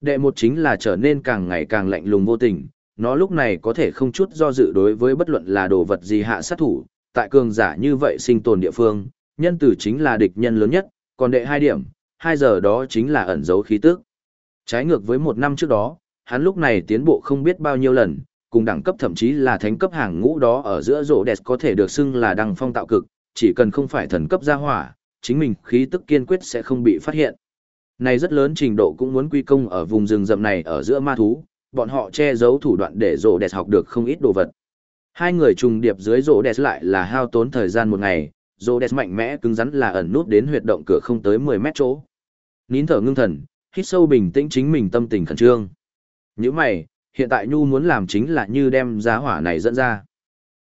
Đệ một chính là trở nên càng ngày càng lạnh lùng vô tình, nó lúc này có thể không chút do dự đối với bất luận là đồ vật gì hạ sát thủ, tại cường giả như vậy sinh tồn địa phương, nhân tử chính là địch nhân lớn nhất, còn đệ hai điểm, hai giờ đó chính là ẩn dấu khí tức. Trái ngược với một năm trước đó, hắn lúc này tiến bộ không biết bao nhiêu lần, cùng đẳng cấp thậm chí là thánh cấp hàng ngũ đó ở giữa rổ đẹp có thể được xưng là đăng phong tạo cực, chỉ cần không phải thần cấp gia hỏa, chính mình khí tức kiên quyết sẽ không bị phát hiện. Này rất lớn trình độ cũng muốn quy công ở vùng rừng rậm này ở giữa ma thú, bọn họ che giấu thủ đoạn để rổ đẹp học được không ít đồ vật. Hai người trùng điệp dưới rổ đẹp lại là hao tốn thời gian một ngày, rổ đẹp mạnh mẽ cứng rắn là ẩn nút đến huyệt động cửa không tới 10 mét chỗ. Nín thở ngưng thần, hít sâu bình tĩnh chính mình tâm tình khẩn trương. Những mày, hiện tại Nhu muốn làm chính là như đem giá hỏa này dẫn ra.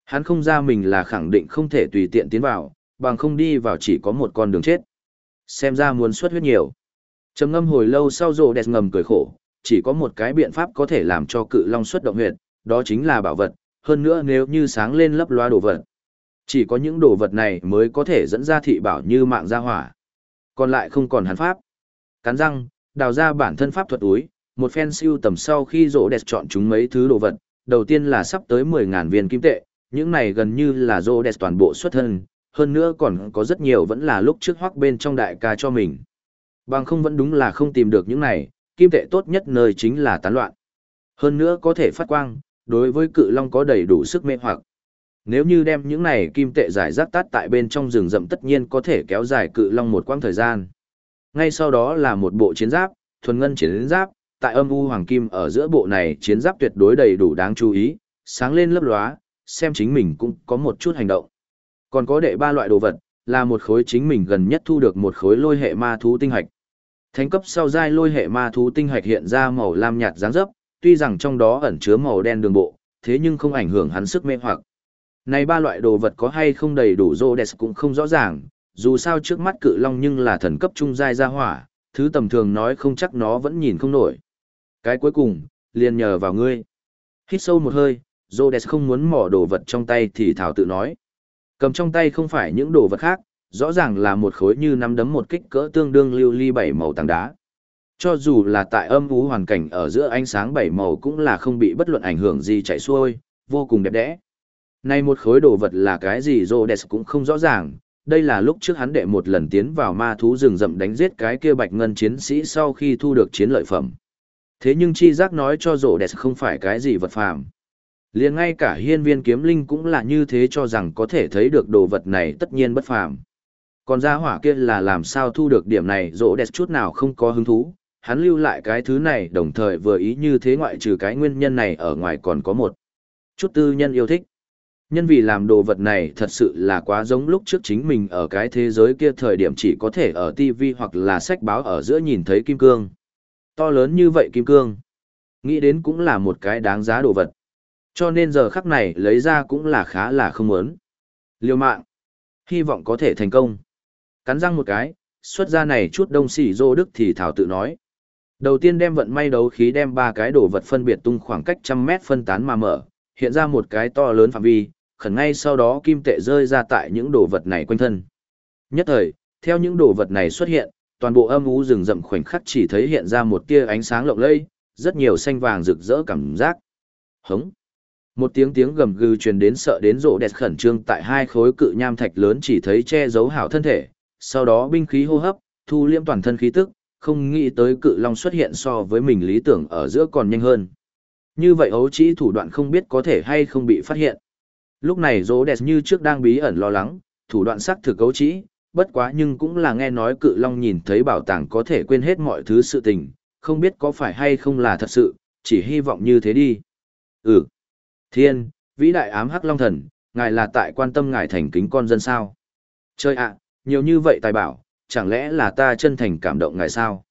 Hắn không ra mình là khẳng định không thể tùy tiện tiến vào, bằng không đi vào chỉ có một con đường chết. Xem ra muốn xuất huyết nhiều. Trầm ngâm hồi lâu sau rồ đẹp ngầm cười khổ, chỉ có một cái biện pháp có thể làm cho cự long xuất động huyệt, đó chính là bảo vật, hơn nữa nếu như sáng lên lấp loa đồ vật. Chỉ có những đồ vật này mới có thể dẫn ra thị bảo như mạng gia hỏa. Còn lại không còn hắn pháp. Cắn răng, đào ra bản thân pháp thuật túi, một phen siêu tầm sau khi rỗ đẹp chọn chúng mấy thứ đồ vật, đầu tiên là sắp tới mười ngàn viên kim tệ, những này gần như là rỗ đẹp toàn bộ xuất thân, hơn nữa còn có rất nhiều vẫn là lúc trước hoắc bên trong đại ca cho mình. Bằng không vẫn đúng là không tìm được những này, kim tệ tốt nhất nơi chính là tán loạn. Hơn nữa có thể phát quang, đối với cự long có đầy đủ sức mê hoặc. Nếu như đem những này kim tệ giải rác tát tại bên trong rừng rậm tất nhiên có thể kéo dài cự long một quãng thời gian. Ngay sau đó là một bộ chiến giáp, thuần ngân chiến giáp, tại âm u hoàng kim ở giữa bộ này chiến giáp tuyệt đối đầy đủ đáng chú ý, sáng lên lấp lóa, xem chính mình cũng có một chút hành động. Còn có đệ ba loại đồ vật, là một khối chính mình gần nhất thu được một khối lôi hệ ma thú tinh hạch. Thánh cấp sau giai lôi hệ ma thú tinh hạch hiện ra màu lam nhạt dáng dấp, tuy rằng trong đó ẩn chứa màu đen đường bộ, thế nhưng không ảnh hưởng hắn sức mê hoặc. Này ba loại đồ vật có hay không đầy đủ Rhodes cũng không rõ ràng, dù sao trước mắt cự long nhưng là thần cấp trung giai gia hỏa, thứ tầm thường nói không chắc nó vẫn nhìn không nổi. Cái cuối cùng, liền nhờ vào ngươi. Hít sâu một hơi, Rhodes không muốn mỏ đồ vật trong tay thì thảo tự nói. Cầm trong tay không phải những đồ vật khác, rõ ràng là một khối như nắm đấm một kích cỡ tương đương lưu ly bảy màu tảng đá. Cho dù là tại âm u hoàn cảnh ở giữa ánh sáng bảy màu cũng là không bị bất luận ảnh hưởng gì chạy xuôi, vô cùng đẹp đẽ. Này một khối đồ vật là cái gì Rhodes cũng không rõ ràng, đây là lúc trước hắn đệ một lần tiến vào ma thú rừng rậm đánh giết cái kia bạch ngân chiến sĩ sau khi thu được chiến lợi phẩm. Thế nhưng chi giác nói cho Rhodes không phải cái gì vật phàm. liền ngay cả hiên viên kiếm linh cũng là như thế cho rằng có thể thấy được đồ vật này tất nhiên bất phàm. Còn gia hỏa kia là làm sao thu được điểm này rỗ đẹp chút nào không có hứng thú, hắn lưu lại cái thứ này đồng thời vừa ý như thế ngoại trừ cái nguyên nhân này ở ngoài còn có một chút tư nhân yêu thích. Nhân vì làm đồ vật này thật sự là quá giống lúc trước chính mình ở cái thế giới kia thời điểm chỉ có thể ở TV hoặc là sách báo ở giữa nhìn thấy kim cương. To lớn như vậy kim cương. Nghĩ đến cũng là một cái đáng giá đồ vật. Cho nên giờ khắc này lấy ra cũng là khá là không muốn. Liêu mạng. Hy vọng có thể thành công. Cắn răng một cái, xuất ra này chút đông xỉ dô đức thì thảo tự nói. Đầu tiên đem vận may đấu khí đem ba cái đồ vật phân biệt tung khoảng cách trăm mét phân tán mà mở, hiện ra một cái to lớn phạm vi, khẩn ngay sau đó kim tệ rơi ra tại những đồ vật này quanh thân. Nhất thời, theo những đồ vật này xuất hiện, toàn bộ âm u rừng rậm khoảnh khắc chỉ thấy hiện ra một tia ánh sáng lộng lẫy, rất nhiều xanh vàng rực rỡ cảm giác. Hống. Một tiếng tiếng gầm gừ truyền đến sợ đến rộ đẹp khẩn trương tại hai khối cự nham thạch lớn chỉ thấy che giấu hảo thân thể, sau đó binh khí hô hấp, thu liêm toàn thân khí tức, không nghĩ tới cự long xuất hiện so với mình lý tưởng ở giữa còn nhanh hơn. Như vậy ấu chỉ thủ đoạn không biết có thể hay không bị phát hiện. Lúc này dỗ đẹp như trước đang bí ẩn lo lắng, thủ đoạn sắc thực ấu chỉ, bất quá nhưng cũng là nghe nói cự long nhìn thấy bảo tàng có thể quên hết mọi thứ sự tình, không biết có phải hay không là thật sự, chỉ hy vọng như thế đi. Ừ. Thiên, vĩ đại ám hắc long thần, ngài là tại quan tâm ngài thành kính con dân sao. Chơi ạ, nhiều như vậy tài bảo, chẳng lẽ là ta chân thành cảm động ngài sao?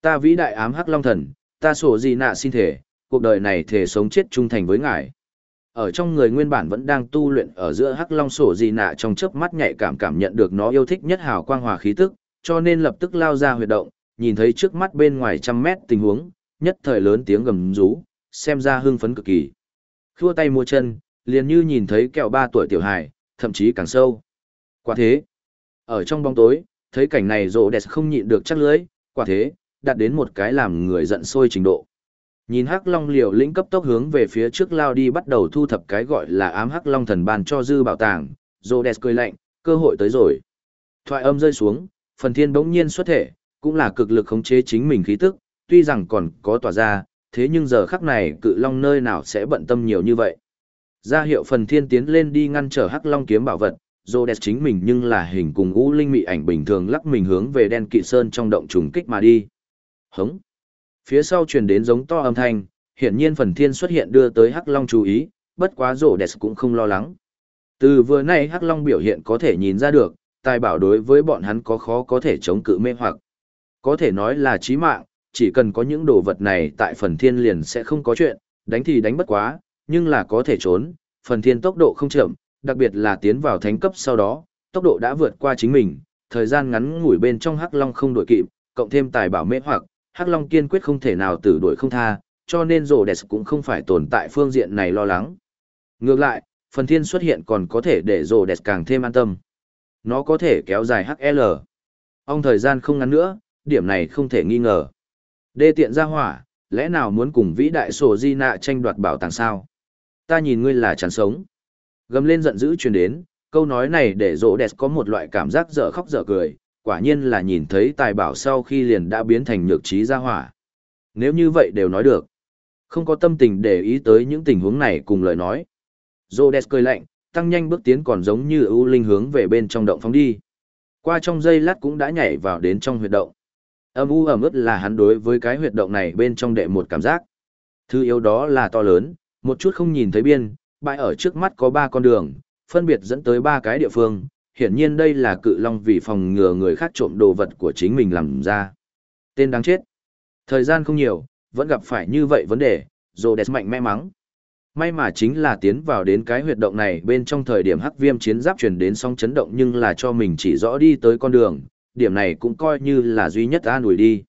Ta vĩ đại ám hắc long thần, ta sổ gì nạ xin thể, cuộc đời này thể sống chết trung thành với ngài. Ở trong người nguyên bản vẫn đang tu luyện ở giữa hắc long sổ gì nạ trong chớp mắt nhạy cảm cảm nhận được nó yêu thích nhất hào quang hòa khí tức, cho nên lập tức lao ra huyệt động, nhìn thấy trước mắt bên ngoài trăm mét tình huống, nhất thời lớn tiếng gầm rú, xem ra hưng phấn cực kỳ. Khua tay mua chân, liền như nhìn thấy kẹo ba tuổi tiểu hài, thậm chí càng sâu. Quả thế, ở trong bóng tối, thấy cảnh này rộ đẹp không nhịn được chắc lưới, quả thế, đạt đến một cái làm người giận sôi trình độ. Nhìn Hắc Long liều lĩnh cấp tốc hướng về phía trước lao đi bắt đầu thu thập cái gọi là ám Hắc Long thần ban cho dư bảo tàng, Rhodes cười lạnh, cơ hội tới rồi. Thoại âm rơi xuống, phần thiên bỗng nhiên xuất thể, cũng là cực lực khống chế chính mình khí tức, tuy rằng còn có tỏa ra, thế nhưng giờ khắc này cự long nơi nào sẽ bận tâm nhiều như vậy. Ra hiệu phần thiên tiến lên đi ngăn trở hắc long kiếm bảo vật, Rhodes chính mình nhưng là hình cùng ngũ linh mị ảnh bình thường lắc mình hướng về đen kỵ sơn trong động trùng kích mà đi. Hống! Phía sau truyền đến giống to âm thanh, hiển nhiên phần thiên xuất hiện đưa tới hắc long chú ý, bất quá Rhodes cũng không lo lắng. Từ vừa nay hắc long biểu hiện có thể nhìn ra được, tài bảo đối với bọn hắn có khó có thể chống cự mê hoặc. Có thể nói là chí mạng, chỉ cần có những đồ vật này tại phần thiên liền sẽ không có chuyện, đánh thì đánh bất quá, nhưng là có thể trốn, phần thiên tốc độ không chậm, đặc biệt là tiến vào thánh cấp sau đó, tốc độ đã vượt qua chính mình, thời gian ngắn ngủi bên trong Hắc Long không đuổi kịp, cộng thêm tài bảo mê hoặc, Hắc Long kiên quyết không thể nào tử đuổi không tha, cho nên rồ đẹp cũng không phải tồn tại phương diện này lo lắng. Ngược lại, phần thiên xuất hiện còn có thể để rồ đẹp càng thêm an tâm. Nó có thể kéo dài HL. Ông thời gian không ngắn nữa, điểm này không thể nghi ngờ. Đê tiện ra hỏa, lẽ nào muốn cùng vĩ đại sổ di nạ tranh đoạt bảo tàng sao? Ta nhìn ngươi là chán sống. Gầm lên giận dữ truyền đến, câu nói này để rỗ đẹp có một loại cảm giác dở khóc dở cười, quả nhiên là nhìn thấy tài bảo sau khi liền đã biến thành nhược trí ra hỏa. Nếu như vậy đều nói được. Không có tâm tình để ý tới những tình huống này cùng lời nói. Rô đẹp cười lạnh, tăng nhanh bước tiến còn giống như ưu linh hướng về bên trong động phóng đi. Qua trong giây lát cũng đã nhảy vào đến trong huyệt động. Âm u ẩm ướt là hắn đối với cái huyệt động này bên trong đệ một cảm giác. Thứ yếu đó là to lớn, một chút không nhìn thấy biên, bãi ở trước mắt có ba con đường, phân biệt dẫn tới ba cái địa phương. Hiển nhiên đây là cự long vì phòng ngừa người khác trộm đồ vật của chính mình làm ra. Tên đáng chết. Thời gian không nhiều, vẫn gặp phải như vậy vấn đề, rồ đẹp mạnh mẽ mắng. May mà chính là tiến vào đến cái huyệt động này bên trong thời điểm hắc viêm chiến giáp truyền đến song chấn động nhưng là cho mình chỉ rõ đi tới con đường, điểm này cũng coi như là duy nhất an ủi đi.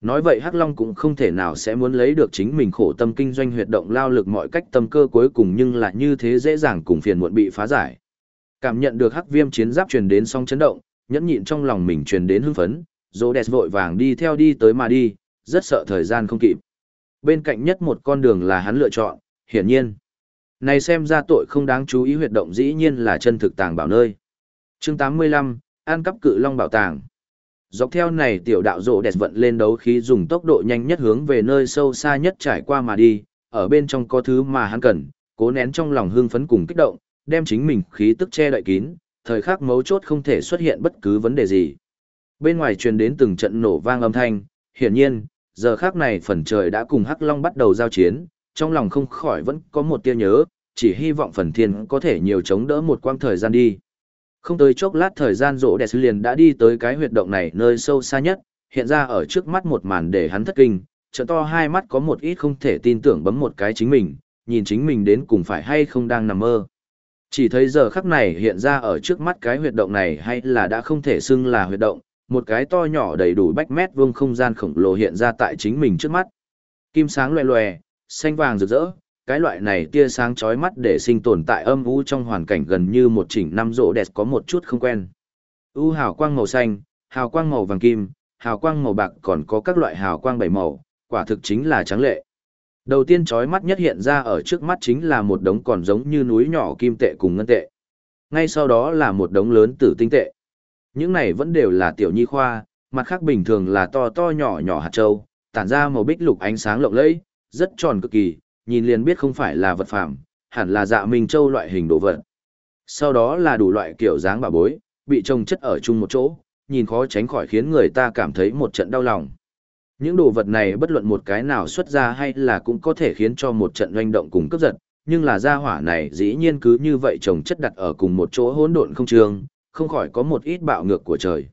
Nói vậy Hắc Long cũng không thể nào sẽ muốn lấy được chính mình khổ tâm kinh doanh huyệt động lao lực mọi cách tâm cơ cuối cùng nhưng là như thế dễ dàng cùng phiền muộn bị phá giải. Cảm nhận được Hắc Viêm chiến giáp truyền đến song chấn động, nhẫn nhịn trong lòng mình truyền đến hưng phấn, Rhodes vội vàng đi theo đi tới mà đi, rất sợ thời gian không kịp. Bên cạnh nhất một con đường là hắn lựa chọn, hiển nhiên. Này xem ra tội không đáng chú ý huyệt động dĩ nhiên là chân thực tàng bảo nơi. Chương 85, An cắp cự long bảo tàng. Dọc theo này tiểu đạo rộ đẹp vận lên đấu khí dùng tốc độ nhanh nhất hướng về nơi sâu xa nhất trải qua mà đi, ở bên trong có thứ mà hắn cần, cố nén trong lòng hưng phấn cùng kích động, đem chính mình khí tức che đậy kín, thời khắc mấu chốt không thể xuất hiện bất cứ vấn đề gì. Bên ngoài truyền đến từng trận nổ vang âm thanh, hiển nhiên, giờ khắc này phần trời đã cùng Hắc Long bắt đầu giao chiến, trong lòng không khỏi vẫn có một tia nhớ, chỉ hy vọng phần thiên có thể nhiều chống đỡ một quãng thời gian đi. Không tới chốc lát thời gian rỗ đẹp liền đã đi tới cái huyệt động này nơi sâu xa nhất, hiện ra ở trước mắt một màn để hắn thất kinh, trợ to hai mắt có một ít không thể tin tưởng bấm một cái chính mình, nhìn chính mình đến cùng phải hay không đang nằm mơ. Chỉ thấy giờ khắc này hiện ra ở trước mắt cái huyệt động này hay là đã không thể xưng là huyệt động, một cái to nhỏ đầy đủ bách mét vuông không gian khổng lồ hiện ra tại chính mình trước mắt. Kim sáng loè loè, xanh vàng rực rỡ, cái loại này tia sáng chói mắt để sinh tồn tại âm u trong hoàn cảnh gần như một chỉnh năm rộ đẹp có một chút không quen. U hào quang màu xanh, hào quang màu vàng kim, hào quang màu bạc còn có các loại hào quang bảy màu, quả thực chính là trắng lệ. Đầu tiên chói mắt nhất hiện ra ở trước mắt chính là một đống còn giống như núi nhỏ kim tệ cùng ngân tệ. Ngay sau đó là một đống lớn tử tinh tệ. Những này vẫn đều là tiểu nhi khoa, mặt khác bình thường là to to nhỏ nhỏ hạt châu, tản ra màu bích lục ánh sáng lộng lẫy, rất tròn cực kỳ, nhìn liền biết không phải là vật phẩm, hẳn là dạ minh châu loại hình đồ vật. Sau đó là đủ loại kiểu dáng bà bối, bị trồng chất ở chung một chỗ, nhìn khó tránh khỏi khiến người ta cảm thấy một trận đau lòng. Những đồ vật này bất luận một cái nào xuất ra hay là cũng có thể khiến cho một trận doanh động cùng cấp giật, nhưng là gia hỏa này dĩ nhiên cứ như vậy trồng chất đặt ở cùng một chỗ hỗn độn không trường, không khỏi có một ít bạo ngược của trời.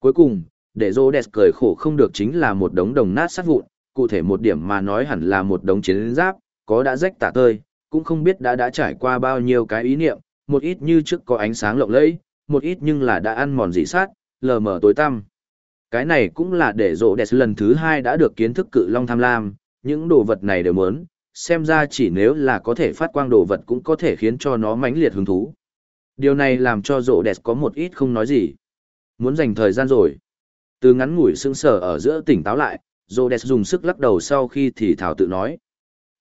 Cuối cùng, để Rhodes cười khổ không được chính là một đống đồng nát sát vụn, cụ thể một điểm mà nói hẳn là một đống chiến giáp, có đã rách tả tơi, cũng không biết đã đã trải qua bao nhiêu cái ý niệm, một ít như trước có ánh sáng lộng lẫy, một ít nhưng là đã ăn mòn dị sát, lờ mờ tối tăm. Cái này cũng là để rộ đẹp lần thứ hai đã được kiến thức cự long tham lam, những đồ vật này đều muốn, xem ra chỉ nếu là có thể phát quang đồ vật cũng có thể khiến cho nó mãnh liệt hứng thú. Điều này làm cho rộ đẹp có một ít không nói gì. Muốn dành thời gian rồi. Từ ngắn ngủi sững sờ ở giữa tỉnh táo lại, Rhodes dùng sức lắc đầu sau khi thì thảo tự nói.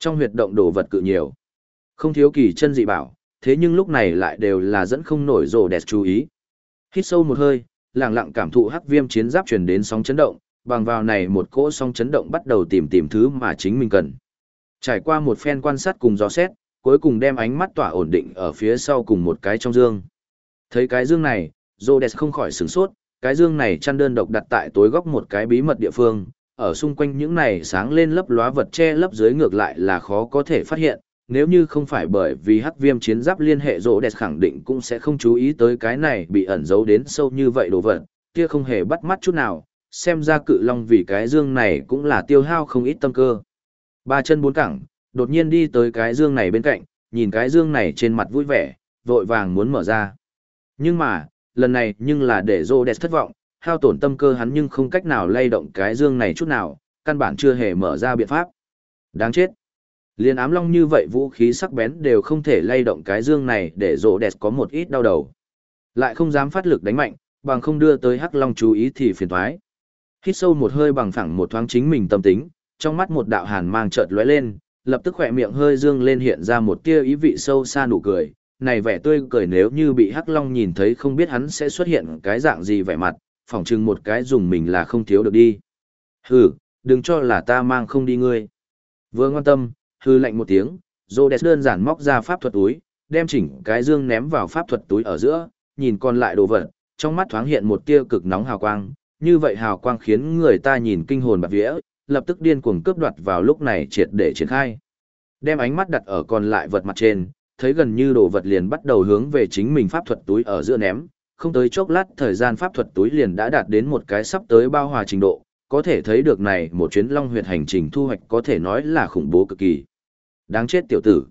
Trong huyệt động đồ vật cự nhiều. Không thiếu kỳ chân dị bảo, thế nhưng lúc này lại đều là dẫn không nổi rồ đẹp chú ý. Hít sâu một hơi, lặng lặng cảm thụ hắc viêm chiến giáp truyền đến sóng chấn động, bằng vào này một cỗ sóng chấn động bắt đầu tìm tìm thứ mà chính mình cần. Trải qua một phen quan sát cùng dò xét, cuối cùng đem ánh mắt tỏa ổn định ở phía sau cùng một cái trong dương. Thấy cái dương này, Rhodes không khỏi sửng sốt, cái dương này chăn đơn độc đặt tại tối góc một cái bí mật địa phương, ở xung quanh những này sáng lên lấp lóa vật che lấp dưới ngược lại là khó có thể phát hiện, nếu như không phải bởi vì hắc viêm chiến giáp liên hệ rỗ đẹp khẳng định cũng sẽ không chú ý tới cái này bị ẩn giấu đến sâu như vậy đồ vật, kia không hề bắt mắt chút nào, xem ra cự long vì cái dương này cũng là tiêu hao không ít tâm cơ. Ba chân bốn cẳng, đột nhiên đi tới cái dương này bên cạnh, nhìn cái dương này trên mặt vui vẻ, vội vàng muốn mở ra. Nhưng mà, lần này nhưng là để rô đẹp thất vọng, hao tổn tâm cơ hắn nhưng không cách nào lay động cái dương này chút nào, căn bản chưa hề mở ra biện pháp. Đáng chết. Liên ám long như vậy vũ khí sắc bén đều không thể lay động cái dương này để Rộ đẹp có một ít đau đầu. Lại không dám phát lực đánh mạnh, bằng không đưa tới hắc long chú ý thì phiền thoái. Hít sâu một hơi bằng phẳng một thoáng chính mình tâm tính, trong mắt một đạo hàn mang chợt lóe lên, lập tức khỏe miệng hơi dương lên hiện ra một tia ý vị sâu xa nụ cười. Này vẻ tươi cười nếu như bị Hắc Long nhìn thấy không biết hắn sẽ xuất hiện cái dạng gì vẻ mặt, phỏng chừng một cái dùng mình là không thiếu được đi. Hừ, đừng cho là ta mang không đi ngươi. Vừa ngoan tâm, hư lạnh một tiếng, Rhodes đơn giản móc ra pháp thuật túi, đem chỉnh cái dương ném vào pháp thuật túi ở giữa, nhìn còn lại đồ vật, trong mắt thoáng hiện một tia cực nóng hào quang, như vậy hào quang khiến người ta nhìn kinh hồn bạt vía, lập tức điên cuồng cướp đoạt vào lúc này triệt để triển khai. Đem ánh mắt đặt ở còn lại vật mặt trên, thấy gần như đồ vật liền bắt đầu hướng về chính mình pháp thuật túi ở giữa ném, không tới chốc lát thời gian pháp thuật túi liền đã đạt đến một cái sắp tới bao hòa trình độ, có thể thấy được này một chuyến long huyệt hành trình thu hoạch có thể nói là khủng bố cực kỳ. Đáng chết tiểu tử.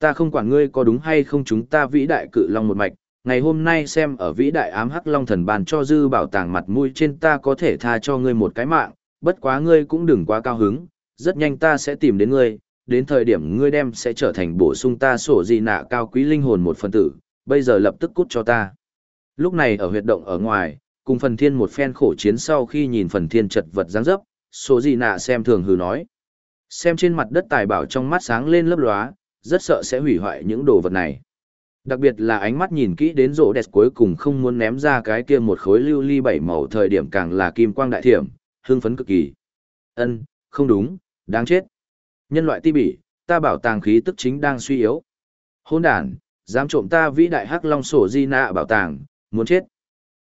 Ta không quản ngươi có đúng hay không chúng ta vĩ đại cự long một mạch, ngày hôm nay xem ở vĩ đại ám hắc long thần bàn cho dư bảo tàng mặt mũi trên ta có thể tha cho ngươi một cái mạng, bất quá ngươi cũng đừng quá cao hứng, rất nhanh ta sẽ tìm đến ngươi, đến thời điểm ngươi đem sẽ trở thành bổ sung ta sổ gì nạ cao quý linh hồn một phần tử, bây giờ lập tức cút cho ta. Lúc này ở huyệt động ở ngoài, cùng phần thiên một phen khổ chiến sau khi nhìn phần thiên chật vật giáng dấp, số gì nạ xem thường hừ nói. Xem trên mặt đất tài bảo trong mắt sáng lên lấp lóa, rất sợ sẽ hủy hoại những đồ vật này. Đặc biệt là ánh mắt nhìn kỹ đến rỗ đẹp cuối cùng không muốn ném ra cái kia một khối lưu ly bảy màu thời điểm càng là kim quang đại thiểm, hưng phấn cực kỳ. Ân, không đúng, đáng chết. Nhân loại ti bỉ, ta bảo tàng khí tức chính đang suy yếu. Hôn đàn, dám trộm ta vĩ đại hắc long sổ di nạ bảo tàng, muốn chết.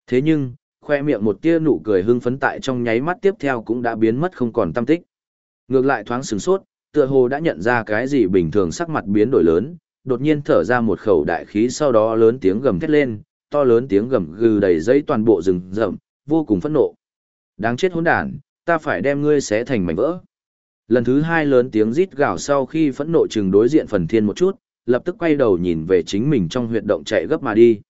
Thế nhưng, khoe miệng một tia nụ cười hưng phấn tại trong nháy mắt tiếp theo cũng đã biến mất không còn tâm tích. Ngược lại thoáng sửng sốt, tựa hồ đã nhận ra cái gì bình thường sắc mặt biến đổi lớn, đột nhiên thở ra một khẩu đại khí sau đó lớn tiếng gầm thét lên, to lớn tiếng gầm gừ đầy dây toàn bộ rừng rậm, vô cùng phẫn nộ. Đáng chết hỗn đản, ta phải đem ngươi xé thành mảnh vỡ. Lần thứ hai lớn tiếng rít gào sau khi phẫn nộ chừng đối diện phần thiên một chút, lập tức quay đầu nhìn về chính mình trong huyệt động chạy gấp mà đi.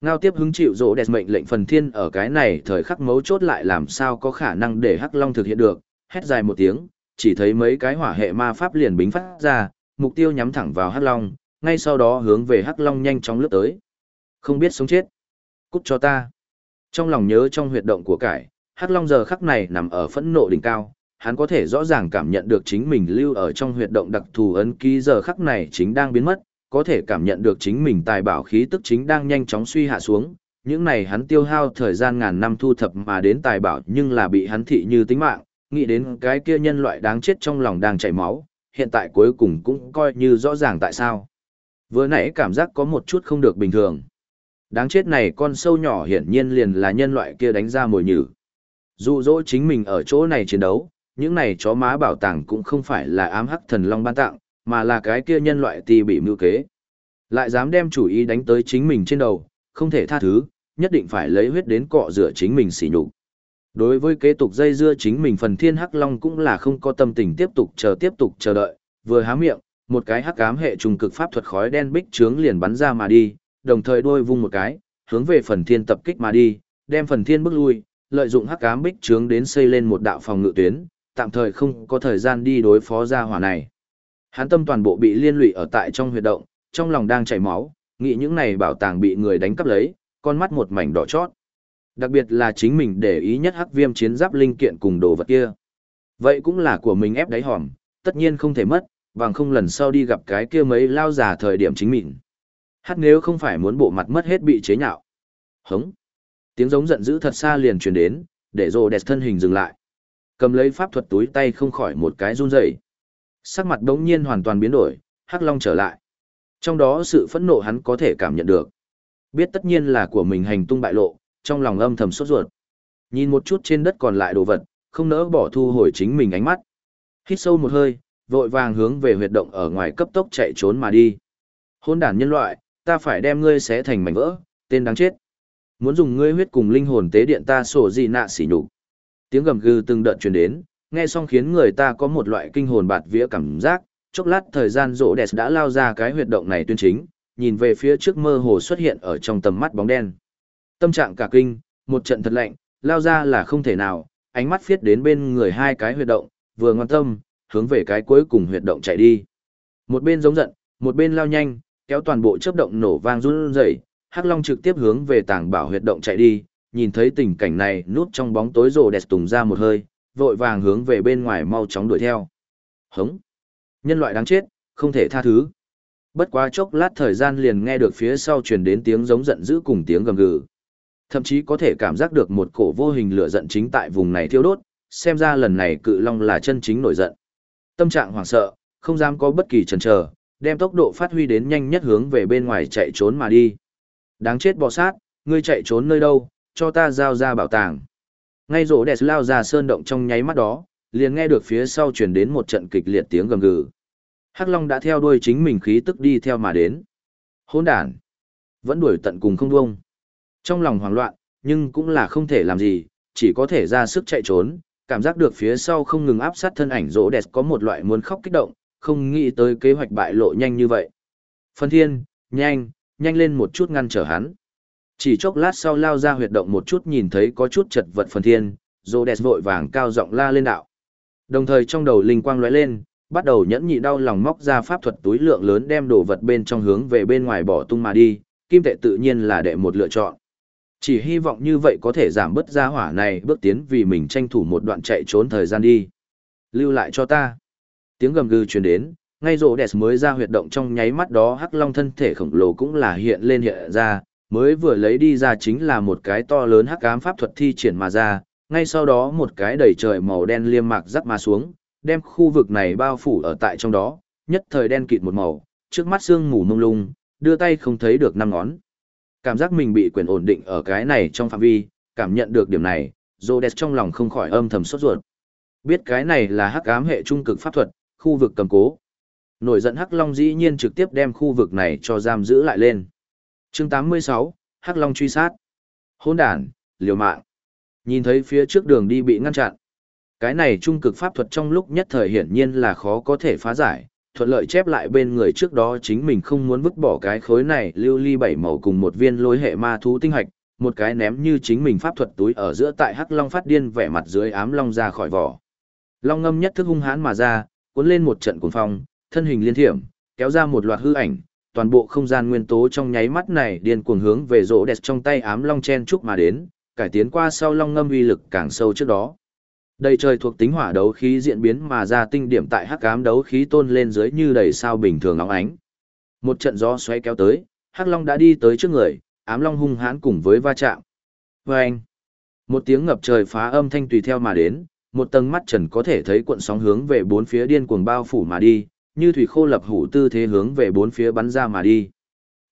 Ngao tiếp hứng chịu rỗ đẹp mệnh lệnh phần thiên ở cái này thời khắc mấu chốt lại làm sao có khả năng để Hắc Long thực hiện được, hét dài một tiếng, chỉ thấy mấy cái hỏa hệ ma pháp liền bính phát ra, mục tiêu nhắm thẳng vào Hắc Long, ngay sau đó hướng về Hắc Long nhanh chóng lướt tới. Không biết sống chết. Cút cho ta. Trong lòng nhớ trong huyệt động của cải, Hắc Long giờ khắc này nằm ở phẫn nộ đỉnh cao, hắn có thể rõ ràng cảm nhận được chính mình lưu ở trong huyệt động đặc thù ấn ký giờ khắc này chính đang biến mất, có thể cảm nhận được chính mình tài bảo khí tức chính đang nhanh chóng suy hạ xuống. Những này hắn tiêu hao thời gian ngàn năm thu thập mà đến tài bảo nhưng là bị hắn thị như tính mạng, nghĩ đến cái kia nhân loại đáng chết trong lòng đang chảy máu, hiện tại cuối cùng cũng coi như rõ ràng tại sao. Vừa nãy cảm giác có một chút không được bình thường. Đáng chết này con sâu nhỏ hiển nhiên liền là nhân loại kia đánh ra mồi nhử. Dụ dỗ chính mình ở chỗ này chiến đấu, những này chó má bảo tàng cũng không phải là ám hắc thần long ban tặng, mà là cái kia nhân loại ti bị mưu kế. Lại dám đem chủ ý đánh tới chính mình trên đầu, không thể tha thứ, nhất định phải lấy huyết đến cọ rửa chính mình xỉ nhục. Đối với kế tục dây dưa chính mình phần thiên hắc long cũng là không có tâm tình tiếp tục chờ tiếp tục chờ đợi, vừa há miệng, một cái hắc ám hệ trùng cực pháp thuật khói đen bích trướng liền bắn ra mà đi, đồng thời đôi vung một cái, hướng về phần thiên tập kích mà đi, đem phần thiên bước lui, lợi dụng hắc ám bích trướng đến xây lên một đạo phòng ngự tuyến, tạm thời không có thời gian đi đối phó gia hỏa này. Hắn tâm toàn bộ bị liên lụy ở tại trong huyệt động, trong lòng đang chảy máu, nghĩ những này bảo tàng bị người đánh cắp lấy, con mắt một mảnh đỏ chót. Đặc biệt là chính mình để ý nhất hắc viêm chiến giáp linh kiện cùng đồ vật kia. Vậy cũng là của mình ép đáy hòm, tất nhiên không thể mất, bằng không lần sau đi gặp cái kia mấy lao giả thời điểm chính mình. Hát nếu không phải muốn bộ mặt mất hết bị chế nhạo. Hống. Tiếng giống giận dữ thật xa liền truyền đến, để rồ đẹp thân hình dừng lại. Cầm lấy pháp thuật túi tay không khỏi một cái run rẩy. Sắc mặt đống nhiên hoàn toàn biến đổi, Hắc Long trở lại. Trong đó sự phẫn nộ hắn có thể cảm nhận được. Biết tất nhiên là của mình hành tung bại lộ, trong lòng âm thầm sốt ruột. Nhìn một chút trên đất còn lại đồ vật, không nỡ bỏ thu hồi chính mình ánh mắt. Hít sâu một hơi, vội vàng hướng về huyệt động ở ngoài cấp tốc chạy trốn mà đi. Hôn đản nhân loại, ta phải đem ngươi xé thành mảnh vỡ, tên đáng chết. Muốn dùng ngươi huyết cùng linh hồn tế điện ta sổ gì nạ xỉ nhục. Tiếng gầm gừ từng đợt truyền đến, nghe xong khiến người ta có một loại kinh hồn bạt vía cảm giác, chốc lát thời gian rỗ đẹp đã lao ra cái huyệt động này tuyên chính, nhìn về phía trước mơ hồ xuất hiện ở trong tầm mắt bóng đen. Tâm trạng cả kinh, một trận thật lạnh, lao ra là không thể nào, ánh mắt viết đến bên người hai cái huyệt động, vừa ngoan tâm, hướng về cái cuối cùng huyệt động chạy đi. Một bên giống giận, một bên lao nhanh, kéo toàn bộ chớp động nổ vang run rẩy, Hắc Long trực tiếp hướng về tảng bảo huyệt động chạy đi, nhìn thấy tình cảnh này, nút trong bóng tối rồ đẹp tùng ra một hơi, vội vàng hướng về bên ngoài mau chóng đuổi theo. Hống! Nhân loại đáng chết, không thể tha thứ. Bất quá chốc lát thời gian liền nghe được phía sau truyền đến tiếng giống giận dữ cùng tiếng gầm gừ. Thậm chí có thể cảm giác được một cổ vô hình lửa giận chính tại vùng này thiêu đốt, xem ra lần này cự long là chân chính nổi giận. Tâm trạng hoảng sợ, không dám có bất kỳ chần chờ, đem tốc độ phát huy đến nhanh nhất hướng về bên ngoài chạy trốn mà đi. Đáng chết bò sát, ngươi chạy trốn nơi đâu, cho ta giao ra bảo tàng. Ngay rổ đẹp lao ra sơn động trong nháy mắt đó, liền nghe được phía sau truyền đến một trận kịch liệt tiếng gầm gừ. Hắc Long đã theo đuôi chính mình khí tức đi theo mà đến. Hỗn đản, vẫn đuổi tận cùng không buông. Trong lòng hoảng loạn, nhưng cũng là không thể làm gì, chỉ có thể ra sức chạy trốn, cảm giác được phía sau không ngừng áp sát thân ảnh rỗ đẹp có một loại muốn khóc kích động, không nghĩ tới kế hoạch bại lộ nhanh như vậy. Phân thiên, nhanh, nhanh lên một chút ngăn trở hắn. Chỉ chốc lát sau lao ra huyệt động một chút nhìn thấy có chút chật vật phần thiên, Rô đẹp vội vàng cao giọng la lên đạo. Đồng thời trong đầu linh quang lóe lên, bắt đầu nhẫn nhị đau lòng móc ra pháp thuật túi lượng lớn đem đồ vật bên trong hướng về bên ngoài bỏ tung mà đi, kim tệ tự nhiên là đệ một lựa chọn. Chỉ hy vọng như vậy có thể giảm bớt ra hỏa này bước tiến vì mình tranh thủ một đoạn chạy trốn thời gian đi. Lưu lại cho ta. Tiếng gầm gừ truyền đến, ngay Rô đẹp mới ra huyệt động trong nháy mắt đó hắc long thân thể khổng lồ cũng là hiện lên hiện ra, mới vừa lấy đi ra chính là một cái to lớn hắc ám pháp thuật thi triển mà ra, ngay sau đó một cái đầy trời màu đen liêm mạc rắc mà xuống, đem khu vực này bao phủ ở tại trong đó, nhất thời đen kịt một màu, trước mắt sương mù mông lung, đưa tay không thấy được năm ngón. Cảm giác mình bị quyền ổn định ở cái này trong phạm vi, cảm nhận được điểm này, Rhodes trong lòng không khỏi âm thầm sốt ruột. Biết cái này là hắc ám hệ trung cực pháp thuật, khu vực cầm cố. Nổi giận Hắc Long dĩ nhiên trực tiếp đem khu vực này cho giam giữ lại lên. Chương 86, Hắc Long truy sát. Hỗn đản, liều mạng. Nhìn thấy phía trước đường đi bị ngăn chặn. Cái này trung cực pháp thuật trong lúc nhất thời hiển nhiên là khó có thể phá giải, thuận lợi chép lại bên người trước đó chính mình không muốn vứt bỏ cái khối này lưu ly bảy màu cùng một viên lôi hệ ma thú tinh hạch, một cái ném như chính mình pháp thuật túi ở giữa tại hắc long phát điên vẻ mặt dưới ám long ra khỏi vỏ. Long ngâm nhất thức hung hãn mà ra, cuốn lên một trận cuồng phong, thân hình liên thiểm, kéo ra một loạt hư ảnh, toàn bộ không gian nguyên tố trong nháy mắt này điên cuồng hướng về rỗ đẹp trong tay ám long chen trúc mà đến, cải tiến qua sau long ngâm uy lực càng sâu trước đó. Đầy trời thuộc tính hỏa đấu khí diễn biến mà ra tinh điểm tại hắc ám đấu khí tôn lên dưới như đầy sao bình thường óng ánh. Một trận gió xoay kéo tới, hắc long đã đi tới trước người, ám long hung hãn cùng với va chạm. Vâng! Một tiếng ngập trời phá âm thanh tùy theo mà đến, một tầng mắt trần có thể thấy cuộn sóng hướng về bốn phía điên cuồng bao phủ mà đi, như thủy khô lập hủ tư thế hướng về bốn phía bắn ra mà đi.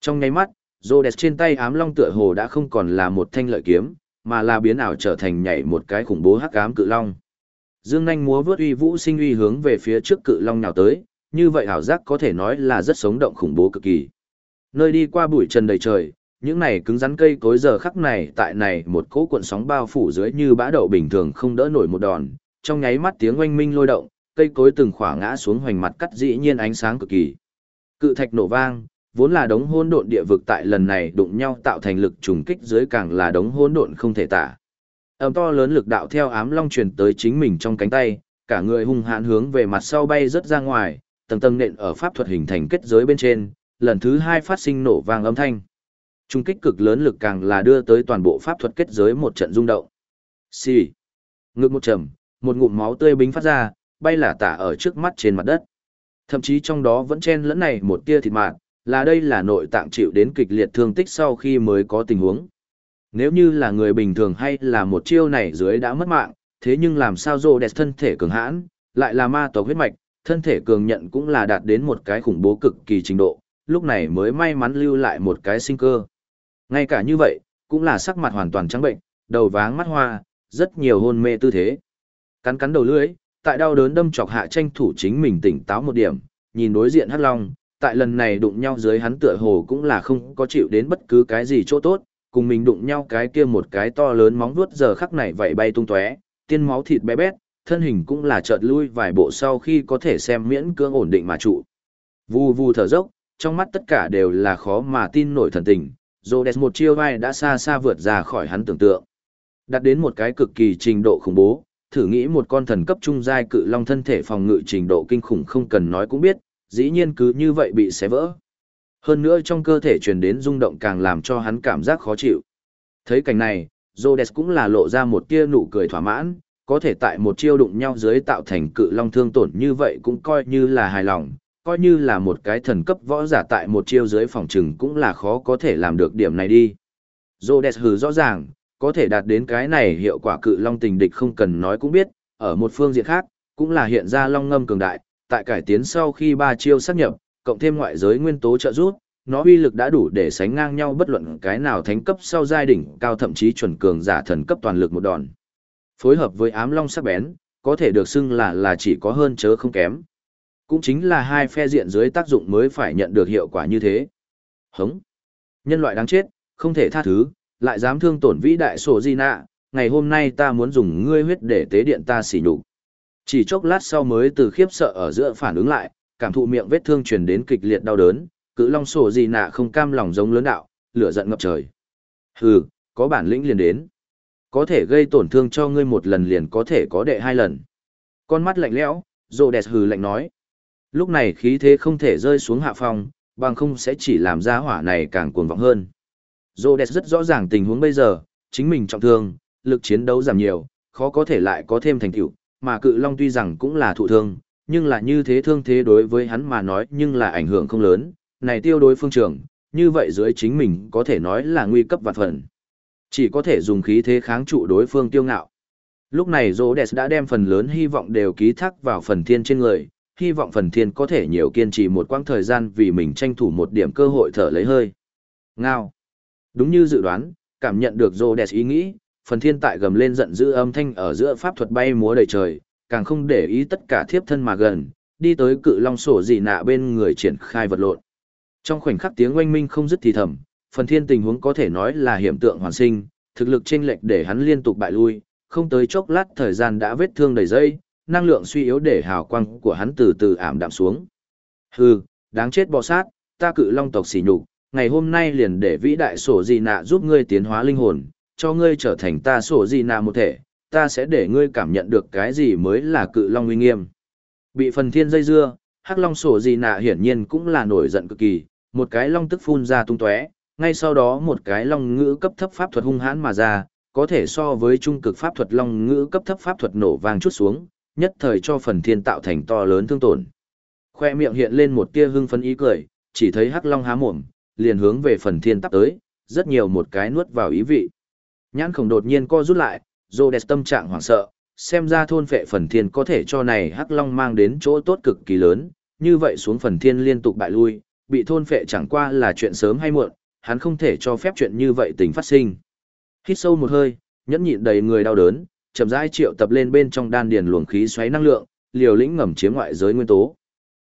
Trong nháy mắt, rô đẹp trên tay ám long tựa hồ đã không còn là một thanh lợi kiếm, mà là biến ảo trở thành nhảy một cái khủng bố hắc ám cự long. Dương nhanh múa vớt uy vũ sinh uy hướng về phía trước cự long nào tới, như vậy ảo giác có thể nói là rất sống động khủng bố cực kỳ. Nơi đi qua bụi trần đầy trời, những này cứng rắn cây cối giờ khắc này tại này một cỗ cuộn sóng bao phủ dưới như bã đậu bình thường không đỡ nổi một đòn, trong nháy mắt tiếng oanh minh lôi động, cây cối từng khỏa ngã xuống hoành mặt cắt dĩ nhiên ánh sáng cực kỳ. Cự thạch nổ vang, vốn là đống hỗn độn địa vực tại lần này đụng nhau tạo thành lực trùng kích dưới càng là đống hỗn độn không thể tả. Ầm to lớn lực đạo theo ám long truyền tới chính mình trong cánh tay, cả người hung hãn hướng về mặt sau bay rất ra ngoài, tầng tầng nện ở pháp thuật hình thành kết giới bên trên, lần thứ hai phát sinh nổ vang âm thanh. Trung kích cực lớn lực càng là đưa tới toàn bộ pháp thuật kết giới một trận rung động. Xì. Ngực một trầm, một ngụm máu tươi bính phát ra, bay lả tả ở trước mắt trên mặt đất. Thậm chí trong đó vẫn chen lẫn này một tia thịt mạng, là đây là nội tạng chịu đến kịch liệt thương tích sau khi mới có tình huống. Nếu như là người bình thường hay là một chiêu này dưới đã mất mạng, thế nhưng làm sao rô đẹp thân thể cường hãn, lại là ma tộc huyết mạch, thân thể cường nhận cũng là đạt đến một cái khủng bố cực kỳ trình độ, lúc này mới may mắn lưu lại một cái sinh cơ. Ngay cả như vậy, cũng là sắc mặt hoàn toàn trắng bệnh, đầu váng mắt hoa, rất nhiều hôn mê tư thế. Cắn cắn đầu lưỡi, tại đau đớn đâm chọc hạ tranh thủ chính mình tỉnh táo một điểm, nhìn đối diện Hắc Long, tại lần này đụng nhau dưới hắn tựa hồ cũng là không có chịu đến bất cứ cái gì chỗ tốt, cùng mình đụng nhau cái kia một cái to lớn móng vuốt giờ khắc này vậy bay tung tóe, tiên máu thịt bé bét, thân hình cũng là chợt lui vài bộ sau khi có thể xem miễn cưỡng ổn định mà trụ. Vù vù thở dốc, trong mắt tất cả đều là khó mà tin nổi thần tình, Rhodes một chiêu vai đã xa xa vượt ra khỏi hắn tưởng tượng. Đạt đến một cái cực kỳ trình độ khủng bố, thử nghĩ một con thần cấp trung giai cự long thân thể phòng ngự trình độ kinh khủng không cần nói cũng biết, dĩ nhiên cứ như vậy bị xé vỡ. Hơn nữa trong cơ thể truyền đến rung động càng làm cho hắn cảm giác khó chịu. Thấy cảnh này, Rhodes cũng là lộ ra một tia nụ cười thỏa mãn, có thể tại một chiêu đụng nhau dưới tạo thành cự long thương tổn như vậy cũng coi như là hài lòng, coi như là một cái thần cấp võ giả tại một chiêu dưới phòng trừng cũng là khó có thể làm được điểm này đi. Rhodes hừ rõ ràng, có thể đạt đến cái này hiệu quả cự long tình địch không cần nói cũng biết, ở một phương diện khác, cũng là hiện ra long ngâm cường đại, tại cải tiến sau khi ba chiêu xác nhập, cộng thêm ngoại giới nguyên tố trợ giúp, nó uy lực đã đủ để sánh ngang nhau bất luận cái nào thánh cấp sau giai đỉnh cao thậm chí chuẩn cường giả thần cấp toàn lực một đòn. Phối hợp với ám long sắc bén, có thể được xưng là là chỉ có hơn chớ không kém. Cũng chính là hai phe diện dưới tác dụng mới phải nhận được hiệu quả như thế. Hống. Nhân loại đáng chết, không thể tha thứ, lại dám thương tổn vĩ đại sổ di nạ, ngày hôm nay ta muốn dùng ngươi huyết để tế điện ta xỉ nhục. Chỉ chốc lát sau mới từ khiếp sợ ở giữa phản ứng lại, cảm thụ miệng vết thương truyền đến kịch liệt đau đớn, cự long sổ di nạ không cam lòng giống lớn đạo, lửa giận ngập trời. Hừ, có bản lĩnh liền đến. Có thể gây tổn thương cho ngươi một lần liền có thể có đệ hai lần. Con mắt lạnh lẽo, rồ đẹp hừ lạnh nói. Lúc này khí thế không thể rơi xuống hạ phong, bằng không sẽ chỉ làm ra hỏa này càng cuồng vọng hơn. Rhodes rất rõ ràng tình huống bây giờ, chính mình trọng thương, lực chiến đấu giảm nhiều, khó có thể lại có thêm thành tựu, mà cự long tuy rằng cũng là thụ thương, nhưng là như thế thương thế đối với hắn mà nói nhưng là ảnh hưởng không lớn, này tiêu đối phương trường, như vậy dưới chính mình có thể nói là nguy cấp vạn phần. Chỉ có thể dùng khí thế kháng trụ đối phương tiêu ngạo. Lúc này Rhodes đã đem phần lớn hy vọng đều ký thác vào phần thiên trên người, hy vọng phần thiên có thể nhiều kiên trì một quãng thời gian vì mình tranh thủ một điểm cơ hội thở lấy hơi. Ngao. Đúng như dự đoán, cảm nhận được Rhodes ý nghĩ, phần thiên tại gầm lên giận dữ âm thanh ở giữa pháp thuật bay múa đầy trời, càng không để ý tất cả thiếp thân mà gần, đi tới cự long sổ dị nạ bên người triển khai vật lộn. Trong khoảnh khắc tiếng oanh minh không dứt thì thầm, phần thiên tình huống có thể nói là hiểm tượng hoàn sinh, thực lực chênh lệch để hắn liên tục bại lui, không tới chốc lát thời gian đã vết thương đầy dây, năng lượng suy yếu để hào quang của hắn từ từ ảm đạm xuống. Hừ, đáng chết bò sát, ta cự long tộc xỉ nhục, ngày hôm nay liền để vĩ đại sổ di nạ giúp ngươi tiến hóa linh hồn, cho ngươi trở thành ta sổ di nạ một thể, ta sẽ để ngươi cảm nhận được cái gì mới là cự long uy nghiêm. Bị phần thiên dây dưa, hắc long sổ di nạ hiển nhiên cũng là nổi giận cực kỳ, một cái long tức phun ra tung tóe, ngay sau đó một cái long ngữ cấp thấp pháp thuật hung hãn mà ra, có thể so với trung cực pháp thuật long ngữ cấp thấp pháp thuật nổ vang chút xuống, nhất thời cho phần thiên tạo thành to lớn thương tổn. Khoe miệng hiện lên một tia hưng phấn ý cười, chỉ thấy hắc long há mồm, liền hướng về phần thiên tắp tới, rất nhiều một cái nuốt vào ý vị. Nhãn khổng đột nhiên co rút lại, Rhodes tâm trạng hoảng sợ, xem ra thôn phệ phần thiên có thể cho này hắc long mang đến chỗ tốt cực kỳ lớn, như vậy xuống phần thiên liên tục bại lui, bị thôn phệ chẳng qua là chuyện sớm hay muộn, hắn không thể cho phép chuyện như vậy tình phát sinh. Hít sâu một hơi, nhẫn nhịn đầy người đau đớn, chậm rãi triệu tập lên bên trong đan điền luồng khí xoáy năng lượng, liều lĩnh ngầm chiếm ngoại giới nguyên tố.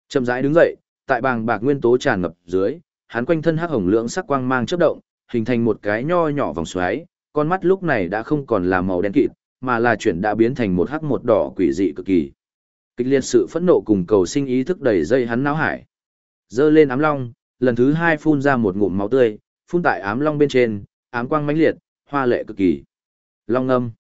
Chậm rãi đứng dậy, tại bàng bạc nguyên tố tràn ngập dưới, hắn quanh thân hắc hồng lượng sắc quang mang chớp động, hình thành một cái nho nhỏ vòng xoáy, con mắt lúc này đã không còn là màu đen kịt, mà là chuyển đã biến thành một hắc một đỏ quỷ dị cực kỳ. Kịch liệt sự phẫn nộ cùng cầu sinh ý thức đầy dây hắn não hải. Dơ lên ám long, lần thứ hai phun ra một ngụm máu tươi, phun tại ám long bên trên, ám quang mãnh liệt, hoa lệ cực kỳ. Long ngâm.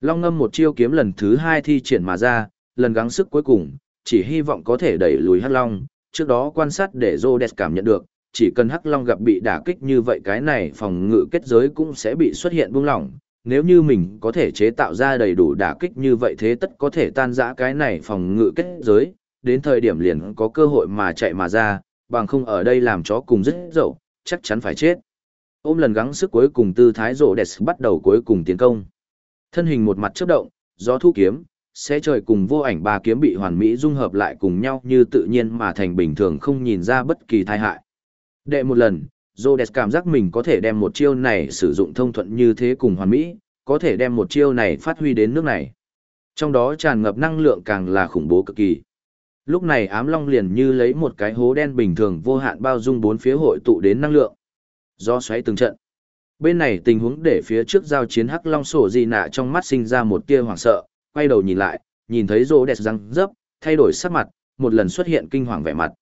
Long ngâm một chiêu kiếm lần thứ hai thi triển mà ra, lần gắng sức cuối cùng, chỉ hy vọng có thể đẩy lùi hắc long, trước đó quan sát để Rhodes cảm nhận được, chỉ cần Hắc Long gặp bị đả kích như vậy cái này phòng ngự kết giới cũng sẽ bị xuất hiện buông lỏng. Nếu như mình có thể chế tạo ra đầy đủ đả kích như vậy thế tất có thể tan rã cái này phòng ngự kết giới, đến thời điểm liền có cơ hội mà chạy mà ra, bằng không ở đây làm chó cùng dứt dậu, chắc chắn phải chết. Ôm lần gắng sức cuối cùng tư thái rộ đẹp bắt đầu cuối cùng tiến công. Thân hình một mặt chớp động, gió thu kiếm, sẽ trời cùng vô ảnh ba kiếm bị hoàn mỹ dung hợp lại cùng nhau như tự nhiên mà thành bình thường không nhìn ra bất kỳ tai hại. Đệ một lần, Rhodes cảm giác mình có thể đem một chiêu này sử dụng thông thuận như thế cùng hoàn mỹ, có thể đem một chiêu này phát huy đến nước này. Trong đó tràn ngập năng lượng càng là khủng bố cực kỳ. Lúc này ám long liền như lấy một cái hố đen bình thường vô hạn bao dung bốn phía hội tụ đến năng lượng. Do xoáy từng trận. Bên này tình huống để phía trước giao chiến hắc long sổ gì nạ trong mắt sinh ra một tia hoảng sợ, quay đầu nhìn lại, nhìn thấy rô đẹp răng rấp, thay đổi sắc mặt, một lần xuất hiện kinh hoàng vẻ mặt.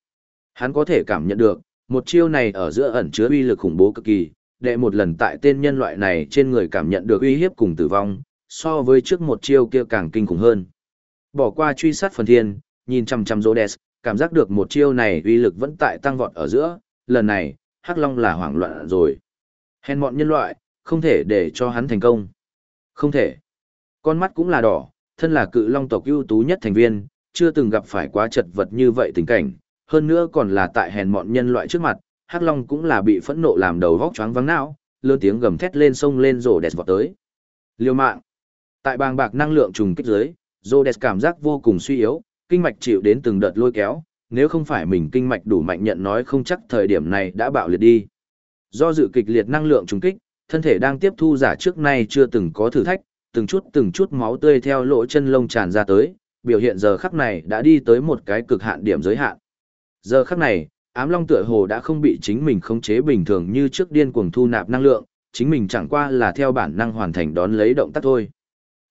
Hắn có thể cảm nhận được, một chiêu này ở giữa ẩn chứa uy lực khủng bố cực kỳ, đệ một lần tại tên nhân loại này trên người cảm nhận được uy hiếp cùng tử vong, so với trước một chiêu kia càng kinh khủng hơn. Bỏ qua truy sát phần thiên, nhìn chằm chằm Rhodes, cảm giác được một chiêu này uy lực vẫn tại tăng vọt ở giữa, lần này, Hắc Long là hoảng loạn rồi. Hèn mọn nhân loại, không thể để cho hắn thành công. Không thể. Con mắt cũng là đỏ, thân là cự long tộc ưu tú nhất thành viên, chưa từng gặp phải quá chật vật như vậy tình cảnh, hơn nữa còn là tại hèn mọn nhân loại trước mặt, Hắc Long cũng là bị phẫn nộ làm đầu vóc choáng vắng não, lớn tiếng gầm thét lên sông lên rồ đẹp vọt tới. Liêu mạng. Tại bàng bạc năng lượng trùng kích dưới, Rồ đẹp cảm giác vô cùng suy yếu, kinh mạch chịu đến từng đợt lôi kéo, nếu không phải mình kinh mạch đủ mạnh nhận nói không chắc thời điểm này đã bạo liệt đi. Do dự kịch liệt năng lượng trùng kích, thân thể đang tiếp thu giả trước nay chưa từng có thử thách, từng chút từng chút máu tươi theo lỗ chân lông tràn ra tới, biểu hiện giờ khắc này đã đi tới một cái cực hạn điểm giới hạn. Giờ khắc này, ám long tựa hồ đã không bị chính mình khống chế bình thường như trước điên cuồng thu nạp năng lượng, chính mình chẳng qua là theo bản năng hoàn thành đón lấy động tác thôi.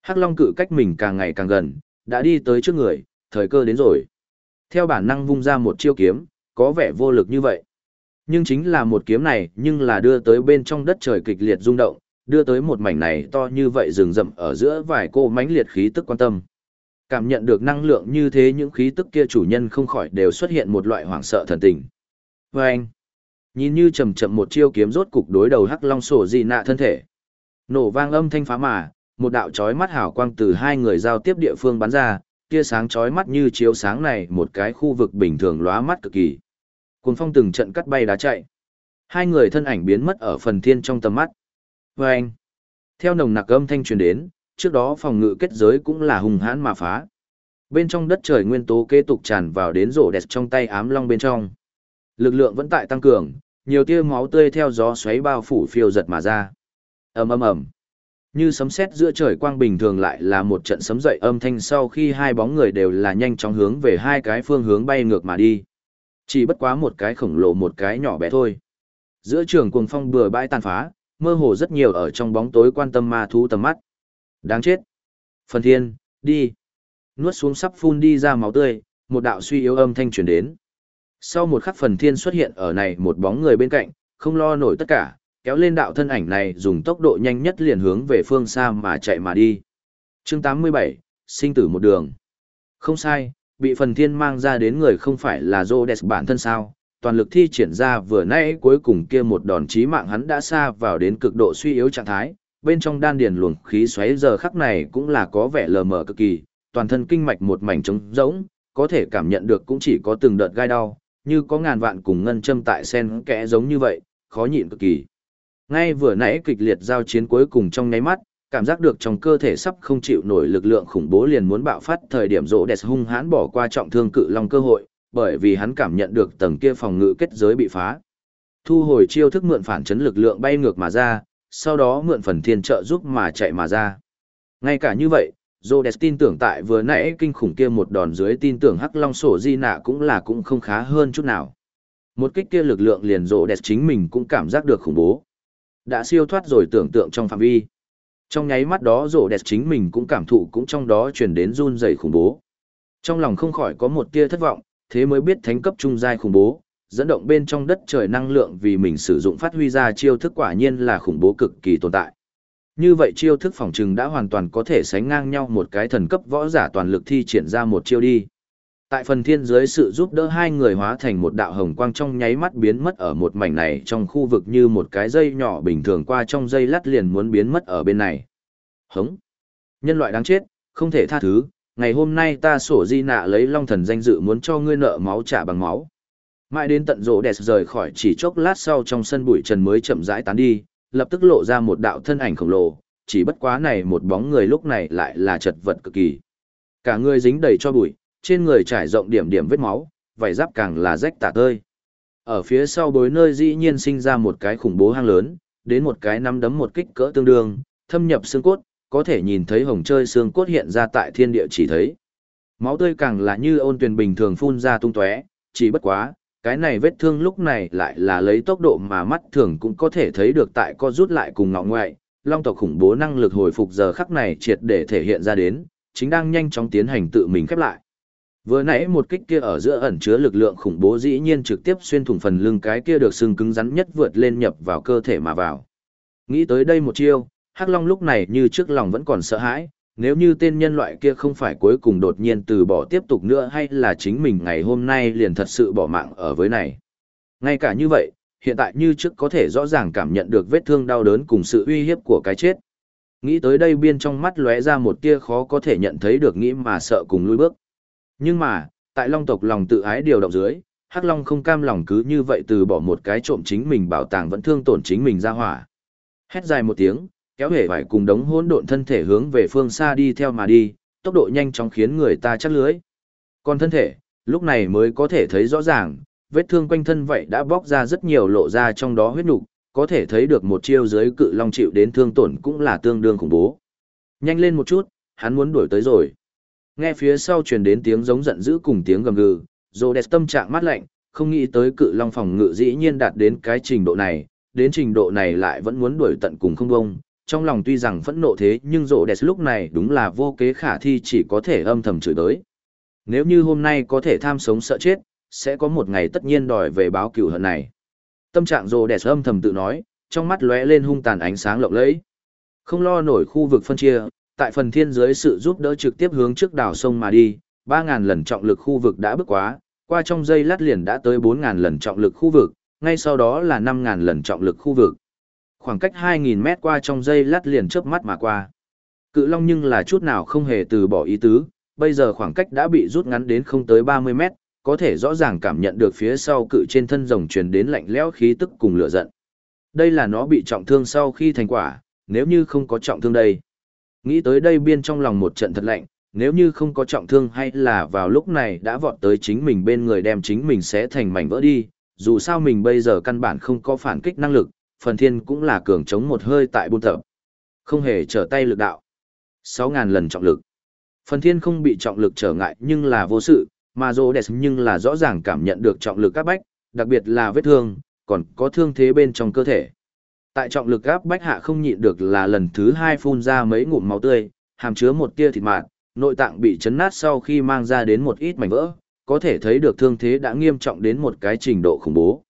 Hắc long cự cách mình càng ngày càng gần, đã đi tới trước người, thời cơ đến rồi. Theo bản năng vung ra một chiêu kiếm, có vẻ vô lực như vậy. Nhưng chính là một kiếm này, nhưng là đưa tới bên trong đất trời kịch liệt rung động, đưa tới một mảnh này to như vậy rừng rậm ở giữa vài cô mãnh liệt khí tức quan tâm. Cảm nhận được năng lượng như thế những khí tức kia chủ nhân không khỏi đều xuất hiện một loại hoảng sợ thần tình. Và anh, nhìn như chậm chậm một chiêu kiếm rốt cục đối đầu hắc long sổ gì nạ thân thể. Nổ vang âm thanh phá mà, một đạo chói mắt hào quang từ hai người giao tiếp địa phương bắn ra, tia sáng chói mắt như chiếu sáng này một cái khu vực bình thường lóa mắt cực kỳ. Cuồng phong từng trận cắt bay đá chạy. Hai người thân ảnh biến mất ở phần thiên trong tầm mắt. Và anh, theo nồng nặc âm thanh truyền đến, trước đó phòng ngự kết giới cũng là hùng hãn mà phá. Bên trong đất trời nguyên tố kế tục tràn vào đến rổ đẹp trong tay ám long bên trong. Lực lượng vẫn tại tăng cường, nhiều tia máu tươi theo gió xoáy bao phủ phiêu giật mà ra. ầm ầm ầm, như sấm sét giữa trời quang bình thường lại là một trận sấm dậy âm thanh sau khi hai bóng người đều là nhanh chóng hướng về hai cái phương hướng bay ngược mà đi. Chỉ bất quá một cái khổng lồ một cái nhỏ bé thôi. Giữa trường cuồng phong bừa bãi tàn phá, mơ hồ rất nhiều ở trong bóng tối quan tâm ma thú tầm mắt. Đáng chết. Phần thiên, đi. Nuốt xuống sắp phun đi ra máu tươi, một đạo suy yếu âm thanh truyền đến. Sau một khắc phần thiên xuất hiện ở này một bóng người bên cạnh, không lo nổi tất cả, kéo lên đạo thân ảnh này dùng tốc độ nhanh nhất liền hướng về phương xa mà chạy mà đi. Chương 87, sinh tử một đường. Không sai, bị phần thiên mang ra đến người không phải là Rhodes bản thân sao, toàn lực thi triển ra vừa nãy cuối cùng kia một đòn chí mạng hắn đã xa vào đến cực độ suy yếu trạng thái, bên trong đan điền luồng khí xoáy giờ khắc này cũng là có vẻ lờ mờ cực kỳ, toàn thân kinh mạch một mảnh trống rỗng, có thể cảm nhận được cũng chỉ có từng đợt gai đau, như có ngàn vạn cùng ngân châm tại sen kẽ giống như vậy, khó nhịn cực kỳ. Ngay vừa nãy kịch liệt giao chiến cuối cùng trong nháy mắt, cảm giác được trong cơ thể sắp không chịu nổi lực lượng khủng bố liền muốn bạo phát thời điểm rỗ đẹp hung hãn bỏ qua trọng thương cự long cơ hội, bởi vì hắn cảm nhận được tầng kia phòng ngự kết giới bị phá. Thu hồi chiêu thức mượn phản chấn lực lượng bay ngược mà ra, sau đó mượn phần thiên trợ giúp mà chạy mà ra. Ngay cả như vậy, Rhodes tin tưởng tại vừa nãy kinh khủng kia một đòn dưới tin tưởng Hắc Long sổ di nạ cũng là cũng không khá hơn chút nào. Một kích kia lực lượng liền Rhodes chính mình cũng cảm giác được khủng bố. Đã siêu thoát rồi tưởng tượng trong phạm vi. Trong nháy mắt đó Rhodes chính mình cũng cảm thụ cũng trong đó truyền đến run rẩy khủng bố. Trong lòng không khỏi có một tia thất vọng, thế mới biết thánh cấp trung giai khủng bố, dẫn động bên trong đất trời năng lượng vì mình sử dụng phát huy ra chiêu thức quả nhiên là khủng bố cực kỳ tồn tại. Như vậy chiêu thức phòng trừng đã hoàn toàn có thể sánh ngang nhau một cái thần cấp võ giả toàn lực thi triển ra một chiêu đi. Tại phần thiên dưới sự giúp đỡ hai người hóa thành một đạo hồng quang trong nháy mắt biến mất ở một mảnh này trong khu vực như một cái dây nhỏ bình thường qua trong dây lát liền muốn biến mất ở bên này. Hống! Nhân loại đáng chết, không thể tha thứ, ngày hôm nay ta sổ di nạ lấy long thần danh dự muốn cho ngươi nợ máu trả bằng máu. Mãi đến tận rỗ đẹp rời khỏi chỉ chốc lát sau trong sân bụi trần mới chậm rãi tán đi, lập tức lộ ra một đạo thân ảnh khổng lồ, chỉ bất quá này một bóng người lúc này lại là chật vật cực kỳ. Cả người dính đầy cho bụi, trên người trải rộng điểm điểm vết máu, vảy giáp càng là rách tả tơi. Ở phía sau bối nơi dĩ nhiên sinh ra một cái khủng bố hang lớn, đến một cái nắm đấm một kích cỡ tương đương, thâm nhập xương cốt, có thể nhìn thấy hồng chơi xương cốt hiện ra tại thiên địa chỉ thấy. Máu tươi càng là như ôn tuyền bình thường phun ra tung tóe, chỉ bất quá, cái này vết thương lúc này lại là lấy tốc độ mà mắt thường cũng có thể thấy được tại co rút lại cùng ngọ ngoại, long tộc khủng bố năng lực hồi phục giờ khắc này triệt để thể hiện ra đến, chính đang nhanh chóng tiến hành tự mình khép lại. Vừa nãy một kích kia ở giữa ẩn chứa lực lượng khủng bố dĩ nhiên trực tiếp xuyên thủng phần lưng cái kia được xương cứng rắn nhất vượt lên nhập vào cơ thể mà vào. Nghĩ tới đây một chiêu, Hắc Long lúc này như trước lòng vẫn còn sợ hãi, nếu như tên nhân loại kia không phải cuối cùng đột nhiên từ bỏ tiếp tục nữa hay là chính mình ngày hôm nay liền thật sự bỏ mạng ở với này. Ngay cả như vậy, hiện tại như trước có thể rõ ràng cảm nhận được vết thương đau đớn cùng sự uy hiếp của cái chết. Nghĩ tới đây biên trong mắt lóe ra một tia khó có thể nhận thấy được nghĩ mà sợ cùng lùi bước. Nhưng mà, tại long tộc lòng tự ái điều động dưới, Hắc Long không cam lòng cứ như vậy từ bỏ một cái trộm chính mình bảo tàng vẫn thương tổn chính mình ra hỏa. Hét dài một tiếng, kéo hể vải cùng đống hỗn độn thân thể hướng về phương xa đi theo mà đi, tốc độ nhanh chóng khiến người ta chắc lưới. Còn thân thể, lúc này mới có thể thấy rõ ràng, vết thương quanh thân vậy đã bóc ra rất nhiều lộ ra trong đó huyết nục, có thể thấy được một chiêu dưới cự long chịu đến thương tổn cũng là tương đương khủng bố. Nhanh lên một chút, hắn muốn đuổi tới rồi. Nghe phía sau truyền đến tiếng giống giận dữ cùng tiếng gầm gừ, Rhodes tâm trạng mát lạnh, không nghĩ tới cự long phòng ngự dĩ nhiên đạt đến cái trình độ này, đến trình độ này lại vẫn muốn đuổi tận cùng không bông. Trong lòng tuy rằng phẫn nộ thế nhưng Rhodes lúc này đúng là vô kế khả thi chỉ có thể âm thầm chửi tới. Nếu như hôm nay có thể tham sống sợ chết, sẽ có một ngày tất nhiên đòi về báo cửu hận này. Tâm trạng Rhodes âm thầm tự nói, trong mắt lóe lên hung tàn ánh sáng lộng lẫy. Không lo nổi khu vực phân chia, tại phần thiên dưới sự giúp đỡ trực tiếp hướng trước đảo sông mà đi, 3.000 lần trọng lực khu vực đã bước quá, qua trong giây lát liền đã tới 4.000 lần trọng lực khu vực, ngay sau đó là 5.000 lần trọng lực khu vực. Khoảng cách 2.000 mét qua trong dây lát liền chớp mắt mà qua. Cự Long nhưng là chút nào không hề từ bỏ ý tứ, bây giờ khoảng cách đã bị rút ngắn đến không tới 30 mét, có thể rõ ràng cảm nhận được phía sau cự trên thân rồng truyền đến lạnh lẽo khí tức cùng lửa giận. Đây là nó bị trọng thương sau khi thành quả, nếu như không có trọng thương đây. Nghĩ tới đây biên trong lòng một trận thật lạnh, nếu như không có trọng thương hay là vào lúc này đã vọt tới chính mình bên người đem chính mình sẽ thành mảnh vỡ đi, dù sao mình bây giờ căn bản không có phản kích năng lực, phần thiên cũng là cường chống một hơi tại buôn tập. Không hề trở tay lực đạo. 6.000 lần trọng lực. Phần thiên không bị trọng lực trở ngại nhưng là vô sự, mà rô đẹp nhưng là rõ ràng cảm nhận được trọng lực các bách, đặc biệt là vết thương, còn có thương thế bên trong cơ thể. Tại trọng lực áp bách hạ không nhịn được là lần thứ hai phun ra mấy ngụm máu tươi, hàm chứa một tia thịt mạt, nội tạng bị chấn nát sau khi mang ra đến một ít mảnh vỡ, có thể thấy được thương thế đã nghiêm trọng đến một cái trình độ khủng bố.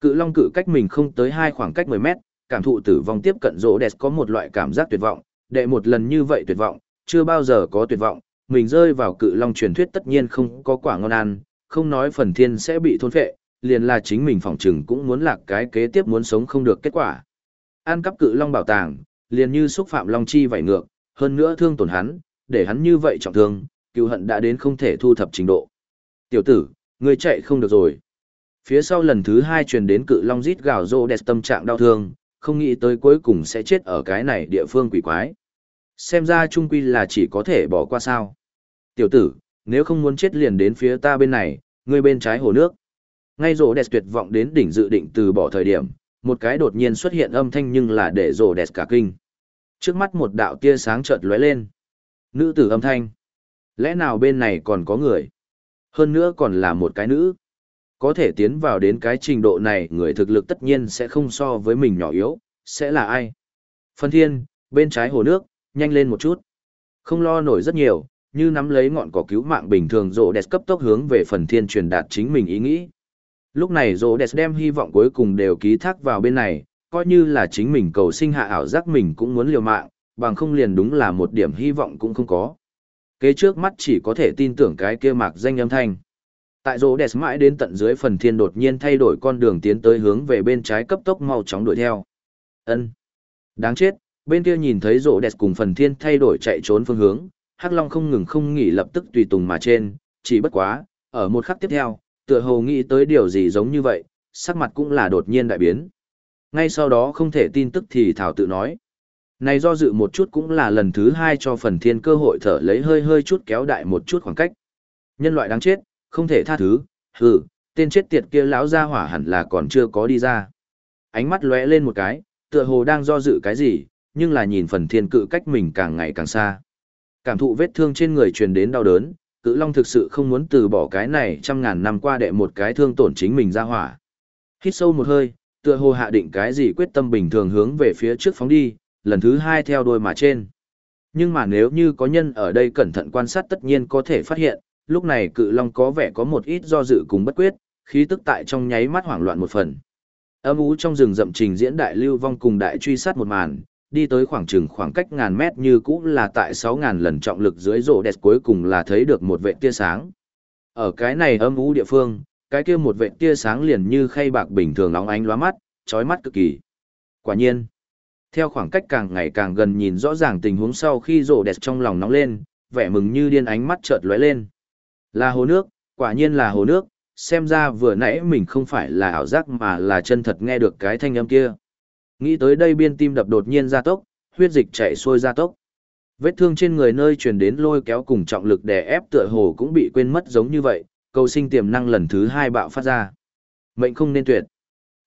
Cự long cự cách mình không tới hai khoảng cách 10 mét, cảm thụ tử vong tiếp cận rỗ đẹp có một loại cảm giác tuyệt vọng, đệ một lần như vậy tuyệt vọng, chưa bao giờ có tuyệt vọng, mình rơi vào cự long truyền thuyết tất nhiên không có quả ngon ăn, không nói phần thiên sẽ bị thôn phệ, liền là chính mình phỏng chừng cũng muốn lạc cái kế tiếp muốn sống không được kết quả. An cắp cự long bảo tàng, liền như xúc phạm long chi vảy ngược, hơn nữa thương tổn hắn, để hắn như vậy trọng thương, cựu hận đã đến không thể thu thập trình độ. Tiểu tử, ngươi chạy không được rồi. Phía sau lần thứ hai truyền đến cự long rít gào rô đẹp tâm trạng đau thương, không nghĩ tới cuối cùng sẽ chết ở cái này địa phương quỷ quái. Xem ra trung quy là chỉ có thể bỏ qua sao. Tiểu tử, nếu không muốn chết liền đến phía ta bên này, ngươi bên trái hồ nước. Ngay rô đẹp tuyệt vọng đến đỉnh dự định từ bỏ thời điểm, một cái đột nhiên xuất hiện âm thanh nhưng là để rô đẹp cả kinh. Trước mắt một đạo tia sáng chợt lóe lên. Nữ tử âm thanh. Lẽ nào bên này còn có người? Hơn nữa còn là một cái nữ. Có thể tiến vào đến cái trình độ này người thực lực tất nhiên sẽ không so với mình nhỏ yếu, sẽ là ai? Phân thiên, bên trái hồ nước, nhanh lên một chút. Không lo nổi rất nhiều, như nắm lấy ngọn cỏ cứu mạng bình thường rộ đẹp cấp tốc hướng về phần thiên truyền đạt chính mình ý nghĩ. Lúc này rộ đẹp đem hy vọng cuối cùng đều ký thác vào bên này, coi như là chính mình cầu sinh hạ ảo giác mình cũng muốn liều mạng, bằng không liền đúng là một điểm hy vọng cũng không có. Kế trước mắt chỉ có thể tin tưởng cái kia mạc danh âm thanh. Tại rô đẹp mãi đến tận dưới phần thiên đột nhiên thay đổi con đường tiến tới hướng về bên trái cấp tốc mau chóng đuổi theo. ân Đáng chết, bên kia nhìn thấy rô đẹp cùng phần thiên thay đổi chạy trốn phương hướng, Hắc Long không ngừng không nghỉ lập tức tùy tùng mà trên, chỉ bất quá, ở một khắc tiếp theo, tựa hồ nghĩ tới điều gì giống như vậy, sắc mặt cũng là đột nhiên đại biến. Ngay sau đó không thể tin tức thì Thảo tự nói. Này do dự một chút cũng là lần thứ hai cho phần thiên cơ hội thở lấy hơi hơi chút kéo đại một chút khoảng cách. Nhân loại đáng chết, không thể tha thứ, hừ, tên chết tiệt kia lão gia hỏa hẳn là còn chưa có đi ra. Ánh mắt lóe lên một cái, tựa hồ đang do dự cái gì, nhưng là nhìn phần thiên cự cách mình càng ngày càng xa. Cảm thụ vết thương trên người truyền đến đau đớn, cự long thực sự không muốn từ bỏ cái này trăm ngàn năm qua đệ một cái thương tổn chính mình ra hỏa. Hít sâu một hơi, tựa hồ hạ định cái gì quyết tâm bình thường hướng về phía trước phóng đi, lần thứ hai theo đôi mà trên. Nhưng mà nếu như có nhân ở đây cẩn thận quan sát tất nhiên có thể phát hiện, lúc này cự long có vẻ có một ít do dự cùng bất quyết, khí tức tại trong nháy mắt hoảng loạn một phần. Âm ú trong rừng rậm trình diễn đại lưu vong cùng đại truy sát một màn, đi tới khoảng chừng khoảng cách ngàn mét như cũ là tại 6.000 lần trọng lực dưới rổ đẹp cuối cùng là thấy được một vệ tia sáng. Ở cái này âm ú địa phương, cái kia một vệ tia sáng liền như khay bạc bình thường nóng ánh lóa mắt, chói mắt cực kỳ. Quả nhiên, theo khoảng cách càng ngày càng gần nhìn rõ ràng tình huống sau khi rổ đẹp trong lòng nóng lên, vẻ mừng như điên ánh mắt chợt lóe lên. Là hồ nước, quả nhiên là hồ nước, xem ra vừa nãy mình không phải là ảo giác mà là chân thật nghe được cái thanh âm kia. Nghĩ tới đây biên tim đập đột nhiên ra tốc, huyết dịch chạy xuôi ra tốc. Vết thương trên người nơi truyền đến lôi kéo cùng trọng lực đè ép tựa hồ cũng bị quên mất giống như vậy, cầu sinh tiềm năng lần thứ hai bạo phát ra. Mệnh không nên tuyệt.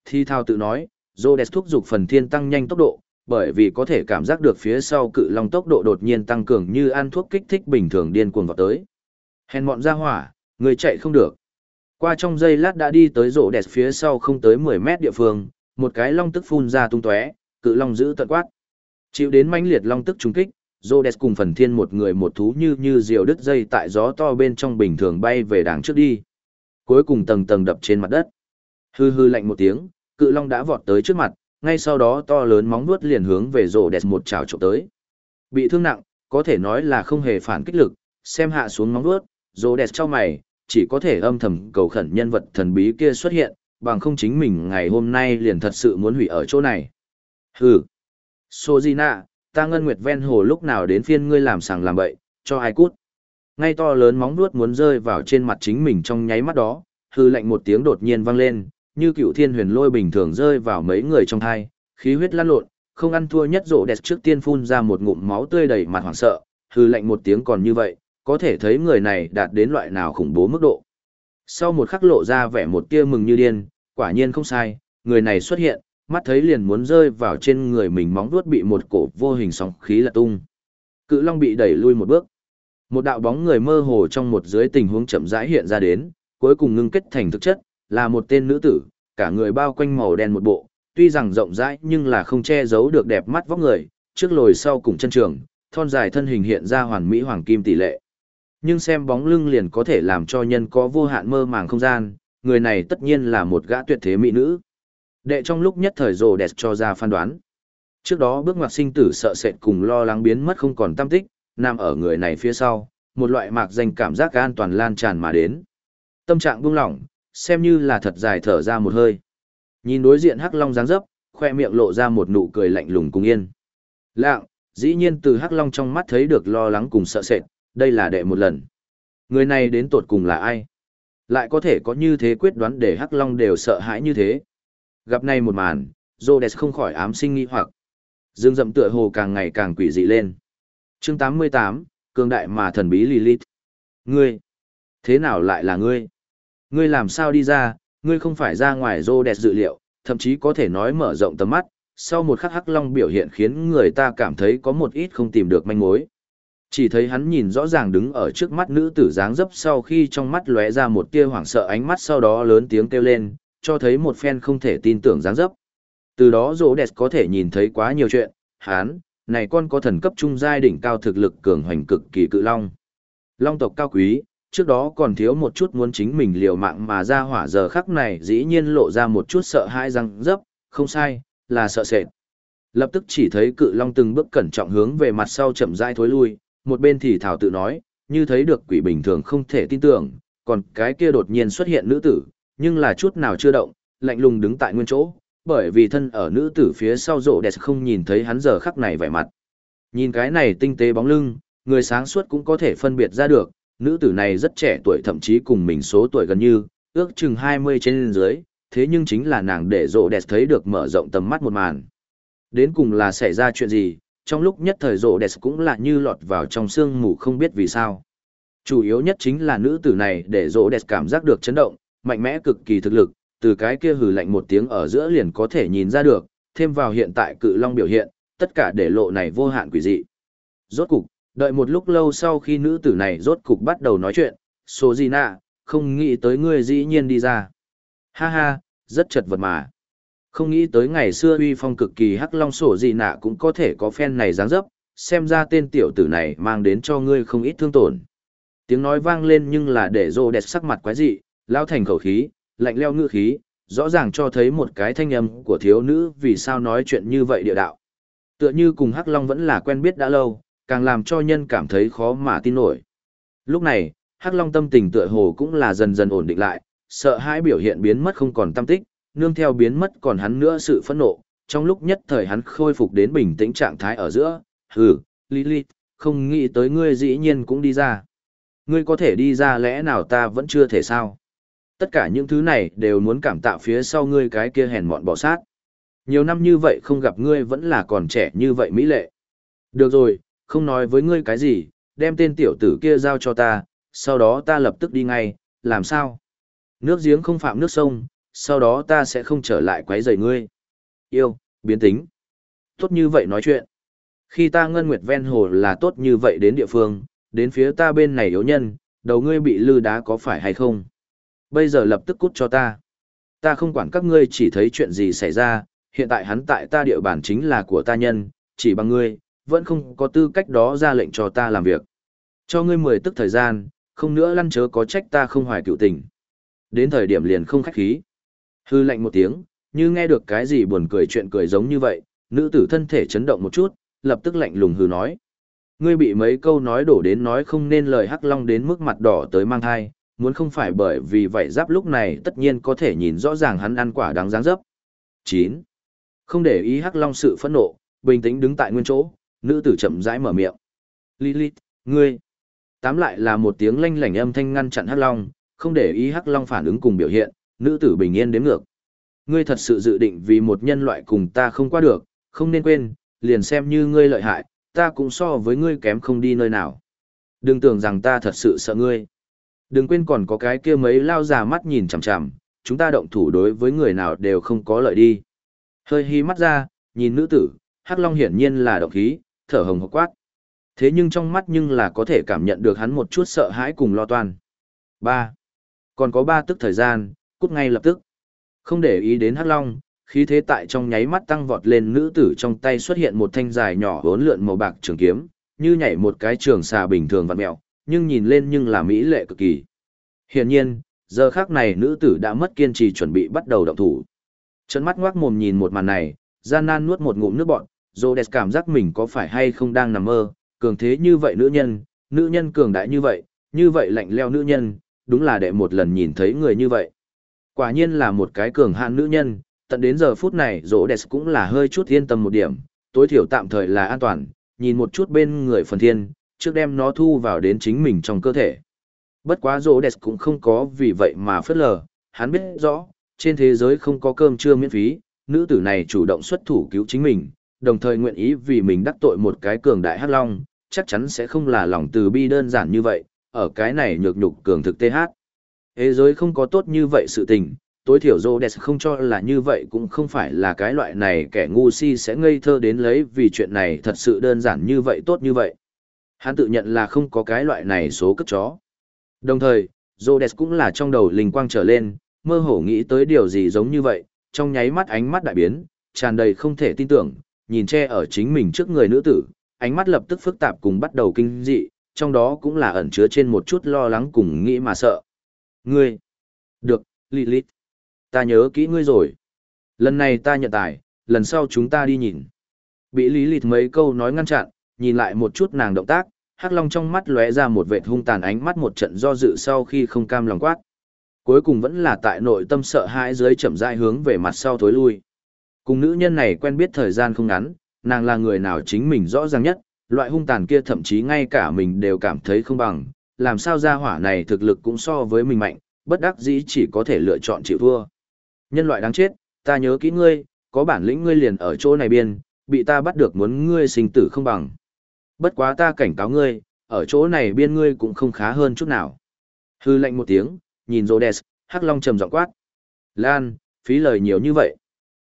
Thi thao tự nói, Rhodes thúc giục phần thiên tăng nhanh tốc độ, bởi vì có thể cảm giác được phía sau cự long tốc độ đột nhiên tăng cường như ăn thuốc kích thích bình thường điên cuồng vào tới. Hèn mọn ra hỏa, người chạy không được. Qua trong giây lát đã đi tới rộ đẹp phía sau không tới 10 mét địa phương, một cái long tức phun ra tung tóe, cự long giữ tận quát. Chịu đến mãnh liệt long tức trùng kích, Rhodes cùng phần thiên một người một thú như như diều đứt dây tại gió to bên trong bình thường bay về đằng trước đi. Cuối cùng tầng tầng đập trên mặt đất. Hư hư lạnh một tiếng, cự long đã vọt tới trước mặt, ngay sau đó to lớn móng vuốt liền hướng về Rhodes một trào trộm tới. Bị thương nặng, có thể nói là không hề phản kích lực, xem hạ xuống móng vuốt, Rhodes cho mày, chỉ có thể âm thầm cầu khẩn nhân vật thần bí kia xuất hiện, bằng không chính mình ngày hôm nay liền thật sự muốn hủy ở chỗ này. Hừ. Sojina, ta ngân nguyệt ven hồ lúc nào đến phiên ngươi làm sàng làm bậy, cho ai cút. Ngay to lớn móng vuốt muốn rơi vào trên mặt chính mình trong nháy mắt đó, hư lạnh một tiếng đột nhiên vang lên, như cựu thiên huyền lôi bình thường rơi vào mấy người trong thai, khí huyết lan lộn, không ăn thua nhất rộ đẹp trước tiên phun ra một ngụm máu tươi đầy mặt hoảng sợ, hư lạnh một tiếng còn như vậy, có thể thấy người này đạt đến loại nào khủng bố mức độ. Sau một khắc lộ ra vẻ một tia mừng như điên, quả nhiên không sai, người này xuất hiện, mắt thấy liền muốn rơi vào trên người mình móng vuốt bị một cổ vô hình sóng khí lật tung. Cự Long bị đẩy lui một bước. Một đạo bóng người mơ hồ trong một dưới tình huống chậm rãi hiện ra đến, cuối cùng ngưng kết thành thực chất, là một tên nữ tử, cả người bao quanh màu đen một bộ, tuy rằng rộng rãi nhưng là không che giấu được đẹp mắt vóc người, trước lồi sau cùng chân trường, thon dài thân hình hiện ra hoàn mỹ hoàng kim tỷ lệ. Nhưng xem bóng lưng liền có thể làm cho nhân có vô hạn mơ màng không gian, người này tất nhiên là một gã tuyệt thế mỹ nữ. Đệ trong lúc nhất thời rồ đẹp cho ra phán đoán. Trước đó bước ngoặt sinh tử sợ sệt cùng lo lắng biến mất không còn tâm tích, nằm ở người này phía sau, một loại mạc danh cảm giác an toàn lan tràn mà đến. Tâm trạng buông lỏng, xem như là thật dài thở ra một hơi. Nhìn đối diện Hắc Long dáng dấp, khoe miệng lộ ra một nụ cười lạnh lùng cùng yên. Lạng, dĩ nhiên từ Hắc Long trong mắt thấy được lo lắng cùng sợ sệt, đây là đệ một lần. Người này đến tột cùng là ai? Lại có thể có như thế quyết đoán để Hắc Long đều sợ hãi như thế. Gặp này một màn, Rhodes không khỏi ám sinh nghi hoặc. Dương dậm tựa hồ càng ngày càng quỷ dị lên. chương 88, cường đại mà thần bí Lilith. Ngươi, thế nào lại là ngươi? Ngươi làm sao đi ra, ngươi không phải ra ngoài Rhodes dự liệu, thậm chí có thể nói mở rộng tầm mắt. Sau một khắc hắc long biểu hiện khiến người ta cảm thấy có một ít không tìm được manh mối. Chỉ thấy hắn nhìn rõ ràng đứng ở trước mắt nữ tử dáng dấp sau khi trong mắt lóe ra một tia hoảng sợ ánh mắt sau đó lớn tiếng kêu lên, cho thấy một phen không thể tin tưởng dáng dấp. Từ đó rỗ đẹp có thể nhìn thấy quá nhiều chuyện, hắn, này con có thần cấp trung giai đỉnh cao thực lực cường hoành cực kỳ cự long. Long tộc cao quý, trước đó còn thiếu một chút muốn chính mình liều mạng mà ra hỏa giờ khắc này dĩ nhiên lộ ra một chút sợ hãi răng dấp, không sai, là sợ sệt. Lập tức chỉ thấy cự long từng bước cẩn trọng hướng về mặt sau chậm rãi thối lui, một bên thì thảo tự nói, như thấy được quỷ bình thường không thể tin tưởng, còn cái kia đột nhiên xuất hiện nữ tử, nhưng là chút nào chưa động, lạnh lùng đứng tại nguyên chỗ, bởi vì thân ở nữ tử phía sau rộ đẹp không nhìn thấy hắn giờ khắc này vẻ mặt. Nhìn cái này tinh tế bóng lưng, người sáng suốt cũng có thể phân biệt ra được, nữ tử này rất trẻ tuổi thậm chí cùng mình số tuổi gần như, ước chừng 20 trên dưới, thế nhưng chính là nàng để rộ đẹp thấy được mở rộng tầm mắt một màn. Đến cùng là xảy ra chuyện gì, trong lúc nhất thời rộ đẹp cũng là như lọt vào trong sương mù không biết vì sao. Chủ yếu nhất chính là nữ tử này để rộ đẹp cảm giác được chấn động, mạnh mẽ cực kỳ thực lực, từ cái kia hừ lạnh một tiếng ở giữa liền có thể nhìn ra được, thêm vào hiện tại cự long biểu hiện, tất cả để lộ này vô hạn quỷ dị. Rốt cục, đợi một lúc lâu sau khi nữ tử này rốt cục bắt đầu nói chuyện, số gì nạ, không nghĩ tới ngươi dĩ nhiên đi ra. Ha ha, rất chật vật mà. Không nghĩ tới ngày xưa uy phong cực kỳ hắc long sổ gì nạ cũng có thể có phen này dáng dấp, xem ra tên tiểu tử này mang đến cho ngươi không ít thương tổn. Tiếng nói vang lên nhưng là để rô đẹp sắc mặt quái dị, lao thành khẩu khí, lạnh leo ngữ khí, rõ ràng cho thấy một cái thanh âm của thiếu nữ vì sao nói chuyện như vậy địa đạo. Tựa như cùng Hắc Long vẫn là quen biết đã lâu, càng làm cho nhân cảm thấy khó mà tin nổi. Lúc này, Hắc Long tâm tình tựa hồ cũng là dần dần ổn định lại, sợ hãi biểu hiện biến mất không còn tâm tích, nương theo biến mất còn hắn nữa sự phẫn nộ, trong lúc nhất thời hắn khôi phục đến bình tĩnh trạng thái ở giữa, hừ, Lilith, không nghĩ tới ngươi dĩ nhiên cũng đi ra. Ngươi có thể đi ra lẽ nào ta vẫn chưa thể sao? Tất cả những thứ này đều muốn cảm tạ phía sau ngươi cái kia hèn mọn bỏ sát. Nhiều năm như vậy không gặp ngươi vẫn là còn trẻ như vậy mỹ lệ. Được rồi, không nói với ngươi cái gì, đem tên tiểu tử kia giao cho ta, sau đó ta lập tức đi ngay, làm sao? Nước giếng không phạm nước sông, sau đó ta sẽ không trở lại quấy rầy ngươi. Yêu, biến tính. Tốt như vậy nói chuyện. Khi ta ngân nguyệt ven hồ là tốt như vậy đến địa phương, đến phía ta bên này yếu nhân, đầu ngươi bị lư đá có phải hay không? Bây giờ lập tức cút cho ta. Ta không quản các ngươi chỉ thấy chuyện gì xảy ra, hiện tại hắn tại ta địa bàn chính là của ta nhân, chỉ bằng ngươi, vẫn không có tư cách đó ra lệnh cho ta làm việc. Cho ngươi mười tức thời gian, không nữa lăn chớ có trách ta không hoài cựu tình. Đến thời điểm liền không khách khí. Hư lạnh một tiếng, như nghe được cái gì buồn cười chuyện cười giống như vậy, nữ tử thân thể chấn động một chút, lập tức lạnh lùng hư nói. Ngươi bị mấy câu nói đổ đến nói không nên lời hắc long đến mức mặt đỏ tới mang thai, muốn không phải bởi vì vậy giáp lúc này tất nhiên có thể nhìn rõ ràng hắn ăn quả đáng dáng dấp. 9. Không để ý hắc long sự phẫn nộ, bình tĩnh đứng tại nguyên chỗ, nữ tử chậm rãi mở miệng. Lilith, ngươi. Tám lại là một tiếng lanh lảnh âm thanh ngăn chặn hắc long, không để ý hắc long phản ứng cùng biểu hiện, nữ tử bình yên đếm ngược. Ngươi thật sự dự định vì một nhân loại cùng ta không qua được, không nên quên, liền xem như ngươi lợi hại, ta cũng so với ngươi kém không đi nơi nào. Đừng tưởng rằng ta thật sự sợ ngươi. Đừng quên còn có cái kia mấy lao già mắt nhìn chằm chằm, chúng ta động thủ đối với người nào đều không có lợi đi. Hơi hí mắt ra, nhìn nữ tử, Hắc Long hiển nhiên là động khí, thở hồng hộc quát. Thế nhưng trong mắt nhưng là có thể cảm nhận được hắn một chút sợ hãi cùng lo toan. Ba, Còn có ba tức thời gian, cút ngay lập tức. Không để ý đến Hắc Long, khí thế tại trong nháy mắt tăng vọt lên nữ tử trong tay xuất hiện một thanh dài nhỏ uốn lượn màu bạc trường kiếm, như nhảy một cái trường xà bình thường vặn mẹo, nhưng nhìn lên nhưng là mỹ lệ cực kỳ. Hiển nhiên, giờ khác này nữ tử đã mất kiên trì chuẩn bị bắt đầu động thủ. Chân mắt ngoác mồm nhìn một màn này, gian nan nuốt một ngụm nước bọt, Rhodes cảm giác mình có phải hay không đang nằm mơ, cường thế như vậy nữ nhân, nữ nhân cường đại như vậy, như vậy lạnh leo nữ nhân, đúng là đệ một lần nhìn thấy người như vậy. Quả nhiên là một cái cường hạn nữ nhân, tận đến giờ phút này rỗ đẹp cũng là hơi chút yên tâm một điểm, tối thiểu tạm thời là an toàn, nhìn một chút bên người phần thiên, trước đem nó thu vào đến chính mình trong cơ thể. Bất quá rỗ đẹp cũng không có vì vậy mà phớt lờ, hắn biết rõ, trên thế giới không có cơm trưa miễn phí, nữ tử này chủ động xuất thủ cứu chính mình, đồng thời nguyện ý vì mình đắc tội một cái cường đại hắc long, chắc chắn sẽ không là lòng từ bi đơn giản như vậy, ở cái này nhược nhục cường thực TH. Thế giới không có tốt như vậy sự tình, tối thiểu Rhodes không cho là như vậy cũng không phải là cái loại này kẻ ngu si sẽ ngây thơ đến lấy vì chuyện này thật sự đơn giản như vậy tốt như vậy. Hắn tự nhận là không có cái loại này số cất chó. Đồng thời, Rhodes cũng là trong đầu linh quang trở lên, mơ hồ nghĩ tới điều gì giống như vậy, trong nháy mắt ánh mắt đại biến, tràn đầy không thể tin tưởng, nhìn che ở chính mình trước người nữ tử, ánh mắt lập tức phức tạp cùng bắt đầu kinh dị, trong đó cũng là ẩn chứa trên một chút lo lắng cùng nghĩ mà sợ. Ngươi! Được, Lilith. Ta nhớ kỹ ngươi rồi. Lần này ta nhận tài, lần sau chúng ta đi nhìn. Bị Lilith mấy câu nói ngăn chặn, nhìn lại một chút nàng động tác, Hắc Long trong mắt lóe ra một vệt hung tàn ánh mắt một trận do dự sau khi không cam lòng quát. Cuối cùng vẫn là tại nội tâm sợ hãi dưới chậm rãi hướng về mặt sau thối lui. Cùng nữ nhân này quen biết thời gian không ngắn, nàng là người nào chính mình rõ ràng nhất, loại hung tàn kia thậm chí ngay cả mình đều cảm thấy không bằng, làm sao ra hỏa này thực lực cũng so với mình mạnh, bất đắc dĩ chỉ có thể lựa chọn chịu thua. Nhân loại đáng chết, ta nhớ kỹ ngươi, có bản lĩnh ngươi liền ở chỗ này biên, bị ta bắt được muốn ngươi sinh tử không bằng. Bất quá ta cảnh cáo ngươi, ở chỗ này biên ngươi cũng không khá hơn chút nào. Hư lệnh một tiếng, nhìn Rhodes, Hắc Long trầm giọng quát. Lan, phí lời nhiều như vậy.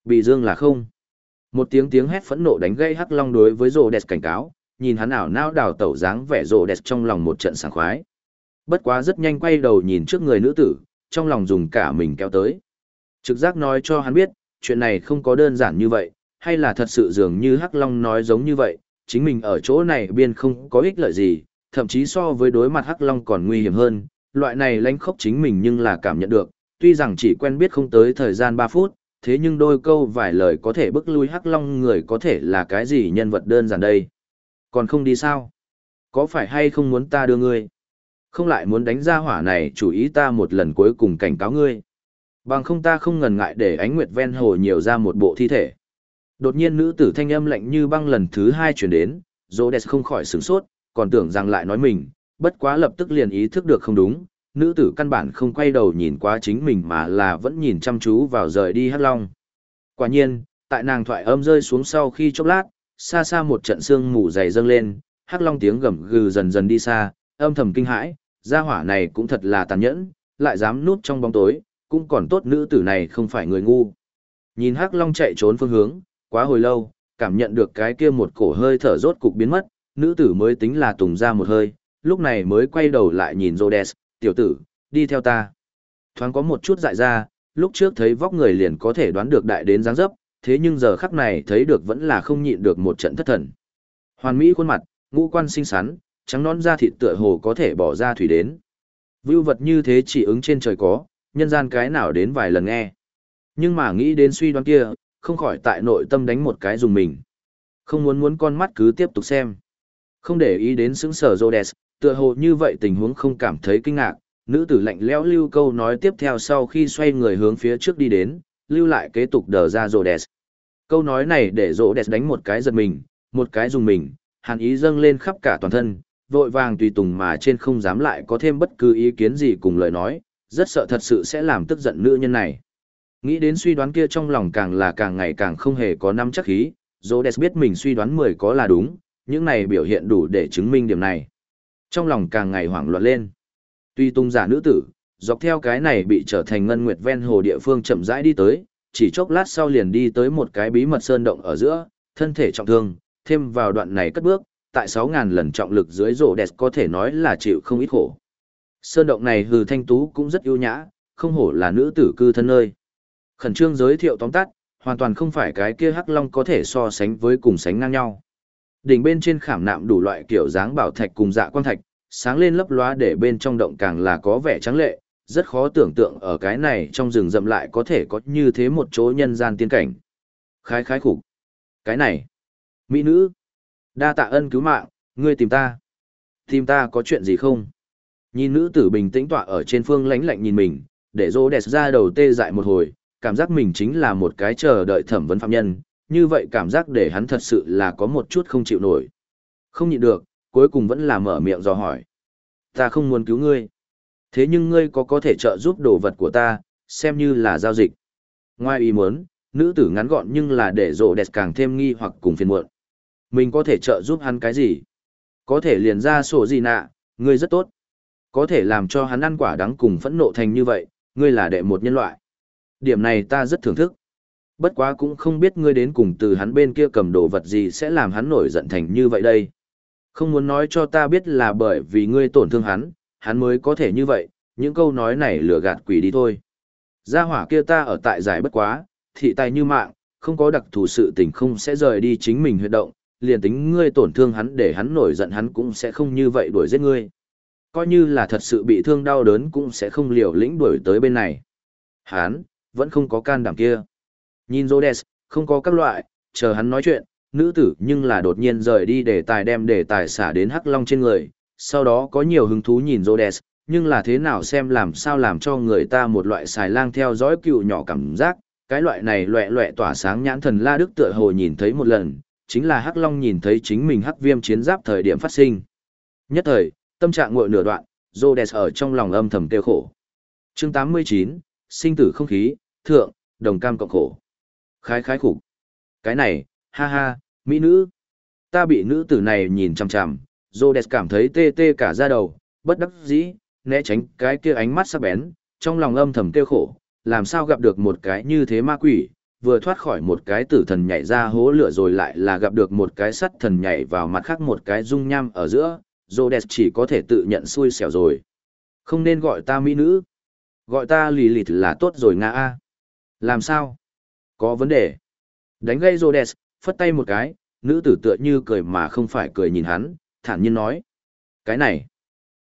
Bị dương là không. Một tiếng tiếng hét phẫn nộ đánh gây Hắc Long đối với Rhodes cảnh cáo, nhìn hắn ảo não đào tẩu dáng vẻ Rhodes trong lòng một trận sảng khoái. Bất quá rất nhanh quay đầu nhìn trước người nữ tử, trong lòng dùng cả mình kéo tới. Trực giác nói cho hắn biết, chuyện này không có đơn giản như vậy, hay là thật sự dường như Hắc Long nói giống như vậy, chính mình ở chỗ này biên không có ích lợi gì, thậm chí so với đối mặt Hắc Long còn nguy hiểm hơn, loại này lãnh khốc chính mình nhưng là cảm nhận được, tuy rằng chỉ quen biết không tới thời gian 3 phút, thế nhưng đôi câu vài lời có thể bức lui Hắc Long người có thể là cái gì nhân vật đơn giản đây. Còn không đi sao? Có phải hay không muốn ta đưa ngươi? Không lại muốn đánh ra hỏa này chủ ý ta một lần cuối cùng cảnh cáo ngươi. Bằng không ta không ngần ngại để ánh nguyệt ven hồ nhiều ra một bộ thi thể. Đột nhiên nữ tử thanh âm lạnh như băng lần thứ hai chuyển đến, Rhodes không khỏi sửng sốt, còn tưởng rằng lại nói mình, bất quá lập tức liền ý thức được không đúng, nữ tử căn bản không quay đầu nhìn qua chính mình mà là vẫn nhìn chăm chú vào rời đi hắc long. Quả nhiên, tại nàng thoại âm rơi xuống sau khi chốc lát, xa xa một trận sương mù dày dâng lên, hắc long tiếng gầm gừ dần dần đi xa, âm thầm kinh hãi, gia hỏa này cũng thật là tàn nhẫn, lại dám núp trong bóng tối, cũng còn tốt nữ tử này không phải người ngu. Nhìn hắc long chạy trốn phương hướng, quá hồi lâu, cảm nhận được cái kia một cổ hơi thở rốt cục biến mất, nữ tử mới tính là tùng ra một hơi, lúc này mới quay đầu lại nhìn Rhodes, tiểu tử, đi theo ta. Thoáng có một chút dại ra, lúc trước thấy vóc người liền có thể đoán được đại đến dáng dấp, thế nhưng giờ khắc này thấy được vẫn là không nhịn được một trận thất thần. Hoàn mỹ khuôn mặt, ngũ quan xinh xắn, trắng nón da thịt tựa hồ có thể bỏ ra thủy đến. Vưu vật như thế chỉ ứng trên trời có, nhân gian cái nào đến vài lần nghe. Nhưng mà nghĩ đến suy đoán kia, không khỏi tại nội tâm đánh một cái dùng mình. Không muốn muốn con mắt cứ tiếp tục xem. Không để ý đến xứng sở Rhodes, tựa hồ như vậy tình huống không cảm thấy kinh ngạc, nữ tử lạnh lẽo lưu câu nói tiếp theo sau khi xoay người hướng phía trước đi đến, lưu lại kế tục đờ ra Rhodes. Câu nói này để Rhodes đánh một cái giật mình, một cái dùng mình, hàn ý dâng lên khắp cả toàn thân, vội vàng tùy tùng mà trên không dám lại có thêm bất cứ ý kiến gì cùng lời nói, rất sợ thật sự sẽ làm tức giận nữ nhân này. Nghĩ đến suy đoán kia trong lòng càng là càng ngày càng không hề có năm chắc khí, Rhodes biết mình suy đoán 10 có là đúng, những này biểu hiện đủ để chứng minh điểm này. Trong lòng càng ngày hoảng loạn lên. Tuy tung giả nữ tử, dọc theo cái này bị trở thành ngân nguyệt ven hồ địa phương chậm rãi đi tới, chỉ chốc lát sau liền đi tới một cái bí mật sơn động ở giữa, thân thể trọng thương, thêm vào đoạn này cất bước, tại 6000 lần trọng lực dưới rổ đẹp có thể nói là chịu không ít khổ. Sơn động này hừ thanh tú cũng rất ưu nhã, không hổ là nữ tử cư thân nơi. Khẩn trương giới thiệu tóm tắt, hoàn toàn không phải cái kia hắc long có thể so sánh với cùng sánh ngang nhau. Đỉnh bên trên khảm nạm đủ loại kiểu dáng bảo thạch cùng dạ quan thạch, sáng lên lấp lóa để bên trong động càng là có vẻ trắng lệ, rất khó tưởng tượng ở cái này trong rừng rậm lại có thể có như thế một chỗ nhân gian tiên cảnh. Khái khái khủng. Cái này. Mỹ nữ. Đa tạ ân cứu mạng, ngươi tìm ta. Tìm ta có chuyện gì không? Nhìn nữ tử bình tĩnh tọa ở trên phương lánh lạnh nhìn mình, để rô đẹp ra đầu tê dại một hồi, cảm giác mình chính là một cái chờ đợi thẩm vấn phạm nhân, như vậy cảm giác để hắn thật sự là có một chút không chịu nổi. Không nhịn được, cuối cùng vẫn là mở miệng dò hỏi. Ta không muốn cứu ngươi. Thế nhưng ngươi có có thể trợ giúp đồ vật của ta, xem như là giao dịch. Ngoài ý muốn, nữ tử ngắn gọn nhưng là để rộ đẹp càng thêm nghi hoặc cùng phiền muộn. Mình có thể trợ giúp hắn cái gì? Có thể liền ra sổ gì nạ, ngươi rất tốt. Có thể làm cho hắn ăn quả đắng cùng phẫn nộ thành như vậy, ngươi là đệ một nhân loại. Điểm này ta rất thưởng thức. Bất quá cũng không biết ngươi đến cùng từ hắn bên kia cầm đồ vật gì sẽ làm hắn nổi giận thành như vậy đây. Không muốn nói cho ta biết là bởi vì ngươi tổn thương hắn, hắn mới có thể như vậy, những câu nói này lừa gạt quỷ đi thôi. Gia hỏa kia ta ở tại giải bất quá, thị tài như mạng, không có đặc thù sự tình không sẽ rời đi chính mình huyệt động, liền tính ngươi tổn thương hắn để hắn nổi giận hắn cũng sẽ không như vậy đuổi giết ngươi. Coi như là thật sự bị thương đau đớn cũng sẽ không liều lĩnh đuổi tới bên này. Hắn, vẫn không có can đảm kia. Nhìn Rhodes, không có các loại, chờ hắn nói chuyện, nữ tử nhưng là đột nhiên rời đi để tài đem để tài xả đến hắc long trên người, sau đó có nhiều hứng thú nhìn Rhodes, nhưng là thế nào xem làm sao làm cho người ta một loại xài lang theo dõi cựu nhỏ cảm giác, cái loại này loẹ loẹ tỏa sáng nhãn thần La Đức tựa hồ nhìn thấy một lần, chính là Hắc Long nhìn thấy chính mình Hắc Viêm chiến giáp thời điểm phát sinh. Nhất thời, tâm trạng ngội nửa đoạn, Rhodes ở trong lòng âm thầm tiêu khổ. Chương 89, sinh tử không khí, thượng, đồng cam cộng khổ. Khái khái khủng. Cái này, ha ha, mỹ nữ. Ta bị nữ tử này nhìn chằm chằm, Rhodes cảm thấy tê tê cả da đầu, bất đắc dĩ, né tránh cái kia ánh mắt sắc bén, trong lòng âm thầm tiêu khổ, làm sao gặp được một cái như thế ma quỷ, vừa thoát khỏi một cái tử thần nhảy ra hố lửa rồi lại là gặp được một cái sắt thần nhảy vào mặt khác một cái dung nham ở giữa, Rhodes chỉ có thể tự nhận xui xẻo rồi. Không nên gọi ta mỹ nữ. Gọi ta lì lịt là tốt rồi nga a. Làm sao? Có vấn đề. Đánh gây Rhodes, phất tay một cái, nữ tử tựa như cười mà không phải cười nhìn hắn, thản nhiên nói. Cái này.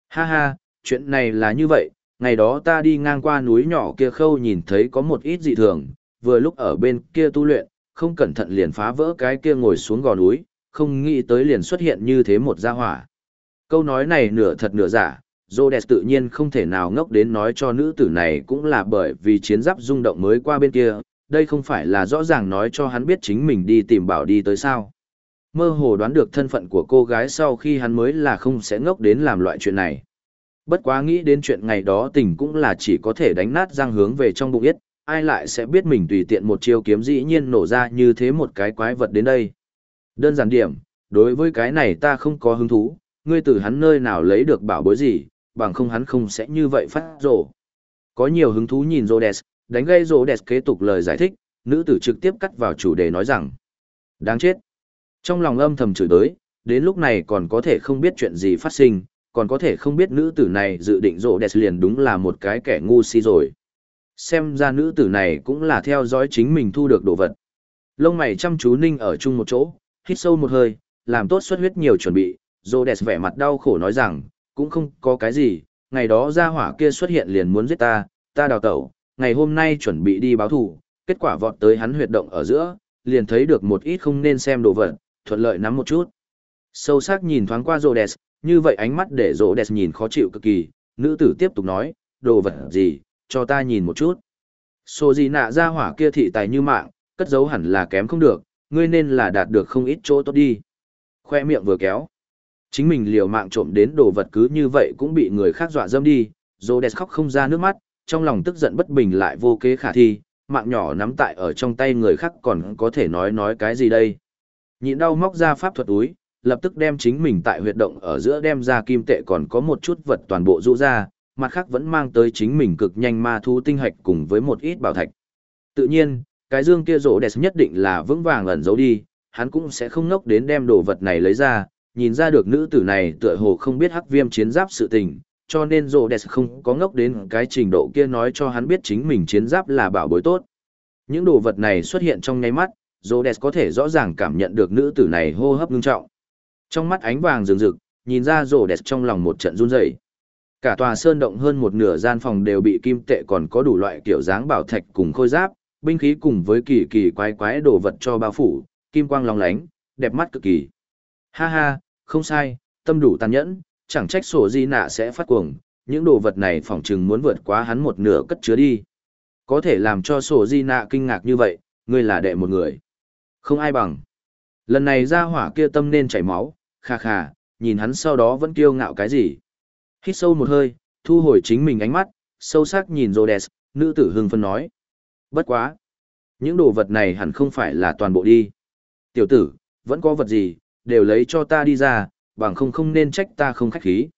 Ha ha, chuyện này là như vậy, ngày đó ta đi ngang qua núi nhỏ kia khâu nhìn thấy có một ít dị thường, vừa lúc ở bên kia tu luyện, không cẩn thận liền phá vỡ cái kia ngồi xuống gò núi, không nghĩ tới liền xuất hiện như thế một gia hỏa. Câu nói này nửa thật nửa giả, Rhodes tự nhiên không thể nào ngốc đến nói cho nữ tử này cũng là bởi vì chiến giáp rung động mới qua bên kia, đây không phải là rõ ràng nói cho hắn biết chính mình đi tìm bảo đi tới sao. Mơ hồ đoán được thân phận của cô gái sau khi hắn mới là không sẽ ngốc đến làm loại chuyện này. Bất quá nghĩ đến chuyện ngày đó tình cũng là chỉ có thể đánh nát răng hướng về trong bụng yết, ai lại sẽ biết mình tùy tiện một chiêu kiếm dĩ nhiên nổ ra như thế một cái quái vật đến đây. Đơn giản điểm, đối với cái này ta không có hứng thú, ngươi từ hắn nơi nào lấy được bảo bối gì, bằng không hắn không sẽ như vậy phát rổ. Có nhiều hứng thú nhìn Rhodes, đánh gây Rhodes kế tục lời giải thích, nữ tử trực tiếp cắt vào chủ đề nói rằng, đáng chết. Trong lòng âm thầm chửi đới, đến lúc này còn có thể không biết chuyện gì phát sinh, còn có thể không biết nữ tử này dự định rộ đẹp liền đúng là một cái kẻ ngu si rồi. Xem ra nữ tử này cũng là theo dõi chính mình thu được đồ vật. Lông mày chăm chú ninh ở chung một chỗ, hít sâu một hơi, làm tốt xuất huyết nhiều chuẩn bị, rộ đẹp vẻ mặt đau khổ nói rằng, cũng không có cái gì, ngày đó ra hỏa kia xuất hiện liền muốn giết ta, ta đào tẩu, ngày hôm nay chuẩn bị đi báo thù, kết quả vọt tới hắn huyệt động ở giữa, liền thấy được một ít không nên xem đồ vật, thuận lợi nắm một chút. Sâu sắc nhìn thoáng qua Rhodes, như vậy ánh mắt để Rhodes nhìn khó chịu cực kỳ, nữ tử tiếp tục nói, đồ vật gì, cho ta nhìn một chút. Sô gì nạ ra hỏa kia thị tài như mạng, cất giấu hẳn là kém không được, ngươi nên là đạt được không ít chỗ tốt đi. Khoe miệng vừa kéo. Chính mình liều mạng trộm đến đồ vật cứ như vậy cũng bị người khác dọa dâm đi, Rhodes khóc không ra nước mắt, trong lòng tức giận bất bình lại vô kế khả thi, mạng nhỏ nắm tại ở trong tay người khác còn có thể nói nói cái gì đây. Nhịn đau móc ra pháp thuật túi, lập tức đem chính mình tại huyệt động ở giữa đem ra kim tệ còn có một chút vật toàn bộ rũ ra, mặt khác vẫn mang tới chính mình cực nhanh ma thu tinh hạch cùng với một ít bảo thạch. Tự nhiên, cái dương kia rỗ đẹp nhất định là vững vàng ẩn giấu đi, hắn cũng sẽ không ngốc đến đem đồ vật này lấy ra, nhìn ra được nữ tử này tựa hồ không biết hắc viêm chiến giáp sự tình, cho nên rỗ đẹp không có ngốc đến cái trình độ kia nói cho hắn biết chính mình chiến giáp là bảo bối tốt. Những đồ vật này xuất hiện trong ngay mắt, Rhodes có thể rõ ràng cảm nhận được nữ tử này hô hấp ngưng trọng. Trong mắt ánh vàng rừng rực, nhìn ra rổ đẹp trong lòng một trận run rẩy. Cả tòa sơn động hơn một nửa gian phòng đều bị kim tệ còn có đủ loại kiểu dáng bảo thạch cùng khôi giáp, binh khí cùng với kỳ kỳ quái quái đồ vật cho bao phủ, kim quang long lánh, đẹp mắt cực kỳ. Ha ha, không sai, tâm đủ tàn nhẫn, chẳng trách sổ di nạ sẽ phát cuồng, những đồ vật này phỏng chừng muốn vượt quá hắn một nửa cất chứa đi. Có thể làm cho sổ di nạ kinh ngạc như vậy, ngươi là đệ một người. Không ai bằng. Lần này ra hỏa kia tâm nên chảy máu, khà khà, nhìn hắn sau đó vẫn kiêu ngạo cái gì. Hít sâu một hơi, thu hồi chính mình ánh mắt, sâu sắc nhìn Rhodes, nữ tử hưng phân nói. Bất quá. Những đồ vật này hẳn không phải là toàn bộ đi. Tiểu tử, vẫn có vật gì, đều lấy cho ta đi ra, bằng không không nên trách ta không khách khí.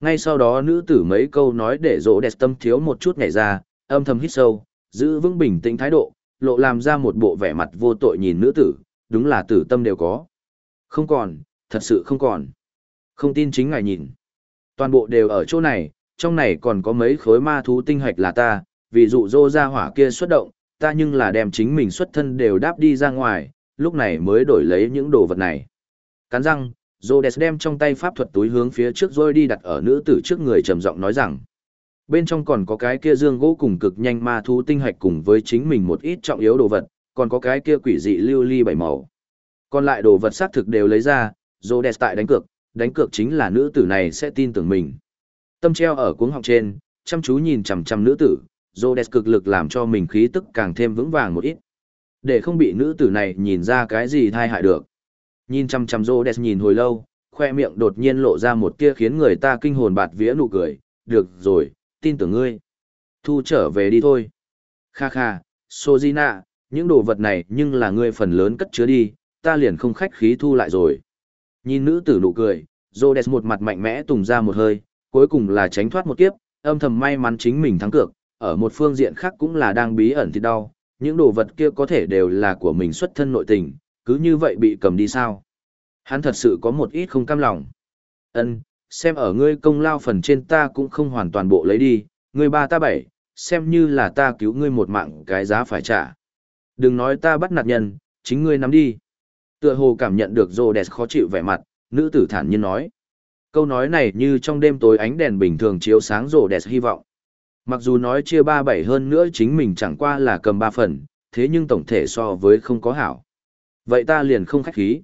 Ngay sau đó nữ tử mấy câu nói để Rhodes tâm thiếu một chút nhảy ra, âm thầm hít sâu, giữ vững bình tĩnh thái độ, lộ làm ra một bộ vẻ mặt vô tội nhìn nữ tử, đúng là tử tâm đều có. Không còn, thật sự không còn. Không tin chính ngài nhìn. Toàn bộ đều ở chỗ này, trong này còn có mấy khối ma thú tinh hạch là ta, ví dụ dô ra hỏa kia xuất động, ta nhưng là đem chính mình xuất thân đều đáp đi ra ngoài, lúc này mới đổi lấy những đồ vật này. Cắn răng, Rhodes đem trong tay pháp thuật túi hướng phía trước rồi đi đặt ở nữ tử trước người trầm giọng nói rằng, bên trong còn có cái kia dương gỗ cùng cực nhanh ma thú tinh hạch cùng với chính mình một ít trọng yếu đồ vật, còn có cái kia quỷ dị lưu ly bảy màu. Còn lại đồ vật xác thực đều lấy ra, Rhodes tại đánh cược, đánh cược chính là nữ tử này sẽ tin tưởng mình. Tâm treo ở cuống họng trên, chăm chú nhìn chằm chằm nữ tử, Rhodes cực lực làm cho mình khí tức càng thêm vững vàng một ít. Để không bị nữ tử này nhìn ra cái gì thai hại được. Nhìn chằm chằm Rhodes nhìn hồi lâu, khoe miệng đột nhiên lộ ra một tia khiến người ta kinh hồn bạt vía nụ cười, được rồi, tin tưởng ngươi. Thu trở về đi thôi. Kha kha, Sojina, những đồ vật này nhưng là ngươi phần lớn cất chứa đi, ta liền không khách khí thu lại rồi. Nhìn nữ tử nụ cười, Rhodes một mặt mạnh mẽ tùng ra một hơi, cuối cùng là tránh thoát một kiếp, âm thầm may mắn chính mình thắng cược, ở một phương diện khác cũng là đang bí ẩn thì đau, những đồ vật kia có thể đều là của mình xuất thân nội tình, cứ như vậy bị cầm đi sao. Hắn thật sự có một ít không cam lòng. Ân, xem ở ngươi công lao phần trên ta cũng không hoàn toàn bộ lấy đi, ngươi ba ta bảy, xem như là ta cứu ngươi một mạng cái giá phải trả. Đừng nói ta bắt nạt nhân, chính ngươi nắm đi. Tựa hồ cảm nhận được rồ đẹp khó chịu vẻ mặt, nữ tử thản nhiên nói. Câu nói này như trong đêm tối ánh đèn bình thường chiếu sáng rồ đẹp hy vọng. Mặc dù nói chia ba bảy hơn nữa chính mình chẳng qua là cầm ba phần, thế nhưng tổng thể so với không có hảo. Vậy ta liền không khách khí.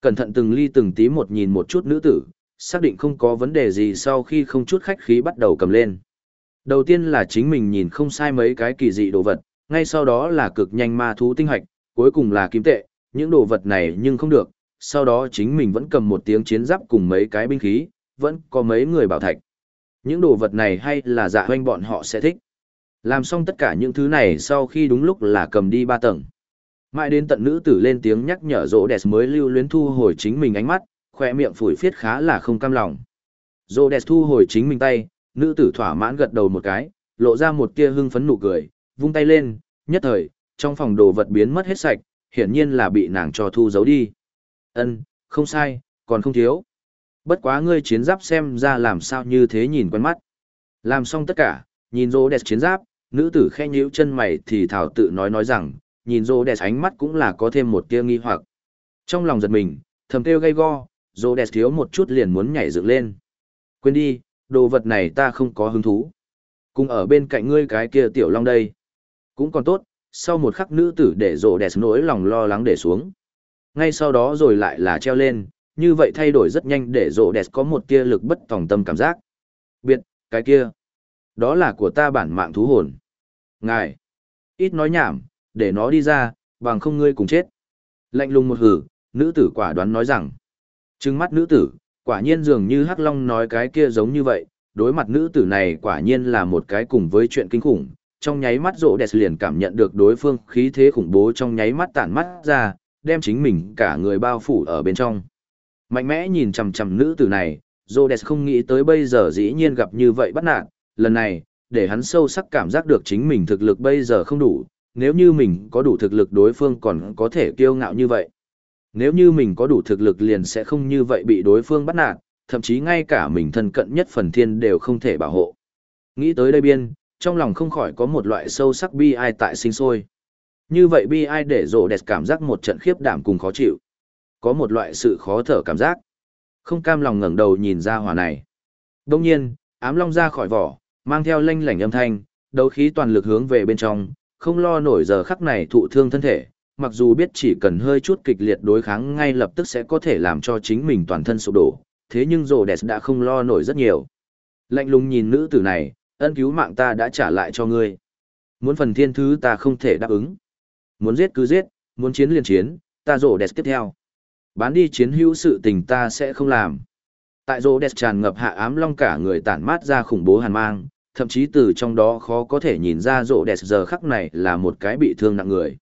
Cẩn thận từng ly từng tí một nhìn một chút nữ tử, xác định không có vấn đề gì sau khi không chút khách khí bắt đầu cầm lên. Đầu tiên là chính mình nhìn không sai mấy cái kỳ dị đồ vật, ngay sau đó là cực nhanh ma thú tinh hạch, cuối cùng là kim tệ, những đồ vật này nhưng không được, sau đó chính mình vẫn cầm một tiếng chiến giáp cùng mấy cái binh khí, vẫn có mấy người bảo thạch. Những đồ vật này hay là dạ hoanh bọn họ sẽ thích. Làm xong tất cả những thứ này sau khi đúng lúc là cầm đi ba tầng. Mãi đến tận nữ tử lên tiếng nhắc nhở rỗ đẹp mới lưu luyến thu hồi chính mình ánh mắt, khoe miệng phủi phiết khá là không cam lòng. Rô đẹp thu hồi chính mình tay, nữ tử thỏa mãn gật đầu một cái, lộ ra một tia hưng phấn nụ cười, vung tay lên, nhất thời, trong phòng đồ vật biến mất hết sạch, hiển nhiên là bị nàng cho thu giấu đi. Ân, không sai, còn không thiếu. Bất quá ngươi chiến giáp xem ra làm sao như thế nhìn quen mắt. Làm xong tất cả, nhìn rô đẹp chiến giáp, nữ tử khe nhíu chân mày thì thảo tự nói nói rằng, nhìn rô đẹp ánh mắt cũng là có thêm một tia nghi hoặc. Trong lòng giật mình, thầm kêu gay go, rô đẹp thiếu một chút liền muốn nhảy dựng lên. Quên đi, đồ vật này ta không có hứng thú. Cùng ở bên cạnh ngươi cái kia tiểu long đây. Cũng còn tốt, sau một khắc nữ tử để rô đẹp nỗi lòng lo lắng để xuống. Ngay sau đó rồi lại là treo lên, như vậy thay đổi rất nhanh để rô đẹp có một tia lực bất tòng tâm cảm giác. Biệt, cái kia. Đó là của ta bản mạng thú hồn. Ngài. Ít nói nhảm, để nó đi ra, bằng không ngươi cùng chết. Lạnh lùng một hử, nữ tử quả đoán nói rằng. Trừng mắt nữ tử, quả nhiên dường như Hắc Long nói cái kia giống như vậy, đối mặt nữ tử này quả nhiên là một cái cùng với chuyện kinh khủng. Trong nháy mắt rộ đẹp liền cảm nhận được đối phương khí thế khủng bố trong nháy mắt tản mắt ra, đem chính mình cả người bao phủ ở bên trong. Mạnh mẽ nhìn chằm chằm nữ tử này, Rhodes không nghĩ tới bây giờ dĩ nhiên gặp như vậy bắt nạn. lần này, để hắn sâu sắc cảm giác được chính mình thực lực bây giờ không đủ, nếu như mình có đủ thực lực đối phương còn có thể kiêu ngạo như vậy. Nếu như mình có đủ thực lực liền sẽ không như vậy bị đối phương bắt nạt, thậm chí ngay cả mình thân cận nhất phần thiên đều không thể bảo hộ. Nghĩ tới đây biên, trong lòng không khỏi có một loại sâu sắc bi ai tại sinh sôi. Như vậy bi ai để rộ đẹp cảm giác một trận khiếp đảm cùng khó chịu. Có một loại sự khó thở cảm giác. Không cam lòng ngẩng đầu nhìn ra hòa này. Đông nhiên, ám long ra khỏi vỏ, mang theo lanh lảnh âm thanh, đấu khí toàn lực hướng về bên trong, không lo nổi giờ khắc này thụ thương thân thể, mặc dù biết chỉ cần hơi chút kịch liệt đối kháng ngay lập tức sẽ có thể làm cho chính mình toàn thân sụp đổ, thế nhưng rồ đẹp đã không lo nổi rất nhiều. Lạnh lùng nhìn nữ tử này, ân cứu mạng ta đã trả lại cho ngươi. Muốn phần thiên thứ ta không thể đáp ứng. Muốn giết cứ giết, muốn chiến liền chiến, ta rồ đẹp tiếp theo. Bán đi chiến hữu sự tình ta sẽ không làm. Tại rồ đẹp tràn ngập hạ ám long cả người tản mát ra khủng bố hàn mang, thậm chí từ trong đó khó có thể nhìn ra rồ đẹp giờ khắc này là một cái bị thương nặng người.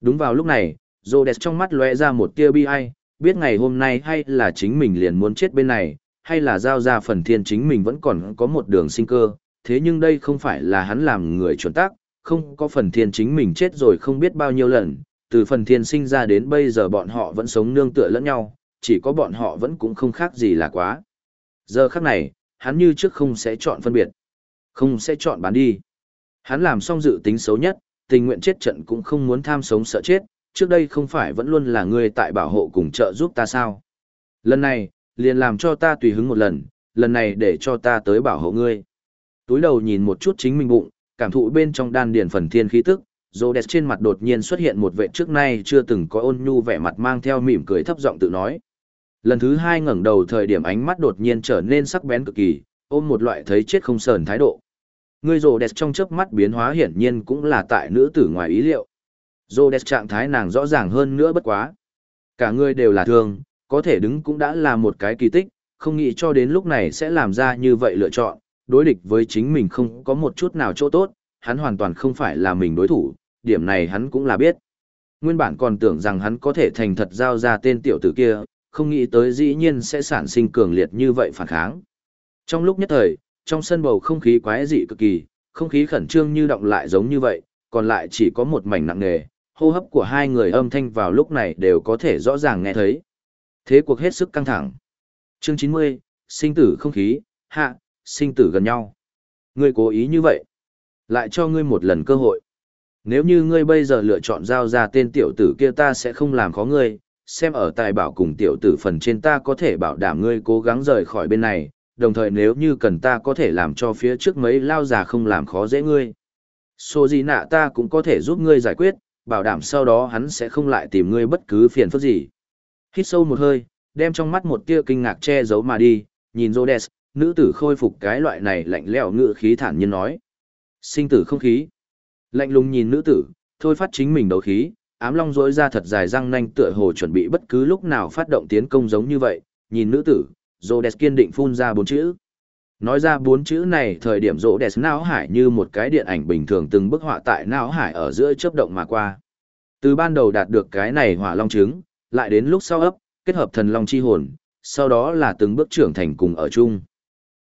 Đúng vào lúc này, Rhodes trong mắt lóe ra một tia bi ai, biết ngày hôm nay hay là chính mình liền muốn chết bên này, hay là giao ra phần thiên chính mình vẫn còn có một đường sinh cơ, thế nhưng đây không phải là hắn làm người chuẩn tác, không có phần thiên chính mình chết rồi không biết bao nhiêu lần, từ phần thiên sinh ra đến bây giờ bọn họ vẫn sống nương tựa lẫn nhau, chỉ có bọn họ vẫn cũng không khác gì là quá. Giờ khắc này, hắn như trước không sẽ chọn phân biệt, không sẽ chọn bán đi. Hắn làm xong dự tính xấu nhất, tình nguyện chết trận cũng không muốn tham sống sợ chết, trước đây không phải vẫn luôn là ngươi tại bảo hộ cùng trợ giúp ta sao. Lần này, liền làm cho ta tùy hứng một lần, lần này để cho ta tới bảo hộ ngươi. Túi đầu nhìn một chút chính mình bụng, cảm thụ bên trong đan điền phần thiên khí tức, Rhodes trên mặt đột nhiên xuất hiện một vẻ trước nay chưa từng có ôn nhu vẻ mặt mang theo mỉm cười thấp giọng tự nói. Lần thứ hai ngẩng đầu thời điểm ánh mắt đột nhiên trở nên sắc bén cực kỳ, ôm một loại thấy chết không sờn thái độ. Người đẹp trong chớp mắt biến hóa hiển nhiên cũng là tại nữ tử ngoài ý liệu. Rhodes trạng thái nàng rõ ràng hơn nữa bất quá. Cả người đều là thương, có thể đứng cũng đã là một cái kỳ tích, không nghĩ cho đến lúc này sẽ làm ra như vậy lựa chọn, đối địch với chính mình không có một chút nào chỗ tốt, hắn hoàn toàn không phải là mình đối thủ, điểm này hắn cũng là biết. Nguyên bản còn tưởng rằng hắn có thể thành thật giao ra tên tiểu tử kia, không nghĩ tới dĩ nhiên sẽ sản sinh cường liệt như vậy phản kháng. Trong lúc nhất thời, trong sân bầu không khí quái dị cực kỳ, không khí khẩn trương như động lại giống như vậy, còn lại chỉ có một mảnh nặng nề, hô hấp của hai người âm thanh vào lúc này đều có thể rõ ràng nghe thấy. Thế cuộc hết sức căng thẳng. Chương 90, sinh tử không khí, hạ, sinh tử gần nhau. Ngươi cố ý như vậy. Lại cho ngươi một lần cơ hội. Nếu như ngươi bây giờ lựa chọn giao ra tên tiểu tử kia ta sẽ không làm khó ngươi, xem ở tài bảo cùng tiểu tử phần trên ta có thể bảo đảm ngươi cố gắng rời khỏi bên này, đồng thời nếu như cần ta có thể làm cho phía trước mấy lao già không làm khó dễ ngươi. Số gì nạ ta cũng có thể giúp ngươi giải quyết, bảo đảm sau đó hắn sẽ không lại tìm ngươi bất cứ phiền phức gì. Hít sâu một hơi, đem trong mắt một tia kinh ngạc che giấu mà đi, nhìn Rhodes, nữ tử khôi phục cái loại này lạnh lẽo ngự khí thản nhiên nói. Sinh tử không khí. Lạnh lùng nhìn nữ tử, thôi phát chính mình đấu khí, ám long rỗi ra thật dài răng nanh tựa hồ chuẩn bị bất cứ lúc nào phát động tiến công giống như vậy, nhìn nữ tử, Rô Rhodes kiên định phun ra bốn chữ. Nói ra bốn chữ này thời điểm Rô đẹp não hải như một cái điện ảnh bình thường từng bức họa tại não hải ở giữa chớp động mà qua. Từ ban đầu đạt được cái này hỏa long trứng, lại đến lúc sau ấp, kết hợp thần long chi hồn, sau đó là từng bước trưởng thành cùng ở chung.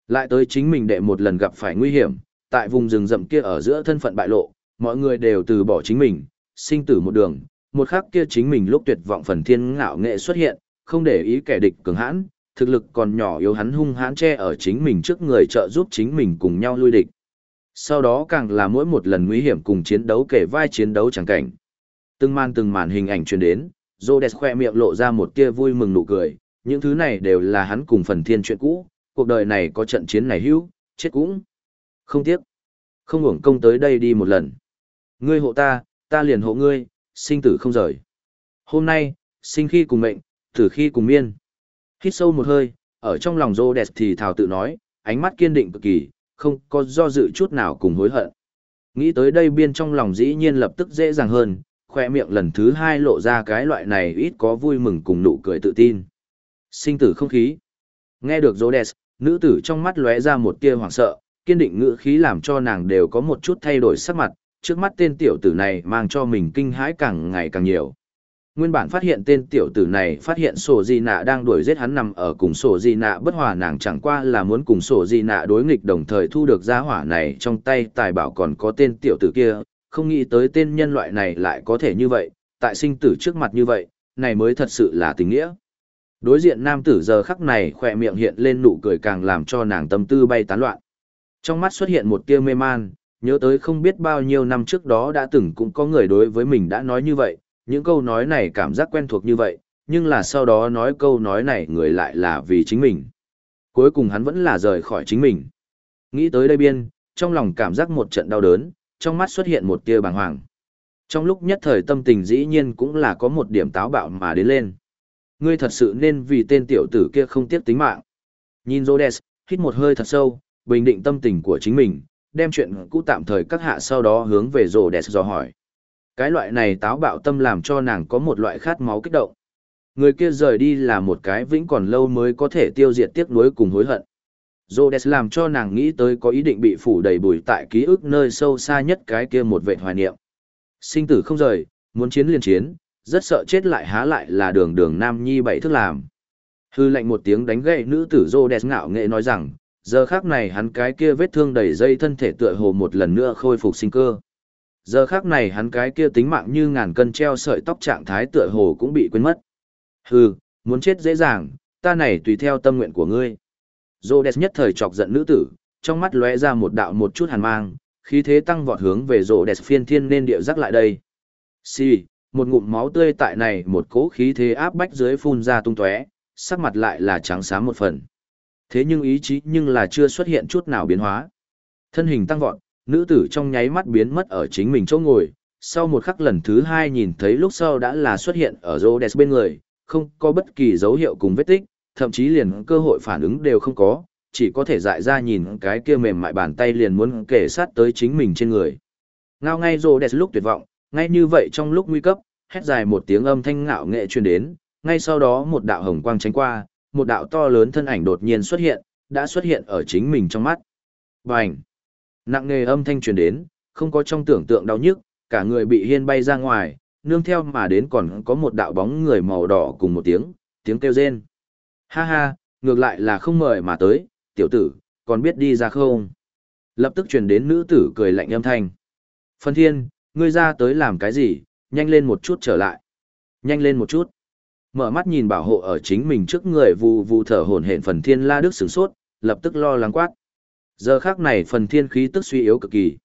Lại tới chính mình đệ một lần gặp phải nguy hiểm, tại vùng rừng rậm kia ở giữa thân phận bại lộ, mọi người đều từ bỏ chính mình, sinh tử một đường, một khắc kia chính mình lúc tuyệt vọng phần thiên ngạo nghệ xuất hiện, không để ý kẻ địch cường hãn, thực lực còn nhỏ yếu hắn hung hãn che ở chính mình trước người trợ giúp chính mình cùng nhau lui địch. Sau đó càng là mỗi một lần nguy hiểm cùng chiến đấu kể vai chiến đấu chẳng cảnh. Từng màn từng màn hình ảnh truyền đến, Rhodes khoe miệng lộ ra một tia vui mừng nụ cười, những thứ này đều là hắn cùng phần thiên chuyện cũ, cuộc đời này có trận chiến này hữu, chết cũng. Không tiếc. Không hưởng công tới đây đi một lần. Ngươi hộ ta, ta liền hộ ngươi, sinh tử không rời. Hôm nay, sinh khi cùng mệnh, tử khi cùng miên. Hít sâu một hơi, ở trong lòng Rhodes thì thào tự nói, ánh mắt kiên định cực kỳ, không có do dự chút nào cùng hối hận. Nghĩ tới đây biên trong lòng dĩ nhiên lập tức dễ dàng hơn, khoe miệng lần thứ hai lộ ra cái loại này ít có vui mừng cùng nụ cười tự tin. Sinh tử không khí. Nghe được Rhodes, nữ tử trong mắt lóe ra một tia hoảng sợ, kiên định ngữ khí làm cho nàng đều có một chút thay đổi sắc mặt, trước mắt tên tiểu tử này mang cho mình kinh hãi càng ngày càng nhiều. Nguyên bản phát hiện tên tiểu tử này phát hiện sổ di nạ đang đuổi giết hắn nằm ở cùng sổ di nạ bất hòa nàng chẳng qua là muốn cùng sổ di nạ đối nghịch đồng thời thu được gia hỏa này trong tay tài bảo còn có tên tiểu tử kia, không nghĩ tới tên nhân loại này lại có thể như vậy, tại sinh tử trước mặt như vậy, này mới thật sự là tình nghĩa. Đối diện nam tử giờ khắc này khỏe miệng hiện lên nụ cười càng làm cho nàng tâm tư bay tán loạn. Trong mắt xuất hiện một tia mê man, nhớ tới không biết bao nhiêu năm trước đó đã từng cũng có người đối với mình đã nói như vậy, những câu nói này cảm giác quen thuộc như vậy, nhưng là sau đó nói câu nói này người lại là vì chính mình. Cuối cùng hắn vẫn là rời khỏi chính mình. Nghĩ tới đây biên, trong lòng cảm giác một trận đau đớn, trong mắt xuất hiện một tia bàng hoàng. Trong lúc nhất thời tâm tình dĩ nhiên cũng là có một điểm táo bạo mà đến lên. Ngươi thật sự nên vì tên tiểu tử kia không tiếc tính mạng. Nhìn Rhodes, hít một hơi thật sâu, bình định tâm tình của chính mình, đem chuyện cũ tạm thời cắt hạ sau đó hướng về Rhodes dò hỏi. Cái loại này táo bạo tâm làm cho nàng có một loại khát máu kích động. Người kia rời đi là một cái vĩnh còn lâu mới có thể tiêu diệt tiếc nuối cùng hối hận. Rhodes làm cho nàng nghĩ tới có ý định bị phủ đầy bụi tại ký ức nơi sâu xa nhất cái kia một vệ hoài niệm. Sinh tử không rời, muốn chiến liền chiến, rất sợ chết lại há lại là đường đường nam nhi bảy thức làm. Hư lệnh một tiếng đánh gậy nữ tử Rhodes ngạo nghệ nói rằng, giờ khác này hắn cái kia vết thương đầy dây thân thể tựa hồ một lần nữa khôi phục sinh cơ. Giờ khác này hắn cái kia tính mạng như ngàn cân treo sợi tóc trạng thái tựa hồ cũng bị quên mất. Hừ, muốn chết dễ dàng, ta này tùy theo tâm nguyện của ngươi. Rhodes nhất thời chọc giận nữ tử, trong mắt lóe ra một đạo một chút hàn mang, khí thế tăng vọt hướng về Rhodes phiên thiên nên điệu rắc lại đây. Xì, một ngụm máu tươi tại này một cỗ khí thế áp bách dưới phun ra tung tóe, sắc mặt lại là trắng xám một phần. Thế nhưng ý chí nhưng là chưa xuất hiện chút nào biến hóa. Thân hình tăng vọt, nữ tử trong nháy mắt biến mất ở chính mình chỗ ngồi, sau một khắc lần thứ hai nhìn thấy lúc sau đã là xuất hiện ở Rhodes bên người, không có bất kỳ dấu hiệu cùng vết tích, thậm chí liền cơ hội phản ứng đều không có, chỉ có thể dại ra nhìn cái kia mềm mại bàn tay liền muốn kể sát tới chính mình trên người. Ngao ngay Rhodes lúc tuyệt vọng, ngay như vậy trong lúc nguy cấp, hét dài một tiếng âm thanh ngạo nghệ truyền đến, ngay sau đó một đạo hồng quang tránh qua, một đạo to lớn thân ảnh đột nhiên xuất hiện, đã xuất hiện ở chính mình trong mắt. Bành! Nặng nề âm thanh truyền đến, không có trong tưởng tượng đau nhức, cả người bị hiên bay ra ngoài, nương theo mà đến còn có một đạo bóng người màu đỏ cùng một tiếng, tiếng kêu rên. Ha ha, ngược lại là không mời mà tới, tiểu tử, còn biết đi ra không? Lập tức truyền đến nữ tử cười lạnh âm thanh. Phân thiên, ngươi ra tới làm cái gì, nhanh lên một chút trở lại. Nhanh lên một chút. Mở mắt nhìn bảo hộ ở chính mình trước người vù vù thở hổn hển phần thiên la đức sửng sốt, lập tức lo lắng quát. Giờ khác này phần thiên khí tức suy yếu cực kỳ.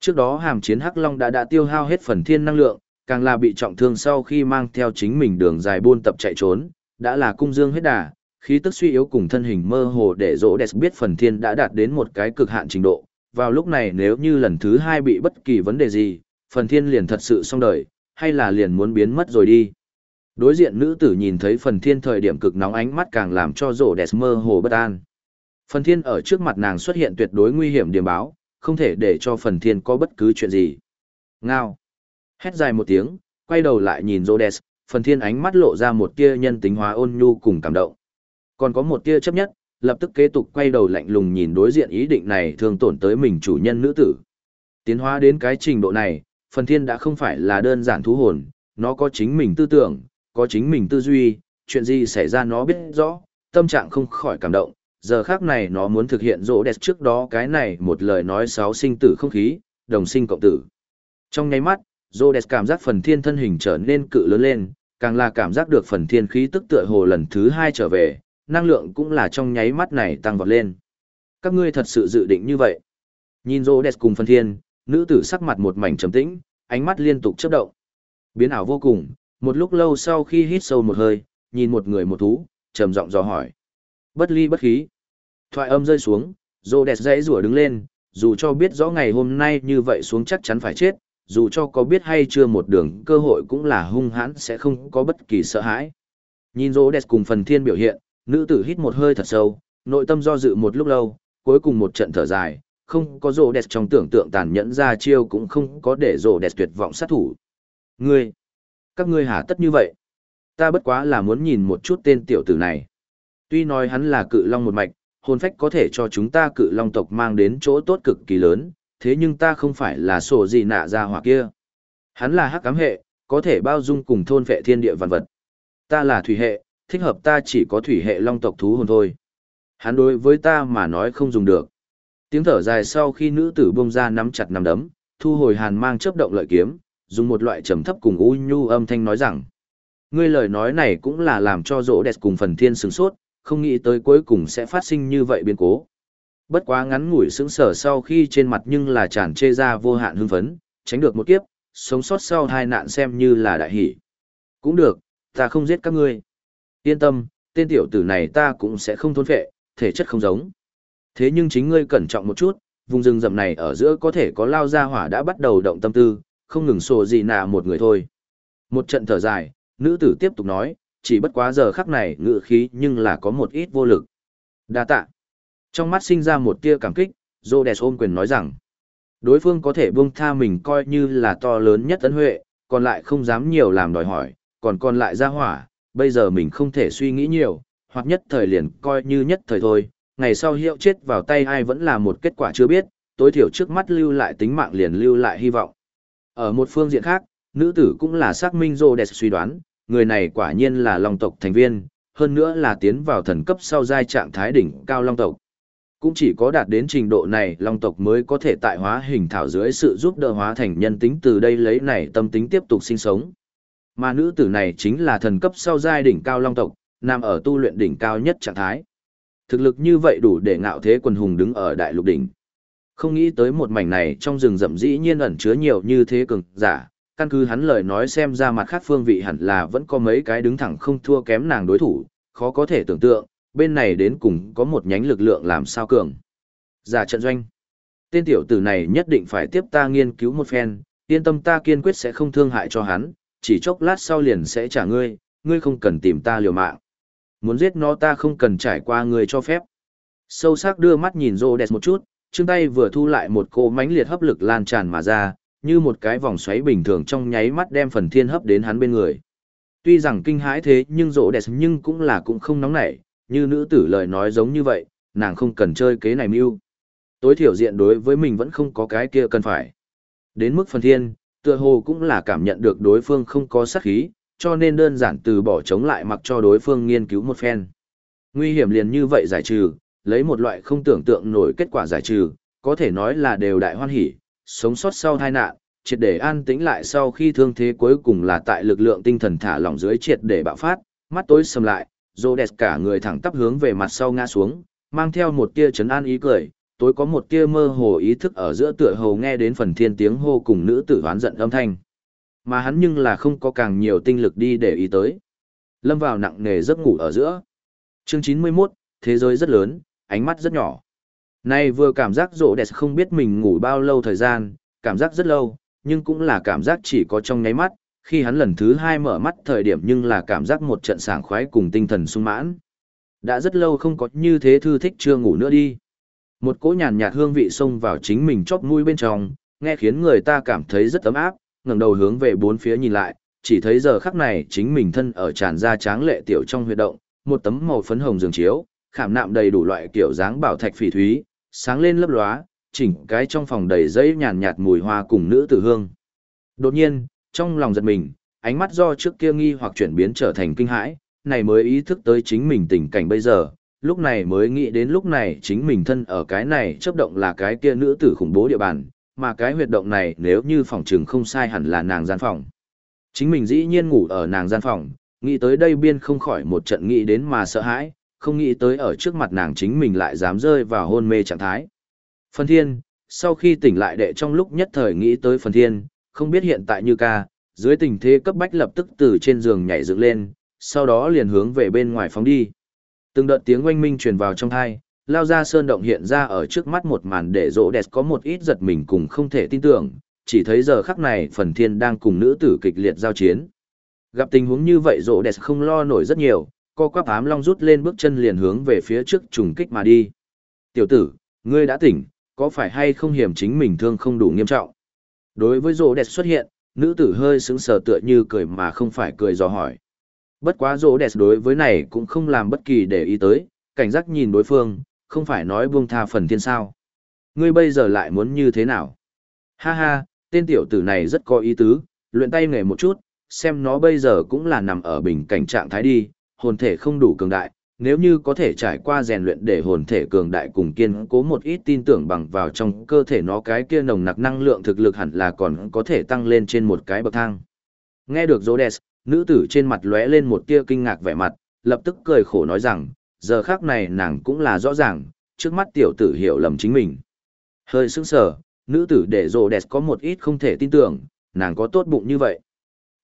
Trước đó hàm chiến Hắc Long đã đã tiêu hao hết phần thiên năng lượng, càng là bị trọng thương sau khi mang theo chính mình đường dài buôn tập chạy trốn, đã là cung dương hết đà, khí tức suy yếu cùng thân hình mơ hồ để rỗ đẹp biết phần thiên đã đạt đến một cái cực hạn trình độ. Vào lúc này nếu như lần thứ hai bị bất kỳ vấn đề gì, phần thiên liền thật sự xong đời, hay là liền muốn biến mất rồi đi. Đối diện nữ tử nhìn thấy phần thiên thời điểm cực nóng ánh mắt càng làm cho rỗ đẹp mơ hồ bất an. Phần thiên ở trước mặt nàng xuất hiện tuyệt đối nguy hiểm điểm báo, không thể để cho phần thiên có bất cứ chuyện gì. Ngao. Hét dài một tiếng, quay đầu lại nhìn Rhodes, phần thiên ánh mắt lộ ra một tia nhân tính hóa ôn nhu cùng cảm động. Còn có một tia chấp nhất, lập tức kế tục quay đầu lạnh lùng nhìn đối diện ý định này thường tổn tới mình chủ nhân nữ tử. Tiến hóa đến cái trình độ này, phần thiên đã không phải là đơn giản thú hồn, nó có chính mình tư tưởng, có chính mình tư duy, chuyện gì xảy ra nó biết rõ, tâm trạng không khỏi cảm động, giờ khác này nó muốn thực hiện rỗ đẹp trước đó cái này một lời nói sáu sinh tử không khí, đồng sinh cộng tử. Trong nháy mắt, rỗ đẹp cảm giác phần thiên thân hình trở nên cự lớn lên, càng là cảm giác được phần thiên khí tức tựa hồ lần thứ hai trở về, năng lượng cũng là trong nháy mắt này tăng vọt lên. Các ngươi thật sự dự định như vậy. Nhìn rỗ đẹp cùng phần thiên, nữ tử sắc mặt một mảnh trầm tĩnh, ánh mắt liên tục chớp động. Biến ảo vô cùng, một lúc lâu sau khi hít sâu một hơi, nhìn một người một thú, trầm giọng dò hỏi. Bất ly bất khí. Thoại âm rơi xuống, rô đẹp dãy rủa đứng lên, dù cho biết rõ ngày hôm nay như vậy xuống chắc chắn phải chết, dù cho có biết hay chưa một đường cơ hội cũng là hung hãn sẽ không có bất kỳ sợ hãi. Nhìn rô đẹp cùng phần thiên biểu hiện, nữ tử hít một hơi thật sâu, nội tâm do dự một lúc lâu, cuối cùng một trận thở dài, không có rô đẹp trong tưởng tượng tàn nhẫn ra chiêu cũng không có để rô đẹp tuyệt vọng sát thủ. Ngươi, các ngươi hả tất như vậy? Ta bất quá là muốn nhìn một chút tên tiểu tử này. Tuy nói hắn là cự long một mạch, hồn phách có thể cho chúng ta cự long tộc mang đến chỗ tốt cực kỳ lớn, thế nhưng ta không phải là sổ gì nạ ra hoặc kia. Hắn là hắc cám hệ, có thể bao dung cùng thôn vệ thiên địa vạn vật. Ta là thủy hệ, thích hợp ta chỉ có thủy hệ long tộc thú hồn thôi. Hắn đối với ta mà nói không dùng được. Tiếng thở dài sau khi nữ tử bông ra nắm chặt nắm đấm, thu hồi hàn mang chớp động lợi kiếm, dùng một loại trầm thấp cùng u nhu âm thanh nói rằng. Ngươi lời nói này cũng là làm cho rỗ đẹp cùng phần thiên sừng sốt, không nghĩ tới cuối cùng sẽ phát sinh như vậy biến cố. Bất quá ngắn ngủi sững sờ sau khi trên mặt nhưng là tràn chê ra vô hạn hưng phấn, tránh được một kiếp, sống sót sau hai nạn xem như là đại hỷ. Cũng được, ta không giết các ngươi. Yên tâm, tên tiểu tử này ta cũng sẽ không thôn phệ, thể chất không giống. Thế nhưng chính ngươi cẩn trọng một chút, vùng rừng rậm này ở giữa có thể có lao ra hỏa đã bắt đầu động tâm tư, không ngừng sổ gì nà một người thôi. Một trận thở dài, nữ tử tiếp tục nói, chỉ bất quá giờ khắc này ngự khí nhưng là có một ít vô lực. Đa tạ. Trong mắt sinh ra một tia cảm kích, Rhodes ôm quyền nói rằng, đối phương có thể buông tha mình coi như là to lớn nhất ấn huệ, còn lại không dám nhiều làm đòi hỏi, còn còn lại ra hỏa, bây giờ mình không thể suy nghĩ nhiều, hoặc nhất thời liền coi như nhất thời thôi, ngày sau hiệu chết vào tay ai vẫn là một kết quả chưa biết, tối thiểu trước mắt lưu lại tính mạng liền lưu lại hy vọng. Ở một phương diện khác, nữ tử cũng là xác minh Rhodes suy đoán, người này quả nhiên là long tộc thành viên, hơn nữa là tiến vào thần cấp sau giai trạng thái đỉnh cao long tộc. Cũng chỉ có đạt đến trình độ này long tộc mới có thể tại hóa hình thảo dưới sự giúp đỡ hóa thành nhân tính từ đây lấy này tâm tính tiếp tục sinh sống. Mà nữ tử này chính là thần cấp sau giai đỉnh cao long tộc, nằm ở tu luyện đỉnh cao nhất trạng thái. Thực lực như vậy đủ để ngạo thế quần hùng đứng ở đại lục đỉnh. Không nghĩ tới một mảnh này trong rừng rậm dĩ nhiên ẩn chứa nhiều như thế cường giả, căn cứ hắn lời nói xem ra mặt khác phương vị hẳn là vẫn có mấy cái đứng thẳng không thua kém nàng đối thủ, khó có thể tưởng tượng, bên này đến cùng có một nhánh lực lượng làm sao cường. Giả trận doanh. Tên tiểu tử này nhất định phải tiếp ta nghiên cứu một phen, yên tâm ta kiên quyết sẽ không thương hại cho hắn, chỉ chốc lát sau liền sẽ trả ngươi, ngươi không cần tìm ta liều mạng. Muốn giết nó ta không cần trải qua ngươi cho phép. Sâu sắc đưa mắt nhìn rô đẹp một chút, chương tay vừa thu lại một cô mánh liệt hấp lực lan tràn mà ra, như một cái vòng xoáy bình thường trong nháy mắt đem phần thiên hấp đến hắn bên người. Tuy rằng kinh hãi thế nhưng rỗ đẹp nhưng cũng là cũng không nóng nảy, như nữ tử lời nói giống như vậy, nàng không cần chơi kế này mưu. Tối thiểu diện đối với mình vẫn không có cái kia cần phải. Đến mức phần thiên, tựa hồ cũng là cảm nhận được đối phương không có sát khí, cho nên đơn giản từ bỏ chống lại mặc cho đối phương nghiên cứu một phen. Nguy hiểm liền như vậy giải trừ, lấy một loại không tưởng tượng nổi kết quả giải trừ, có thể nói là đều đại hoan hỉ, sống sót sau tai nạn, triệt để an tĩnh lại sau khi thương thế cuối cùng là tại lực lượng tinh thần thả lỏng dưới triệt để bạo phát, mắt tối sầm lại, Rhodes cả người thẳng tắp hướng về mặt sau ngã xuống, mang theo một tia chấn an ý cười, tối có một tia mơ hồ ý thức ở giữa tựa hồ nghe đến phần thiên tiếng hô cùng nữ tử hoán giận âm thanh. Mà hắn nhưng là không có càng nhiều tinh lực đi để ý tới. Lâm vào nặng nề giấc ngủ ở giữa. Chương 91, thế giới rất lớn, ánh mắt rất nhỏ. Nay vừa cảm giác rộ đẹp không biết mình ngủ bao lâu thời gian, cảm giác rất lâu, nhưng cũng là cảm giác chỉ có trong nháy mắt, khi hắn lần thứ hai mở mắt thời điểm nhưng là cảm giác một trận sảng khoái cùng tinh thần sung mãn. Đã rất lâu không có như thế thư thích chưa ngủ nữa đi. Một cỗ nhàn nhạt hương vị xông vào chính mình chóp mũi bên trong, nghe khiến người ta cảm thấy rất ấm áp, ngẩng đầu hướng về bốn phía nhìn lại, chỉ thấy giờ khắc này chính mình thân ở tràn ra tráng lệ tiểu trong huyệt động, một tấm màu phấn hồng giường chiếu, khảm nạm đầy đủ loại kiểu dáng bảo thạch phỉ thúy, sáng lên lấp lóa, chỉnh cái trong phòng đầy dây nhàn nhạt mùi hoa cùng nữ tử hương. Đột nhiên, trong lòng giật mình, ánh mắt do trước kia nghi hoặc chuyển biến trở thành kinh hãi, này mới ý thức tới chính mình tình cảnh bây giờ, lúc này mới nghĩ đến lúc này chính mình thân ở cái này chấp động là cái kia nữ tử khủng bố địa bàn, mà cái huyệt động này nếu như phòng trường không sai hẳn là nàng gian phòng. Chính mình dĩ nhiên ngủ ở nàng gian phòng, nghĩ tới đây biên không khỏi một trận nghĩ đến mà sợ hãi, không nghĩ tới ở trước mặt nàng chính mình lại dám rơi vào hôn mê trạng thái. Phần thiên, sau khi tỉnh lại đệ trong lúc nhất thời nghĩ tới phần thiên, không biết hiện tại như ca, dưới tình thế cấp bách lập tức từ trên giường nhảy dựng lên, sau đó liền hướng về bên ngoài phóng đi. Từng đợt tiếng oanh minh truyền vào trong thai, lao ra sơn động hiện ra ở trước mắt một màn để rỗ đẹp có một ít giật mình cùng không thể tin tưởng, chỉ thấy giờ khắc này phần thiên đang cùng nữ tử kịch liệt giao chiến. Gặp tình huống như vậy rỗ đẹp không lo nổi rất nhiều, co quắp ám long rút lên bước chân liền hướng về phía trước trùng kích mà đi. Tiểu tử, ngươi đã tỉnh, có phải hay không hiểm chính mình thương không đủ nghiêm trọng? Đối với rỗ đẹp xuất hiện, nữ tử hơi sững sờ tựa như cười mà không phải cười dò hỏi. Bất quá rỗ đẹp đối với này cũng không làm bất kỳ để ý tới, cảnh giác nhìn đối phương, không phải nói buông tha phần thiên sao. Ngươi bây giờ lại muốn như thế nào? Ha ha, tên tiểu tử này rất có ý tứ, luyện tay nghề một chút, xem nó bây giờ cũng là nằm ở bình cảnh trạng thái đi, hồn thể không đủ cường đại, nếu như có thể trải qua rèn luyện để hồn thể cường đại cùng kiên cố một ít tin tưởng bằng vào trong cơ thể nó cái kia nồng nặc năng lượng thực lực hẳn là còn có thể tăng lên trên một cái bậc thang. Nghe được Rhodes, nữ tử trên mặt lóe lên một tia kinh ngạc vẻ mặt, lập tức cười khổ nói rằng, giờ khác này nàng cũng là rõ ràng, trước mắt tiểu tử hiểu lầm chính mình. Hơi sững sờ, nữ tử để Rhodes có một ít không thể tin tưởng, nàng có tốt bụng như vậy.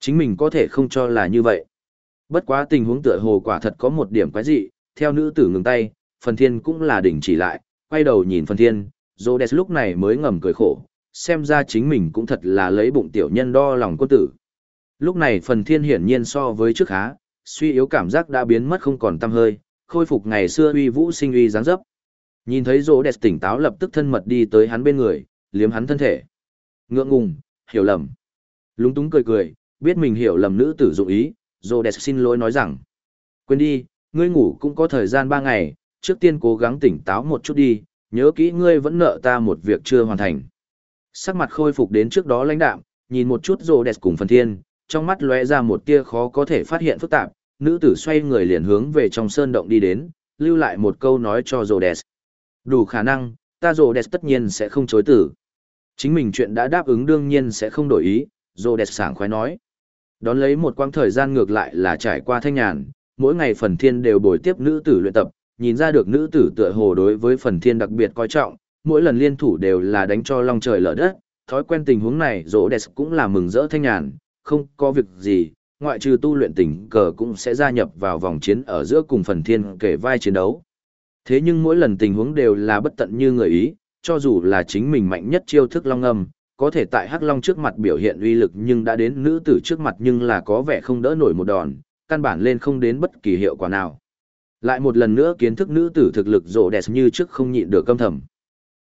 Chính mình có thể không cho là như vậy. Bất quá tình huống tựa hồ quả thật có một điểm quái dị, theo nữ tử ngừng tay, phần thiên cũng là đỉnh chỉ lại, quay đầu nhìn phần thiên, Rhodes lúc này mới ngầm cười khổ, xem ra chính mình cũng thật là lấy bụng tiểu nhân đo lòng quân tử. Lúc này phần thiên hiển nhiên so với trước há, suy yếu cảm giác đã biến mất không còn tâm hơi, khôi phục ngày xưa uy vũ sinh uy dáng dấp. Nhìn thấy Rhodes tỉnh táo lập tức thân mật đi tới hắn bên người, liếm hắn thân thể. Ngượng ngùng, hiểu lầm. Lúng túng cười cười, biết mình hiểu lầm nữ tử dụng ý, rô đẹp xin lỗi nói rằng, quên đi, ngươi ngủ cũng có thời gian ba ngày, trước tiên cố gắng tỉnh táo một chút đi, nhớ kỹ ngươi vẫn nợ ta một việc chưa hoàn thành. Sắc mặt khôi phục đến trước đó lãnh đạm, nhìn một chút rô đẹp cùng phần thiên, trong mắt lóe ra một tia khó có thể phát hiện phức tạp, nữ tử xoay người liền hướng về trong sơn động đi đến, lưu lại một câu nói cho rô đẹp Đủ khả năng, ta rô đẹp tất nhiên sẽ không chối tử. Chính mình chuyện đã đáp ứng đương nhiên sẽ không đổi ý, rô đẹp sảng khoái nói. Đón lấy một quãng thời gian ngược lại là trải qua thanh nhàn, mỗi ngày phần thiên đều bồi tiếp nữ tử luyện tập, nhìn ra được nữ tử tựa hồ đối với phần thiên đặc biệt coi trọng, mỗi lần liên thủ đều là đánh cho long trời lở đất, thói quen tình huống này rỗ đẹp cũng là mừng rỡ thanh nhàn, không có việc gì, ngoại trừ tu luyện tình cờ cũng sẽ gia nhập vào vòng chiến ở giữa cùng phần thiên kể vai chiến đấu. Thế nhưng mỗi lần tình huống đều là bất tận như người ý, cho dù là chính mình mạnh nhất chiêu thức long âm, có thể tại Hắc Long trước mặt biểu hiện uy lực nhưng đã đến nữ tử trước mặt nhưng là có vẻ không đỡ nổi một đòn, căn bản lên không đến bất kỳ hiệu quả nào. Lại một lần nữa kiến thức nữ tử thực lực rộ đẹp như trước không nhịn được căm thầm.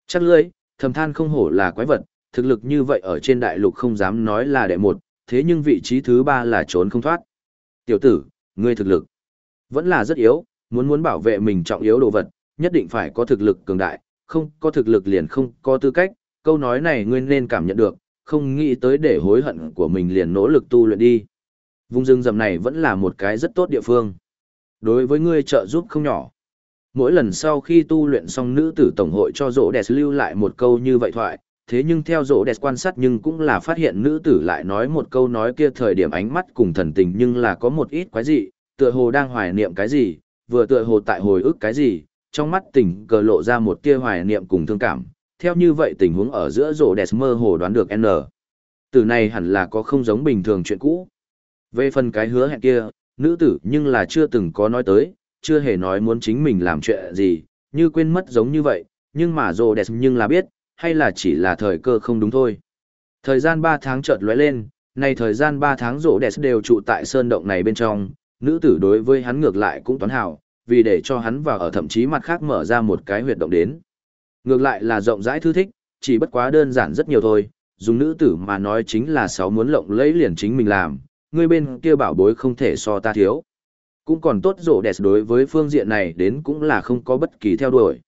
Chắc lưỡi, thầm than không hổ là quái vật, thực lực như vậy ở trên đại lục không dám nói là đệ một, thế nhưng vị trí thứ ba là trốn không thoát. Tiểu tử, ngươi thực lực vẫn là rất yếu, muốn muốn bảo vệ mình trọng yếu đồ vật, nhất định phải có thực lực cường đại, không có thực lực liền không có tư cách, câu nói này ngươi nên cảm nhận được, không nghĩ tới để hối hận của mình liền nỗ lực tu luyện đi. Vùng rừng rậm này vẫn là một cái rất tốt địa phương. Đối với ngươi trợ giúp không nhỏ. Mỗi lần sau khi tu luyện xong nữ tử tổng hội cho rỗ đẹp lưu lại một câu như vậy thoại, thế nhưng theo rỗ đẹp quan sát nhưng cũng là phát hiện nữ tử lại nói một câu nói kia thời điểm ánh mắt cùng thần tình nhưng là có một ít quái dị, tựa hồ đang hoài niệm cái gì, vừa tựa hồ tại hồi ức cái gì, trong mắt tình cờ lộ ra một tia hoài niệm cùng thương cảm, theo như vậy tình huống ở giữa rổ đẹp mơ hồ đoán được N. Từ này hẳn là có không giống bình thường chuyện cũ. Về phần cái hứa hẹn kia, nữ tử nhưng là chưa từng có nói tới, chưa hề nói muốn chính mình làm chuyện gì, như quên mất giống như vậy, nhưng mà rỗ đẹp nhưng là biết, hay là chỉ là thời cơ không đúng thôi. Thời gian 3 tháng chợt lóe lên, này thời gian 3 tháng rỗ đẹp đều trụ tại sơn động này bên trong, nữ tử đối với hắn ngược lại cũng toán hảo, vì để cho hắn vào ở thậm chí mặt khác mở ra một cái huyệt động đến. Ngược lại là rộng rãi thư thích, chỉ bất quá đơn giản rất nhiều thôi, dùng nữ tử mà nói chính là sáu muốn lộng lấy liền chính mình làm, người bên kia bảo bối không thể so ta thiếu. Cũng còn tốt rổ đẹp đối với phương diện này đến cũng là không có bất kỳ theo đuổi.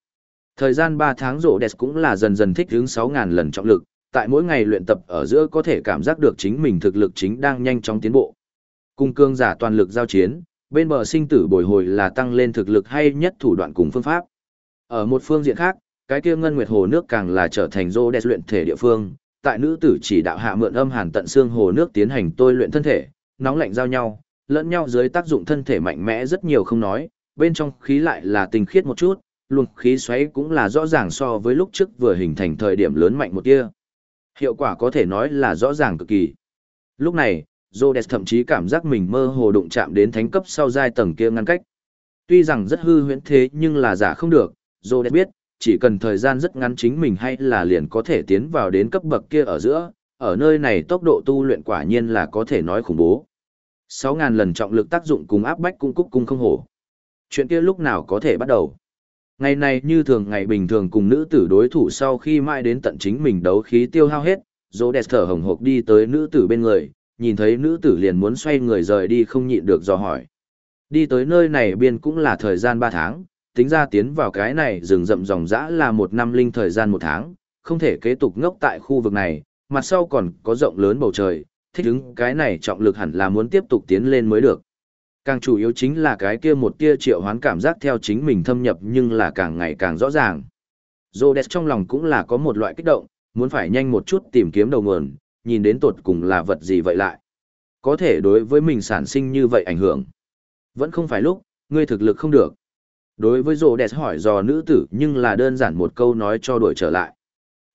Thời gian 3 tháng rổ đẹp cũng là dần dần thích hướng 6.000 lần trọng lực, tại mỗi ngày luyện tập ở giữa có thể cảm giác được chính mình thực lực chính đang nhanh chóng tiến bộ. Cung cương giả toàn lực giao chiến, bên bờ sinh tử bồi hồi là tăng lên thực lực hay nhất thủ đoạn cùng phương pháp. Ở một phương diện khác, cái kia ngân nguyệt hồ nước càng là trở thành rô đẹp luyện thể địa phương, tại nữ tử chỉ đạo hạ mượn âm hàn tận xương hồ nước tiến hành tôi luyện thân thể, nóng lạnh giao nhau, lẫn nhau dưới tác dụng thân thể mạnh mẽ rất nhiều không nói, bên trong khí lại là tinh khiết một chút, luồng khí xoáy cũng là rõ ràng so với lúc trước vừa hình thành thời điểm lớn mạnh một tia. Hiệu quả có thể nói là rõ ràng cực kỳ. Lúc này, Rhodes thậm chí cảm giác mình mơ hồ đụng chạm đến thánh cấp sau giai tầng kia ngăn cách. Tuy rằng rất hư huyễn thế nhưng là giả không được, Rhodes biết, chỉ cần thời gian rất ngắn chính mình hay là liền có thể tiến vào đến cấp bậc kia ở giữa, ở nơi này tốc độ tu luyện quả nhiên là có thể nói khủng bố. 6.000 lần trọng lực tác dụng cùng áp bách cung cúc cung không hổ. Chuyện kia lúc nào có thể bắt đầu? Ngày này như thường ngày bình thường cùng nữ tử đối thủ sau khi mãi đến tận chính mình đấu khí tiêu hao hết, dỗ đẹp thở hồng hộc đi tới nữ tử bên người, nhìn thấy nữ tử liền muốn xoay người rời đi không nhịn được dò hỏi. Đi tới nơi này biên cũng là thời gian 3 tháng, tính ra tiến vào cái này rừng rậm dòng dã là một năm linh thời gian một tháng, không thể kế tục ngốc tại khu vực này, mặt sau còn có rộng lớn bầu trời, thích ứng cái này trọng lực hẳn là muốn tiếp tục tiến lên mới được. Càng chủ yếu chính là cái kia một tia triệu hoán cảm giác theo chính mình thâm nhập nhưng là càng ngày càng rõ ràng. Rhodes trong lòng cũng là có một loại kích động, muốn phải nhanh một chút tìm kiếm đầu nguồn, nhìn đến tột cùng là vật gì vậy lại. Có thể đối với mình sản sinh như vậy ảnh hưởng. Vẫn không phải lúc, ngươi thực lực không được. Đối với Rhodes hỏi dò nữ tử nhưng là đơn giản một câu nói cho đuổi trở lại.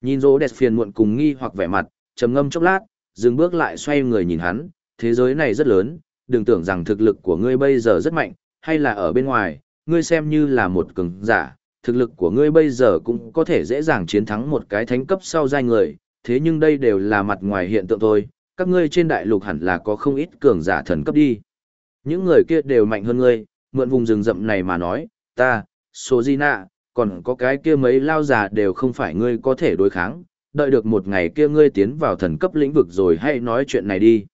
Nhìn Rhodes phiền muộn cùng nghi hoặc vẻ mặt, trầm ngâm chốc lát, dừng bước lại xoay người nhìn hắn, thế giới này rất lớn, đừng tưởng rằng thực lực của ngươi bây giờ rất mạnh, hay là ở bên ngoài, ngươi xem như là một cường giả, thực lực của ngươi bây giờ cũng có thể dễ dàng chiến thắng một cái thánh cấp sau giai người, thế nhưng đây đều là mặt ngoài hiện tượng thôi, các ngươi trên đại lục hẳn là có không ít cường giả thần cấp đi. Những người kia đều mạnh hơn ngươi, mượn vùng rừng rậm này mà nói, ta, Sojina, còn có cái kia mấy lao già đều không phải ngươi có thể đối kháng, đợi được một ngày kia ngươi tiến vào thần cấp lĩnh vực rồi hãy nói chuyện này đi.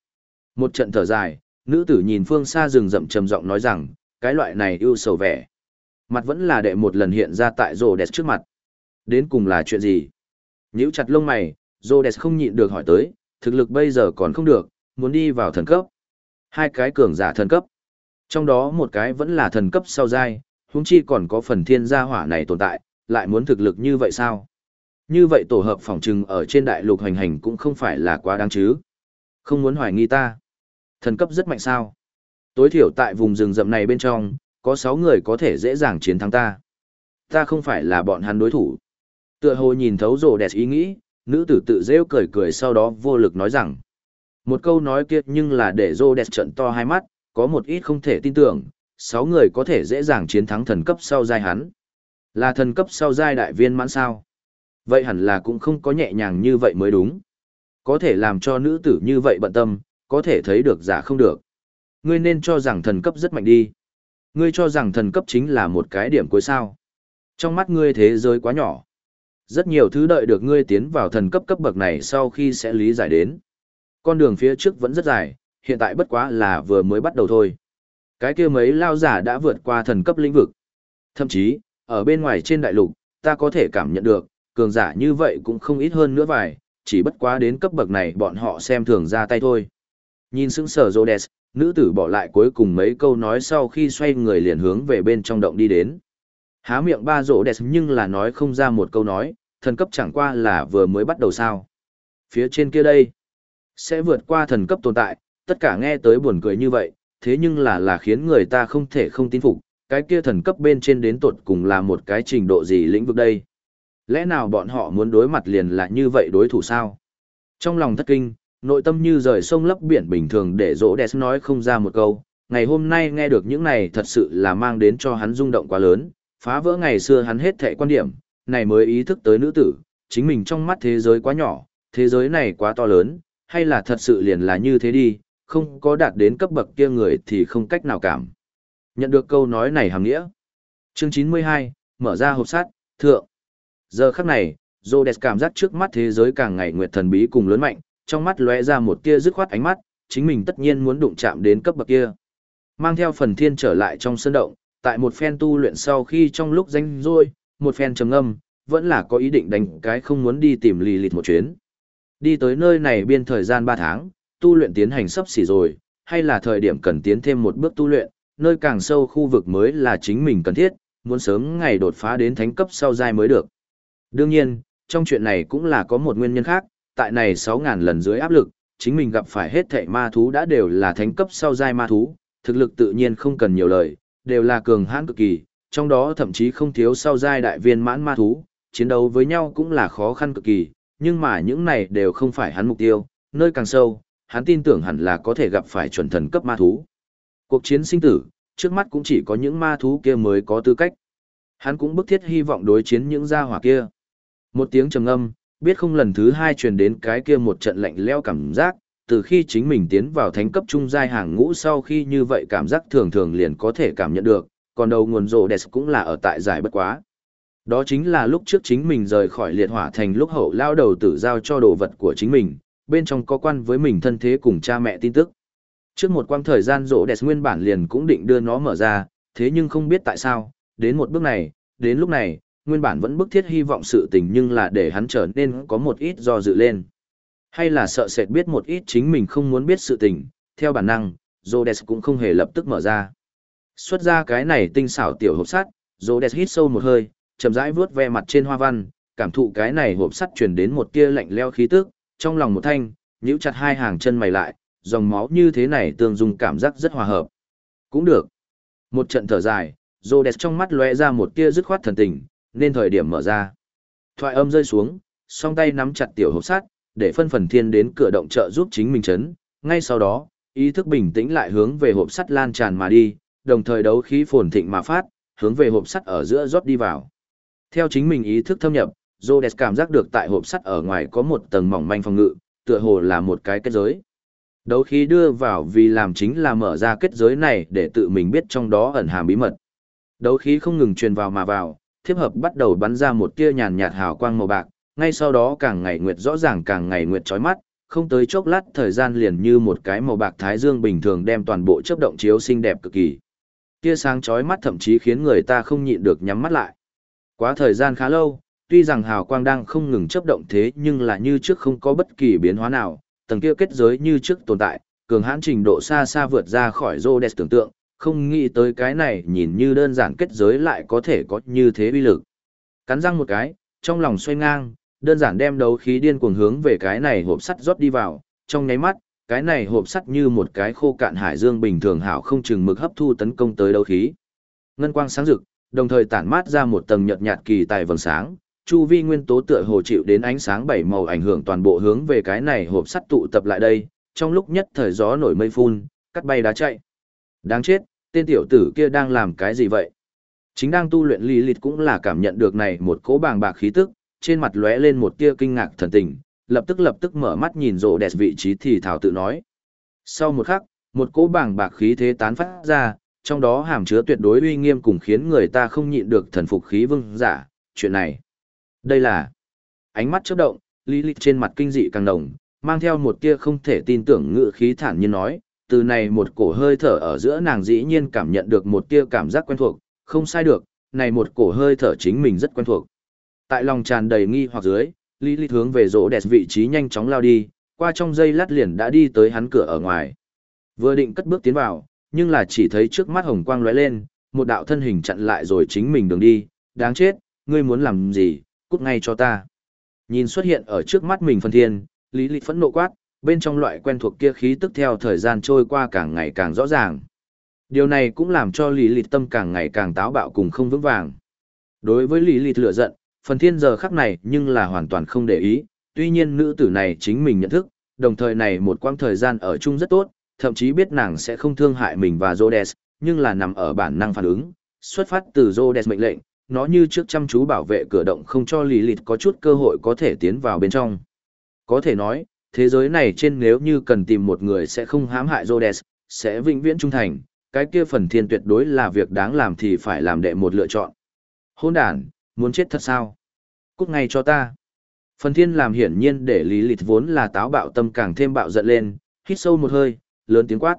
Một trận thở dài, nữ tử nhìn phương xa rừng rậm trầm giọng nói rằng, cái loại này ưu sầu vẻ. Mặt vẫn là đệ một lần hiện ra tại rồ đẹp trước mặt. Đến cùng là chuyện gì? Nhíu chặt lông mày, rồ đẹp không nhịn được hỏi tới, thực lực bây giờ còn không được, muốn đi vào thần cấp. Hai cái cường giả thần cấp. Trong đó một cái vẫn là thần cấp sau giai, huống chi còn có phần thiên gia hỏa này tồn tại, lại muốn thực lực như vậy sao? Như vậy tổ hợp phòng trừng ở trên đại lục hành hành cũng không phải là quá đáng chứ. Không muốn hoài nghi ta. Thần cấp rất mạnh sao? Tối thiểu tại vùng rừng rậm này bên trong, có 6 người có thể dễ dàng chiến thắng ta. Ta không phải là bọn hắn đối thủ. Tựa hồ nhìn thấu rồ đẹp ý nghĩ, nữ tử tự rêu cười cười sau đó vô lực nói rằng. Một câu nói kia nhưng là để rồ đẹp trận to hai mắt, có một ít không thể tin tưởng, 6 người có thể dễ dàng chiến thắng thần cấp sau giai hắn. Là thần cấp sau giai đại viên mãn sao? Vậy hẳn là cũng không có nhẹ nhàng như vậy mới đúng. Có thể làm cho nữ tử như vậy bận tâm, có thể thấy được giả không được. Ngươi nên cho rằng thần cấp rất mạnh đi. Ngươi cho rằng thần cấp chính là một cái điểm cuối sao. Trong mắt ngươi thế giới quá nhỏ. Rất nhiều thứ đợi được ngươi tiến vào thần cấp cấp bậc này sau khi sẽ lý giải đến. Con đường phía trước vẫn rất dài, hiện tại bất quá là vừa mới bắt đầu thôi. Cái kia mấy lao giả đã vượt qua thần cấp lĩnh vực. Thậm chí, ở bên ngoài trên đại lục, ta có thể cảm nhận được, cường giả như vậy cũng không ít hơn nữa vài, chỉ bất quá đến cấp bậc này bọn họ xem thường ra tay thôi. Nhìn sững sờ Rhodes, nữ tử bỏ lại cuối cùng mấy câu nói sau khi xoay người liền hướng về bên trong động đi đến. Há miệng ba Rhodes nhưng là nói không ra một câu nói, thần cấp chẳng qua là vừa mới bắt đầu sao. Phía trên kia đây, sẽ vượt qua thần cấp tồn tại, tất cả nghe tới buồn cười như vậy, thế nhưng là là khiến người ta không thể không tin phục, cái kia thần cấp bên trên đến tột cùng là một cái trình độ gì lĩnh vực đây. Lẽ nào bọn họ muốn đối mặt liền là như vậy đối thủ sao? Trong lòng thất kinh, nội tâm như rời sông lấp biển bình thường để rỗ đẹp nói không ra một câu. Ngày hôm nay nghe được những này thật sự là mang đến cho hắn rung động quá lớn, phá vỡ ngày xưa hắn hết thệ quan điểm, này mới ý thức tới nữ tử, chính mình trong mắt thế giới quá nhỏ, thế giới này quá to lớn, hay là thật sự liền là như thế đi, không có đạt đến cấp bậc kia người thì không cách nào cảm. Nhận được câu nói này hàm nghĩa. Chương 92, mở ra hộp sắt, thượng. Giờ khắc này, Rhodes cảm giác trước mắt thế giới càng ngày nguyệt thần bí cùng lớn mạnh, trong mắt lóe ra một tia dứt khoát ánh mắt, chính mình tất nhiên muốn đụng chạm đến cấp bậc kia. Mang theo phần thiên trở lại trong sân động, tại một phen tu luyện sau khi trong lúc danh rôi, một phen trầm âm, vẫn là có ý định đánh cái không muốn đi tìm lì lịt một chuyến. Đi tới nơi này biên thời gian 3 tháng, tu luyện tiến hành sắp xỉ rồi, hay là thời điểm cần tiến thêm một bước tu luyện, nơi càng sâu khu vực mới là chính mình cần thiết, muốn sớm ngày đột phá đến thánh cấp sau giai mới được. Đương nhiên, trong chuyện này cũng là có một nguyên nhân khác, tại này 6.000 lần dưới áp lực, chính mình gặp phải hết thảy ma thú đã đều là thánh cấp sau giai ma thú, thực lực tự nhiên không cần nhiều lời, đều là cường hãn cực kỳ, trong đó thậm chí không thiếu sau giai đại viên mãn ma thú, chiến đấu với nhau cũng là khó khăn cực kỳ, nhưng mà những này đều không phải hắn mục tiêu, nơi càng sâu, hắn tin tưởng hẳn là có thể gặp phải chuẩn thần cấp ma thú. Cuộc chiến sinh tử, trước mắt cũng chỉ có những ma thú kia mới có tư cách. Hắn cũng bức thiết hy vọng đối chiến những gia hỏa kia. Một tiếng trầm âm, biết không lần thứ hai truyền đến cái kia một trận lạnh leo cảm giác, từ khi chính mình tiến vào thánh cấp trung giai hàng ngũ sau khi như vậy cảm giác thường thường liền có thể cảm nhận được, còn đầu nguồn rồ đẹp cũng là ở tại giải bất quá. Đó chính là lúc trước chính mình rời khỏi liệt hỏa thành lúc hậu lao đầu tử giao cho đồ vật của chính mình, bên trong có quan với mình thân thế cùng cha mẹ tin tức. Trước một quãng thời gian rỗ đẹp nguyên bản liền cũng định đưa nó mở ra, thế nhưng không biết tại sao, đến một bước này, đến lúc này, nguyên bản vẫn bức thiết hy vọng sự tình nhưng là để hắn trở nên có một ít do dự lên. Hay là sợ sệt biết một ít chính mình không muốn biết sự tình, theo bản năng, Rhodes cũng không hề lập tức mở ra. Xuất ra cái này tinh xảo tiểu hộp sắt, Rhodes hít sâu một hơi, chậm rãi vuốt ve mặt trên hoa văn, cảm thụ cái này hộp sắt truyền đến một tia lạnh leo khí tức, trong lòng một thanh, nhíu chặt hai hàng chân mày lại, dòng máu như thế này tương dung cảm giác rất hòa hợp. Cũng được. Một trận thở dài, Rhodes trong mắt lóe ra một tia dứt khoát thần tình, nên thời điểm mở ra. Thoại âm rơi xuống, song tay nắm chặt tiểu hộp sắt, để phân phần thiên đến cửa động trợ giúp chính mình chấn. Ngay sau đó, ý thức bình tĩnh lại hướng về hộp sắt lan tràn mà đi, đồng thời đấu khí phồn thịnh mà phát, hướng về hộp sắt ở giữa rót đi vào. Theo chính mình ý thức thâm nhập, Rhodes cảm giác được tại hộp sắt ở ngoài có một tầng mỏng manh phòng ngự, tựa hồ là một cái kết giới. Đấu khí đưa vào vì làm chính là mở ra kết giới này để tự mình biết trong đó ẩn hàm bí mật. Đấu khí không ngừng truyền vào mà vào, thiếp hợp bắt đầu bắn ra một tia nhàn nhạt hào quang màu bạc, ngay sau đó càng ngày nguyệt rõ ràng càng ngày nguyệt chói mắt, không tới chốc lát thời gian liền như một cái màu bạc thái dương bình thường đem toàn bộ chớp động chiếu xinh đẹp cực kỳ. Tia sáng chói mắt thậm chí khiến người ta không nhịn được nhắm mắt lại. Quá thời gian khá lâu, tuy rằng hào quang đang không ngừng chấp động thế nhưng là như trước không có bất kỳ biến hóa nào, tầng kia kết giới như trước tồn tại, cường hãn trình độ xa xa vượt ra khỏi Rhodes tưởng tượng, không nghĩ tới cái này nhìn như đơn giản kết giới lại có thể có như thế uy lực. Cắn răng một cái, trong lòng xoay ngang, đơn giản đem đấu khí điên cuồng hướng về cái này hộp sắt rót đi vào, trong nháy mắt, cái này hộp sắt như một cái khô cạn hải dương bình thường hảo không chừng mực hấp thu tấn công tới đấu khí. Ngân quang sáng rực, đồng thời tản mát ra một tầng nhợt nhạt kỳ tài vầng sáng, chu vi nguyên tố tựa hồ chịu đến ánh sáng bảy màu ảnh hưởng toàn bộ hướng về cái này hộp sắt tụ tập lại đây, trong lúc nhất thời gió nổi mây phun, cắt bay đá chạy. Đáng chết, tên tiểu tử kia đang làm cái gì vậy? Chính đang tu luyện lý lịch cũng là cảm nhận được này một cỗ bàng bạc khí tức, trên mặt lóe lên một tia kinh ngạc thần tình, lập tức lập tức mở mắt nhìn rộ đẹp vị trí thì thảo tự nói. Sau một khắc, một cỗ bảng bạc khí thế tán phát ra, trong đó hàm chứa tuyệt đối uy nghiêm cùng khiến người ta không nhịn được thần phục khí vương giả, chuyện này. Đây là ánh mắt chớp động, lý lịch trên mặt kinh dị càng nồng, mang theo một tia không thể tin tưởng ngự khí thản nhiên nói, từ này một cổ hơi thở ở giữa nàng dĩ nhiên cảm nhận được một tia cảm giác quen thuộc, không sai được, này một cổ hơi thở chính mình rất quen thuộc. Tại lòng tràn đầy nghi hoặc dưới, Lý Lý hướng về rỗ đẹp vị trí nhanh chóng lao đi, qua trong giây lát liền đã đi tới hắn cửa ở ngoài. Vừa định cất bước tiến vào, nhưng là chỉ thấy trước mắt hồng quang lóe lên, một đạo thân hình chặn lại rồi chính mình đường đi, đáng chết, ngươi muốn làm gì, cút ngay cho ta. Nhìn xuất hiện ở trước mắt mình phần thiên, Lý Lý phẫn nộ quát, bên trong loại quen thuộc kia khí tức theo thời gian trôi qua càng ngày càng rõ ràng. Điều này cũng làm cho Lý Lý tâm càng ngày càng táo bạo cùng không vững vàng. Đối với Lý Lý lửa giận, phần thiên giờ khắc này nhưng là hoàn toàn không để ý, tuy nhiên nữ tử này chính mình nhận thức, đồng thời này một quãng thời gian ở chung rất tốt, thậm chí biết nàng sẽ không thương hại mình và Rhodes, nhưng là nằm ở bản năng phản ứng, xuất phát từ Rhodes mệnh lệnh, nó như trước chăm chú bảo vệ cửa động không cho lì lịt có chút cơ hội có thể tiến vào bên trong. Có thể nói, thế giới này trên nếu như cần tìm một người sẽ không hãm hại Rhodes, sẽ vĩnh viễn trung thành, cái kia phần thiên tuyệt đối là việc đáng làm thì phải làm đệ một lựa chọn. Hôn đàn, muốn chết thật sao? Cút ngay cho ta. Phần thiên làm hiển nhiên để lý lịt vốn là táo bạo tâm càng thêm bạo giận lên, hít sâu một hơi, lớn tiếng quát.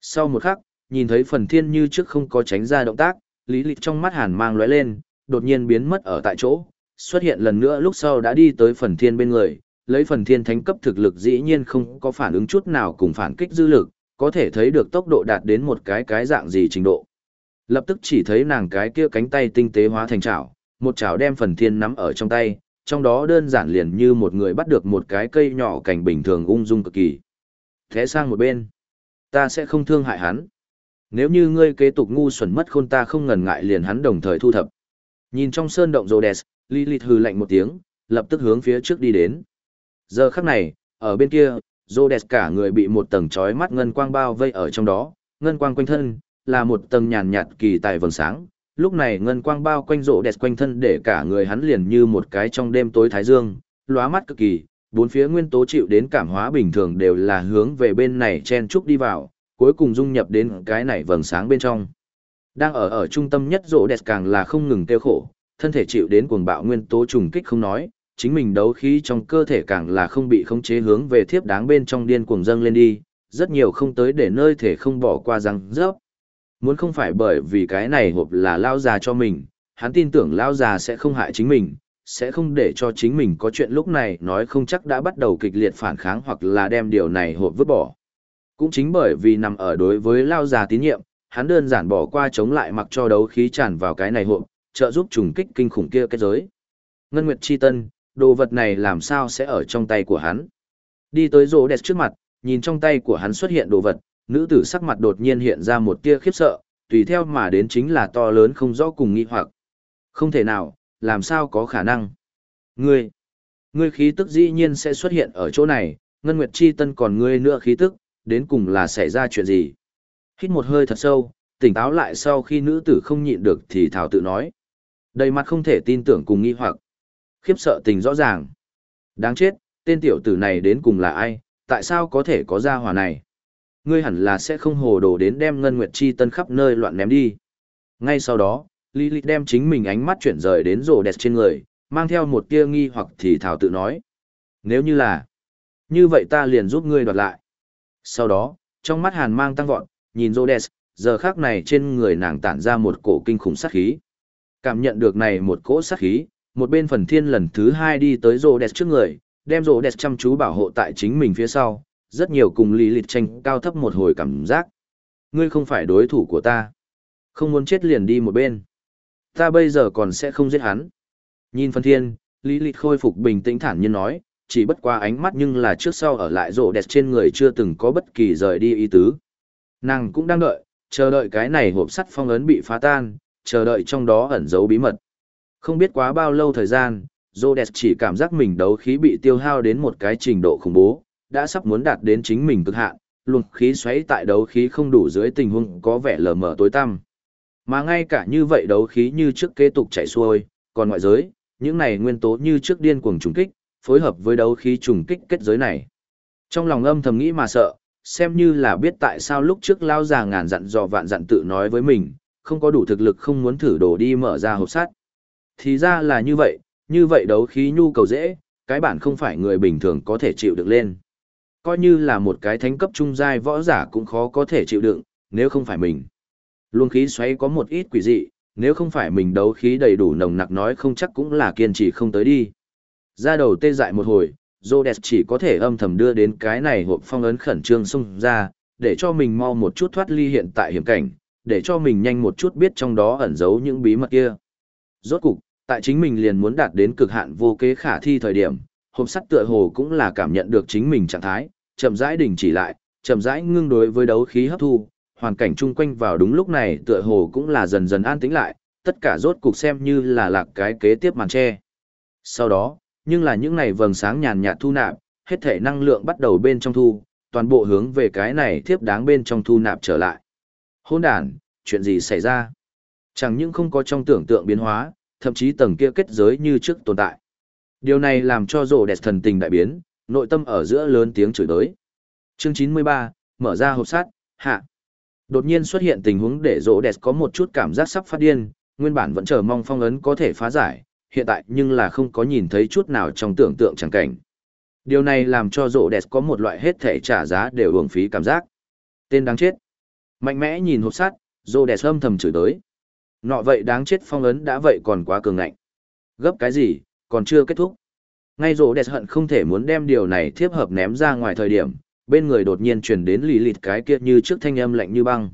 Sau một khắc, nhìn thấy phần thiên như trước không có tránh ra động tác, lý lịch trong mắt hàn mang lóe lên, đột nhiên biến mất ở tại chỗ, xuất hiện lần nữa lúc sau đã đi tới phần thiên bên người, lấy phần thiên thánh cấp thực lực dĩ nhiên không có phản ứng chút nào cùng phản kích dư lực, có thể thấy được tốc độ đạt đến một cái cái dạng gì trình độ. Lập tức chỉ thấy nàng cái kia cánh tay tinh tế hóa thành chảo, một chảo đem phần thiên nắm ở trong tay, trong đó đơn giản liền như một người bắt được một cái cây nhỏ cành bình thường ung dung cực kỳ. Thế sang một bên, ta sẽ không thương hại hắn. Nếu như ngươi kế tục ngu xuẩn mất khôn ta không ngần ngại liền hắn đồng thời thu thập. Nhìn trong sơn động Rhodes, Lilith hừ lạnh một tiếng, lập tức hướng phía trước đi đến. Giờ khắc này, ở bên kia, Rhodes cả người bị một tầng chói mắt ngân quang bao vây ở trong đó, ngân quang quanh thân là một tầng nhàn nhạt kỳ tài vầng sáng. Lúc này ngân quang bao quanh Rhodes quanh thân để cả người hắn liền như một cái trong đêm tối thái dương, lóa mắt cực kỳ, bốn phía nguyên tố chịu đến cảm hóa bình thường đều là hướng về bên này chen trúc đi vào, cuối cùng dung nhập đến cái này vầng sáng bên trong. Đang ở ở trung tâm nhất rộ đẹp càng là không ngừng tiêu khổ, thân thể chịu đến cuồng bạo nguyên tố trùng kích không nói, chính mình đấu khí trong cơ thể càng là không bị khống chế hướng về thiếp đáng bên trong điên cuồng dâng lên đi, rất nhiều không tới để nơi thể không bỏ qua răng rớp. Muốn không phải bởi vì cái này hộp là lao già cho mình, hắn tin tưởng lao già sẽ không hại chính mình, sẽ không để cho chính mình có chuyện lúc này nói không chắc đã bắt đầu kịch liệt phản kháng hoặc là đem điều này hộp vứt bỏ. Cũng chính bởi vì nằm ở đối với lao già tín nhiệm, hắn đơn giản bỏ qua chống lại mặc cho đấu khí tràn vào cái này hộp, trợ giúp trùng kích kinh khủng kia kết giới. Ngân Nguyệt Chi Tân, đồ vật này làm sao sẽ ở trong tay của hắn. Đi tới rô đẹp trước mặt, nhìn trong tay của hắn xuất hiện đồ vật, nữ tử sắc mặt đột nhiên hiện ra một tia khiếp sợ, tùy theo mà đến chính là to lớn không rõ cùng nghi hoặc. Không thể nào, làm sao có khả năng. Ngươi, ngươi khí tức dĩ nhiên sẽ xuất hiện ở chỗ này, Ngân Nguyệt Chi Tân còn ngươi nữa khí tức, đến cùng là xảy ra chuyện gì? Hít một hơi thật sâu, tỉnh táo lại sau khi nữ tử không nhịn được thì thảo tự nói. Đầy mặt không thể tin tưởng cùng nghi hoặc. Khiếp sợ tình rõ ràng. Đáng chết, tên tiểu tử này đến cùng là ai, tại sao có thể có gia hỏa này? Ngươi hẳn là sẽ không hồ đồ đến đem ngân nguyệt chi tân khắp nơi loạn ném đi. Ngay sau đó, Lilith đem chính mình ánh mắt chuyển rời đến rổ đẹp trên người, mang theo một tia nghi hoặc thì thảo tự nói. Nếu như là, như vậy ta liền giúp ngươi đoạt lại. Sau đó, trong mắt hàn mang tăng vọt, nhìn Rhodes, giờ khác này trên người nàng tản ra một cổ kinh khủng sát khí. Cảm nhận được này một cỗ sát khí, một bên phần thiên lần thứ hai đi tới Rhodes trước người, đem Rhodes chăm chú bảo hộ tại chính mình phía sau, rất nhiều cùng lý lịch tranh cao thấp một hồi cảm giác. Ngươi không phải đối thủ của ta. Không muốn chết liền đi một bên. Ta bây giờ còn sẽ không giết hắn. Nhìn phần thiên, lý lịch khôi phục bình tĩnh thản nhiên nói, chỉ bất qua ánh mắt nhưng là trước sau ở lại rộ đẹp trên người chưa từng có bất kỳ rời đi ý tứ. Nàng cũng đang đợi, chờ đợi cái này hộp sắt phong ấn bị phá tan, chờ đợi trong đó ẩn giấu bí mật. Không biết quá bao lâu thời gian, Rhodes chỉ cảm giác mình đấu khí bị tiêu hao đến một cái trình độ khủng bố, đã sắp muốn đạt đến chính mình cực hạn, luồng khí xoáy tại đấu khí không đủ dưới tình huống có vẻ lờ mờ tối tăm. Mà ngay cả như vậy đấu khí như trước kế tục chạy xuôi, còn ngoại giới, những này nguyên tố như trước điên cuồng trùng kích, phối hợp với đấu khí trùng kích kết giới này. Trong lòng âm thầm nghĩ mà sợ, xem như là biết tại sao lúc trước lao già ngàn dặn dò vạn dặn tự nói với mình, không có đủ thực lực không muốn thử đồ đi mở ra hộp sắt. Thì ra là như vậy, như vậy đấu khí nhu cầu dễ, cái bản không phải người bình thường có thể chịu được lên. Coi như là một cái thánh cấp trung giai võ giả cũng khó có thể chịu đựng, nếu không phải mình. Luồng khí xoáy có một ít quỷ dị, nếu không phải mình đấu khí đầy đủ nồng nặc nói không chắc cũng là kiên trì không tới đi. Ra đầu tê dại một hồi, Rhodes chỉ có thể âm thầm đưa đến cái này hộp phong ấn khẩn trương xung ra, để cho mình mau một chút thoát ly hiện tại hiểm cảnh, để cho mình nhanh một chút biết trong đó ẩn giấu những bí mật kia. Rốt cục, tại chính mình liền muốn đạt đến cực hạn vô kế khả thi thời điểm, hộp sắt tựa hồ cũng là cảm nhận được chính mình trạng thái, chậm rãi đình chỉ lại, chậm rãi ngưng đối với đấu khí hấp thu, hoàn cảnh chung quanh vào đúng lúc này tựa hồ cũng là dần dần an tĩnh lại, tất cả rốt cục xem như là lạc cái kế tiếp màn che. Sau đó, nhưng là những này vầng sáng nhàn nhạt thu nạp, hết thể năng lượng bắt đầu bên trong thu, toàn bộ hướng về cái này thiếp đáng bên trong thu nạp trở lại. Hôn đàn, chuyện gì xảy ra? Chẳng những không có trong tưởng tượng biến hóa, thậm chí tầng kia kết giới như trước tồn tại. Điều này làm cho rổ đẹp thần tình đại biến, nội tâm ở giữa lớn tiếng chửi đối. Chương 93, mở ra hộp sát hạ. Đột nhiên xuất hiện tình huống để rổ đẹp có một chút cảm giác sắp phát điên, nguyên bản vẫn chờ mong phong ấn có thể phá giải, hiện tại nhưng là không có nhìn thấy chút nào trong tưởng tượng chẳng cảnh. Điều này làm cho rộ đẹp có một loại hết thể trả giá đều hưởng phí cảm giác. Tên đáng chết. Mạnh mẽ nhìn hộp sắt, rộ đẹp âm thầm chửi tới. Nọ vậy đáng chết phong ấn đã vậy còn quá cường ngạnh. Gấp cái gì, còn chưa kết thúc. Ngay rộ đẹp hận không thể muốn đem điều này thiếp hợp ném ra ngoài thời điểm, bên người đột nhiên truyền đến lì lịt cái kia như trước thanh âm lạnh như băng.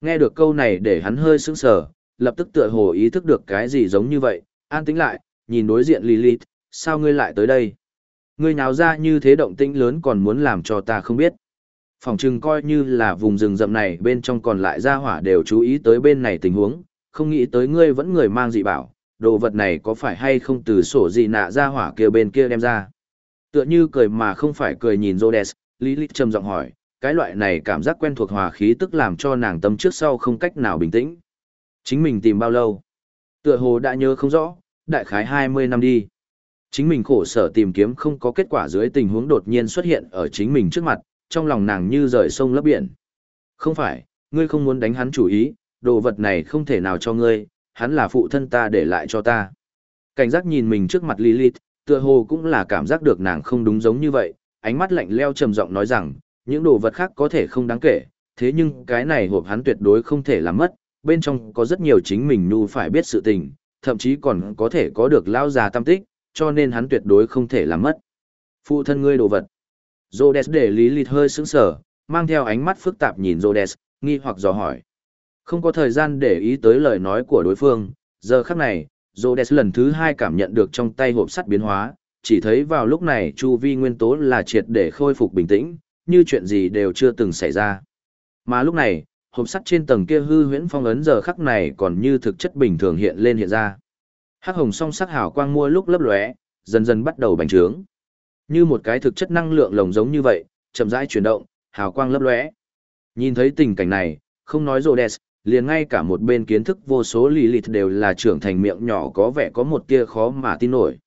Nghe được câu này để hắn hơi sững sờ, lập tức tựa hồ ý thức được cái gì giống như vậy, an tĩnh lại, nhìn đối diện Lilith, sao ngươi lại tới đây? Ngươi nào ra như thế động tĩnh lớn còn muốn làm cho ta không biết. Phòng trừng coi như là vùng rừng rậm này bên trong còn lại gia hỏa đều chú ý tới bên này tình huống, không nghĩ tới ngươi vẫn người mang dị bảo, đồ vật này có phải hay không từ sổ gì nạ gia hỏa kia bên kia đem ra. Tựa như cười mà không phải cười nhìn Rhodes, Lilith trầm giọng hỏi, cái loại này cảm giác quen thuộc hòa khí tức làm cho nàng tâm trước sau không cách nào bình tĩnh. Chính mình tìm bao lâu? Tựa hồ đã nhớ không rõ, đại khái 20 năm đi. Chính mình khổ sở tìm kiếm không có kết quả dưới tình huống đột nhiên xuất hiện ở chính mình trước mặt, trong lòng nàng như rời sông lấp biển. Không phải, ngươi không muốn đánh hắn chủ ý, đồ vật này không thể nào cho ngươi, hắn là phụ thân ta để lại cho ta. Cảnh giác nhìn mình trước mặt Lilith, tựa hồ cũng là cảm giác được nàng không đúng giống như vậy, ánh mắt lạnh leo trầm giọng nói rằng, những đồ vật khác có thể không đáng kể, thế nhưng cái này hộp hắn tuyệt đối không thể làm mất, bên trong có rất nhiều chính mình nu phải biết sự tình, thậm chí còn có thể có được lao già tâm tích, cho nên hắn tuyệt đối không thể làm mất. Phụ thân ngươi đồ vật. Rhodes để lý lịt hơi sững sờ, mang theo ánh mắt phức tạp nhìn Rhodes, nghi hoặc dò hỏi. Không có thời gian để ý tới lời nói của đối phương, giờ khắc này, Rhodes lần thứ hai cảm nhận được trong tay hộp sắt biến hóa, chỉ thấy vào lúc này chu vi nguyên tố là triệt để khôi phục bình tĩnh, như chuyện gì đều chưa từng xảy ra. Mà lúc này, hộp sắt trên tầng kia hư huyễn phong ấn giờ khắc này còn như thực chất bình thường hiện lên hiện ra. Hắc hồng song sắc hào quang mua lúc lấp lóe, dần dần bắt đầu bành trướng. Như một cái thực chất năng lượng lồng giống như vậy, chậm rãi chuyển động, hào quang lấp lóe. Nhìn thấy tình cảnh này, không nói Rhodes, liền ngay cả một bên kiến thức vô số lì lịt đều là trưởng thành miệng nhỏ có vẻ có một tia khó mà tin nổi.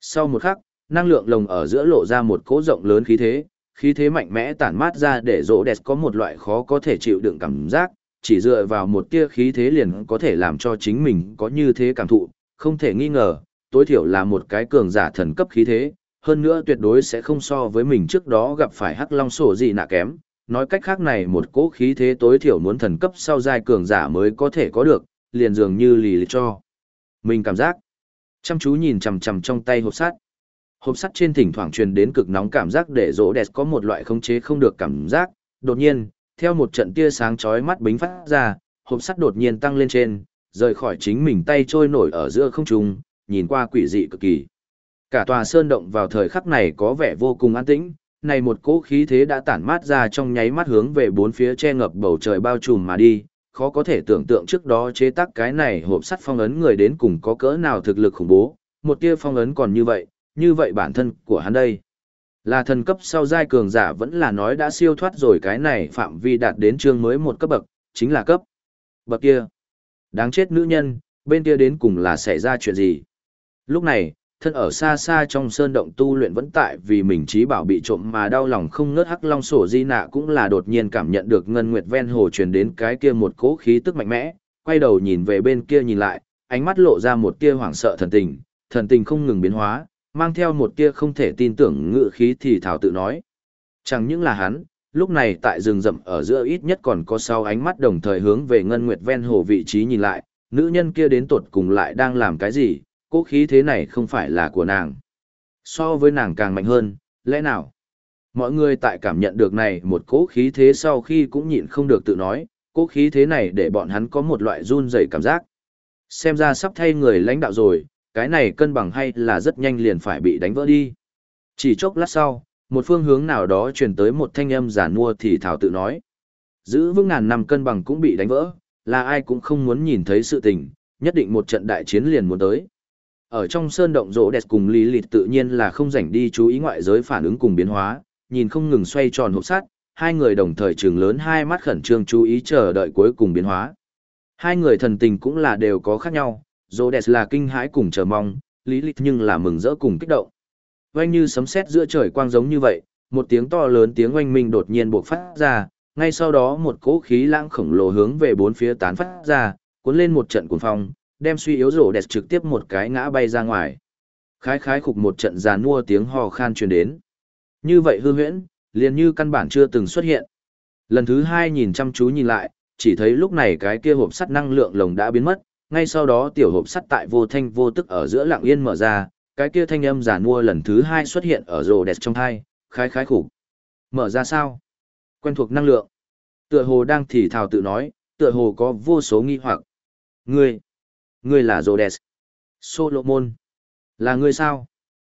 Sau một khắc, năng lượng lồng ở giữa lộ ra một cỗ rộng lớn khí thế, khí thế mạnh mẽ tản mát ra để rỗ đẹp có một loại khó có thể chịu đựng cảm giác, chỉ dựa vào một tia khí thế liền có thể làm cho chính mình có như thế cảm thụ, không thể nghi ngờ, tối thiểu là một cái cường giả thần cấp khí thế, hơn nữa tuyệt đối sẽ không so với mình trước đó gặp phải hắc long sổ gì nạ kém. Nói cách khác này một cỗ khí thế tối thiểu muốn thần cấp sau giai cường giả mới có thể có được, liền dường như lì lì cho. Mình cảm giác, chăm chú nhìn chằm chằm trong tay hộp sắt hộp sắt trên thỉnh thoảng truyền đến cực nóng cảm giác để rỗ đẹp có một loại khống chế không được cảm giác. Đột nhiên, theo một trận tia sáng chói mắt bính phát ra, hộp sắt đột nhiên tăng lên trên, rời khỏi chính mình tay trôi nổi ở giữa không trung, nhìn qua quỷ dị cực kỳ. Cả tòa sơn động vào thời khắc này có vẻ vô cùng an tĩnh, này một cỗ khí thế đã tản mát ra trong nháy mắt hướng về bốn phía che ngập bầu trời bao trùm mà đi. Khó có thể tưởng tượng trước đó chế tác cái này hộp sắt phong ấn người đến cùng có cỡ nào thực lực khủng bố, một tia phong ấn còn như vậy như vậy bản thân của hắn đây là thần cấp sau giai cường giả vẫn là nói đã siêu thoát rồi cái này phạm vi đạt đến chương mới một cấp bậc, chính là cấp. Bậc kia. Đáng chết nữ nhân, bên kia đến cùng là xảy ra chuyện gì? Lúc này, thân ở xa xa trong sơn động tu luyện vẫn tại vì mình trí bảo bị trộm mà đau lòng không ngớt hắc long sổ di nạ cũng là đột nhiên cảm nhận được ngân nguyệt ven hồ truyền đến cái kia một cỗ khí tức mạnh mẽ, quay đầu nhìn về bên kia nhìn lại, ánh mắt lộ ra một tia hoảng sợ thần tình, thần tình không ngừng biến hóa, mang theo một tia không thể tin tưởng ngự khí thì thảo tự nói. Chẳng những là hắn, lúc này tại rừng rậm ở giữa ít nhất còn có sáu ánh mắt đồng thời hướng về ngân nguyệt ven hồ vị trí nhìn lại, nữ nhân kia đến tột cùng lại đang làm cái gì, cố khí thế này không phải là của nàng. So với nàng càng mạnh hơn, lẽ nào? Mọi người tại cảm nhận được này một cố khí thế sau khi cũng nhịn không được tự nói, cố khí thế này để bọn hắn có một loại run rẩy cảm giác. Xem ra sắp thay người lãnh đạo rồi, cái này cân bằng hay là rất nhanh liền phải bị đánh vỡ đi. Chỉ chốc lát sau, một phương hướng nào đó truyền tới một thanh âm giả mua thì thảo tự nói. Giữ vững ngàn năm cân bằng cũng bị đánh vỡ, là ai cũng không muốn nhìn thấy sự tình, nhất định một trận đại chiến liền muốn tới. Ở trong sơn động rỗ đẹp cùng lý lịt tự nhiên là không rảnh đi chú ý ngoại giới phản ứng cùng biến hóa, nhìn không ngừng xoay tròn hộp sắt, hai người đồng thời trừng lớn hai mắt khẩn trương chú ý chờ đợi cuối cùng biến hóa. Hai người thần tình cũng là đều có khác nhau, rỗ đẹp là kinh hãi cùng chờ mong, lý Lịch nhưng là mừng rỡ cùng kích động. Oanh như sấm sét giữa trời quang giống như vậy, một tiếng to lớn tiếng oanh minh đột nhiên bộc phát ra, ngay sau đó một cỗ khí lãng khổng lồ hướng về bốn phía tán phát ra, cuốn lên một trận cuồng phong, đem suy yếu rổ đẹp trực tiếp một cái ngã bay ra ngoài. Khái khái khục một trận giàn mua tiếng hò khan truyền đến. Như vậy hư huyễn, liền như căn bản chưa từng xuất hiện. Lần thứ hai nhìn chăm chú nhìn lại, chỉ thấy lúc này cái kia hộp sắt năng lượng lồng đã biến mất, ngay sau đó tiểu hộp sắt tại vô thanh vô tức ở giữa lặng yên mở ra, cái kia thanh âm giàn mua lần thứ hai xuất hiện ở rồ đẹp trong hai, khái khái khủ Mở ra sao? Quen thuộc năng lượng. Tựa hồ đang thì thào tự nói, tựa hồ có vô số nghi hoặc. Ngươi, ngươi là rồ đẹp. Solomon. Là ngươi sao?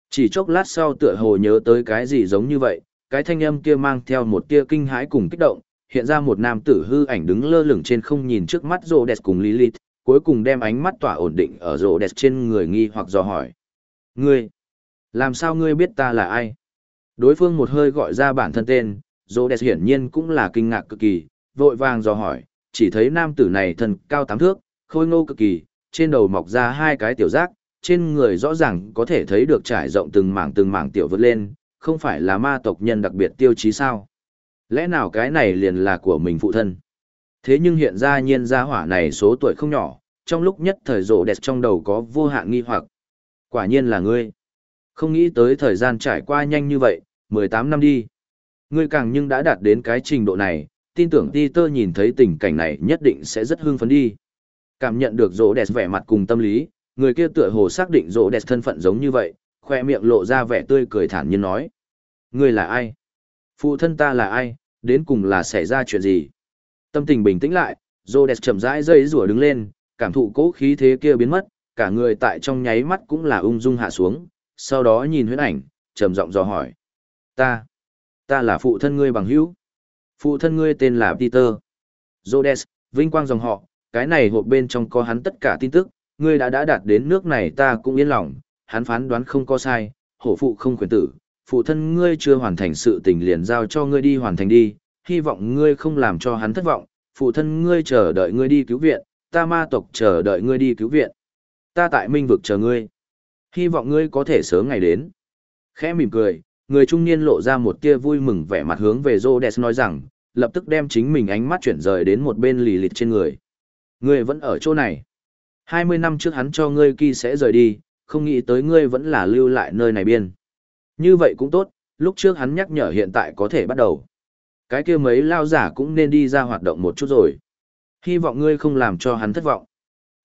Chỉ chốc lát sau tựa hồ nhớ tới cái gì giống như vậy, cái thanh âm kia mang theo một tia kinh hãi cùng kích động, hiện ra một nam tử hư ảnh đứng lơ lửng trên không nhìn trước mắt Rhodes cùng Lilith, cuối cùng đem ánh mắt tỏa ổn định ở Rhodes trên người nghi hoặc dò hỏi. Ngươi, làm sao ngươi biết ta là ai? Đối phương một hơi gọi ra bản thân tên, Rhodes hiển nhiên cũng là kinh ngạc cực kỳ, vội vàng dò hỏi, chỉ thấy nam tử này thần cao tám thước, khôi ngô cực kỳ, trên đầu mọc ra hai cái tiểu giác, trên người rõ ràng có thể thấy được trải rộng từng mảng từng mảng tiểu vượt lên, không phải là ma tộc nhân đặc biệt tiêu chí sao? Lẽ nào cái này liền là của mình phụ thân? Thế nhưng hiện ra nhiên gia hỏa này số tuổi không nhỏ, trong lúc nhất thời rộ đẹp trong đầu có vô hạn nghi hoặc. Quả nhiên là ngươi. Không nghĩ tới thời gian trải qua nhanh như vậy, 18 năm đi. Ngươi càng nhưng đã đạt đến cái trình độ này, tin tưởng ti tơ nhìn thấy tình cảnh này nhất định sẽ rất hưng phấn đi. Cảm nhận được rỗ đẹp vẻ mặt cùng tâm lý, người kia tựa hồ xác định rỗ đẹp thân phận giống như vậy, khoe miệng lộ ra vẻ tươi cười thản nhiên nói. Ngươi là ai? Phụ thân ta là ai? Đến cùng là xảy ra chuyện gì? Tâm tình bình tĩnh lại, Rhodes đẹp chậm rãi dây rủa đứng lên, cảm thụ cố khí thế kia biến mất, cả người tại trong nháy mắt cũng là ung dung hạ xuống, sau đó nhìn huyễn ảnh, trầm giọng dò hỏi. Ta, ta là phụ thân ngươi bằng hữu. Phụ thân ngươi tên là Peter. Rhodes, vinh quang dòng họ, cái này hộp bên trong có hắn tất cả tin tức, ngươi đã đã đạt đến nước này ta cũng yên lòng, hắn phán đoán không có sai, hổ phụ không quyền tử, phụ thân ngươi chưa hoàn thành sự tình liền giao cho ngươi đi hoàn thành đi, hy vọng ngươi không làm cho hắn thất vọng, phụ thân ngươi chờ đợi ngươi đi cứu viện, ta ma tộc chờ đợi ngươi đi cứu viện. Ta tại minh vực chờ ngươi. Hy vọng ngươi có thể sớm ngày đến. Khẽ mỉm cười, người trung niên lộ ra một tia vui mừng vẻ mặt hướng về Rhodes nói rằng, lập tức đem chính mình ánh mắt chuyển rời đến một bên lì lịt trên người. Ngươi vẫn ở chỗ này. 20 năm trước hắn cho ngươi kỳ sẽ rời đi, không nghĩ tới ngươi vẫn là lưu lại nơi này biên. Như vậy cũng tốt, lúc trước hắn nhắc nhở hiện tại có thể bắt đầu. Cái kia mấy lao giả cũng nên đi ra hoạt động một chút rồi. Hy vọng ngươi không làm cho hắn thất vọng.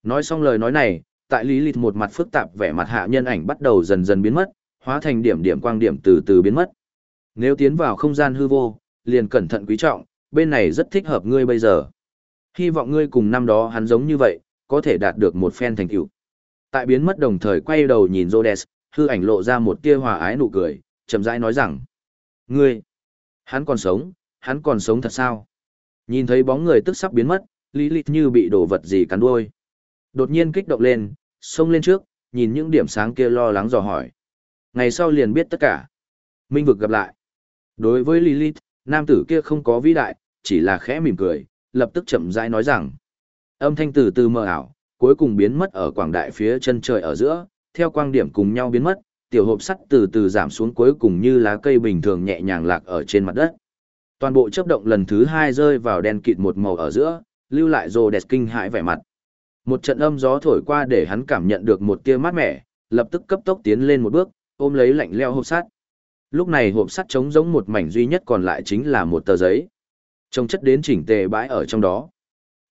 Nói xong lời nói này, tại lý lịch một mặt phức tạp vẻ mặt hạ nhân ảnh bắt đầu dần dần biến mất, hóa thành điểm điểm quang điểm từ từ biến mất. Nếu tiến vào không gian hư vô, liền cẩn thận quý trọng, bên này rất thích hợp ngươi bây giờ. Hy vọng ngươi cùng năm đó hắn giống như vậy, có thể đạt được một phen thành tựu. Tại biến mất đồng thời quay đầu nhìn Rhodes, hư ảnh lộ ra một tia hòa ái nụ cười, chậm rãi nói rằng: "Ngươi, hắn còn sống, hắn còn sống thật sao?" Nhìn thấy bóng người tức sắp biến mất, Lý Lịch như bị đổ vật gì cắn đuôi. Đột nhiên kích động lên, xông lên trước, nhìn những điểm sáng kia lo lắng dò hỏi. Ngày sau liền biết tất cả. Minh vực gặp lại. Đối với Lilith, nam tử kia không có vĩ đại, chỉ là khẽ mỉm cười, lập tức chậm rãi nói rằng. Âm thanh từ từ mờ ảo, cuối cùng biến mất ở quảng đại phía chân trời ở giữa, theo quang điểm cùng nhau biến mất, tiểu hộp sắt từ từ giảm xuống cuối cùng như lá cây bình thường nhẹ nhàng lạc ở trên mặt đất. Toàn bộ chớp động lần thứ hai rơi vào đen kịt một màu ở giữa, lưu lại rồ đẹp kinh hãi vẻ mặt. Một trận âm gió thổi qua để hắn cảm nhận được một tia mát mẻ, lập tức cấp tốc tiến lên một bước, ôm lấy lạnh leo hộp sắt. Lúc này hộp sắt trống giống một mảnh duy nhất còn lại chính là một tờ giấy. Trông chất đến chỉnh tề bãi ở trong đó.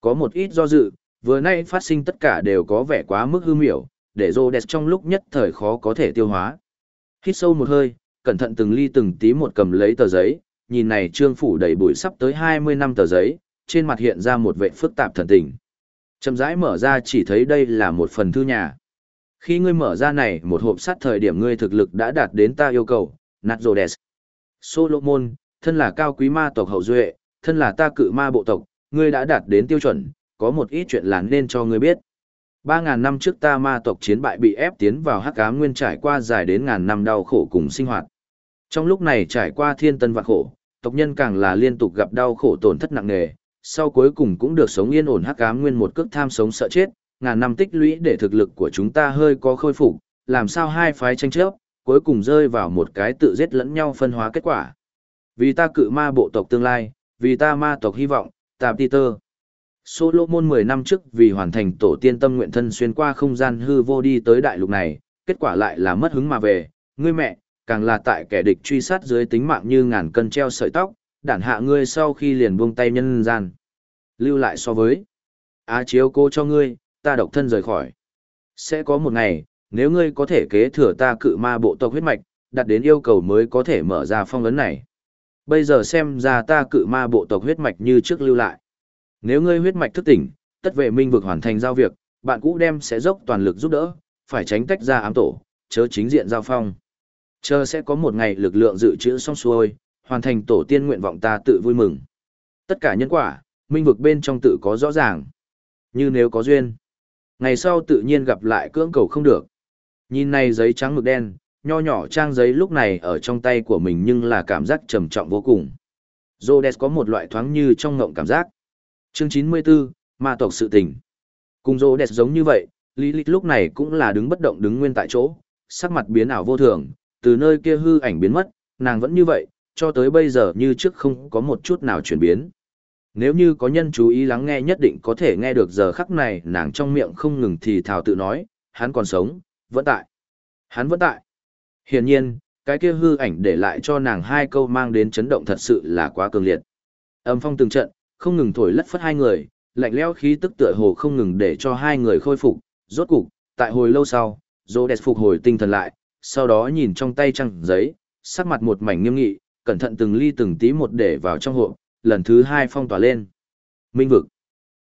Có một ít do dự, vừa nay phát sinh tất cả đều có vẻ quá mức hư miểu, để rô đẹp trong lúc nhất thời khó có thể tiêu hóa. Hít sâu một hơi, cẩn thận từng ly từng tí một cầm lấy tờ giấy, nhìn này trương phủ đầy bụi sắp tới 20 năm tờ giấy, trên mặt hiện ra một vẻ phức tạp thần tình. Chậm rãi mở ra chỉ thấy đây là một phần thư nhà. Khi ngươi mở ra này một hộp sắt thời điểm ngươi thực lực đã đạt đến ta yêu cầu, nạt rồ đẹp. Solomon, thân là cao quý ma tộc hậu duệ, thân là ta cự ma bộ tộc, ngươi đã đạt đến tiêu chuẩn, có một ít chuyện là nên cho ngươi biết. Ba ngàn năm trước ta ma tộc chiến bại bị ép tiến vào hắc ám nguyên trải qua dài đến ngàn năm đau khổ cùng sinh hoạt. Trong lúc này trải qua thiên tân vạn khổ, tộc nhân càng là liên tục gặp đau khổ tổn thất nặng nề, sau cuối cùng cũng được sống yên ổn hắc ám nguyên một cước tham sống sợ chết, ngàn năm tích lũy để thực lực của chúng ta hơi có khôi phục, làm sao hai phái tranh chấp, cuối cùng rơi vào một cái tự giết lẫn nhau phân hóa kết quả. Vì ta cự ma bộ tộc tương lai, vì ta ma tộc hy vọng, ta Peter. Solomon 10 năm trước vì hoàn thành tổ tiên tâm nguyện thân xuyên qua không gian hư vô đi tới đại lục này, kết quả lại là mất hứng mà về, ngươi mẹ, càng là tại kẻ địch truy sát dưới tính mạng như ngàn cân treo sợi tóc, đản hạ ngươi sau khi liền buông tay nhân gian. Lưu lại so với, á chiếu cô cho ngươi, ta độc thân rời khỏi. Sẽ có một ngày, nếu ngươi có thể kế thừa ta cự ma bộ tộc huyết mạch, đặt đến yêu cầu mới có thể mở ra phong ấn này. Bây giờ xem ra ta cự ma bộ tộc huyết mạch như trước lưu lại. Nếu ngươi huyết mạch thức tỉnh, tất vệ minh vực hoàn thành giao việc, bạn cũ đem sẽ dốc toàn lực giúp đỡ, phải tránh tách ra ám tổ, chớ chính diện giao phong. Chờ sẽ có một ngày lực lượng dự trữ xong xuôi, hoàn thành tổ tiên nguyện vọng ta tự vui mừng. Tất cả nhân quả, minh vực bên trong tự có rõ ràng. Như nếu có duyên, ngày sau tự nhiên gặp lại cưỡng cầu không được. Nhìn này giấy trắng mực đen, nho nhỏ trang giấy lúc này ở trong tay của mình nhưng là cảm giác trầm trọng vô cùng. Rhodes có một loại thoáng như trong ngộng cảm giác. Chương 94, Ma tộc sự tình. Cùng Rhodes giống như vậy, Lilith lúc này cũng là đứng bất động đứng nguyên tại chỗ, sắc mặt biến ảo vô thường, từ nơi kia hư ảnh biến mất, nàng vẫn như vậy, cho tới bây giờ như trước không có một chút nào chuyển biến. Nếu như có nhân chú ý lắng nghe nhất định có thể nghe được giờ khắc này nàng trong miệng không ngừng thì thào tự nói, hắn còn sống, vẫn tại. Hắn vẫn tại. Hiển nhiên, cái kia hư ảnh để lại cho nàng hai câu mang đến chấn động thật sự là quá cường liệt. Âm phong từng trận, không ngừng thổi lất phất hai người, lạnh lẽo khí tức tựa hồ không ngừng để cho hai người khôi phục, rốt cục, tại hồi lâu sau, Rhodes phục hồi tinh thần lại, sau đó nhìn trong tay trăng giấy, sắc mặt một mảnh nghiêm nghị, cẩn thận từng ly từng tí một để vào trong hộp, lần thứ hai phong tỏa lên. Minh vực.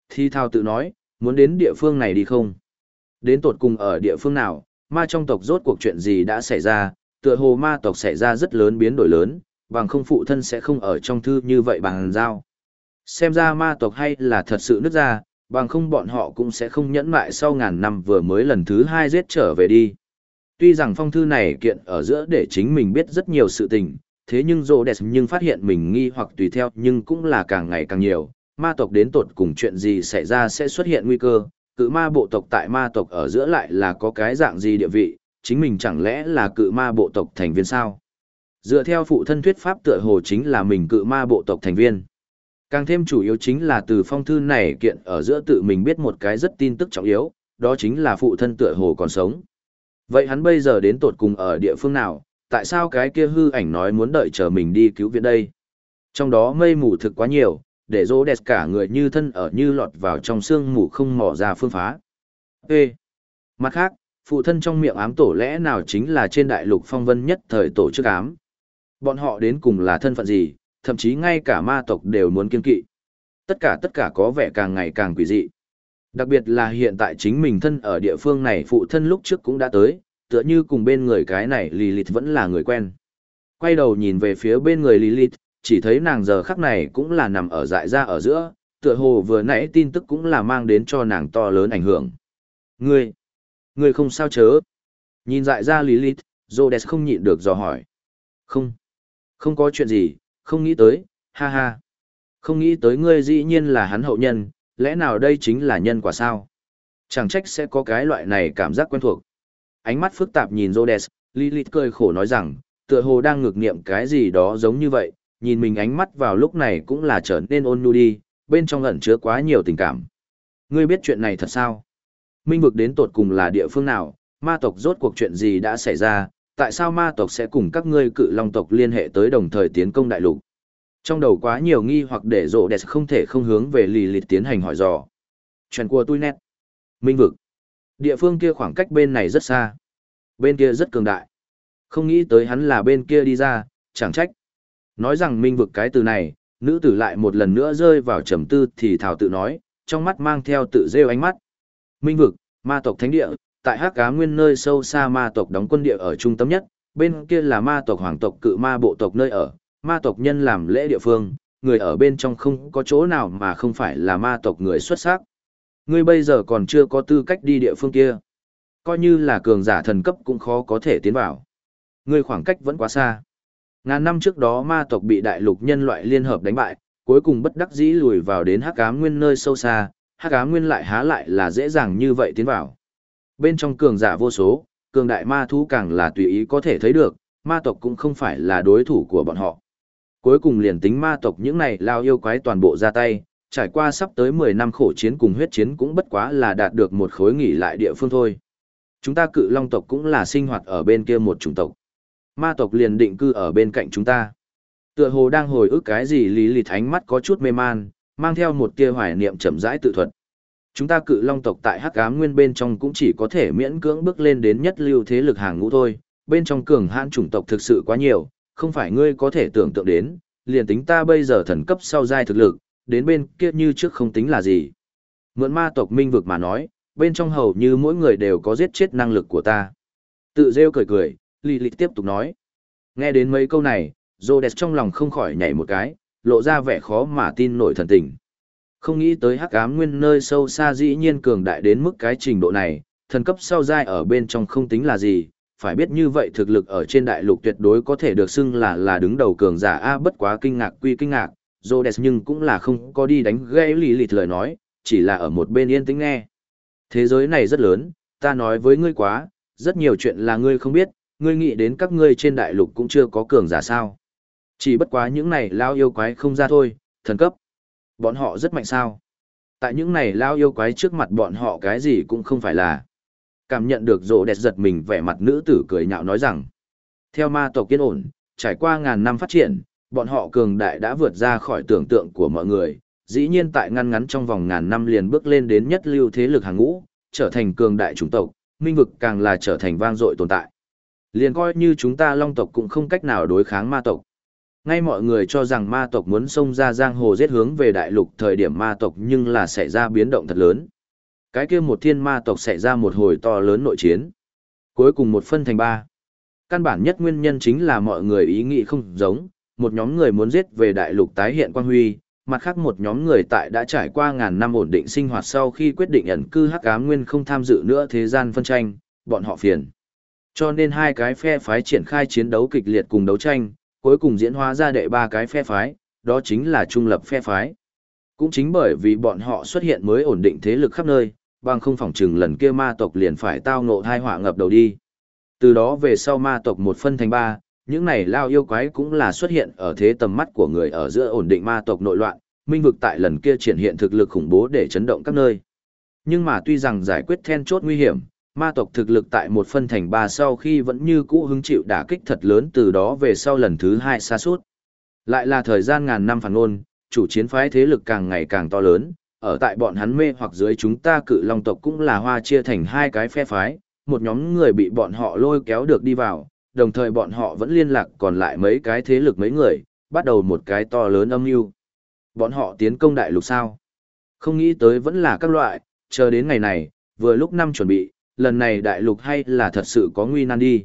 Thi thao tự nói, muốn đến địa phương này đi không? Đến tột cùng ở địa phương nào, ma trong tộc rốt cuộc chuyện gì đã xảy ra, tựa hồ ma tộc xảy ra rất lớn biến đổi lớn, bằng không phụ thân sẽ không ở trong thư như vậy bằng giao. Xem ra ma tộc hay là thật sự nứt ra, bằng không bọn họ cũng sẽ không nhẫn mại sau ngàn năm vừa mới lần thứ hai giết trở về đi. Tuy rằng phong thư này kiện ở giữa để chính mình biết rất nhiều sự tình, thế nhưng rô đẹp nhưng phát hiện mình nghi hoặc tùy theo nhưng cũng là càng ngày càng nhiều, ma tộc đến tột cùng chuyện gì xảy ra sẽ xuất hiện nguy cơ, cự ma bộ tộc tại ma tộc ở giữa lại là có cái dạng gì địa vị, chính mình chẳng lẽ là cự ma bộ tộc thành viên sao? Dựa theo phụ thân thuyết pháp tựa hồ chính là mình cự ma bộ tộc thành viên. Càng thêm chủ yếu chính là từ phong thư này kiện ở giữa tự mình biết một cái rất tin tức trọng yếu, đó chính là phụ thân tựa hồ còn sống. Vậy hắn bây giờ đến tột cùng ở địa phương nào, tại sao cái kia hư ảnh nói muốn đợi chờ mình đi cứu viện đây? Trong đó mây mù thực quá nhiều, để rô đẹp cả người như thân ở như lọt vào trong sương mù không mò ra phương phá. Ê! Mặt khác, phụ thân trong miệng ám tổ lẽ nào chính là trên đại lục phong vân nhất thời tổ chức ám. Bọn họ đến cùng là thân phận gì, thậm chí ngay cả ma tộc đều muốn kiên kỵ. Tất cả tất cả có vẻ càng ngày càng quỷ dị. Đặc biệt là hiện tại chính mình thân ở địa phương này phụ thân lúc trước cũng đã tới, tựa như cùng bên người cái này Lilith vẫn là người quen. Quay đầu nhìn về phía bên người Lilith, chỉ thấy nàng giờ khắc này cũng là nằm ở dại ra ở giữa, tựa hồ vừa nãy tin tức cũng là mang đến cho nàng to lớn ảnh hưởng. Ngươi, ngươi không sao chớ. Nhìn dại ra Lilith, Rhodes không nhịn được dò hỏi. Không, không có chuyện gì, không nghĩ tới, ha ha. Không nghĩ tới ngươi dĩ nhiên là hắn hậu nhân, lẽ nào đây chính là nhân quả sao? Chẳng trách sẽ có cái loại này cảm giác quen thuộc. ánh mắt phức tạp nhìn Rhodes, Lilith cười khổ nói rằng, tựa hồ đang ngược niệm cái gì đó giống như vậy, nhìn mình ánh mắt vào lúc này cũng là trở nên ôn nhu đi, bên trong ẩn chứa quá nhiều tình cảm. Ngươi biết chuyện này thật sao? Minh vực đến tột cùng là địa phương nào, ma tộc rốt cuộc chuyện gì đã xảy ra, tại sao ma tộc sẽ cùng các ngươi cự long tộc liên hệ tới đồng thời tiến công đại lục? Trong đầu quá nhiều nghi hoặc để rộ đẹp không thể không hướng về lì lịt tiến hành hỏi dò. Chuyện của tôi nét. Minh vực. Địa phương kia khoảng cách bên này rất xa. Bên kia rất cường đại. Không nghĩ tới hắn là bên kia đi ra, chẳng trách. Nói rằng minh vực cái từ này, nữ tử lại một lần nữa rơi vào trầm tư thì thảo tự nói, trong mắt mang theo tự rêu ánh mắt. Minh vực, ma tộc thánh địa, tại hắc cá nguyên nơi sâu xa ma tộc đóng quân địa ở trung tâm nhất, bên kia là ma tộc hoàng tộc cự ma bộ tộc nơi ở, ma tộc nhân làm lễ địa phương, người ở bên trong không có chỗ nào mà không phải là ma tộc người xuất sắc. Ngươi bây giờ còn chưa có tư cách đi địa phương kia. Coi như là cường giả thần cấp cũng khó có thể tiến vào. Ngươi khoảng cách vẫn quá xa. Ngàn năm trước đó ma tộc bị đại lục nhân loại liên hợp đánh bại, cuối cùng bất đắc dĩ lùi vào đến hắc ám nguyên nơi sâu xa, hắc ám nguyên lại há lại là dễ dàng như vậy tiến vào. Bên trong cường giả vô số, cường đại ma thú càng là tùy ý có thể thấy được, ma tộc cũng không phải là đối thủ của bọn họ. Cuối cùng liền tính ma tộc những này lao yêu quái toàn bộ ra tay, trải qua sắp tới 10 năm khổ chiến cùng huyết chiến cũng bất quá là đạt được một khối nghỉ lại địa phương thôi. Chúng ta cự long tộc cũng là sinh hoạt ở bên kia một chủng tộc. Ma tộc liền định cư ở bên cạnh chúng ta. Tựa hồ đang hồi ức cái gì lý lì thánh mắt có chút mê man, mang theo một tia hoài niệm chậm rãi tự thuật. Chúng ta cự long tộc tại hắc ám nguyên bên trong cũng chỉ có thể miễn cưỡng bước lên đến nhất lưu thế lực hàng ngũ thôi, bên trong cường hãn chủng tộc thực sự quá nhiều, không phải ngươi có thể tưởng tượng đến, liền tính ta bây giờ thần cấp sau giai thực lực, đến bên kia như trước không tính là gì. Mượn ma tộc minh vực mà nói, bên trong hầu như mỗi người đều có giết chết năng lực của ta. Tự rêu cười cười, Lì Lì tiếp tục nói. Nghe đến mấy câu này, Rhodes trong lòng không khỏi nhảy một cái, lộ ra vẻ khó mà tin nổi thần tình. Không nghĩ tới hắc ám nguyên nơi sâu xa dĩ nhiên cường đại đến mức cái trình độ này, thần cấp sau giai ở bên trong không tính là gì, phải biết như vậy thực lực ở trên đại lục tuyệt đối có thể được xưng là là đứng đầu cường giả a bất quá kinh ngạc quy kinh ngạc, Rhodes nhưng cũng là không có đi đánh gây lì lịt lời nói, chỉ là ở một bên yên tĩnh nghe. Thế giới này rất lớn, ta nói với ngươi quá, rất nhiều chuyện là ngươi không biết, ngươi nghĩ đến các ngươi trên đại lục cũng chưa có cường giả sao. Chỉ bất quá những này lao yêu quái không ra thôi, thần cấp. Bọn họ rất mạnh sao. Tại những này lao yêu quái trước mặt bọn họ cái gì cũng không phải là. Cảm nhận được rộ đẹp giật mình vẻ mặt nữ tử cười nhạo nói rằng. Theo ma tộc kiên ổn, trải qua ngàn năm phát triển, bọn họ cường đại đã vượt ra khỏi tưởng tượng của mọi người. Dĩ nhiên tại ngăn ngắn trong vòng ngàn năm liền bước lên đến nhất lưu thế lực hàng ngũ, trở thành cường đại chủng tộc, minh vực càng là trở thành vang dội tồn tại. Liền coi như chúng ta long tộc cũng không cách nào đối kháng ma tộc. Ngay mọi người cho rằng ma tộc muốn xông ra giang hồ giết hướng về đại lục thời điểm ma tộc nhưng là xảy ra biến động thật lớn. Cái kia một thiên ma tộc xảy ra một hồi to lớn nội chiến. Cuối cùng một phân thành ba. Căn bản nhất nguyên nhân chính là mọi người ý nghĩ không giống, một nhóm người muốn giết về đại lục tái hiện quang huy, mặt khác một nhóm người tại đã trải qua ngàn năm ổn định sinh hoạt sau khi quyết định ẩn cư hắc ám nguyên không tham dự nữa thế gian phân tranh, bọn họ phiền. Cho nên hai cái phe phái triển khai chiến đấu kịch liệt cùng đấu tranh, cuối cùng diễn hóa ra đệ ba cái phe phái, đó chính là trung lập phe phái. Cũng chính bởi vì bọn họ xuất hiện mới ổn định thế lực khắp nơi, bằng không phỏng chừng lần kia ma tộc liền phải tao ngộ hai họa ngập đầu đi. Từ đó về sau ma tộc một phân thành ba, những này lao yêu quái cũng là xuất hiện ở thế tầm mắt của người ở giữa ổn định ma tộc nội loạn, minh vực tại lần kia triển hiện thực lực khủng bố để chấn động các nơi. Nhưng mà tuy rằng giải quyết then chốt nguy hiểm, ma tộc thực lực tại một phân thành ba sau khi vẫn như cũ hứng chịu đả kích thật lớn từ đó về sau lần thứ hai xa suốt. Lại là thời gian ngàn năm phản ngôn, chủ chiến phái thế lực càng ngày càng to lớn, ở tại bọn hắn mê hoặc dưới chúng ta cự long tộc cũng là hoa chia thành hai cái phe phái, một nhóm người bị bọn họ lôi kéo được đi vào, đồng thời bọn họ vẫn liên lạc còn lại mấy cái thế lực mấy người, bắt đầu một cái to lớn âm mưu. Bọn họ tiến công đại lục sao? Không nghĩ tới vẫn là các loại, chờ đến ngày này, vừa lúc năm chuẩn bị, lần này đại lục hay là thật sự có nguy nan đi.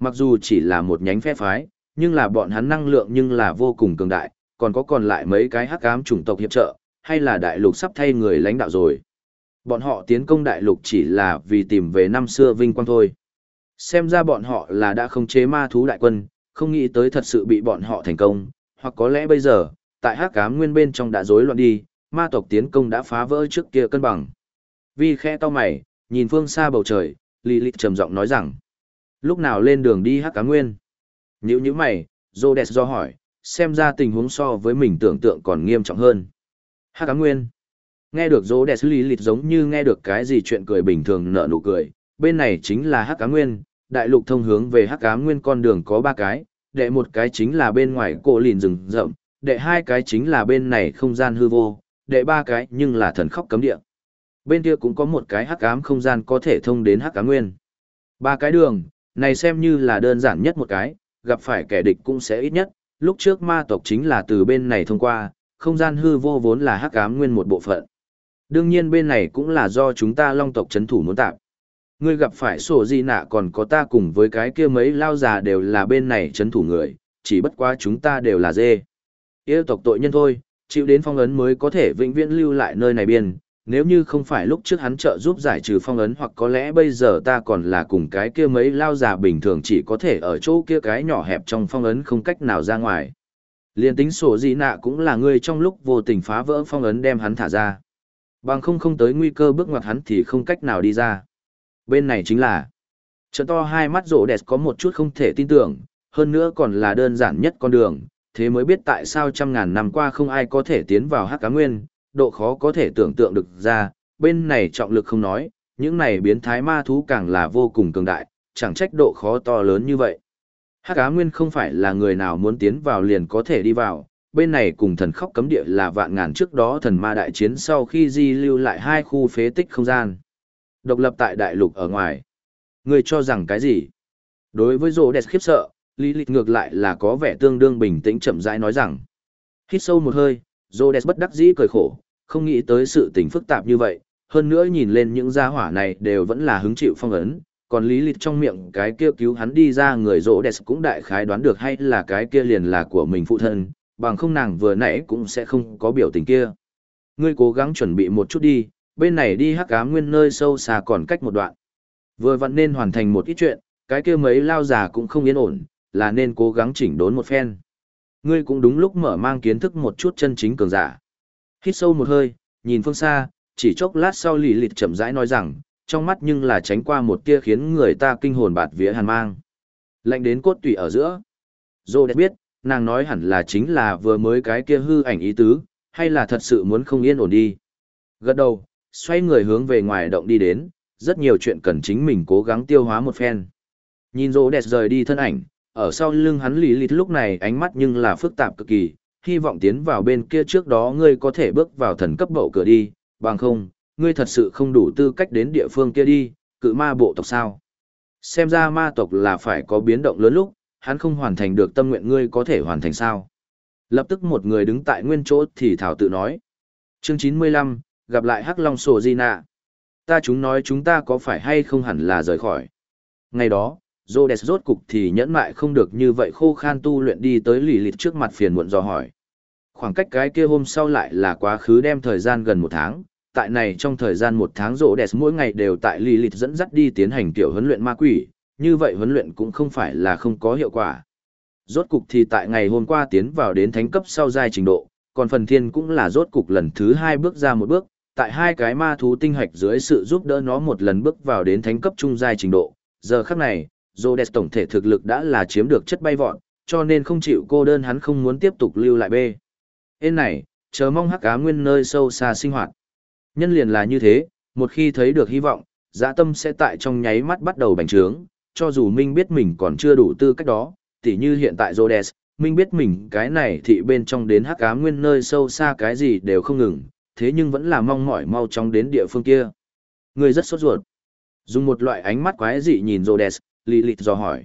Mặc dù chỉ là một nhánh phe phái, nhưng là bọn hắn năng lượng nhưng là vô cùng cường đại, còn có còn lại mấy cái hắc ám chủng tộc hiệp trợ, hay là đại lục sắp thay người lãnh đạo rồi. Bọn họ tiến công đại lục chỉ là vì tìm về năm xưa vinh quang thôi. Xem ra bọn họ là đã không chế ma thú đại quân, không nghĩ tới thật sự bị bọn họ thành công, hoặc có lẽ bây giờ, tại hắc ám nguyên bên trong đã rối loạn đi, ma tộc tiến công đã phá vỡ trước kia cân bằng. Vi khẽ to mày, nhìn phương xa bầu trời, Lilith trầm giọng nói rằng, lúc nào lên đường đi hắc cá nguyên. Nhữ như mày, Rhodes do hỏi, xem ra tình huống so với mình tưởng tượng còn nghiêm trọng hơn. Hắc Ám nguyên. Nghe được dỗ đẹp lý Lilith giống như nghe được cái gì chuyện cười bình thường nở nụ cười, bên này chính là hắc Ám nguyên, đại lục thông hướng về hắc Ám nguyên con đường có ba cái, đệ một cái chính là bên ngoài cổ lìn rừng rậm, đệ hai cái chính là bên này không gian hư vô, đệ ba cái nhưng là thần khóc cấm địa. Bên kia cũng có một cái hắc ám không gian có thể thông đến hắc ám nguyên. Ba cái đường, này xem như là đơn giản nhất một cái, gặp phải kẻ địch cũng sẽ ít nhất, lúc trước ma tộc chính là từ bên này thông qua, không gian hư vô vốn là hắc ám nguyên một bộ phận. Đương nhiên bên này cũng là do chúng ta long tộc chấn thủ muốn tạp. Ngươi gặp phải sổ di nạ còn có ta cùng với cái kia mấy lao già đều là bên này chấn thủ người, chỉ bất quá chúng ta đều là dê. Yêu tộc tội nhân thôi, chịu đến phong ấn mới có thể vĩnh viễn lưu lại nơi này biên, nếu như không phải lúc trước hắn trợ giúp giải trừ phong ấn hoặc có lẽ bây giờ ta còn là cùng cái kia mấy lao già bình thường chỉ có thể ở chỗ kia cái nhỏ hẹp trong phong ấn không cách nào ra ngoài. Liên tính sổ gì nạ cũng là người trong lúc vô tình phá vỡ phong ấn đem hắn thả ra. Bằng không không tới nguy cơ bước ngoặt hắn thì không cách nào đi ra. Bên này chính là, trận to hai mắt rộ đẹp có một chút không thể tin tưởng, hơn nữa còn là đơn giản nhất con đường, thế mới biết tại sao trăm ngàn năm qua không ai có thể tiến vào hắc cá nguyên, độ khó có thể tưởng tượng được ra, bên này trọng lực không nói, những này biến thái ma thú càng là vô cùng cường đại, chẳng trách độ khó to lớn như vậy. Hắc cá nguyên không phải là người nào muốn tiến vào liền có thể đi vào, bên này cùng thần khóc cấm địa là vạn ngàn trước đó thần ma đại chiến sau khi di lưu lại hai khu phế tích không gian. Độc lập tại đại lục ở ngoài. Người cho rằng cái gì? Đối với rô đẹp khiếp sợ, lý lịch ngược lại là có vẻ tương đương bình tĩnh chậm rãi nói rằng. Hít sâu một hơi, rô đẹp bất đắc dĩ cười khổ, không nghĩ tới sự tình phức tạp như vậy, hơn nữa nhìn lên những gia hỏa này đều vẫn là hứng chịu phong ấn, còn lý lịch trong miệng cái kia cứu hắn đi ra người rỗ đẹp cũng đại khái đoán được hay là cái kia liền là của mình phụ thân, bằng không nàng vừa nãy cũng sẽ không có biểu tình kia. Ngươi cố gắng chuẩn bị một chút đi, bên này đi hắc ám nguyên nơi sâu xa còn cách một đoạn. Vừa vặn nên hoàn thành một ít chuyện, cái kia mấy lao già cũng không yên ổn, là nên cố gắng chỉnh đốn một phen. Ngươi cũng đúng lúc mở mang kiến thức một chút chân chính cường giả. Hít sâu một hơi, nhìn phương xa, chỉ chốc lát sau lì lịt chậm rãi nói rằng, trong mắt nhưng là tránh qua một tia khiến người ta kinh hồn bạt vía hàn mang. Lạnh đến cốt tủy ở giữa. Dô đẹp biết, nàng nói hẳn là chính là vừa mới cái kia hư ảnh ý tứ, hay là thật sự muốn không yên ổn đi. Gật đầu, xoay người hướng về ngoài động đi đến, rất nhiều chuyện cần chính mình cố gắng tiêu hóa một phen. Nhìn rô đẹp rời đi thân ảnh, ở sau lưng hắn lì lịt lúc này ánh mắt nhưng là phức tạp cực kỳ, hy vọng tiến vào bên kia trước đó ngươi có thể bước vào thần cấp bậu cửa đi, bằng không, ngươi thật sự không đủ tư cách đến địa phương kia đi, cự ma bộ tộc sao. Xem ra ma tộc là phải có biến động lớn lúc, hắn không hoàn thành được tâm nguyện ngươi có thể hoàn thành sao. Lập tức một người đứng tại nguyên chỗ thì thảo tự nói. Chương 95, gặp lại Hắc Long Sổ Di Nạ. Ta chúng nói chúng ta có phải hay không hẳn là rời khỏi. Ngày đó, Rhodes rốt cục thì nhẫn mại không được như vậy khô khan tu luyện đi tới lì lịt trước mặt phiền muộn dò hỏi. Khoảng cách cái kia hôm sau lại là quá khứ đem thời gian gần một tháng, tại này trong thời gian một tháng rỗ đẹp mỗi ngày đều tại lì lịt dẫn dắt đi tiến hành tiểu huấn luyện ma quỷ, như vậy huấn luyện cũng không phải là không có hiệu quả. Rốt cục thì tại ngày hôm qua tiến vào đến thánh cấp sau giai trình độ, còn phần thiên cũng là rốt cục lần thứ hai bước ra một bước, tại hai cái ma thú tinh hạch dưới sự giúp đỡ nó một lần bước vào đến thánh cấp trung giai trình độ. Giờ khắc này, Rhodes tổng thể thực lực đã là chiếm được chất bay vọt, cho nên không chịu cô đơn hắn không muốn tiếp tục lưu lại bê Ên này, chờ mong hắc cá nguyên nơi sâu xa sinh hoạt. Nhân liền là như thế, một khi thấy được hy vọng, dã tâm sẽ tại trong nháy mắt bắt đầu bành trướng, cho dù Minh biết mình còn chưa đủ tư cách đó, tỉ như hiện tại Rhodes, Minh biết mình cái này thì bên trong đến hắc ám nguyên nơi sâu xa cái gì đều không ngừng, thế nhưng vẫn là mong mỏi mau chóng đến địa phương kia. Người rất sốt ruột. Dùng một loại ánh mắt quái dị nhìn Rhodes, Lilith dò hỏi.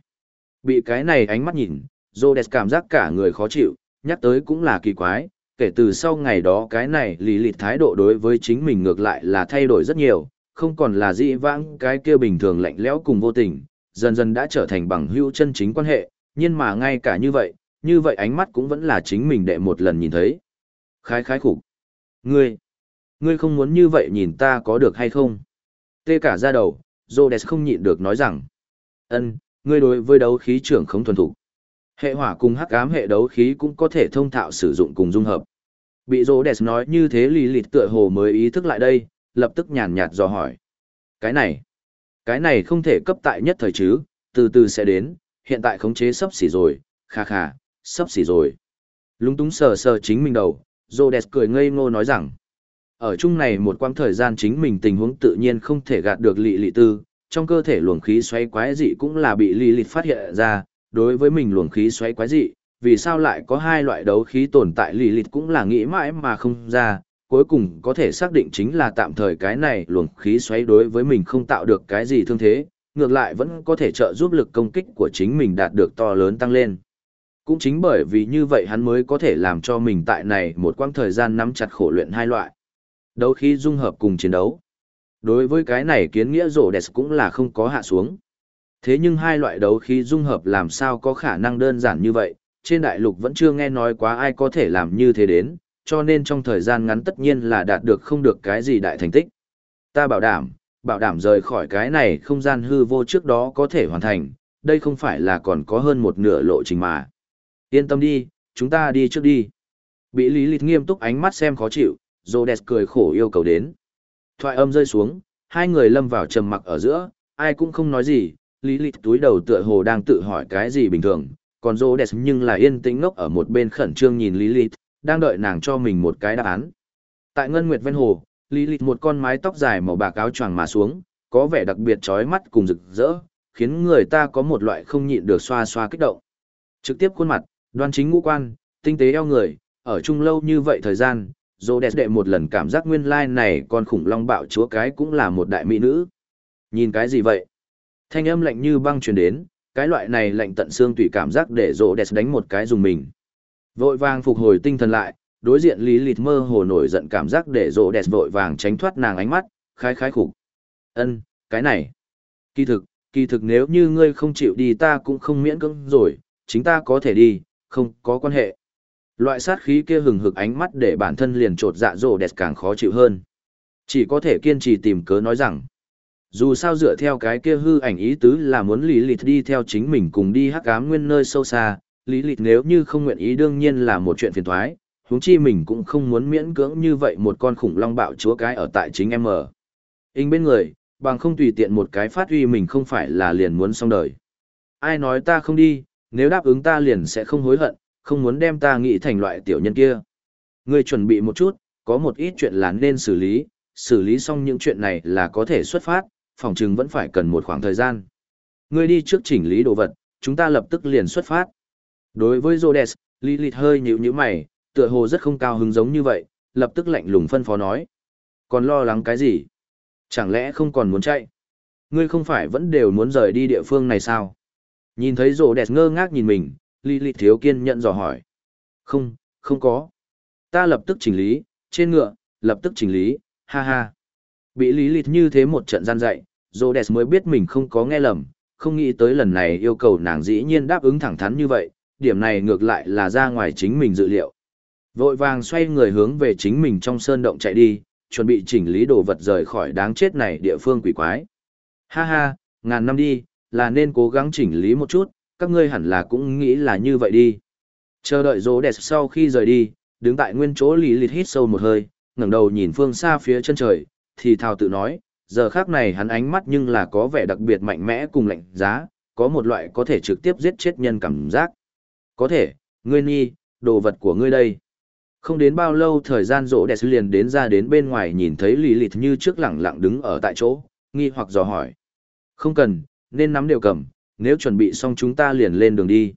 Bị cái này ánh mắt nhìn, Rhodes cảm giác cả người khó chịu, nhắc tới cũng là kỳ quái, kể từ sau ngày đó cái này lì lịt thái độ đối với chính mình ngược lại là thay đổi rất nhiều, không còn là dĩ vãng cái kia bình thường lạnh lẽo cùng vô tình, dần dần đã trở thành bằng hữu chân chính quan hệ, nhưng mà ngay cả như vậy, như vậy ánh mắt cũng vẫn là chính mình đệ một lần nhìn thấy. Khái khái khủng. Ngươi, ngươi không muốn như vậy nhìn ta có được hay không? Tê cả ra đầu, Rhodes không nhịn được nói rằng, ân, ngươi đối với đấu khí trưởng không thuần thủ. Hệ hỏa cùng hắc ám hệ đấu khí cũng có thể thông thạo sử dụng cùng dung hợp. Bị rô đẹp nói như thế lì lịt tựa hồ mới ý thức lại đây, lập tức nhàn nhạt dò hỏi. Cái này, Cái này không thể cấp tại nhất thời chứ, từ từ sẽ đến, hiện tại khống chế sắp xỉ rồi, kha kha, sắp xỉ rồi. Lúng túng sờ sờ chính mình đầu, Rhodes cười ngây ngô nói rằng, ở chung này một quãng thời gian chính mình tình huống tự nhiên không thể gạt được lị lị tư, trong cơ thể luồng khí xoay quái dị cũng là bị lì lịt phát hiện ra, đối với mình luồng khí xoáy quái dị, vì sao lại có hai loại đấu khí tồn tại lì lịt cũng là nghĩ mãi mà không ra, cuối cùng có thể xác định chính là tạm thời cái này luồng khí xoáy đối với mình không tạo được cái gì thương thế, ngược lại vẫn có thể trợ giúp lực công kích của chính mình đạt được to lớn tăng lên. Cũng chính bởi vì như vậy hắn mới có thể làm cho mình tại này một quãng thời gian nắm chặt khổ luyện hai loại. Đấu khí dung hợp cùng chiến đấu. Đối với cái này kiến nghĩa rổ đẹp cũng là không có hạ xuống. Thế nhưng hai loại đấu khí dung hợp làm sao có khả năng đơn giản như vậy, trên đại lục vẫn chưa nghe nói quá ai có thể làm như thế đến, cho nên trong thời gian ngắn tất nhiên là đạt được không được cái gì đại thành tích. Ta bảo đảm, bảo đảm rời khỏi cái này không gian hư vô trước đó có thể hoàn thành, đây không phải là còn có hơn một nửa lộ trình mà. Yên tâm đi, chúng ta đi trước đi. Bị Lý Lịch nghiêm túc ánh mắt xem khó chịu, Rhodes cười khổ yêu cầu đến. Thoại âm rơi xuống, hai người lâm vào trầm mặc ở giữa, ai cũng không nói gì, Lý Lịch túi đầu tựa hồ đang tự hỏi cái gì bình thường, còn rô đẹp nhưng là yên tĩnh ngốc ở một bên khẩn trương nhìn Lý Lịch, đang đợi nàng cho mình một cái đáp án. Tại Ngân Nguyệt Ven Hồ, Lý Lịch một con mái tóc dài màu bạc áo choàng mà xuống, có vẻ đặc biệt chói mắt cùng rực rỡ, khiến người ta có một loại không nhịn được xoa xoa kích động. Trực tiếp khuôn mặt, đoan chính ngũ quan, tinh tế eo người, ở chung lâu như vậy thời gian, Rhodes đệ một lần cảm giác nguyên lai này con khủng long bạo chúa cái cũng là một đại mỹ nữ. Nhìn cái gì vậy? Thanh âm lạnh như băng truyền đến, cái loại này lạnh tận xương tủy cảm giác để rộ đẹp đánh một cái dùng mình. Vội vàng phục hồi tinh thần lại, đối diện Lý Lịt mơ hồ nổi giận cảm giác để rộ đẹp vội vàng tránh thoát nàng ánh mắt, khái khái khục. Ân, cái này. Kỳ thực, kỳ thực nếu như ngươi không chịu đi ta cũng không miễn cưỡng rồi, chính ta có thể đi, không có quan hệ. Loại sát khí kia hừng hực ánh mắt để bản thân liền trột dạ rộ đẹp càng khó chịu hơn. Chỉ có thể kiên trì tìm cớ nói rằng, dù sao dựa theo cái kia hư ảnh ý tứ là muốn lý lịt đi theo chính mình cùng đi hắc ám nguyên nơi sâu xa, lý lịch nếu như không nguyện ý đương nhiên là một chuyện phiền thoái, huống chi mình cũng không muốn miễn cưỡng như vậy một con khủng long bạo chúa cái ở tại chính em ở. Hình bên người, bằng không tùy tiện một cái phát huy mình không phải là liền muốn xong đời. Ai nói ta không đi, nếu đáp ứng ta liền sẽ không hối hận, không muốn đem ta nghĩ thành loại tiểu nhân kia. Ngươi chuẩn bị một chút, có một ít chuyện là nên xử lý, xử lý xong những chuyện này là có thể xuất phát, phòng chừng vẫn phải cần một khoảng thời gian. Ngươi đi trước chỉnh lý đồ vật, chúng ta lập tức liền xuất phát. Đối với Rhodes, Lilith hơi nhíu nhíu mày, tựa hồ rất không cao hứng giống như vậy, lập tức lạnh lùng phân phó nói. Còn lo lắng cái gì? Chẳng lẽ không còn muốn chạy? Ngươi không phải vẫn đều muốn rời đi địa phương này sao? Nhìn thấy Rhodes ngơ ngác nhìn mình, Lilith thiếu kiên nhận dò hỏi. Không, không có. Ta lập tức chỉnh lý, trên ngựa, lập tức chỉnh lý, ha ha. Bị lý lịch như thế một trận gian dạy, Rhodes mới biết mình không có nghe lầm, không nghĩ tới lần này yêu cầu nàng dĩ nhiên đáp ứng thẳng thắn như vậy, điểm này ngược lại là ra ngoài chính mình dự liệu. Vội vàng xoay người hướng về chính mình trong sơn động chạy đi, chuẩn bị chỉnh lý đồ vật rời khỏi đáng chết này địa phương quỷ quái. Ha ha, ngàn năm đi, là nên cố gắng chỉnh lý một chút, các ngươi hẳn là cũng nghĩ là như vậy đi. Chờ đợi rỗ đẹp sau khi rời đi, đứng tại nguyên chỗ lì lịt hít sâu một hơi, ngẩng đầu nhìn phương xa phía chân trời, thì thào tự nói, giờ khác này hắn ánh mắt nhưng là có vẻ đặc biệt mạnh mẽ cùng lạnh giá, có một loại có thể trực tiếp giết chết nhân cảm giác. Có thể, ngươi nhi, đồ vật của ngươi đây. Không đến bao lâu thời gian rỗ đẹp liền đến ra đến bên ngoài nhìn thấy lì lịt như trước lẳng lặng đứng ở tại chỗ, nghi hoặc dò hỏi. Không cần, nên nắm đều cầm, nếu chuẩn bị xong chúng ta liền lên đường đi.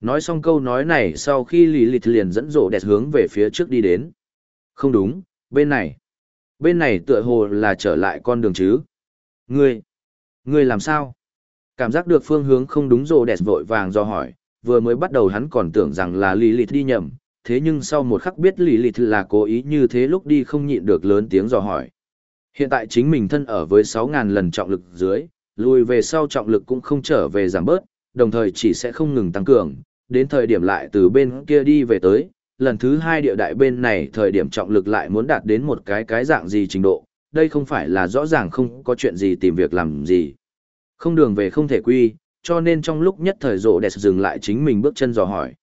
Nói xong câu nói này sau khi lì lịt liền dẫn rỗ đẹp hướng về phía trước đi đến. Không đúng, bên này. Bên này tựa hồ là trở lại con đường chứ. Ngươi, ngươi làm sao? Cảm giác được phương hướng không đúng rồ đẹp vội vàng do hỏi, vừa mới bắt đầu hắn còn tưởng rằng là Lilith đi nhầm, thế nhưng sau một khắc biết Lilith là cố ý như thế lúc đi không nhịn được lớn tiếng dò hỏi. Hiện tại chính mình thân ở với 6.000 lần trọng lực dưới, lùi về sau trọng lực cũng không trở về giảm bớt, đồng thời chỉ sẽ không ngừng tăng cường, đến thời điểm lại từ bên kia đi về tới, lần thứ hai địa đại bên này thời điểm trọng lực lại muốn đạt đến một cái cái dạng gì trình độ, đây không phải là rõ ràng không có chuyện gì tìm việc làm gì. Không đường về không thể quy, cho nên trong lúc nhất thời rộ đẹp dừng lại chính mình bước chân dò hỏi.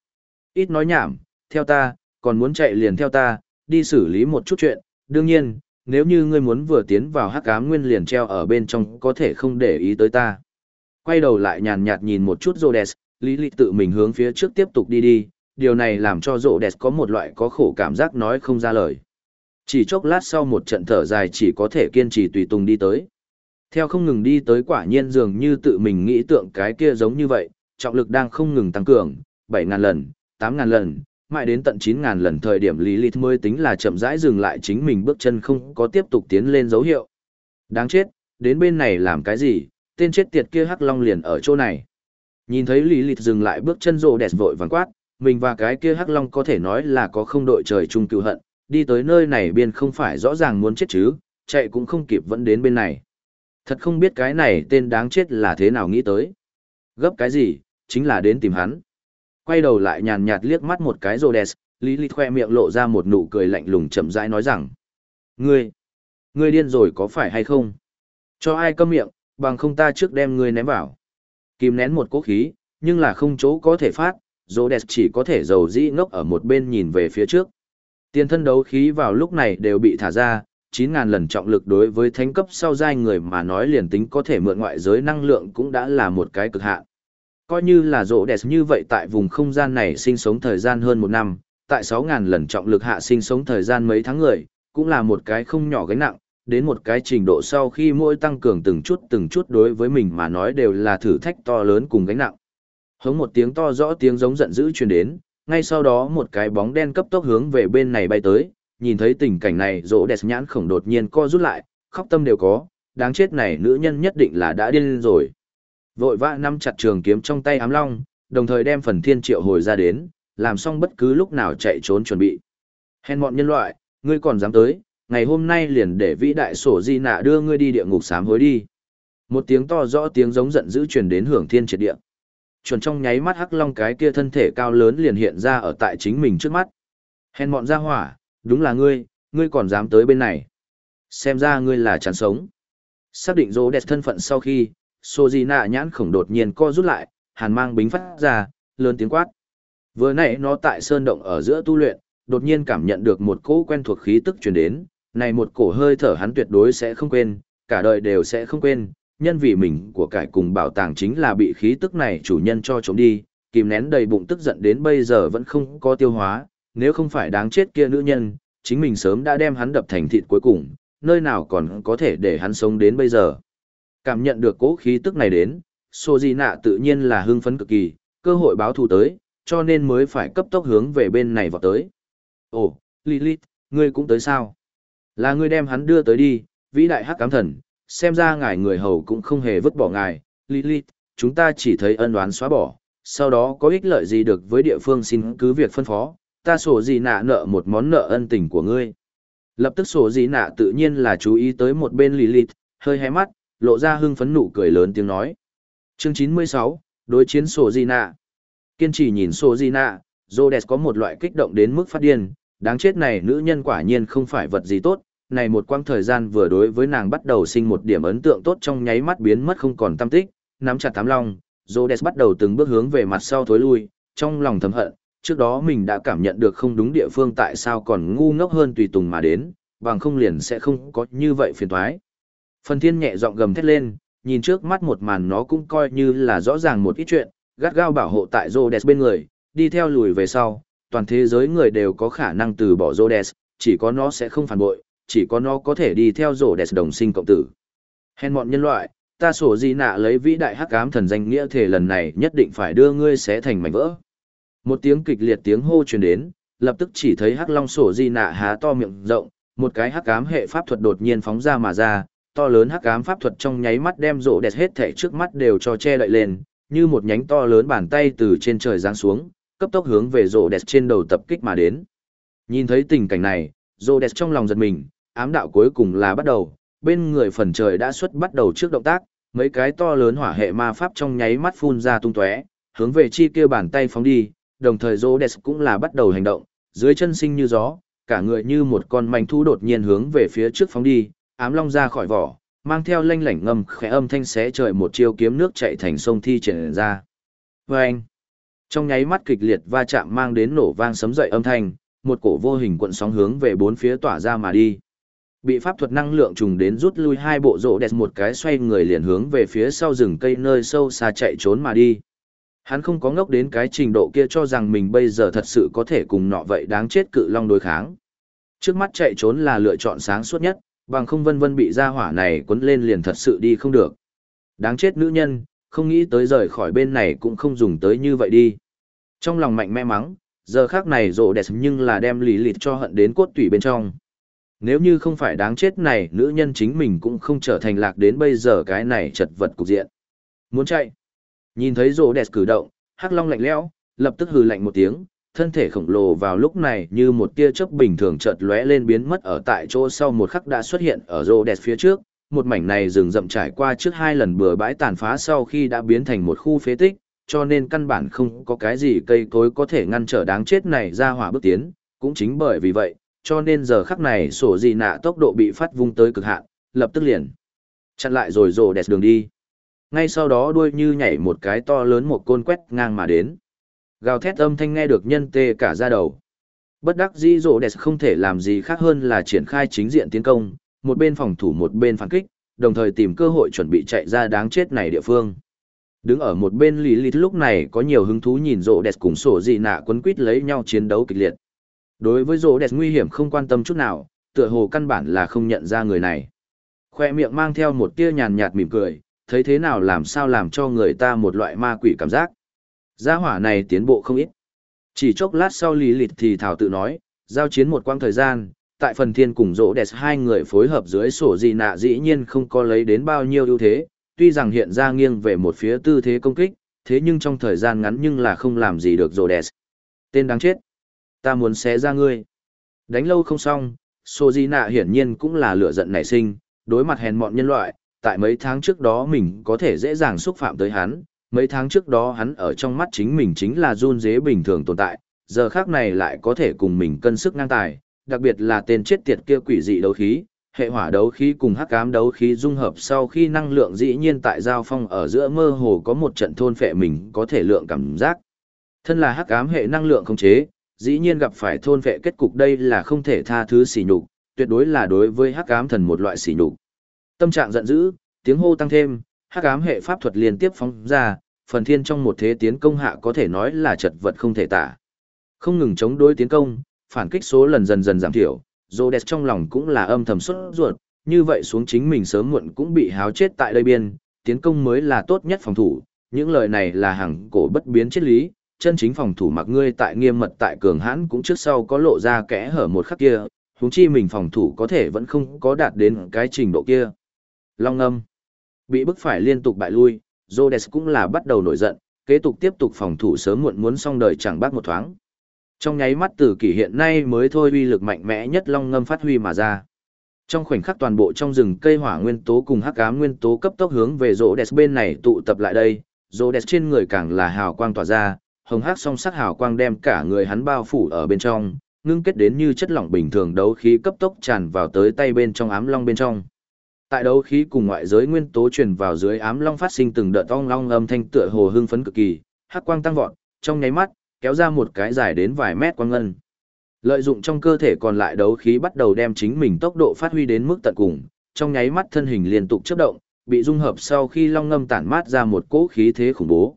Ít nói nhảm, theo ta, còn muốn chạy liền theo ta, đi xử lý một chút chuyện, đương nhiên, nếu như ngươi muốn vừa tiến vào hắc ám nguyên liền treo ở bên trong có thể không để ý tới ta. Quay đầu lại nhàn nhạt nhìn một chút Rhodes, Lý Lịch tự mình hướng phía trước tiếp tục đi đi, điều này làm cho Rhodes có một loại có khổ cảm giác nói không ra lời. Chỉ chốc lát sau một trận thở dài chỉ có thể kiên trì tùy tùng đi tới. Theo không ngừng đi tới quả nhiên dường như tự mình nghĩ tượng cái kia giống như vậy, trọng lực đang không ngừng tăng cường, bảy ngàn lần, tám ngàn lần, mãi đến tận 9.000 lần thời điểm Lý Lilith mới tính là chậm rãi dừng lại chính mình bước chân không có tiếp tục tiến lên dấu hiệu. Đáng chết, đến bên này làm cái gì, tên chết tiệt kia hắc long liền ở chỗ này. Nhìn thấy Lý Lilith dừng lại bước chân rồ đẹp vội vàng quát, mình và cái kia hắc long có thể nói là có không đội trời chung cựu hận, đi tới nơi này biên không phải rõ ràng muốn chết chứ, chạy cũng không kịp vẫn đến bên này. Thật không biết cái này tên đáng chết là thế nào nghĩ tới. Gấp cái gì, chính là đến tìm hắn. Quay đầu lại nhàn nhạt liếc mắt một cái Rhodes, Lý Lý khoe miệng lộ ra một nụ cười lạnh lùng chậm rãi nói rằng. Ngươi, ngươi điên rồi có phải hay không? Cho ai câm miệng, bằng không ta trước đem ngươi ném vào. Kìm nén một cố khí, nhưng là không chỗ có thể phát, Rhodes chỉ có thể dầu dĩ ngốc ở một bên nhìn về phía trước. Tiền thân đấu khí vào lúc này đều bị thả ra, 9.000 lần trọng lực đối với thánh cấp sau giai người mà nói liền tính có thể mượn ngoại giới năng lượng cũng đã là một cái cực hạn. Coi như là Rô đẹp như vậy tại vùng không gian này sinh sống thời gian hơn một năm, tại 6.000 lần trọng lực hạ sinh sống thời gian mấy tháng người, cũng là một cái không nhỏ gánh nặng, đến một cái trình độ sau khi mỗi tăng cường từng chút từng chút đối với mình mà nói đều là thử thách to lớn cùng gánh nặng. Hống một tiếng to rõ tiếng giống giận dữ truyền đến, ngay sau đó một cái bóng đen cấp tốc hướng về bên này bay tới, nhìn thấy tình cảnh này rỗ đẹp nhãn khổng đột nhiên co rút lại, khóc tâm đều có, đáng chết này nữ nhân nhất định là đã điên rồi. Vội vã nắm chặt trường kiếm trong tay ám long, đồng thời đem phần thiên triệu hồi ra đến, làm xong bất cứ lúc nào chạy trốn chuẩn bị. Hèn mọn nhân loại, ngươi còn dám tới, ngày hôm nay liền để vĩ đại sổ di nạ đưa ngươi đi địa ngục sám hối đi. Một tiếng to rõ tiếng giống giận dữ truyền đến hưởng thiên triệt địa. Chuẩn trong nháy mắt hắc long cái kia thân thể cao lớn liền hiện ra ở tại chính mình trước mắt. Hèn mọn ra hỏa, đúng là ngươi, ngươi còn dám tới bên này. Xem ra ngươi là chán sống. Xác định rô đẹp thân phận sau khi, Sô Di Nạ nhãn khổng đột nhiên co rút lại, hàn mang bính phát ra, lớn tiếng quát. Vừa nãy nó tại sơn động ở giữa tu luyện, đột nhiên cảm nhận được một cỗ quen thuộc khí tức truyền đến, này một cổ hơi thở hắn tuyệt đối sẽ không quên, cả đời đều sẽ không quên, nhân vì mình của cải cùng bảo tàng chính là bị khí tức này chủ nhân cho trộm đi, kìm nén đầy bụng tức giận đến bây giờ vẫn không có tiêu hóa, nếu không phải đáng chết kia nữ nhân, chính mình sớm đã đem hắn đập thành thịt cuối cùng, nơi nào còn có thể để hắn sống đến bây giờ. Cảm nhận được cố khí tức này đến, Sô Di Nạ tự nhiên là hưng phấn cực kỳ, cơ hội báo thù tới, cho nên mới phải cấp tốc hướng về bên này vào tới. Ồ, Lilith, ngươi cũng tới sao? Là ngươi đem hắn đưa tới đi, vĩ đại hắc cám thần, xem ra ngài người hầu cũng không hề vứt bỏ ngài, Lilith, chúng ta chỉ thấy ân đoán xóa bỏ, sau đó có ích lợi gì được với địa phương xin cứ việc phân phó, ta sổ gì nạ nợ một món nợ ân tình của ngươi. Lập tức sổ gì nạ tự nhiên là chú ý tới một bên Lilith, hơi hé mắt, lộ ra hưng phấn nụ cười lớn tiếng nói. Chương 96, đối chiến sổ gì nạ. Kiên trì nhìn sổ gì nạ, Rhodes có một loại kích động đến mức phát điên, đáng chết này nữ nhân quả nhiên không phải vật gì tốt, này một quãng thời gian vừa đối với nàng bắt đầu sinh một điểm ấn tượng tốt trong nháy mắt biến mất không còn tâm tích, nắm chặt tám long, Rhodes bắt đầu từng bước hướng về mặt sau thối lui, trong lòng thầm hận, trước đó mình đã cảm nhận được không đúng địa phương tại sao còn ngu ngốc hơn tùy tùng mà đến, bằng không liền sẽ không có như vậy phiền toái. Phần thiên nhẹ giọng gầm thét lên, nhìn trước mắt một màn nó cũng coi như là rõ ràng một ít chuyện, gắt gao bảo hộ tại Rhodes bên người, đi theo lùi về sau, toàn thế giới người đều có khả năng từ bỏ Rhodes, chỉ có nó sẽ không phản bội, chỉ có nó có thể đi theo Rhodes đồng sinh cộng tử. Hèn mọn nhân loại, ta sổ gì nạ lấy vĩ đại hắc ám thần danh nghĩa thể lần này nhất định phải đưa ngươi xé thành mảnh vỡ. Một tiếng kịch liệt tiếng hô truyền đến, lập tức chỉ thấy hắc long sổ di nạ há to miệng rộng, một cái hắc ám hệ pháp thuật đột nhiên phóng ra mà ra, to lớn hắc ám pháp thuật trong nháy mắt đem rộ đẹp hết thảy trước mắt đều cho che đậy lên, như một nhánh to lớn bàn tay từ trên trời giáng xuống, cấp tốc hướng về rộ đẹp trên đầu tập kích mà đến. Nhìn thấy tình cảnh này, rộ đẹp trong lòng giật mình, ám đạo cuối cùng là bắt đầu, bên người phần trời đã xuất bắt đầu trước động tác, mấy cái to lớn hỏa hệ ma pháp trong nháy mắt phun ra tung tóe, hướng về chi kia bàn tay phóng đi, đồng thời Rhodes cũng là bắt đầu hành động, dưới chân sinh như gió, cả người như một con manh thú đột nhiên hướng về phía trước phóng đi, ám long ra khỏi vỏ, mang theo lanh lảnh ngầm khẽ âm thanh xé trời một chiêu kiếm nước chạy thành sông thi triển ra. Vâng! Trong nháy mắt kịch liệt va chạm mang đến nổ vang sấm dậy âm thanh, một cổ vô hình cuộn sóng hướng về bốn phía tỏa ra mà đi. Bị pháp thuật năng lượng trùng đến rút lui hai bộ rộ đẹp một cái xoay người liền hướng về phía sau rừng cây nơi sâu xa chạy trốn mà đi. Hắn không có ngốc đến cái trình độ kia cho rằng mình bây giờ thật sự có thể cùng nọ vậy đáng chết cự long đối kháng. Trước mắt chạy trốn là lựa chọn sáng suốt nhất, bằng không vân vân bị ra hỏa này quấn lên liền thật sự đi không được. Đáng chết nữ nhân, không nghĩ tới rời khỏi bên này cũng không dùng tới như vậy đi. Trong lòng mạnh mẽ mắng, giờ khác này rộ đẹp nhưng là đem lì lịt cho hận đến cốt tủy bên trong. Nếu như không phải đáng chết này, nữ nhân chính mình cũng không trở thành lạc đến bây giờ cái này chật vật cục diện. Muốn chạy. Nhìn thấy rộ đẹp cử động, hắc long lạnh lẽo, lập tức hừ lạnh một tiếng, thân thể khổng lồ vào lúc này như một tia chớp bình thường chợt lóe lên biến mất ở tại chỗ sau một khắc đã xuất hiện ở rô đẹp phía trước một mảnh này rừng rậm trải qua trước hai lần bừa bãi tàn phá sau khi đã biến thành một khu phế tích cho nên căn bản không có cái gì cây cối có thể ngăn trở đáng chết này ra hỏa bước tiến cũng chính bởi vì vậy cho nên giờ khắc này sổ gì nạ tốc độ bị phát vung tới cực hạn lập tức liền chặn lại rồi rồ đẹp đường đi ngay sau đó đuôi như nhảy một cái to lớn một côn quét ngang mà đến Gào thét âm thanh nghe được nhân tê cả ra đầu. Bất đắc dĩ rộ đẹp không thể làm gì khác hơn là triển khai chính diện tiến công, một bên phòng thủ một bên phản kích, đồng thời tìm cơ hội chuẩn bị chạy ra đáng chết này địa phương. Đứng ở một bên Lý Lít lúc này có nhiều hứng thú nhìn rộ đẹp cùng sổ gì nạ quấn quýt lấy nhau chiến đấu kịch liệt. Đối với rộ đẹp nguy hiểm không quan tâm chút nào, tựa hồ căn bản là không nhận ra người này. Khoe miệng mang theo một tia nhàn nhạt mỉm cười, thấy thế nào làm sao làm cho người ta một loại ma quỷ cảm giác. Gia hỏa này tiến bộ không ít. Chỉ chốc lát sau lý lịch thì thảo tự nói, giao chiến một quãng thời gian, tại phần thiên cùng rỗ đẹp hai người phối hợp dưới sổ gì nạ dĩ nhiên không có lấy đến bao nhiêu ưu thế, tuy rằng hiện ra nghiêng về một phía tư thế công kích, thế nhưng trong thời gian ngắn nhưng là không làm gì được rỗ đẹp. Tên đáng chết. Ta muốn xé ra ngươi. Đánh lâu không xong, Sojina nạ hiển nhiên cũng là lửa giận nảy sinh, đối mặt hèn mọn nhân loại, tại mấy tháng trước đó mình có thể dễ dàng xúc phạm tới hắn, mấy tháng trước đó hắn ở trong mắt chính mình chính là run dế bình thường tồn tại, giờ khác này lại có thể cùng mình cân sức ngang tài, đặc biệt là tên chết tiệt kia quỷ dị đấu khí, hệ hỏa đấu khí cùng hắc ám đấu khí dung hợp sau khi năng lượng dĩ nhiên tại giao phong ở giữa mơ hồ có một trận thôn phệ mình có thể lượng cảm giác. Thân là hắc ám hệ năng lượng không chế, dĩ nhiên gặp phải thôn vệ kết cục đây là không thể tha thứ sỉ nhục, tuyệt đối là đối với hắc ám thần một loại sỉ nhục. Tâm trạng giận dữ, tiếng hô tăng thêm, hắc ám hệ pháp thuật liên tiếp phóng ra, phần thiên trong một thế tiến công hạ có thể nói là chật vật không thể tả. Không ngừng chống đối tiến công, phản kích số lần dần dần giảm thiểu, Rhodes trong lòng cũng là âm thầm xuất ruột, như vậy xuống chính mình sớm muộn cũng bị háo chết tại đây biên, tiến công mới là tốt nhất phòng thủ, những lời này là hàng cổ bất biến triết lý, chân chính phòng thủ mặc ngươi tại nghiêm mật tại cường hãn cũng trước sau có lộ ra kẽ hở một khắc kia, huống chi mình phòng thủ có thể vẫn không có đạt đến cái trình độ kia. Long âm Bị bức phải liên tục bại lui, Rhodes cũng là bắt đầu nổi giận, kế tục tiếp tục phòng thủ sớm muộn muốn xong đời chẳng bác một thoáng. Trong nháy mắt từ kỷ hiện nay mới thôi uy lực mạnh mẽ nhất long ngâm phát huy mà ra. Trong khoảnh khắc toàn bộ trong rừng cây hỏa nguyên tố cùng hắc ám nguyên tố cấp tốc hướng về Rhodes bên này tụ tập lại đây, Rhodes trên người càng là hào quang tỏa ra, hồng hắc song sắc hào quang đem cả người hắn bao phủ ở bên trong, ngưng kết đến như chất lỏng bình thường đấu khí cấp tốc tràn vào tới tay bên trong ám long bên trong. Tại đấu khí cùng ngoại giới nguyên tố truyền vào dưới ám long phát sinh từng đợt ong long âm thanh tựa hồ hưng phấn cực kỳ, hắc quang tăng vọt, trong nháy mắt, kéo ra một cái dài đến vài mét quang ngân. Lợi dụng trong cơ thể còn lại đấu khí bắt đầu đem chính mình tốc độ phát huy đến mức tận cùng, trong nháy mắt thân hình liên tục chớp động, bị dung hợp sau khi long ngâm tản mát ra một cỗ khí thế khủng bố.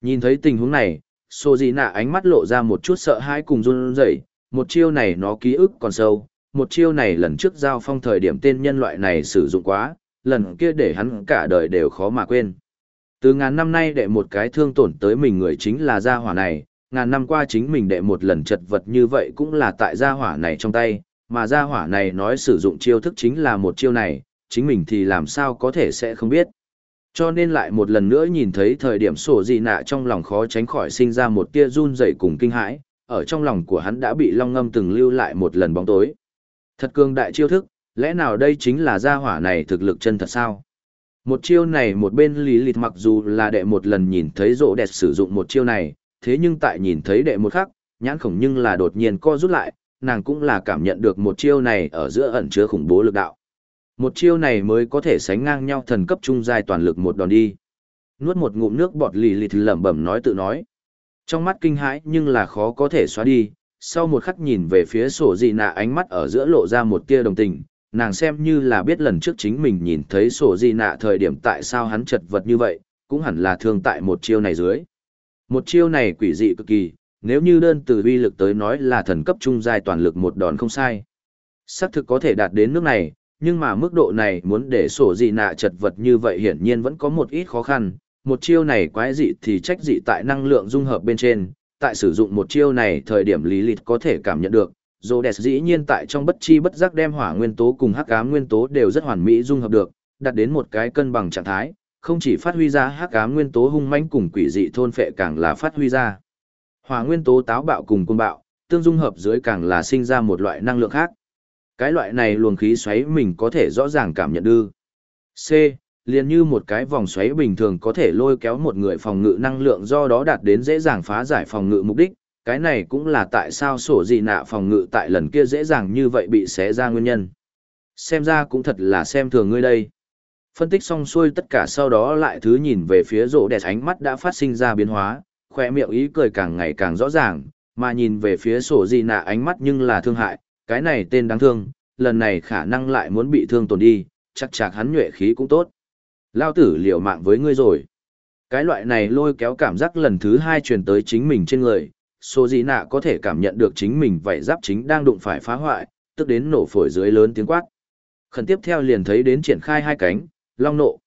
Nhìn thấy tình huống này, Sô Di Nạ ánh mắt lộ ra một chút sợ hãi cùng run rẩy, một chiêu này nó ký ức còn sâu, một chiêu này lần trước giao phong thời điểm tên nhân loại này sử dụng quá, lần kia để hắn cả đời đều khó mà quên. Từ ngàn năm nay đệ một cái thương tổn tới mình người chính là gia hỏa này, ngàn năm qua chính mình đệ một lần chật vật như vậy cũng là tại gia hỏa này trong tay, mà gia hỏa này nói sử dụng chiêu thức chính là một chiêu này, chính mình thì làm sao có thể sẽ không biết. Cho nên lại một lần nữa nhìn thấy thời điểm sổ gì nạ trong lòng khó tránh khỏi sinh ra một tia run rẩy cùng kinh hãi, ở trong lòng của hắn đã bị long ngâm từng lưu lại một lần bóng tối. Thật cường đại chiêu thức, lẽ nào đây chính là gia hỏa này thực lực chân thật sao? Một chiêu này một bên lý lịt mặc dù là đệ một lần nhìn thấy rộ đẹp sử dụng một chiêu này, thế nhưng tại nhìn thấy đệ một khắc, nhãn khổng nhưng là đột nhiên co rút lại, nàng cũng là cảm nhận được một chiêu này ở giữa ẩn chứa khủng bố lực đạo. Một chiêu này mới có thể sánh ngang nhau thần cấp trung giai toàn lực một đòn đi. Nuốt một ngụm nước bọt lì lịt lẩm bẩm nói tự nói. Trong mắt kinh hãi nhưng là khó có thể xóa đi, sau một khắc nhìn về phía sổ dị nạ ánh mắt ở giữa lộ ra một tia đồng tình, nàng xem như là biết lần trước chính mình nhìn thấy sổ di nạ thời điểm tại sao hắn chật vật như vậy, cũng hẳn là thương tại một chiêu này dưới. Một chiêu này quỷ dị cực kỳ, nếu như đơn từ uy lực tới nói là thần cấp trung giai toàn lực một đòn không sai. Xác thực có thể đạt đến nước này, nhưng mà mức độ này muốn để sổ dị nạ chật vật như vậy hiển nhiên vẫn có một ít khó khăn. Một chiêu này quái dị thì trách dị tại năng lượng dung hợp bên trên, tại sử dụng một chiêu này thời điểm lý lịch có thể cảm nhận được. Rhodes dĩ nhiên tại trong bất chi bất giác đem hỏa nguyên tố cùng hắc ám nguyên tố đều rất hoàn mỹ dung hợp được, đạt đến một cái cân bằng trạng thái, không chỉ phát huy ra hắc ám nguyên tố hung mãnh cùng quỷ dị thôn phệ càng là phát huy ra. Hỏa nguyên tố táo bạo cùng côn bạo, tương dung hợp dưới càng là sinh ra một loại năng lượng khác. Cái loại này luồng khí xoáy mình có thể rõ ràng cảm nhận được. C. Liền như một cái vòng xoáy bình thường có thể lôi kéo một người phòng ngự năng lượng do đó đạt đến dễ dàng phá giải phòng ngự mục đích. Cái này cũng là tại sao sổ dị nạ phòng ngự tại lần kia dễ dàng như vậy bị xé ra nguyên nhân. Xem ra cũng thật là xem thường ngươi đây. Phân tích xong xuôi tất cả sau đó lại thứ nhìn về phía rộ đẹp ánh mắt đã phát sinh ra biến hóa, khoe miệng ý cười càng ngày càng rõ ràng, mà nhìn về phía sổ dị nạ ánh mắt nhưng là thương hại, cái này tên đáng thương, lần này khả năng lại muốn bị thương tổn đi, chắc chạc hắn nhuệ khí cũng tốt. Lao tử liều mạng với ngươi rồi. Cái loại này lôi kéo cảm giác lần thứ hai truyền tới chính mình trên người, số gì nạ có thể cảm nhận được chính mình vảy giáp chính đang đụng phải phá hoại, tức đến nổ phổi dưới lớn tiếng quát. Khẩn tiếp theo liền thấy đến triển khai hai cánh, long nộ.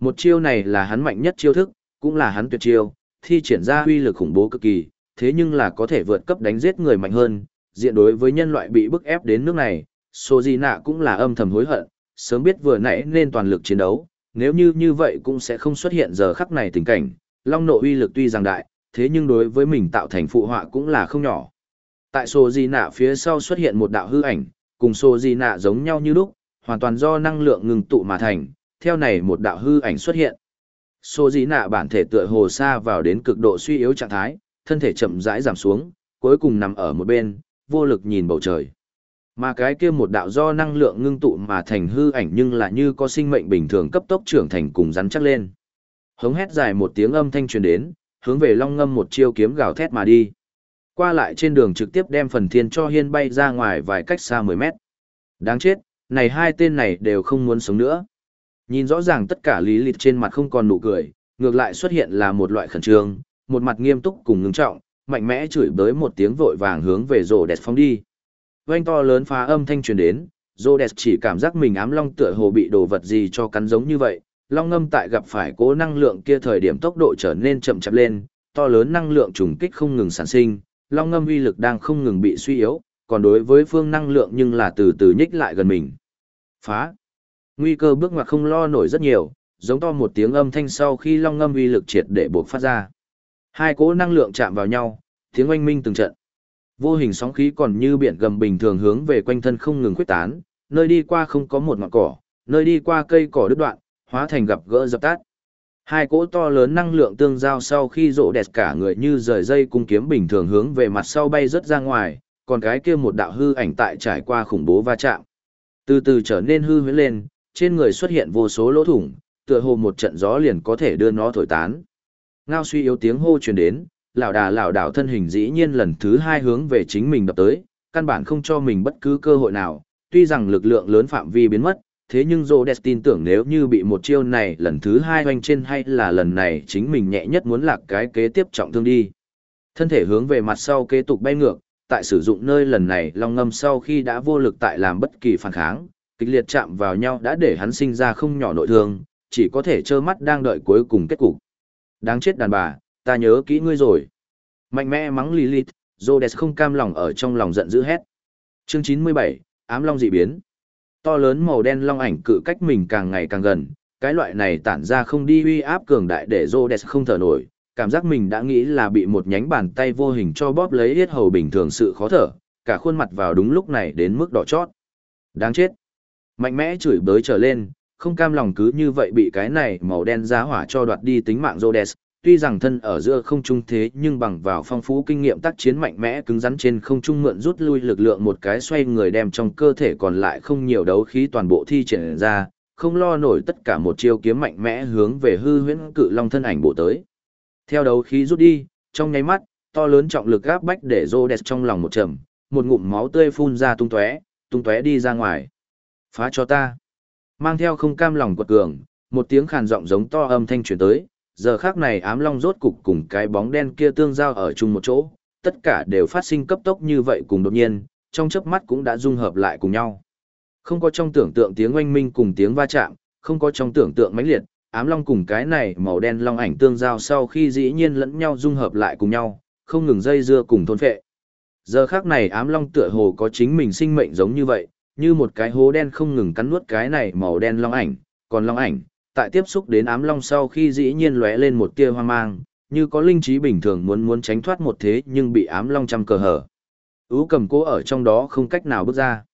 Một chiêu này là hắn mạnh nhất chiêu thức, cũng là hắn tuyệt chiêu, thi triển ra uy lực khủng bố cực kỳ, thế nhưng là có thể vượt cấp đánh giết người mạnh hơn, diện đối với nhân loại bị bức ép đến nước này, Sô Di Nạ cũng là âm thầm hối hận, sớm biết vừa nãy nên toàn lực chiến đấu, nếu như như vậy cũng sẽ không xuất hiện giờ khắc này tình cảnh, long nộ uy lực tuy rằng đại, thế nhưng đối với mình tạo thành phụ họa cũng là không nhỏ. Tại Sô Di Nạ phía sau xuất hiện một đạo hư ảnh, cùng Sô Di Nạ giống nhau như lúc, hoàn toàn do năng lượng ngừng tụ mà thành, theo này một đạo hư ảnh xuất hiện. Sô Di Nạ bản thể tựa hồ xa vào đến cực độ suy yếu trạng thái, thân thể chậm rãi giảm xuống, cuối cùng nằm ở một bên, vô lực nhìn bầu trời. Mà cái kia một đạo do năng lượng ngưng tụ mà thành hư ảnh nhưng là như có sinh mệnh bình thường cấp tốc trưởng thành cùng rắn chắc lên. Hống hét dài một tiếng âm thanh truyền đến, hướng về long ngâm một chiêu kiếm gào thét mà đi. Qua lại trên đường trực tiếp đem phần thiên cho hiên bay ra ngoài vài cách xa 10 mét. Đáng chết, này hai tên này đều không muốn sống nữa. Nhìn rõ ràng tất cả lý lịch trên mặt không còn nụ cười, ngược lại xuất hiện là một loại khẩn trương, một mặt nghiêm túc cùng ngưng trọng, mạnh mẽ chửi bới một tiếng vội vàng hướng về rồ đẹp phóng đi. Vành to lớn phá âm thanh truyền đến, rồ đẹp chỉ cảm giác mình ám long tựa hồ bị đồ vật gì cho cắn giống như vậy. Long ngâm tại gặp phải cố năng lượng kia thời điểm tốc độ trở nên chậm chạp lên, to lớn năng lượng trùng kích không ngừng sản sinh, long ngâm uy lực đang không ngừng bị suy yếu, còn đối với phương năng lượng nhưng là từ từ nhích lại gần mình. Phá! Nguy cơ bước ngoặt không lo nổi rất nhiều, giống to một tiếng âm thanh sau khi long ngâm uy lực triệt để buộc phát ra. Hai cỗ năng lượng chạm vào nhau, tiếng oanh minh từng trận. Vô hình sóng khí còn như biển gầm bình thường hướng về quanh thân không ngừng quyết tán, nơi đi qua không có một ngọn cỏ, nơi đi qua cây cỏ đứt đoạn, hóa thành gặp gỡ dập tắt. Hai cỗ to lớn năng lượng tương giao sau khi rộ đẹp cả người như rời dây cung kiếm bình thường hướng về mặt sau bay rất ra ngoài, còn cái kia một đạo hư ảnh tại trải qua khủng bố va chạm. Từ từ trở nên hư huyễn lên, trên người xuất hiện vô số lỗ thủng, tựa hồ một trận gió liền có thể đưa nó thổi tán. Ngao suy yếu tiếng hô truyền đến, lão đà lão đảo thân hình dĩ nhiên lần thứ hai hướng về chính mình đập tới, căn bản không cho mình bất cứ cơ hội nào, tuy rằng lực lượng lớn phạm vi biến mất, thế nhưng Rhodes tin tưởng nếu như bị một chiêu này lần thứ hai hoành trên hay là lần này chính mình nhẹ nhất muốn lạc cái kế tiếp trọng thương đi. Thân thể hướng về mặt sau kế tục bay ngược, tại sử dụng nơi lần này long ngâm sau khi đã vô lực tại làm bất kỳ phản kháng, kịch liệt chạm vào nhau đã để hắn sinh ra không nhỏ nội thương, chỉ có thể trơ mắt đang đợi cuối cùng kết cục. Đáng chết đàn bà, ta nhớ kỹ ngươi rồi. Mạnh mẽ mắng Lilith, Rhodes không cam lòng ở trong lòng giận dữ hét. Chương 97, ám long dị biến. To lớn màu đen long ảnh cự cách mình càng ngày càng gần, cái loại này tản ra không đi uy áp cường đại để Rhodes không thở nổi, cảm giác mình đã nghĩ là bị một nhánh bàn tay vô hình cho bóp lấy hết hầu bình thường sự khó thở, cả khuôn mặt vào đúng lúc này đến mức đỏ chót. Đáng chết. Mạnh mẽ chửi bới trở lên, không cam lòng cứ như vậy bị cái này màu đen giá hỏa cho đoạt đi tính mạng Rhodes, tuy rằng thân ở giữa không trung thế nhưng bằng vào phong phú kinh nghiệm tác chiến mạnh mẽ cứng rắn trên không trung mượn rút lui lực lượng một cái xoay người đem trong cơ thể còn lại không nhiều đấu khí toàn bộ thi triển ra, không lo nổi tất cả một chiêu kiếm mạnh mẽ hướng về hư huyễn cự long thân ảnh bộ tới. Theo đấu khí rút đi, trong nháy mắt, to lớn trọng lực áp bách để Rhodes trong lòng một trầm, một ngụm máu tươi phun ra tung tóe, tung tóe đi ra ngoài. Phá cho ta. Mang theo không cam lòng quật cường, một tiếng khàn giọng giống to âm thanh truyền tới, giờ khác này ám long rốt cục cùng cái bóng đen kia tương giao ở chung một chỗ, tất cả đều phát sinh cấp tốc như vậy cùng đột nhiên, trong chớp mắt cũng đã dung hợp lại cùng nhau. Không có trong tưởng tượng tiếng oanh minh cùng tiếng va chạm, không có trong tưởng tượng mãnh liệt, ám long cùng cái này màu đen long ảnh tương giao sau khi dĩ nhiên lẫn nhau dung hợp lại cùng nhau, không ngừng dây dưa cùng thôn phệ. Giờ khác này ám long tựa hồ có chính mình sinh mệnh giống như vậy, như một cái hố đen không ngừng cắn nuốt cái này màu đen long ảnh, còn long ảnh, tại tiếp xúc đến ám long sau khi dĩ nhiên lóe lên một tia hoang mang, như có linh trí bình thường muốn muốn tránh thoát một thế nhưng bị ám long chăm cờ hở. Ú cầm cố ở trong đó không cách nào bước ra.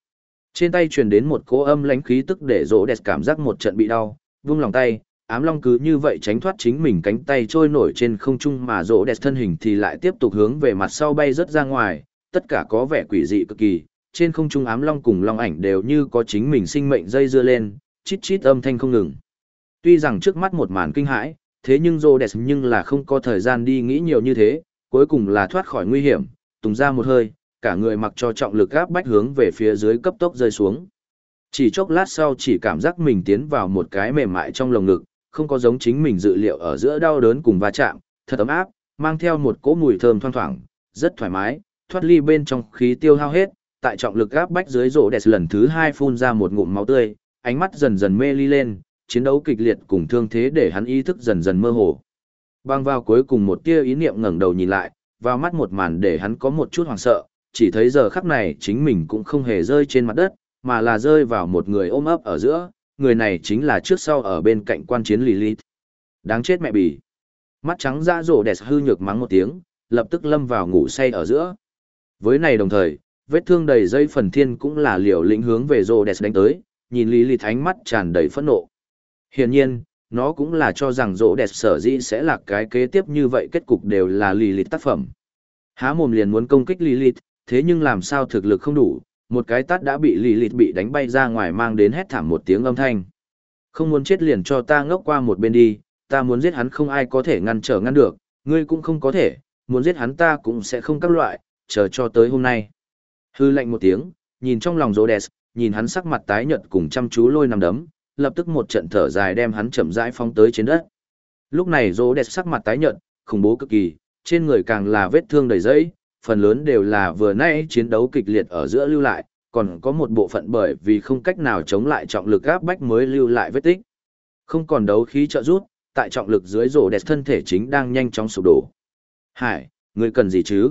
Trên tay truyền đến một cỗ âm lãnh khí tức để rỗ đẹp cảm giác một trận bị đau, vung lòng tay, ám long cứ như vậy tránh thoát chính mình cánh tay trôi nổi trên không trung mà rỗ đẹp thân hình thì lại tiếp tục hướng về mặt sau bay rất ra ngoài, tất cả có vẻ quỷ dị cực kỳ, trên không trung ám long cùng long ảnh đều như có chính mình sinh mệnh dây dưa lên, chít chít âm thanh không ngừng. Tuy rằng trước mắt một màn kinh hãi, thế nhưng Rhodes đẹp nhưng là không có thời gian đi nghĩ nhiều như thế, cuối cùng là thoát khỏi nguy hiểm, tùng ra một hơi, cả người mặc cho trọng lực áp bách hướng về phía dưới cấp tốc rơi xuống. Chỉ chốc lát sau chỉ cảm giác mình tiến vào một cái mềm mại trong lồng ngực, không có giống chính mình dự liệu ở giữa đau đớn cùng va chạm, thật ấm áp, mang theo một cỗ mùi thơm thoang thoảng, rất thoải mái, thoát ly bên trong khí tiêu hao hết, tại trọng lực áp bách dưới rổ, đẹp lần thứ hai phun ra một ngụm máu tươi, ánh mắt dần dần mê ly lên, chiến đấu kịch liệt cùng thương thế để hắn ý thức dần dần mơ hồ. Bang vào cuối cùng một tia ý niệm ngẩng đầu nhìn lại, vào mắt một màn để hắn có một chút hoảng sợ, chỉ thấy giờ khắc này chính mình cũng không hề rơi trên mặt đất, mà là rơi vào một người ôm ấp ở giữa, người này chính là trước sau ở bên cạnh quan chiến Lilith. Đáng chết mẹ bỉ. Mắt trắng ra rổ đẹp hư nhược mắng một tiếng, lập tức lâm vào ngủ say ở giữa. Với này đồng thời, vết thương đầy dây phần thiên cũng là liều lĩnh hướng về rô đẹp đánh tới, nhìn Lilith ánh mắt tràn đầy phẫn nộ. Hiển nhiên, nó cũng là cho rằng rô đẹp sở dĩ sẽ là cái kế tiếp như vậy kết cục đều là Lilith tác phẩm. Há mồm liền muốn công kích Lilith, thế nhưng làm sao thực lực không đủ, một cái tát đã bị lì lịt bị đánh bay ra ngoài mang đến hét thảm một tiếng âm thanh. Không muốn chết liền cho ta ngốc qua một bên đi, ta muốn giết hắn không ai có thể ngăn trở ngăn được, ngươi cũng không có thể, muốn giết hắn ta cũng sẽ không các loại, chờ cho tới hôm nay. Hư lạnh một tiếng, nhìn trong lòng rô đẹp, nhìn hắn sắc mặt tái nhợt cùng chăm chú lôi nằm đấm, lập tức một trận thở dài đem hắn chậm rãi phóng tới trên đất. Lúc này rô đẹp sắc mặt tái nhợt, khủng bố cực kỳ, trên người càng là vết thương đầy dẫy, phần lớn đều là vừa nãy chiến đấu kịch liệt ở giữa lưu lại, còn có một bộ phận bởi vì không cách nào chống lại trọng lực áp bách mới lưu lại vết tích. Không còn đấu khí trợ rút, tại trọng lực dưới rổ đẹp thân thể chính đang nhanh chóng sụp đổ. Hải, ngươi cần gì chứ?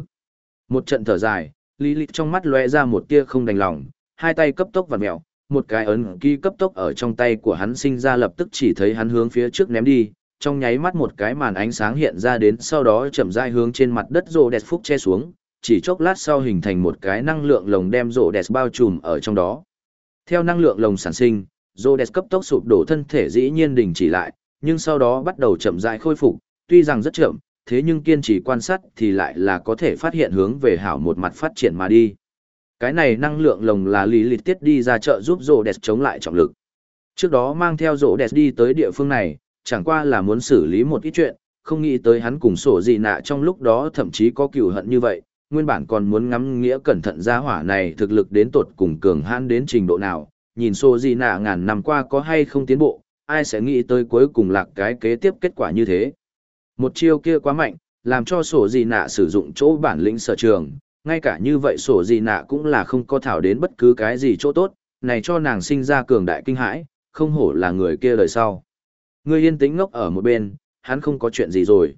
Một trận thở dài, lý lịch trong mắt lóe ra một tia không đành lòng, hai tay cấp tốc vặn mèo, một cái ấn ký cấp tốc ở trong tay của hắn sinh ra lập tức chỉ thấy hắn hướng phía trước ném đi, trong nháy mắt một cái màn ánh sáng hiện ra đến sau đó chậm rãi hướng trên mặt đất rồ đẹp phúc che xuống, chỉ chốc lát sau hình thành một cái năng lượng lồng đem rồ đẹp bao trùm ở trong đó. Theo năng lượng lồng sản sinh, rồ đẹp cấp tốc sụp đổ thân thể dĩ nhiên đình chỉ lại, nhưng sau đó bắt đầu chậm rãi khôi phục, tuy rằng rất chậm, thế nhưng kiên trì quan sát thì lại là có thể phát hiện hướng về hảo một mặt phát triển mà đi. Cái này năng lượng lồng là lý lịch tiết đi ra chợ giúp rổ đẹp chống lại trọng lực. Trước đó mang theo rổ đẹp đi tới địa phương này, chẳng qua là muốn xử lý một ít chuyện, không nghĩ tới hắn cùng sổ gì nạ trong lúc đó thậm chí có cừu hận như vậy, nguyên bản còn muốn ngắm nghĩa cẩn thận ra hỏa này thực lực đến tột cùng cường hãn đến trình độ nào, nhìn sổ gì nạ ngàn năm qua có hay không tiến bộ, ai sẽ nghĩ tới cuối cùng lạc cái kế tiếp kết quả như thế. Một chiêu kia quá mạnh, làm cho sổ gì nạ sử dụng chỗ bản lĩnh sở trường, ngay cả như vậy sổ gì nạ cũng là không có thảo đến bất cứ cái gì chỗ tốt, này cho nàng sinh ra cường đại kinh hãi, không hổ là người kia lời sau. Ngươi yên tĩnh ngốc ở một bên, hắn không có chuyện gì rồi.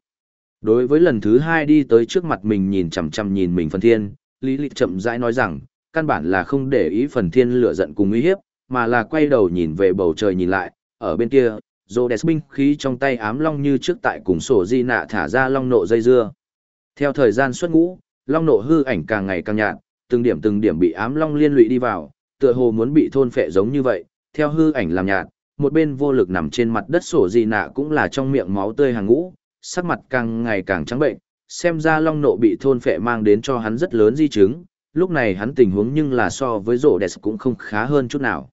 Đối với lần thứ hai đi tới trước mặt mình nhìn chằm chằm nhìn mình phần thiên, Lý Lịch chậm rãi nói rằng, căn bản là không để ý phần thiên lửa giận cùng uy hiếp, mà là quay đầu nhìn về bầu trời nhìn lại, ở bên kia, Rhodes binh khí trong tay ám long như trước tại cùng sổ di nạ thả ra long nộ dây dưa. Theo thời gian xuất ngũ, long nộ hư ảnh càng ngày càng nhạt, từng điểm từng điểm bị ám long liên lụy đi vào, tựa hồ muốn bị thôn phệ giống như vậy, theo hư ảnh làm nhạt, một bên vô lực nằm trên mặt đất sổ Di nạ cũng là trong miệng máu tươi hàng ngũ, sắc mặt càng ngày càng trắng bệnh, xem ra long nộ bị thôn phệ mang đến cho hắn rất lớn di chứng, lúc này hắn tình huống nhưng là so với rổ đẹp cũng không khá hơn chút nào.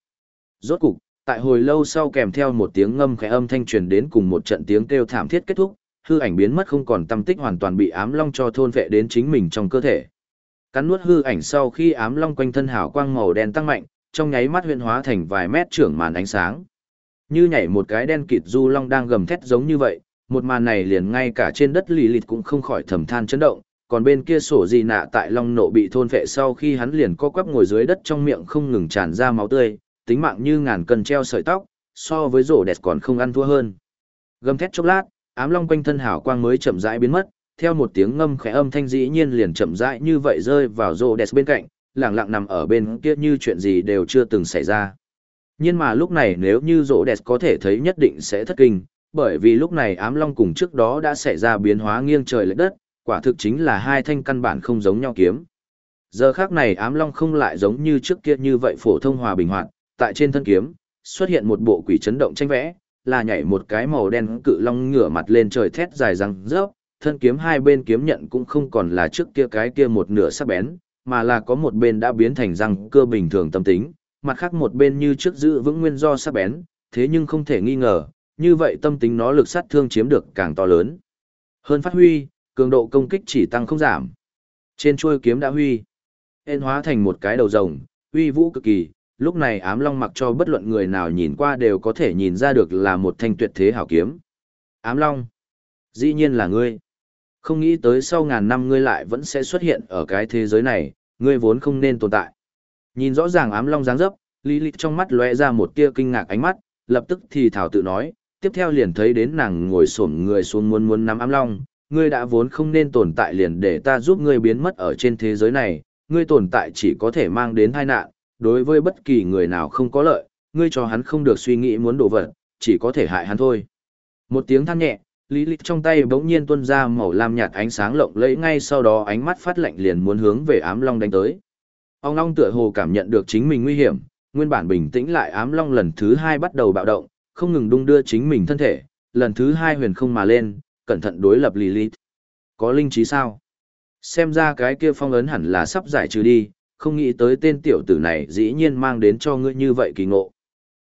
Rốt cục, tại hồi lâu sau kèm theo một tiếng ngâm khẽ âm thanh truyền đến cùng một trận tiếng kêu thảm thiết kết thúc, hư ảnh biến mất không còn tâm tích hoàn toàn bị ám long cho thôn vệ đến chính mình trong cơ thể. Cắn nuốt hư ảnh sau khi ám long quanh thân hào quang màu đen tăng mạnh, trong nháy mắt huyện hóa thành vài mét trưởng màn ánh sáng. Như nhảy một cái đen kịt du long đang gầm thét giống như vậy, một màn này liền ngay cả trên đất lì lịt cũng không khỏi thầm than chấn động, còn bên kia sổ gì nạ tại long nộ bị thôn vệ sau khi hắn liền co quắp ngồi dưới đất trong miệng không ngừng tràn ra máu tươi, tính mạng như ngàn cân treo sợi tóc, so với rổ đẹp còn không ăn thua hơn. Gầm thét chốc lát, ám long quanh thân hào quang mới chậm rãi biến mất, theo một tiếng ngâm khẽ âm thanh dĩ nhiên liền chậm rãi như vậy rơi vào rổ đẹp bên cạnh, lặng lặng nằm ở bên kia như chuyện gì đều chưa từng xảy ra. Nhưng mà lúc này nếu như rổ đẹp có thể thấy nhất định sẽ thất kinh, bởi vì lúc này ám long cùng trước đó đã xảy ra biến hóa nghiêng trời lệch đất, quả thực chính là hai thanh căn bản không giống nhau kiếm. Giờ khác này ám long không lại giống như trước kia như vậy phổ thông hòa bình hoạt, tại trên thân kiếm, xuất hiện một bộ quỷ chấn động tranh vẽ, là nhảy một cái màu đen cự long ngửa mặt lên trời thét dài răng rớp, thân kiếm hai bên kiếm nhận cũng không còn là trước kia cái kia một nửa sắc bén, mà là có một bên đã biến thành răng cơ bình thường tâm tính, mặt khác một bên như trước giữ vững nguyên do sắc bén, thế nhưng không thể nghi ngờ, như vậy tâm tính nó lực sát thương chiếm được càng to lớn. Hơn phát huy, cường độ công kích chỉ tăng không giảm. Trên chuôi kiếm đã huy, hên hóa thành một cái đầu rồng, uy vũ cực kỳ, lúc này ám long mặc cho bất luận người nào nhìn qua đều có thể nhìn ra được là một thanh tuyệt thế hảo kiếm. Ám long, dĩ nhiên là ngươi. Không nghĩ tới sau ngàn năm ngươi lại vẫn sẽ xuất hiện ở cái thế giới này, ngươi vốn không nên tồn tại. Nhìn rõ ràng ám long dáng dấp, Lý Lịch trong mắt lóe ra một tia kinh ngạc ánh mắt, lập tức thì thảo tự nói, tiếp theo liền thấy đến nàng ngồi xổm người xuống muốn muốn nắm ám long, ngươi đã vốn không nên tồn tại liền để ta giúp ngươi biến mất ở trên thế giới này, ngươi tồn tại chỉ có thể mang đến tai nạn, đối với bất kỳ người nào không có lợi, ngươi cho hắn không được suy nghĩ muốn đổ vật, chỉ có thể hại hắn thôi. Một tiếng than nhẹ, Lý Lịch trong tay bỗng nhiên tuôn ra màu lam nhạt ánh sáng lộng lẫy ngay sau đó ánh mắt phát lạnh liền muốn hướng về ám long đánh tới. Ông long tựa hồ cảm nhận được chính mình nguy hiểm, nguyên bản bình tĩnh lại ám long lần thứ hai bắt đầu bạo động, không ngừng đung đưa chính mình thân thể, lần thứ hai huyền không mà lên, cẩn thận đối lập Lilith. Có linh trí sao? Xem ra cái kia phong ấn hẳn là sắp giải trừ đi, không nghĩ tới tên tiểu tử này dĩ nhiên mang đến cho ngươi như vậy kỳ ngộ.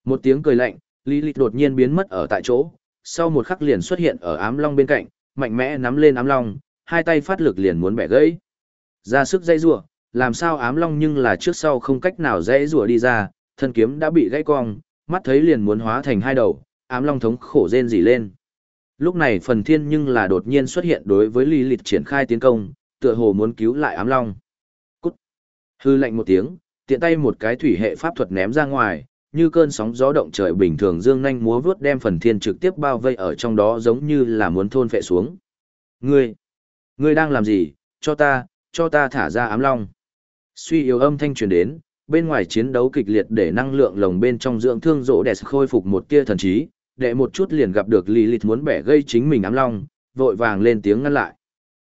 Một tiếng cười lạnh, Lilith đột nhiên biến mất ở tại chỗ, sau một khắc liền xuất hiện ở ám long bên cạnh, mạnh mẽ nắm lên ám long, hai tay phát lực liền muốn bẻ gãy. Ra sức dây rủa, làm sao ám long nhưng là trước sau không cách nào dây rủa đi ra, thân kiếm đã bị gãy cong, mắt thấy liền muốn hóa thành hai đầu, ám long thống khổ rên rỉ lên. Lúc này phần thiên nhưng là đột nhiên xuất hiện đối với Lý Lịch triển khai tiến công, tựa hồ muốn cứu lại ám long. Hư lạnh một tiếng, tiện tay một cái thủy hệ pháp thuật ném ra ngoài, như cơn sóng gió động trời bình thường dương nhanh múa vướt đem phần thiên trực tiếp bao vây ở trong đó giống như là muốn thôn phệ xuống. Ngươi! Ngươi đang làm gì? Cho ta, cho ta thả ra ám long. Suy yếu âm thanh truyền đến, bên ngoài chiến đấu kịch liệt để năng lượng lồng bên trong dưỡng thương rỗ đẹp khôi phục một tia thần trí, đệ một chút liền gặp được lì muốn bẻ gây chính mình ám long, vội vàng lên tiếng ngăn lại.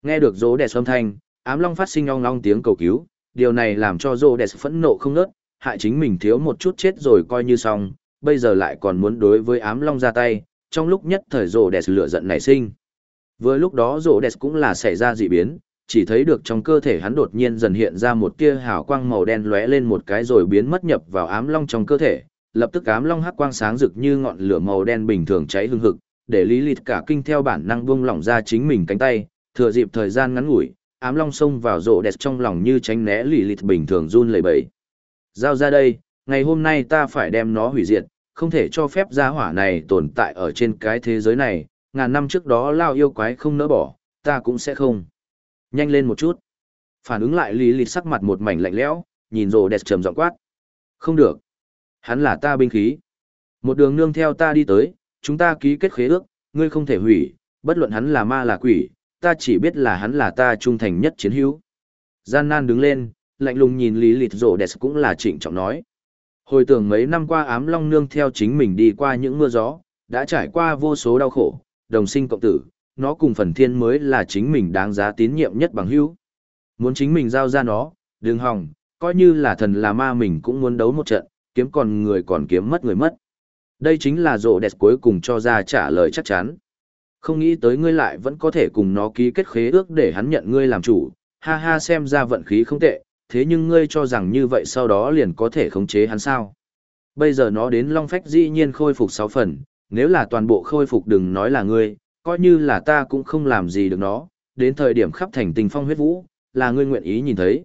Nghe được rỗ đẹp âm thanh, ám long phát sinh ong long tiếng cầu cứu, điều này làm cho Rô đẹp phẫn nộ không nớt, hại chính mình thiếu một chút chết rồi coi như xong, bây giờ lại còn muốn đối với ám long ra tay, trong lúc nhất thời Rô đẹp lửa giận nảy sinh. Vừa lúc đó Rô đẹp cũng là xảy ra dị biến, chỉ thấy được trong cơ thể hắn đột nhiên dần hiện ra một tia hào quang màu đen lóe lên một cái rồi biến mất nhập vào ám long trong cơ thể, lập tức ám long hắc quang sáng rực như ngọn lửa màu đen bình thường cháy hương hực, để lý lịt cả kinh theo bản năng buông lỏng ra chính mình cánh tay, thừa dịp thời gian ngắn ngủi, ám long xông vào rộ đẹp trong lòng như tránh né lý lịt bình thường run lẩy bẩy. Giao ra đây, ngày hôm nay ta phải đem nó hủy diệt, không thể cho phép gia hỏa này tồn tại ở trên cái thế giới này, ngàn năm trước đó lao yêu quái không nỡ bỏ, ta cũng sẽ không. Nhanh lên một chút. Phản ứng lại lý lịt sắc mặt một mảnh lạnh lẽo, nhìn rộ đẹp trầm giọng quát. Không được. Hắn là ta binh khí. Một đường nương theo ta đi tới, chúng ta ký kết khế ước, ngươi không thể hủy, bất luận hắn là ma là quỷ, ta chỉ biết là hắn là ta trung thành nhất chiến hữu. Gian nan đứng lên, lạnh lùng nhìn Lý Lịt Rộ Đẹp cũng là trịnh trọng nói. Hồi tưởng mấy năm qua ám long nương theo chính mình đi qua những mưa gió, đã trải qua vô số đau khổ, đồng sinh cộng tử, nó cùng phần thiên mới là chính mình đáng giá tín nhiệm nhất bằng hữu. Muốn chính mình giao ra nó, đừng hòng, coi như là thần là ma mình cũng muốn đấu một trận, kiếm còn người còn kiếm mất người mất. Đây chính là rộ đẹp cuối cùng cho ra trả lời chắc chắn. Không nghĩ tới ngươi lại vẫn có thể cùng nó ký kết khế ước để hắn nhận ngươi làm chủ, ha ha xem ra vận khí không tệ, thế nhưng ngươi cho rằng như vậy sau đó liền có thể khống chế hắn sao. Bây giờ nó đến Long Phách dĩ nhiên khôi phục 6 phần, nếu là toàn bộ khôi phục đừng nói là ngươi, coi như là ta cũng không làm gì được nó, đến thời điểm khắp thành tình phong huyết vũ, là ngươi nguyện ý nhìn thấy.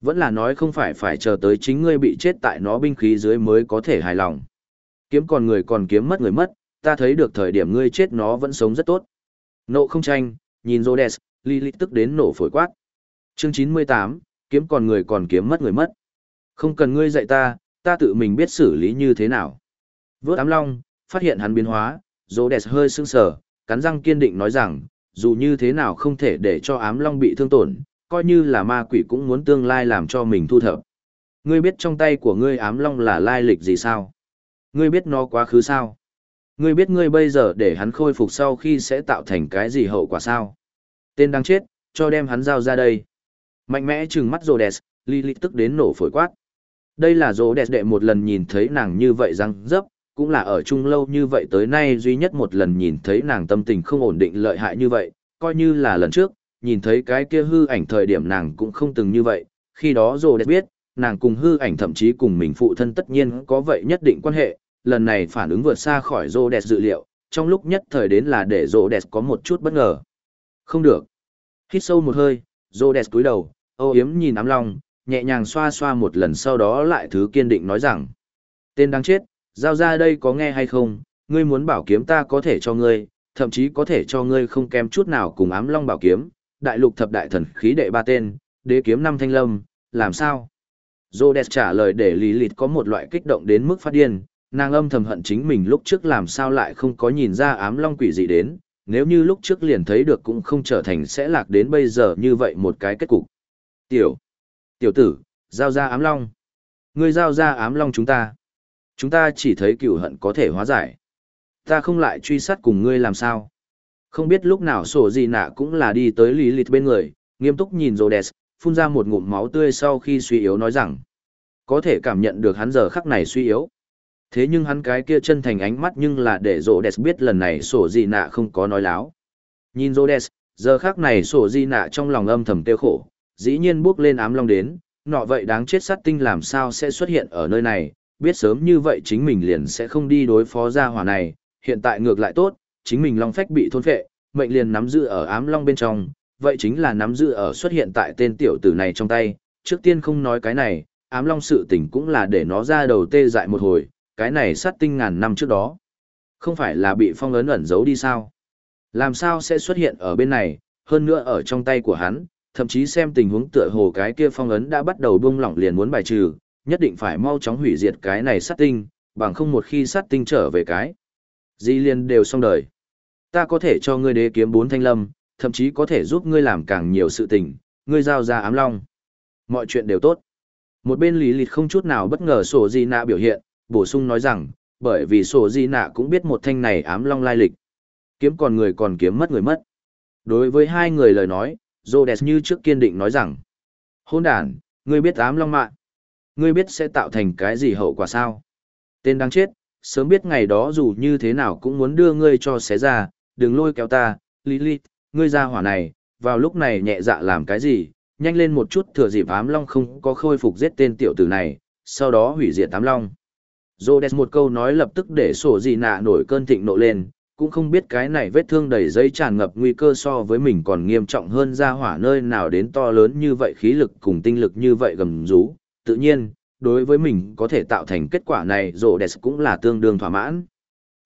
Vẫn là nói không phải phải chờ tới chính ngươi bị chết tại nó binh khí dưới mới có thể hài lòng. Kiếm còn người còn kiếm mất người mất, ta thấy được thời điểm ngươi chết nó vẫn sống rất tốt. Nộ không tranh, nhìn Rhodes, Lilith tức đến nổ phổi quát. Chương 98, kiếm còn người còn kiếm mất người mất. Không cần ngươi dạy ta, ta tự mình biết xử lý như thế nào. Vớt ám long, phát hiện hắn biến hóa, Rhodes hơi sưng sờ, cắn răng kiên định nói rằng, dù như thế nào không thể để cho ám long bị thương tổn, coi như là ma quỷ cũng muốn tương lai làm cho mình thu thập. Ngươi biết trong tay của ngươi ám long là lai lịch gì sao? Ngươi biết nó quá khứ sao? Ngươi biết ngươi bây giờ để hắn khôi phục sau khi sẽ tạo thành cái gì hậu quả sao? Tên đang chết, cho đem hắn giao ra đây. Mạnh mẽ trừng mắt Rhodes, Lilith tức đến nổ phổi quát. Đây là Rhodes đệ một lần nhìn thấy nàng như vậy răng dấp, cũng là ở chung lâu như vậy tới nay duy nhất một lần nhìn thấy nàng tâm tình không ổn định lợi hại như vậy, coi như là lần trước, nhìn thấy cái kia hư ảnh thời điểm nàng cũng không từng như vậy, khi đó Rhodes biết, nàng cùng hư ảnh thậm chí cùng mình phụ thân tất nhiên có vậy nhất định quan hệ, lần này phản ứng vượt xa khỏi Rhodes dự liệu, trong lúc nhất thời đến là để Rhodes có một chút bất ngờ. Không được. Hít sâu một hơi, Rhodes cúi đầu, âu yếm nhìn ám long, nhẹ nhàng xoa xoa một lần sau đó lại thứ kiên định nói rằng. Tên đang chết, giao ra đây có nghe hay không, ngươi muốn bảo kiếm ta có thể cho ngươi, thậm chí có thể cho ngươi không kém chút nào cùng ám long bảo kiếm, đại lục thập đại thần khí đệ ba tên, đế kiếm năm thanh lâm, làm sao? Rhodes trả lời để lý lịt có một loại kích động đến mức phát điên, nàng âm thầm hận chính mình lúc trước làm sao lại không có nhìn ra ám long quỷ gì đến, nếu như lúc trước liền thấy được cũng không trở thành sẽ lạc đến bây giờ như vậy một cái kết cục. Tiểu, tiểu tử, giao ra ám long. Ngươi giao ra ám long chúng ta. Chúng ta chỉ thấy cựu hận có thể hóa giải. Ta không lại truy sát cùng ngươi làm sao. Không biết lúc nào sổ gì nạ cũng là đi tới lý lịch bên người, nghiêm túc nhìn Rhodes, phun ra một ngụm máu tươi sau khi suy yếu nói rằng. Có thể cảm nhận được hắn giờ khắc này suy yếu. Thế nhưng hắn cái kia chân thành ánh mắt nhưng là để Rhodes biết lần này sổ gì nạ không có nói láo. Nhìn Rhodes, giờ khắc này sổ Di nạ trong lòng âm thầm tiêu khổ, dĩ nhiên bước lên ám long đến, nọ vậy đáng chết sát tinh làm sao sẽ xuất hiện ở nơi này, biết sớm như vậy chính mình liền sẽ không đi đối phó gia hỏa này, hiện tại ngược lại tốt, chính mình long phách bị thôn phệ, mệnh liền nắm giữ ở ám long bên trong, vậy chính là nắm giữ ở xuất hiện tại tên tiểu tử này trong tay, trước tiên không nói cái này, ám long sự tình cũng là để nó ra đầu tê dại một hồi, cái này sát tinh ngàn năm trước đó. Không phải là bị phong ấn ẩn giấu đi sao? Làm sao sẽ xuất hiện ở bên này, hơn nữa ở trong tay của hắn, thậm chí xem tình huống tựa hồ cái kia phong ấn đã bắt đầu buông lỏng liền muốn bài trừ, nhất định phải mau chóng hủy diệt cái này sát tinh, bằng không một khi sát tinh trở về cái. Di liên đều xong đời. Ta có thể cho ngươi đế kiếm bốn thanh lâm, thậm chí có thể giúp ngươi làm càng nhiều sự tình, ngươi giao ra ám long. Mọi chuyện đều tốt. Một bên lý lịch không chút nào bất ngờ sổ di nạ biểu hiện, bổ sung nói rằng, bởi vì sổ di nạ cũng biết một thanh này ám long lai lịch. Kiếm còn người còn kiếm mất người mất. Đối với hai người lời nói, Rhodes như trước kiên định nói rằng, hôn đàn, ngươi biết ám long mạng. Ngươi biết sẽ tạo thành cái gì hậu quả sao? Tên đáng chết, sớm biết ngày đó dù như thế nào cũng muốn đưa ngươi cho xé ra, đừng lôi kéo ta, Lilith, ngươi ra hỏa này, vào lúc này nhẹ dạ làm cái gì, nhanh lên một chút thừa dịp ám long không có khôi phục giết tên tiểu tử này, sau đó hủy diệt ám long. Rhodes một câu nói lập tức để sổ gì nạ nổi cơn thịnh nộ lên, cũng không biết cái này vết thương đầy dây tràn ngập nguy cơ so với mình còn nghiêm trọng hơn ra hỏa nơi nào đến to lớn như vậy khí lực cùng tinh lực như vậy gầm rú, tự nhiên, đối với mình có thể tạo thành kết quả này Jodes cũng là tương đương thỏa mãn.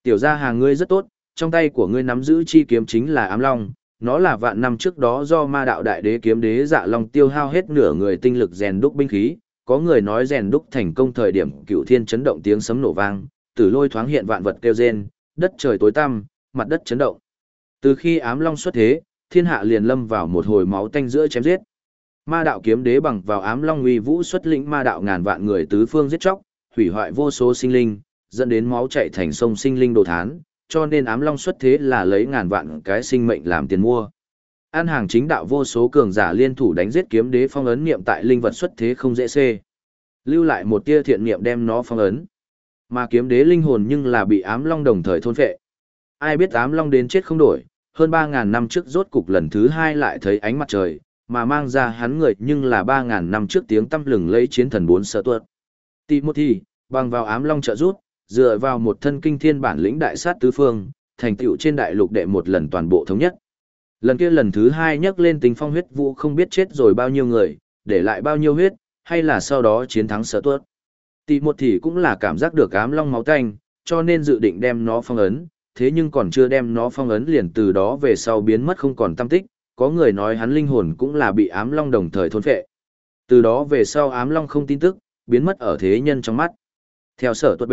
Tiểu gia hàng ngươi rất tốt, trong tay của ngươi nắm giữ chi kiếm chính là ám long, nó là vạn năm trước đó do ma đạo đại đế kiếm đế dạ long tiêu hao hết nửa người tinh lực rèn đúc binh khí, có người nói rèn đúc thành công thời điểm cựu thiên chấn động tiếng sấm nổ vang, tử lôi thoáng hiện vạn vật kêu rên, đất trời tối tăm, mặt đất chấn động. Từ khi ám long xuất thế, thiên hạ liền lâm vào một hồi máu tanh giữa chém giết. Ma đạo kiếm đế bằng vào ám long uy vũ xuất lĩnh ma đạo ngàn vạn người tứ phương giết chóc, hủy hoại vô số sinh linh, dẫn đến máu chảy thành sông sinh linh đồ thán, cho nên ám long xuất thế là lấy ngàn vạn cái sinh mệnh làm tiền mua. An hàng chính đạo vô số cường giả liên thủ đánh giết kiếm đế phong ấn niệm tại linh vật xuất thế không dễ xê. Lưu lại một tia thiện niệm đem nó phong ấn. Mà kiếm đế linh hồn nhưng là bị ám long đồng thời thôn phệ. Ai biết ám long đến chết không đổi, hơn 3.000 năm trước rốt cục lần thứ hai lại thấy ánh mặt trời, mà mang ra hắn người nhưng là 3.000 năm trước tiếng tâm lừng lấy chiến thần bốn sợ tuột. Timothy, bằng vào ám long trợ rút, dựa vào một thân kinh thiên bản lĩnh đại sát tứ phương, thành tựu trên đại lục đệ một lần toàn bộ thống nhất. Lần kia lần thứ hai nhắc lên tình phong huyết vũ không biết chết rồi bao nhiêu người, để lại bao nhiêu huyết, hay là sau đó chiến thắng sở tuất. Tỷ một thì cũng là cảm giác được ám long máu tanh, cho nên dự định đem nó phong ấn, thế nhưng còn chưa đem nó phong ấn liền từ đó về sau biến mất không còn tâm tích, có người nói hắn linh hồn cũng là bị ám long đồng thời thôn phệ. Từ đó về sau ám long không tin tức, biến mất ở thế nhân trong mắt. Theo sở tuất B,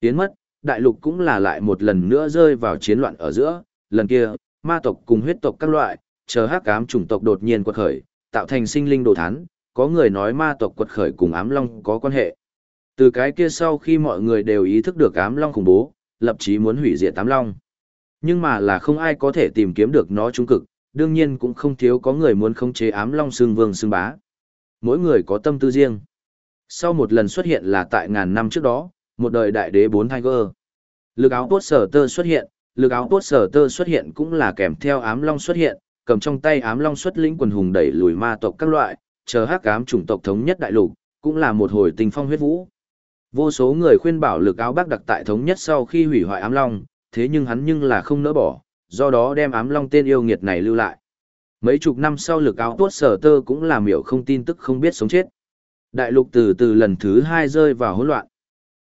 biến mất, đại lục cũng là lại một lần nữa rơi vào chiến loạn ở giữa, lần kia, ma tộc cùng huyết tộc các loại, chờ hắc ám chủng tộc đột nhiên quật khởi, tạo thành sinh linh đồ thán, có người nói ma tộc quật khởi cùng ám long có quan hệ. Từ cái kia sau khi mọi người đều ý thức được ám long khủng bố, lập chí muốn hủy diệt ám long. Nhưng mà là không ai có thể tìm kiếm được nó trung cực, đương nhiên cũng không thiếu có người muốn khống chế ám long xương vương xương bá. Mỗi người có tâm tư riêng. Sau một lần xuất hiện là tại ngàn năm trước đó, một đời đại đế bốn Tiger. Lực áo tốt sở tơ xuất hiện, lực áo tốt sở tơ xuất hiện cũng là kèm theo ám long xuất hiện, cầm trong tay ám long xuất lĩnh quần hùng đẩy lùi ma tộc các loại, chờ hắc ám chủng tộc thống nhất đại lục, cũng là một hồi tình phong huyết vũ. Vô số người khuyên bảo lực áo bác đặc tại thống nhất sau khi hủy hoại ám long, thế nhưng hắn nhưng là không nỡ bỏ, do đó đem ám long tên yêu nghiệt này lưu lại. Mấy chục năm sau lực áo tuốt sở tơ cũng làm hiểu không tin tức không biết sống chết. Đại lục từ từ lần thứ hai rơi vào hỗn loạn.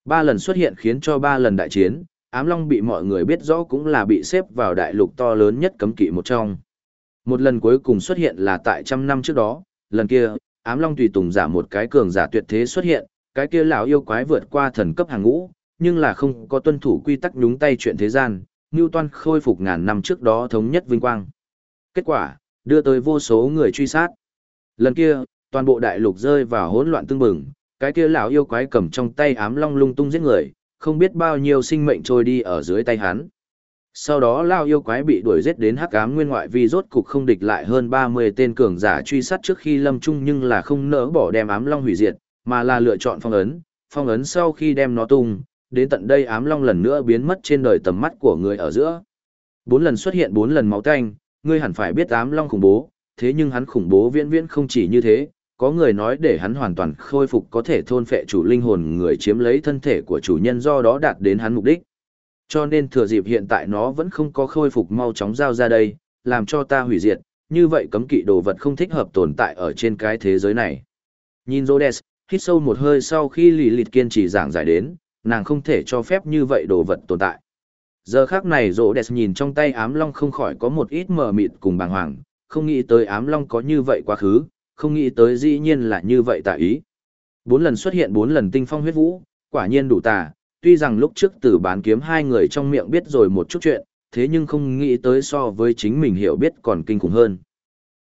Ba lần xuất hiện khiến cho ba lần đại chiến, ám long bị mọi người biết rõ cũng là bị xếp vào đại lục to lớn nhất cấm kỵ một trong. Một lần cuối cùng xuất hiện là tại trăm năm trước đó, lần kia, ám long tùy tùng giả một cái cường giả tuyệt thế xuất hiện, cái kia lão yêu quái vượt qua thần cấp hàng ngũ, nhưng là không có tuân thủ quy tắc nhúng tay chuyện thế gian, Newton khôi phục ngàn năm trước đó thống nhất vinh quang. Kết quả, đưa tới vô số người truy sát. Lần kia, toàn bộ đại lục rơi vào hỗn loạn tương bừng, cái kia lão yêu quái cầm trong tay ám long lung tung giết người, không biết bao nhiêu sinh mệnh trôi đi ở dưới tay hắn. Sau đó lão yêu quái bị đuổi giết đến hắc ám nguyên ngoại vì rốt cục không địch lại hơn 30 tên cường giả truy sát trước khi lâm trung nhưng là không nỡ bỏ đem ám long hủy diệt, mà là lựa chọn phong ấn, phong ấn sau khi đem nó tung, đến tận đây ám long lần nữa biến mất trên đời tầm mắt của người ở giữa. Bốn lần xuất hiện bốn lần máu tanh, ngươi hẳn phải biết ám long khủng bố, thế nhưng hắn khủng bố viễn viễn không chỉ như thế, có người nói để hắn hoàn toàn khôi phục có thể thôn phệ chủ linh hồn người chiếm lấy thân thể của chủ nhân do đó đạt đến hắn mục đích. Cho nên thừa dịp hiện tại nó vẫn không có khôi phục mau chóng giao ra đây, làm cho ta hủy diệt, như vậy cấm kỵ đồ vật không thích hợp tồn tại ở trên cái thế giới này. Nhìn Rhodes, hít sâu một hơi sau khi lì lịt kiên trì giảng giải đến, nàng không thể cho phép như vậy đồ vật tồn tại. Giờ khác này Rhodes nhìn trong tay ám long không khỏi có một ít mờ mịt cùng bàng hoàng, không nghĩ tới ám long có như vậy quá khứ, không nghĩ tới dĩ nhiên là như vậy tà ý. Bốn lần xuất hiện bốn lần tinh phong huyết vũ, quả nhiên đủ tà, tuy rằng lúc trước từ bán kiếm hai người trong miệng biết rồi một chút chuyện, thế nhưng không nghĩ tới so với chính mình hiểu biết còn kinh khủng hơn.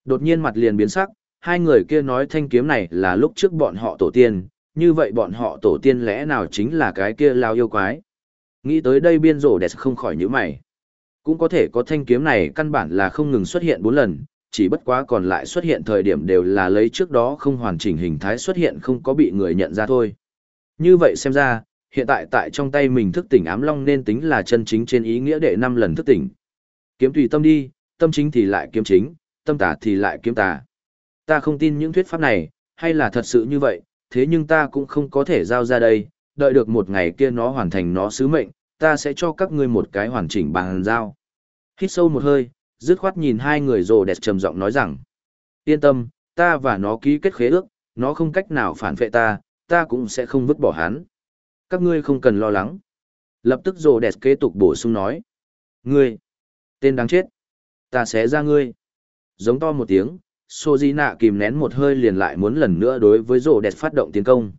Đột nhiên mặt liền biến sắc, hai người kia nói thanh kiếm này là lúc trước bọn họ tổ tiên, như vậy bọn họ tổ tiên lẽ nào chính là cái kia lao yêu quái. Nghĩ tới đây biên rổ đẹp không khỏi nhíu mày. Cũng có thể có thanh kiếm này căn bản là không ngừng xuất hiện bốn lần, chỉ bất quá còn lại xuất hiện thời điểm đều là lấy trước đó không hoàn chỉnh hình thái xuất hiện không có bị người nhận ra thôi. Như vậy xem ra, hiện tại tại trong tay mình thức tỉnh ám long nên tính là chân chính trên ý nghĩa đệ năm lần thức tỉnh. Kiếm tùy tâm đi, tâm chính thì lại kiếm chính, tâm tà thì lại kiếm tà. Ta không tin những thuyết pháp này, hay là thật sự như vậy, thế nhưng ta cũng không có thể giao ra đây, đợi được một ngày kia nó hoàn thành nó sứ mệnh, ta sẽ cho các ngươi một cái hoàn chỉnh bằng giao. Hít sâu một hơi, dứt khoát nhìn hai người rồ đẹp trầm giọng nói rằng, yên tâm, ta và nó ký kết khế ước, nó không cách nào phản vệ ta, ta cũng sẽ không vứt bỏ hắn. Các ngươi không cần lo lắng. Lập tức rồ đẹp kế tục bổ sung nói, ngươi, tên đáng chết, ta sẽ ra ngươi. Giống to một tiếng, Sô Di Nạ kìm nén một hơi liền lại muốn lần nữa đối với rồ đẹp phát động tiến công.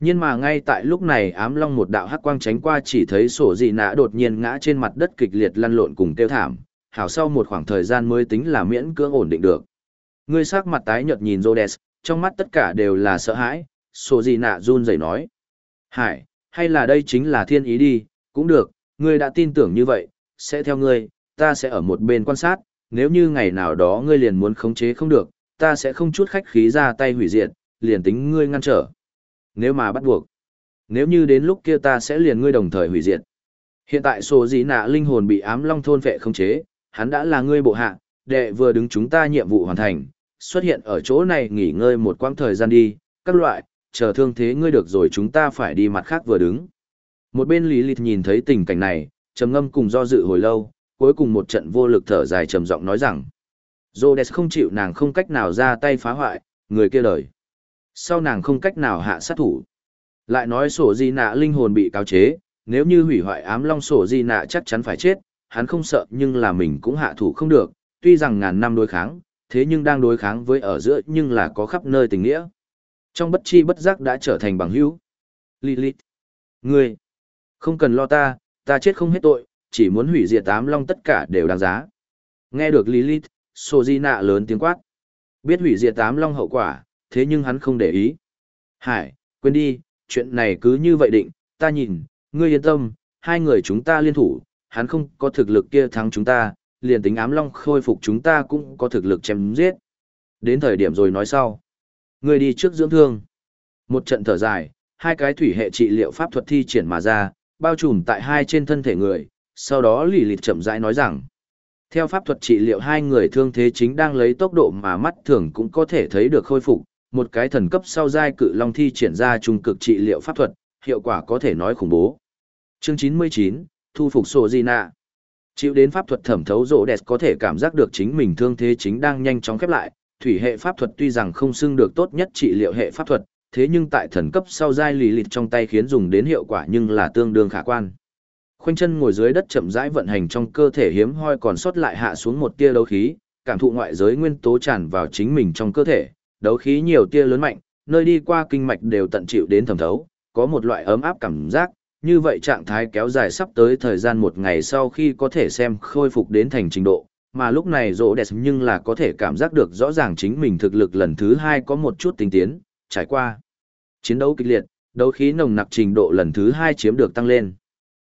Nhưng mà ngay tại lúc này ám long một đạo hắc quang tránh qua chỉ thấy sổ dị nạ đột nhiên ngã trên mặt đất kịch liệt lăn lộn cùng tiêu thảm, hảo sau một khoảng thời gian mới tính là miễn cưỡng ổn định được. Ngươi sắc mặt tái nhợt nhìn Rhodes, trong mắt tất cả đều là sợ hãi, sổ gì nạ run rẩy nói. Hải, hay là đây chính là thiên ý đi, cũng được, ngươi đã tin tưởng như vậy, sẽ theo ngươi, ta sẽ ở một bên quan sát, nếu như ngày nào đó ngươi liền muốn khống chế không được, ta sẽ không chút khách khí ra tay hủy diệt, liền tính ngươi ngăn trở. Nếu mà bắt buộc, nếu như đến lúc kia ta sẽ liền ngươi đồng thời hủy diệt. Hiện tại sổ gì nạ linh hồn bị ám long thôn vệ khống chế, hắn đã là ngươi bộ hạ, đệ vừa đứng chúng ta nhiệm vụ hoàn thành, xuất hiện ở chỗ này nghỉ ngơi một quãng thời gian đi, các loại, chờ thương thế ngươi được rồi chúng ta phải đi mặt khác vừa đứng. Một bên Lý Lịch nhìn thấy tình cảnh này, trầm ngâm cùng do dự hồi lâu, cuối cùng một trận vô lực thở dài trầm giọng nói rằng, Rhodes không chịu nàng không cách nào ra tay phá hoại, người kia lời. Sau nàng không cách nào hạ sát thủ. Lại nói sổ di nạ linh hồn bị cáo chế, nếu như hủy hoại ám long sổ di nạ chắc chắn phải chết, hắn không sợ nhưng là mình cũng hạ thủ không được, tuy rằng ngàn năm đối kháng, thế nhưng đang đối kháng với ở giữa nhưng là có khắp nơi tình nghĩa. Trong bất chi bất giác đã trở thành bằng hữu. Lilith. Ngươi. Không cần lo ta, ta chết không hết tội, chỉ muốn hủy diệt Tám long tất cả đều đáng giá. Nghe được Lilith, Sojina di lớn tiếng quát. Biết hủy diệt Tám long hậu quả, thế nhưng hắn không để ý. Hải, quên đi, chuyện này cứ như vậy định, ta nhìn, ngươi yên tâm, hai người chúng ta liên thủ, hắn không có thực lực kia thắng chúng ta, liền tính ám long khôi phục chúng ta cũng có thực lực chém giết. Đến thời điểm rồi nói sau. Ngươi đi trước dưỡng thương. Một trận thở dài, hai cái thủy hệ trị liệu pháp thuật thi triển mà ra, bao trùm tại hai trên thân thể người, sau đó lì lịt chậm rãi nói rằng. Theo pháp thuật trị liệu hai người thương thế chính đang lấy tốc độ mà mắt thường cũng có thể thấy được khôi phục, một cái thần cấp sau giai cự long thi triển ra trung cực trị liệu pháp thuật, hiệu quả có thể nói khủng bố. Chương 99, thu phục sổ di nạ. Chịu đến pháp thuật thẩm thấu rỗ đẹp có thể cảm giác được chính mình thương thế chính đang nhanh chóng khép lại, thủy hệ pháp thuật tuy rằng không xưng được tốt nhất trị liệu hệ pháp thuật, thế nhưng tại thần cấp sau giai lì lịt trong tay khiến dùng đến hiệu quả nhưng là tương đương khả quan. Khoanh chân ngồi dưới đất chậm rãi vận hành trong cơ thể hiếm hoi còn sót lại hạ xuống một tia đấu khí, cảm thụ ngoại giới nguyên tố tràn vào chính mình trong cơ thể, đấu khí nhiều tia lớn mạnh, nơi đi qua kinh mạch đều tận chịu đến thẩm thấu, có một loại ấm áp cảm giác, như vậy trạng thái kéo dài sắp tới thời gian một ngày sau khi có thể xem khôi phục đến thành trình độ, mà lúc này rỗ đẹp nhưng là có thể cảm giác được rõ ràng chính mình thực lực lần thứ hai có một chút tinh tiến, trải qua. Chiến đấu kịch liệt, đấu khí nồng nặc trình độ lần thứ hai chiếm được tăng lên.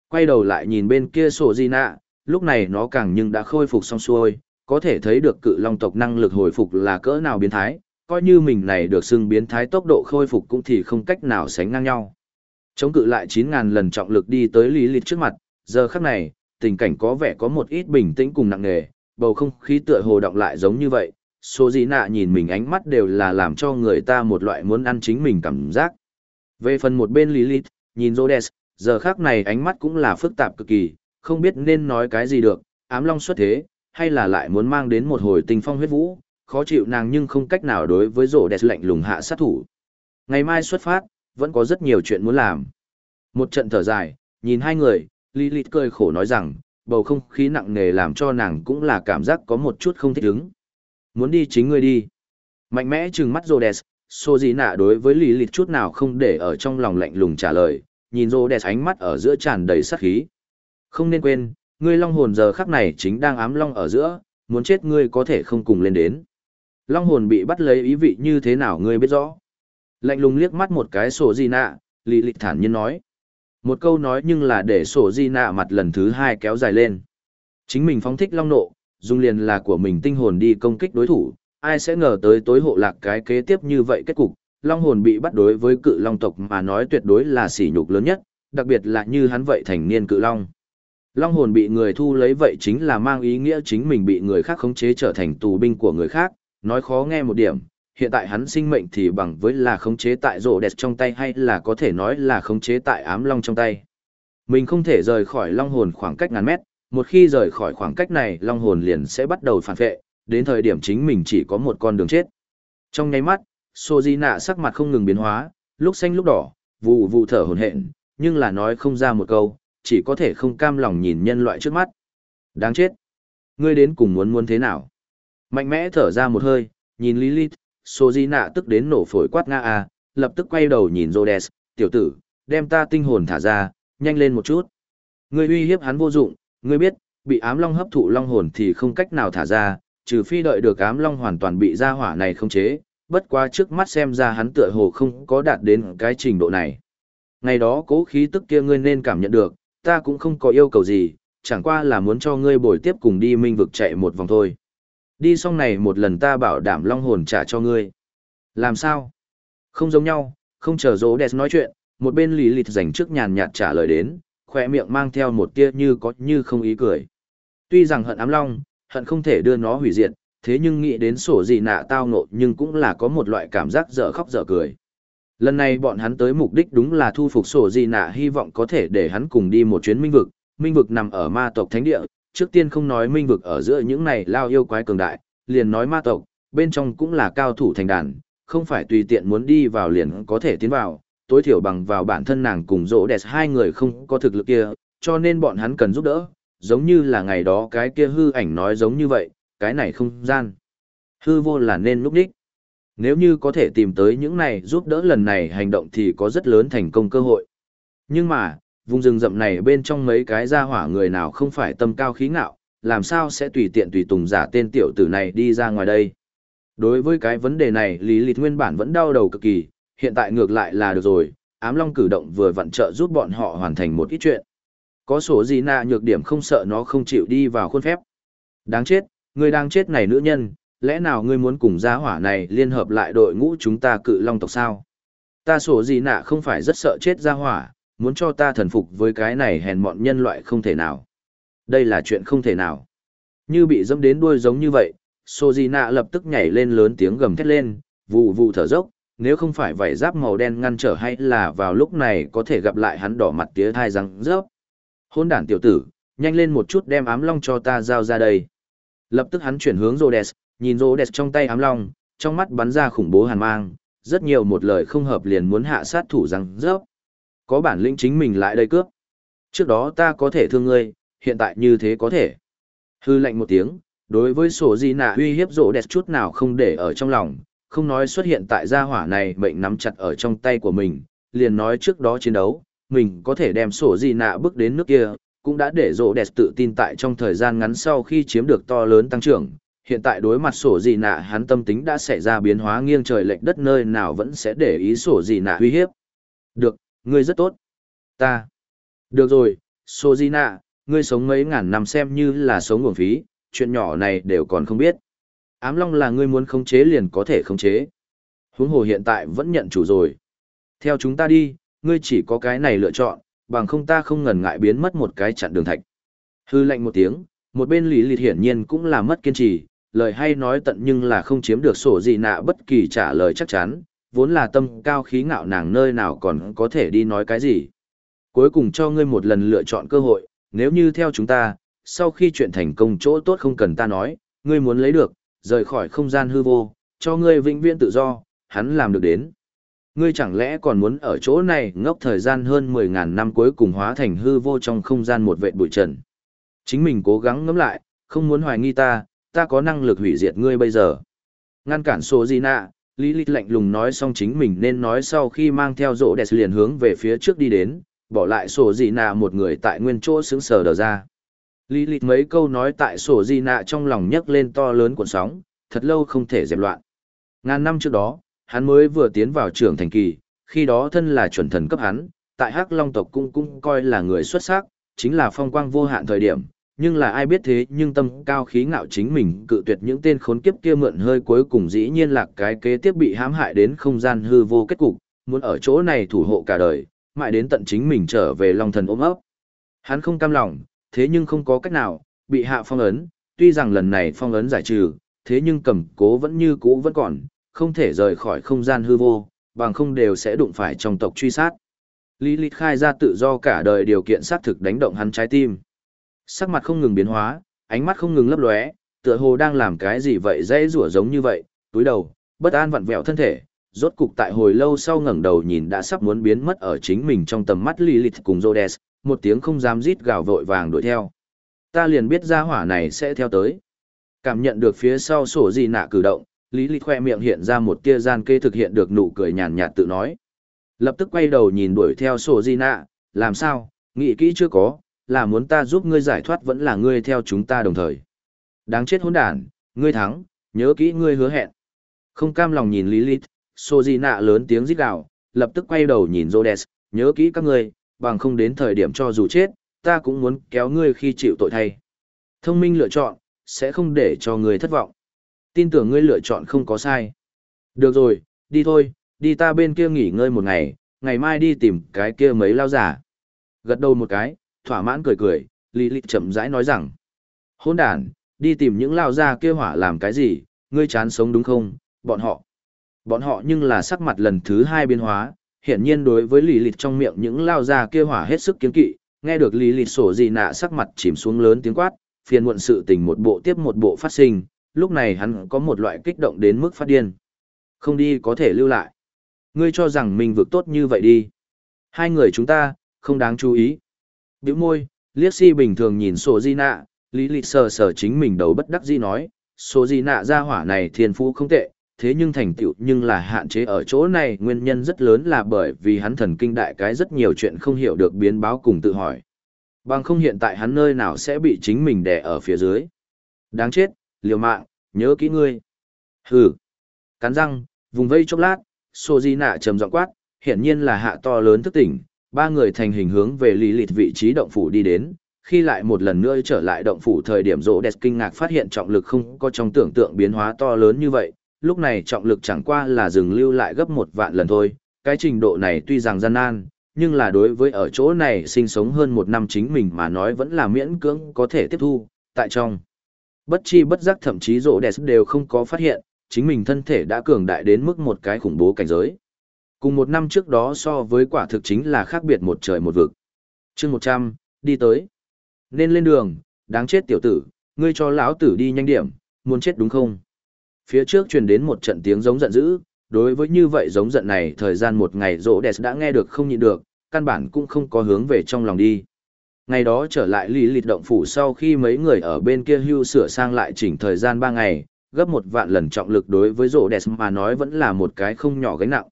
Quay đầu lại nhìn bên kia sổ di nạ, lúc này nó càng nhưng đã khôi phục xong xuôi, có thể thấy được cự long tộc năng lực hồi phục là cỡ nào biến thái, coi như mình này được xưng biến thái tốc độ khôi phục cũng thì không cách nào sánh ngang nhau. Chống cự lại 9.000 lần trọng lực đi tới Lý Lịch trước mặt, giờ khắc này, tình cảnh có vẻ có một ít bình tĩnh cùng nặng nề, bầu không khí tựa hồ động lại giống như vậy. Số gì nạ nhìn mình ánh mắt đều là làm cho người ta một loại muốn ăn chính mình cảm giác. Về phần một bên Lilith, nhìn Rhodes, giờ khắc này ánh mắt cũng là phức tạp cực kỳ, không biết nên nói cái gì được, ám long xuất thế, hay là lại muốn mang đến một hồi tình phong huyết vũ, khó chịu nàng nhưng không cách nào đối với Rhodes lạnh lùng hạ sát thủ. Ngày mai xuất phát, vẫn có rất nhiều chuyện muốn làm. Một trận thở dài, nhìn hai người, Lilith cười khổ nói rằng, bầu không khí nặng nề làm cho nàng cũng là cảm giác có một chút không thích ứng. Muốn đi chính ngươi đi. Mạnh mẽ trừng mắt Rhodes, Sô đối với Lilith chút nào không để ở trong lòng lạnh lùng trả lời, nhìn Rhodes ánh mắt ở giữa tràn đầy sát khí. Không nên quên, ngươi long hồn giờ khắc này chính đang ám long ở giữa, muốn chết ngươi có thể không cùng lên đến. Long hồn bị bắt lấy ý vị như thế nào ngươi biết rõ. Lạnh lùng liếc mắt một cái sổ di nạ, lì lịch thản nhiên nói. Một câu nói nhưng là để sổ di nạ mặt lần thứ hai kéo dài lên. Chính mình phóng thích long nộ, dùng liền là của mình tinh hồn đi công kích đối thủ, ai sẽ ngờ tới tối hộ lạc cái kế tiếp như vậy kết cục, long hồn bị bắt đối với cự long tộc mà nói tuyệt đối là sỉ nhục lớn nhất, đặc biệt là như hắn vậy thành niên cự long. Long hồn bị người thu lấy vậy chính là mang ý nghĩa chính mình bị người khác khống chế trở thành tù binh của người khác, nói khó nghe một điểm, hiện tại hắn sinh mệnh thì bằng với là khống chế tại rổ đẹp trong tay hay là có thể nói là khống chế tại ám long trong tay. Mình không thể rời khỏi long hồn khoảng cách ngàn mét, một khi rời khỏi khoảng cách này long hồn liền sẽ bắt đầu phản vệ, đến thời điểm chính mình chỉ có một con đường chết. Trong nháy mắt, Sô Di Nạ sắc mặt không ngừng biến hóa, lúc xanh lúc đỏ, vụ vụ thở hồn hện, nhưng là nói không ra một câu, chỉ có thể không cam lòng nhìn nhân loại trước mắt. Đáng chết! Ngươi đến cùng muốn muốn thế nào? Mạnh mẽ thở ra một hơi, nhìn Lilith, Sô Di Nạ tức đến nổ phổi quát nga a, à, lập tức quay đầu nhìn Rhodes, tiểu tử, đem ta tinh hồn thả ra, nhanh lên một chút. Ngươi uy hiếp hắn vô dụng, ngươi biết, bị ám long hấp thụ long hồn thì không cách nào thả ra, trừ phi đợi được ám long hoàn toàn bị gia hỏa này không chế, bất quá trước mắt xem ra hắn tựa hồ không có đạt đến cái trình độ này. Ngày đó cố khí tức kia ngươi nên cảm nhận được, ta cũng không có yêu cầu gì, chẳng qua là muốn cho ngươi bồi tiếp cùng đi minh vực chạy một vòng thôi. Đi xong này một lần ta bảo đảm long hồn trả cho ngươi. Làm sao? Không giống nhau, không chờ dỗ đẹp nói chuyện, một bên lì lịt dành trước nhàn nhạt trả lời đến, khỏe miệng mang theo một tia như có như không ý cười. Tuy rằng hận ám long, hận không thể đưa nó hủy diệt, thế nhưng nghĩ đến sổ gì nạ tao nộ nhưng cũng là có một loại cảm giác dở khóc dở cười. Lần này bọn hắn tới mục đích đúng là thu phục sổ gì nạ hy vọng có thể để hắn cùng đi một chuyến minh vực, minh vực nằm ở ma tộc thánh địa, trước tiên không nói minh vực ở giữa những này lao yêu quái cường đại, liền nói ma tộc, bên trong cũng là cao thủ thành đàn, không phải tùy tiện muốn đi vào liền có thể tiến vào, tối thiểu bằng vào bản thân nàng cùng rỗ đẹp hai người không có thực lực kia, cho nên bọn hắn cần giúp đỡ, giống như là ngày đó cái kia hư ảnh nói giống như vậy, cái này không gian. Hư vô là nên lúc đích. Nếu như có thể tìm tới những này giúp đỡ lần này hành động thì có rất lớn thành công cơ hội. Nhưng mà, vùng rừng rậm này bên trong mấy cái gia hỏa người nào không phải tâm cao khí ngạo, làm sao sẽ tùy tiện tùy tùng giả tên tiểu tử này đi ra ngoài đây. Đối với cái vấn đề này Lý Lịch nguyên bản vẫn đau đầu cực kỳ, hiện tại ngược lại là được rồi, ám long cử động vừa vặn trợ giúp bọn họ hoàn thành một ít chuyện. Có số gì nạ nhược điểm không sợ nó không chịu đi vào khuôn phép. Đáng chết, người đang chết này nữ nhân, lẽ nào ngươi muốn cùng gia hỏa này liên hợp lại đội ngũ chúng ta cự long tộc sao? Ta sổ gì nạ không phải rất sợ chết gia hỏa, muốn cho ta thần phục với cái này hèn mọn nhân loại không thể nào. Đây là chuyện không thể nào. Như bị dẫm đến đuôi giống như vậy, Sojina lập tức nhảy lên lớn tiếng gầm thét lên, vụ vụ thở dốc, nếu không phải vảy giáp màu đen ngăn trở hay là vào lúc này có thể gặp lại hắn đỏ mặt tía thai răng rớp. Hôn đản tiểu tử, nhanh lên một chút đem ám long cho ta giao ra đây. Lập tức hắn chuyển hướng Rhodes, nhìn Rhodes trong tay ám long, trong mắt bắn ra khủng bố hàn mang, rất nhiều một lời không hợp liền muốn hạ sát thủ răng rớp. Có bản lĩnh chính mình lại đây cướp. Trước đó ta có thể thương ngươi, hiện tại như thế có thể. Hư lệnh một tiếng, đối với sổ di nạ uy hiếp rộ đẹp chút nào không để ở trong lòng, không nói xuất hiện tại gia hỏa này mệnh nắm chặt ở trong tay của mình, liền nói trước đó chiến đấu, mình có thể đem sổ di nạ bước đến nước kia, cũng đã để rộ đẹp tự tin tại trong thời gian ngắn sau khi chiếm được to lớn tăng trưởng. Hiện tại đối mặt sổ gì nạ hắn tâm tính đã xảy ra biến hóa nghiêng trời lệch đất nơi nào vẫn sẽ để ý sổ gì nạ uy hiếp. Được, ngươi rất tốt. Ta. Được rồi, Sojina, ngươi sống mấy ngàn năm xem như là sống nguồn phí, chuyện nhỏ này đều còn không biết. Ám long là ngươi muốn khống chế liền có thể khống chế. Huống hồ hiện tại vẫn nhận chủ rồi. Theo chúng ta đi, ngươi chỉ có cái này lựa chọn, bằng không ta không ngần ngại biến mất một cái chặn đường thạch. Hư lệnh một tiếng, một bên lý lịt hiển nhiên cũng là mất kiên trì, lời hay nói tận nhưng là không chiếm được sổ gì nạ bất kỳ trả lời chắc chắn, vốn là tâm cao khí ngạo nàng nơi nào còn có thể đi nói cái gì. Cuối cùng cho ngươi một lần lựa chọn cơ hội, nếu như theo chúng ta, sau khi chuyện thành công chỗ tốt không cần ta nói, ngươi muốn lấy được, rời khỏi không gian hư vô, cho ngươi vĩnh viễn tự do, hắn làm được đến. Ngươi chẳng lẽ còn muốn ở chỗ này ngốc thời gian hơn 10.000 năm cuối cùng hóa thành hư vô trong không gian một vệ bụi trần. Chính mình cố gắng ngẫm lại, không muốn hoài nghi ta, ta có năng lực hủy diệt ngươi bây giờ. Ngăn cản số gì nạ, Lý Lịch lạnh lùng nói xong chính mình nên nói sau khi mang theo rỗ đẹp liền hướng về phía trước đi đến, bỏ lại sổ gì nạ một người tại nguyên chỗ sững sờ đờ ra. Lý Lịch mấy câu nói tại sổ gì nạ trong lòng nhấc lên to lớn cuộn sóng, thật lâu không thể dẹp loạn. Ngàn năm trước đó, hắn mới vừa tiến vào trưởng thành kỳ, khi đó thân là chuẩn thần cấp hắn, tại Hắc Long tộc cũng cũng coi là người xuất sắc, chính là phong quang vô hạn thời điểm, nhưng là ai biết thế nhưng tâm cao khí ngạo chính mình cự tuyệt những tên khốn kiếp kia mượn hơi cuối cùng dĩ nhiên là cái kế tiếp bị hãm hại đến không gian hư vô kết cục, muốn ở chỗ này thủ hộ cả đời, mãi đến tận chính mình trở về Long thần ôm ấp. Hắn không cam lòng, thế nhưng không có cách nào, bị hạ phong ấn, tuy rằng lần này phong ấn giải trừ, thế nhưng cầm cố vẫn như cũ vẫn còn, không thể rời khỏi không gian hư vô, bằng không đều sẽ đụng phải trong tộc truy sát. Lý Lịch khai ra tự do cả đời điều kiện xác thực đánh động hắn trái tim. Sắc mặt không ngừng biến hóa, ánh mắt không ngừng lấp lóe, tựa hồ đang làm cái gì vậy dễ rủa giống như vậy, túi đầu, bất an vặn vẹo thân thể, rốt cục tại hồi lâu sau ngẩng đầu nhìn đã sắp muốn biến mất ở chính mình trong tầm mắt Lilith cùng Rhodes, một tiếng không dám rít gào vội vàng đuổi theo. Ta liền biết ra hỏa này sẽ theo tới. Cảm nhận được phía sau sổ gì nạ cử động, Lý Lịch khoe miệng hiện ra một tia gian kê thực hiện được nụ cười nhàn nhạt tự nói. Lập tức quay đầu nhìn đuổi theo sổ gì nạ, làm sao, nghĩ kỹ chưa có, là muốn ta giúp ngươi giải thoát vẫn là ngươi theo chúng ta đồng thời. Đáng chết hỗn đản, ngươi thắng, nhớ kỹ ngươi hứa hẹn. Không cam lòng nhìn Lý Sojina nạ lớn tiếng rít gào, lập tức quay đầu nhìn Rhodes, nhớ kỹ các ngươi, bằng không đến thời điểm cho dù chết, ta cũng muốn kéo ngươi khi chịu tội thay. Thông minh lựa chọn, sẽ không để cho ngươi thất vọng tin tưởng ngươi lựa chọn không có sai. Được rồi, đi thôi, đi ta bên kia nghỉ ngơi một ngày, ngày mai đi tìm cái kia mấy lao giả. Gật đầu một cái, thỏa mãn cười cười, Lý Lịch chậm rãi nói rằng. Hôn đàn, đi tìm những lao gia kia hỏa làm cái gì, ngươi chán sống đúng không, bọn họ. Bọn họ nhưng là sắc mặt lần thứ hai biến hóa, hiển nhiên đối với Lý Lịch trong miệng những lao gia kia hỏa hết sức kiến kỵ, nghe được Lý Lịch sổ gì nạ sắc mặt chìm xuống lớn tiếng quát, phiền muộn sự tình một bộ tiếp một bộ phát sinh, lúc này hắn có một loại kích động đến mức phát điên. Không đi có thể lưu lại. Ngươi cho rằng mình vượt tốt như vậy đi. Hai người chúng ta, không đáng chú ý. Biểu môi, liếc si bình thường nhìn sổ di nạ, lý lịch sờ sờ chính mình đầu bất đắc di nói, sổ di nạ ra hỏa này thiên phú không tệ, thế nhưng thành tựu nhưng là hạn chế ở chỗ này nguyên nhân rất lớn là bởi vì hắn thần kinh đại cái rất nhiều chuyện không hiểu được biến báo cùng tự hỏi. Bằng không hiện tại hắn nơi nào sẽ bị chính mình đè ở phía dưới. Đáng chết, liều mạng, nhớ kỹ ngươi. Hừ. Cắn răng, vùng vây chốc lát, Sô Di Nạ trầm giọng quát, hiển nhiên là hạ to lớn thức tỉnh, ba người thành hình hướng về lý lịt vị trí động phủ đi đến. Khi lại một lần nữa trở lại động phủ thời điểm rỗ đẹp kinh ngạc phát hiện trọng lực không có trong tưởng tượng biến hóa to lớn như vậy, lúc này trọng lực chẳng qua là dừng lưu lại gấp một vạn lần thôi, cái trình độ này tuy rằng gian nan, nhưng là đối với ở chỗ này sinh sống hơn một năm chính mình mà nói vẫn là miễn cưỡng có thể tiếp thu, tại trong. Bất chi bất giác thậm chí rỗ đẹp đều không có phát hiện, chính mình thân thể đã cường đại đến mức một cái khủng bố cảnh giới. Cùng một năm trước đó so với quả thực chính là khác biệt một trời một vực. chương 100, đi tới. Nên lên đường, đáng chết tiểu tử, ngươi cho lão tử đi nhanh điểm, muốn chết đúng không? Phía trước truyền đến một trận tiếng giống giận dữ, đối với như vậy giống giận này thời gian một ngày rỗ đẹp đã nghe được không nhịn được, căn bản cũng không có hướng về trong lòng đi. Ngày đó trở lại lý lịt động phủ sau khi mấy người ở bên kia hưu sửa sang lại chỉnh thời gian ba ngày, gấp một vạn lần trọng lực đối với rỗ đẹp mà nói vẫn là một cái không nhỏ gánh nặng.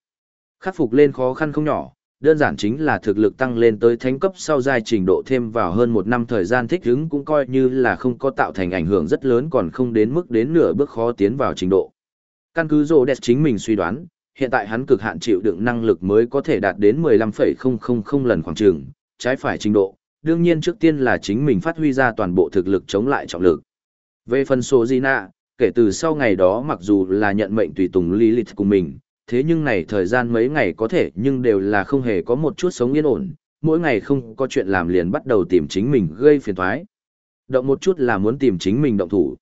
Khắc phục lên khó khăn không nhỏ, đơn giản chính là thực lực tăng lên tới thánh cấp sau giai trình độ thêm vào hơn một năm thời gian thích ứng cũng coi như là không có tạo thành ảnh hưởng rất lớn còn không đến mức đến nửa bước khó tiến vào trình độ. Căn cứ rồ đẹp chính mình suy đoán, hiện tại hắn cực hạn chịu đựng năng lực mới có thể đạt đến 15,000 lần khoảng trường, trái phải trình độ. Đương nhiên trước tiên là chính mình phát huy ra toàn bộ thực lực chống lại trọng lực. Về phần số Gina, kể từ sau ngày đó mặc dù là nhận mệnh tùy tùng Lilith của mình, thế nhưng này thời gian mấy ngày có thể nhưng đều là không hề có một chút sống yên ổn, mỗi ngày không có chuyện làm liền bắt đầu tìm chính mình gây phiền toái. Động một chút là muốn tìm chính mình động thủ.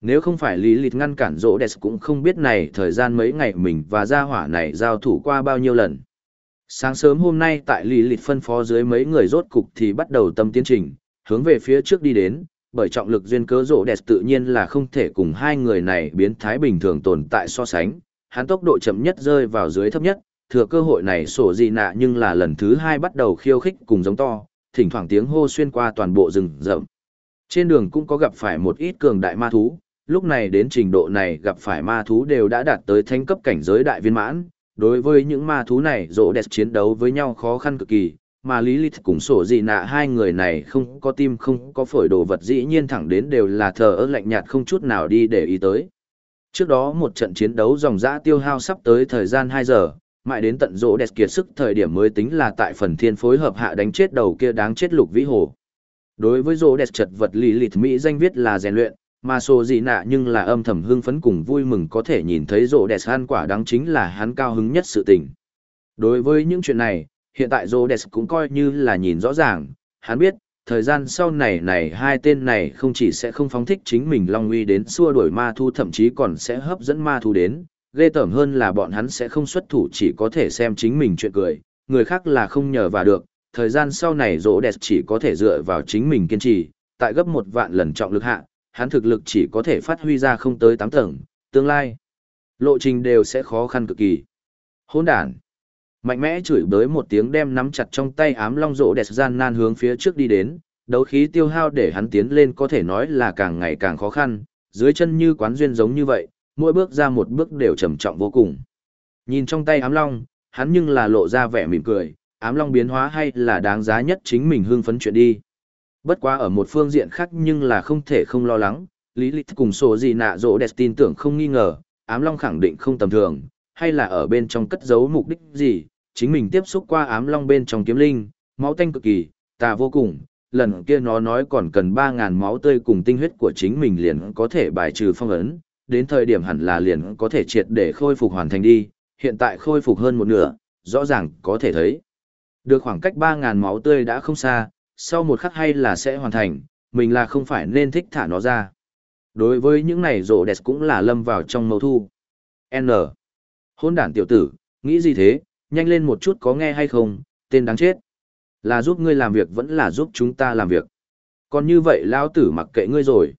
Nếu không phải lý lịch ngăn cản rỗ đẹp cũng không biết này thời gian mấy ngày mình và gia hỏa này giao thủ qua bao nhiêu lần. Sáng sớm hôm nay tại lý lịch phân phó dưới mấy người rốt cục thì bắt đầu tâm tiến trình, hướng về phía trước đi đến, bởi trọng lực duyên cớ rỗ đẹp tự nhiên là không thể cùng hai người này biến thái bình thường tồn tại so sánh, hắn tốc độ chậm nhất rơi vào dưới thấp nhất, thừa cơ hội này sổ gì nạ nhưng là lần thứ hai bắt đầu khiêu khích cùng giống to, thỉnh thoảng tiếng hô xuyên qua toàn bộ rừng rậm. Trên đường cũng có gặp phải một ít cường đại ma thú, lúc này đến trình độ này gặp phải ma thú đều đã đạt tới thanh cấp cảnh giới đại viên mãn. Đối với những ma thú này rỗ đẹp chiến đấu với nhau khó khăn cực kỳ, mà Lý Lith cùng sổ gì nạ hai người này không có tim không có phổi đồ vật dĩ nhiên thẳng đến đều là thờ ơ lạnh nhạt không chút nào đi để ý tới. Trước đó một trận chiến đấu dòng dã tiêu hao sắp tới thời gian 2 giờ, mãi đến tận rỗ đẹp kiệt sức thời điểm mới tính là tại phần thiên phối hợp hạ đánh chết đầu kia đáng chết lục vĩ hồ. Đối với rỗ đẹp chật vật lì lịt Mỹ danh viết là rèn luyện, mà sổ gì nạ nhưng là âm thầm hưng phấn cùng vui mừng có thể nhìn thấy rỗ đẹp ăn quả đáng chính là hắn cao hứng nhất sự tình. Đối với những chuyện này, hiện tại rỗ đẹp cũng coi như là nhìn rõ ràng, hắn biết, thời gian sau này này hai tên này không chỉ sẽ không phóng thích chính mình long uy đến xua đuổi ma thu, thậm chí còn sẽ hấp dẫn ma thu đến. Ghê tởm hơn là bọn hắn sẽ không xuất thủ chỉ có thể xem chính mình chuyện cười. Người khác là không nhờ vào được. Thời gian sau này rỗ đẹp chỉ có thể dựa vào chính mình kiên trì. Tại gấp một vạn lần trọng lực hạ, hắn thực lực chỉ có thể phát huy ra không tới tám tầng. Tương lai, lộ trình đều sẽ khó khăn cực kỳ. Hôn đản. Mạnh mẽ chửi bới một tiếng đem nắm chặt trong tay ám long rộ đẹp gian nan hướng phía trước đi đến, đấu khí tiêu hao để hắn tiến lên có thể nói là càng ngày càng khó khăn, dưới chân như quán duyên giống như vậy, mỗi bước ra một bước đều trầm trọng vô cùng. Nhìn trong tay ám long, hắn nhưng là lộ ra vẻ mỉm cười, ám long biến hóa hay là đáng giá nhất chính mình hưng phấn chuyện đi. Bất quá ở một phương diện khác nhưng là không thể không lo lắng, lý lịch cùng sổ gì nạ rỗ đẹp tin tưởng không nghi ngờ, ám long khẳng định không tầm thường, hay là ở bên trong cất giấu mục đích gì, chính mình tiếp xúc qua ám long bên trong kiếm linh, máu tanh cực kỳ, tà vô cùng, lần kia nó nói còn cần 3.000 máu tươi cùng tinh huyết của chính mình liền có thể bài trừ phong ấn, đến thời điểm hẳn là liền có thể triệt để khôi phục hoàn thành đi, hiện tại khôi phục hơn một nửa, rõ ràng có thể thấy. Được khoảng cách 3.000 máu tươi đã không xa, sau một khắc hay là sẽ hoàn thành, mình là không phải nên thích thả nó ra. Đối với những này rộ đẹp cũng là lâm vào trong mâu thu. N. Hôn đản tiểu tử, nghĩ gì thế, nhanh lên một chút có nghe hay không, tên đáng chết. Là giúp ngươi làm việc vẫn là giúp chúng ta làm việc. Còn như vậy lão tử mặc kệ ngươi rồi.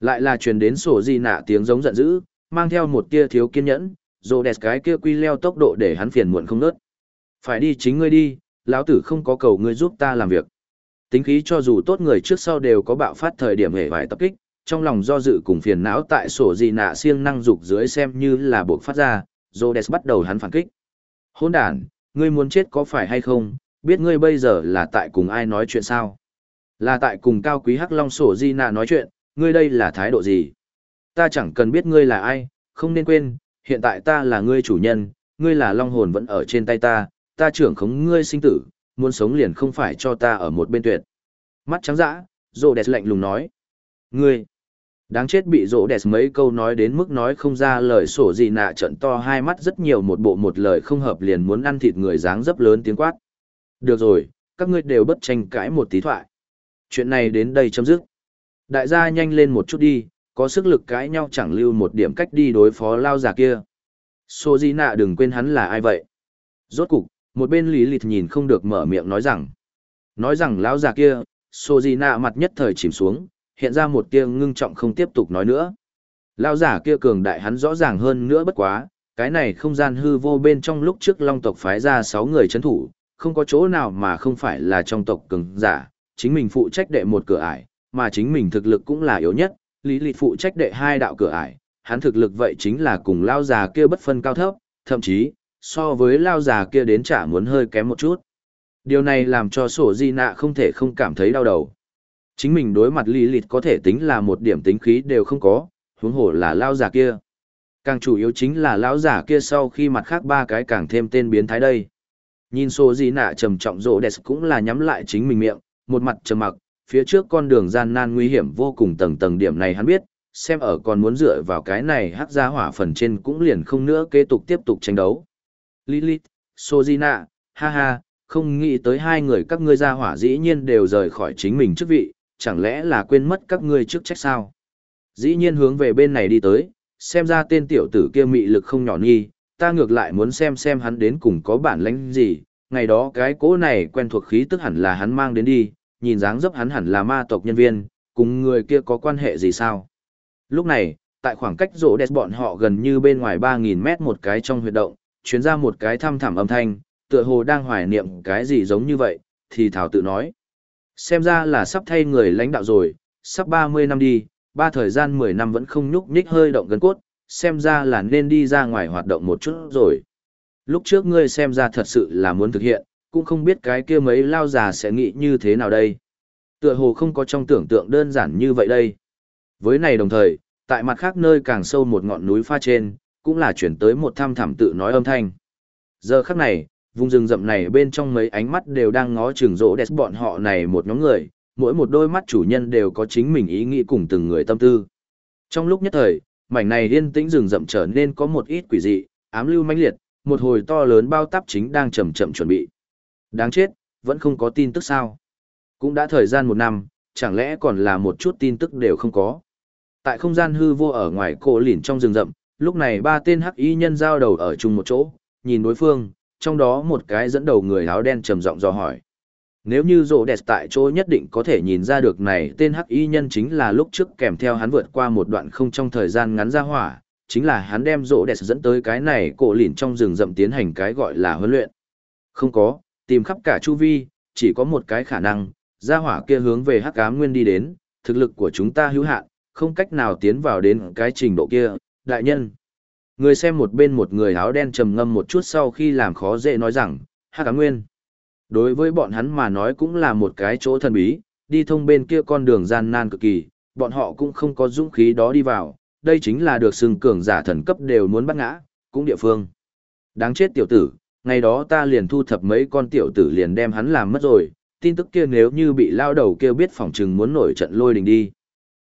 Lại là truyền đến sổ di nạ tiếng giống giận dữ, mang theo một tia thiếu kiên nhẫn, rồ đẹp cái kia quy leo tốc độ để hắn phiền muộn không nớt. Phải đi chính ngươi đi, lão tử không có cầu ngươi giúp ta làm việc. Tính khí cho dù tốt người trước sau đều có bạo phát thời điểm hề vài tập kích, trong lòng do dự cùng phiền não tại sổ gì nạ siêng năng dục dưới xem như là buộc phát ra, Rhodes bắt đầu hắn phản kích. Hôn đàn, ngươi muốn chết có phải hay không, biết ngươi bây giờ là tại cùng ai nói chuyện sao? Là tại cùng cao quý hắc long sổ di nạ nói chuyện, ngươi đây là thái độ gì? Ta chẳng cần biết ngươi là ai, không nên quên, hiện tại ta là ngươi chủ nhân, ngươi là long hồn vẫn ở trên tay ta, ta trưởng khống ngươi sinh tử, muốn sống liền không phải cho ta ở một bên tuyệt. Mắt trắng dã, rồ đẹp lạnh lùng nói. Ngươi, đáng chết bị rỗ đẹp mấy câu nói đến mức nói không ra lời sổ gì nạ trận to hai mắt rất nhiều một bộ một lời không hợp liền muốn ăn thịt người dáng dấp lớn tiếng quát. Được rồi, các ngươi đều bất tranh cãi một tí thoại. Chuyện này đến đây chấm dứt. Đại gia nhanh lên một chút đi, có sức lực cãi nhau chẳng lưu một điểm cách đi đối phó lao già kia. sổ gì Nạ đừng quên hắn là ai vậy. Rốt cục, một bên lý lịt nhìn không được mở miệng nói rằng. Nói rằng lão già kia, sổ gì Nạ mặt nhất thời chìm xuống, hiện ra một tia ngưng trọng không tiếp tục nói nữa. Lão giả kia cường đại hắn rõ ràng hơn nữa bất quá, cái này không gian hư vô bên trong lúc trước long tộc phái ra 6 người chấn thủ, không có chỗ nào mà không phải là trong tộc cường giả, chính mình phụ trách đệ một cửa ải, mà chính mình thực lực cũng là yếu nhất, lý lịch phụ trách đệ hai đạo cửa ải, hắn thực lực vậy chính là cùng lao già kia bất phân cao thấp, thậm chí, so với lao già kia đến chả muốn hơi kém một chút. Điều này làm cho sổ di nạ không thể không cảm thấy đau đầu. Chính mình đối mặt lì lịt có thể tính là một điểm tính khí đều không có, huống hồ là lao già kia. Càng chủ yếu chính là lão giả kia sau khi mặt khác ba cái càng thêm tên biến thái đây. Nhìn sổ di nạ trầm trọng rộ đẹp cũng là nhắm lại chính mình miệng, một mặt trầm mặc, phía trước con đường gian nan nguy hiểm vô cùng tầng tầng điểm này hắn biết, xem ở còn muốn dựa vào cái này hắc ra hỏa phần trên cũng liền không nữa kế tục tiếp tục tranh đấu. Lilith, Sojina, ha ha, không nghĩ tới hai người các ngươi ra hỏa dĩ nhiên đều rời khỏi chính mình chức vị, chẳng lẽ là quên mất các ngươi chức trách sao? Dĩ nhiên hướng về bên này đi tới, xem ra tên tiểu tử kia mị lực không nhỏ nghi, ta ngược lại muốn xem xem hắn đến cùng có bản lĩnh gì, ngày đó cái cỗ này quen thuộc khí tức hẳn là hắn mang đến đi, nhìn dáng dấp hắn hẳn là ma tộc nhân viên, cùng người kia có quan hệ gì sao? Lúc này, tại khoảng cách rỗ đẹp bọn họ gần như bên ngoài 3.000 mét một cái trong huyệt động, chuyến ra một cái thăm thẳm âm thanh, tựa hồ đang hoài niệm cái gì giống như vậy, thì Thảo tự nói. Xem ra là sắp thay người lãnh đạo rồi, sắp 30 năm đi, ba thời gian 10 năm vẫn không nhúc nhích hơi động gần cốt, xem ra là nên đi ra ngoài hoạt động một chút rồi. Lúc trước ngươi xem ra thật sự là muốn thực hiện, cũng không biết cái kia mấy lao già sẽ nghĩ như thế nào đây. Tựa hồ không có trong tưởng tượng đơn giản như vậy đây. Với này đồng thời, tại mặt khác nơi càng sâu một ngọn núi pha trên, cũng là chuyển tới một thăm thẳm tự nói âm thanh. Giờ khắc này, vùng rừng rậm này bên trong mấy ánh mắt đều đang ngó chừng rỗ đẹp bọn họ này một nhóm người, mỗi một đôi mắt chủ nhân đều có chính mình ý nghĩ cùng từng người tâm tư. Trong lúc nhất thời, mảnh này yên tĩnh rừng rậm trở nên có một ít quỷ dị, ám lưu mãnh liệt, một hồi to lớn bao táp chính đang chậm chậm chuẩn bị. Đáng chết, vẫn không có tin tức sao. Cũng đã thời gian một năm, chẳng lẽ còn là một chút tin tức đều không có. Tại không gian hư vô ở ngoài cổ lỉn trong rừng rậm, lúc này ba tên hắc y nhân giao đầu ở chung một chỗ, nhìn đối phương, trong đó một cái dẫn đầu người áo đen trầm giọng dò hỏi. Nếu như rộ đẹp tại chỗ nhất định có thể nhìn ra được này tên hắc y nhân chính là lúc trước kèm theo hắn vượt qua một đoạn không trong thời gian ngắn ra hỏa, chính là hắn đem rộ đẹp dẫn tới cái này cổ lỉn trong rừng rậm tiến hành cái gọi là huấn luyện. Không có, tìm khắp cả chu vi, chỉ có một cái khả năng, gia hỏa kia hướng về hắc ám nguyên đi đến, thực lực của chúng ta hữu hạn, không cách nào tiến vào đến cái trình độ kia, đại nhân. Người xem một bên một người áo đen trầm ngâm một chút sau khi làm khó dễ nói rằng, hắc ám nguyên. Đối với bọn hắn mà nói cũng là một cái chỗ thần bí, đi thông bên kia con đường gian nan cực kỳ, bọn họ cũng không có dũng khí đó đi vào, đây chính là được xưng cường giả thần cấp đều muốn bắt ngã, cũng địa phương. Đáng chết tiểu tử, ngày đó ta liền thu thập mấy con tiểu tử liền đem hắn làm mất rồi, tin tức kia nếu như bị lao đầu kia biết phỏng trừng muốn nổi trận lôi đình đi.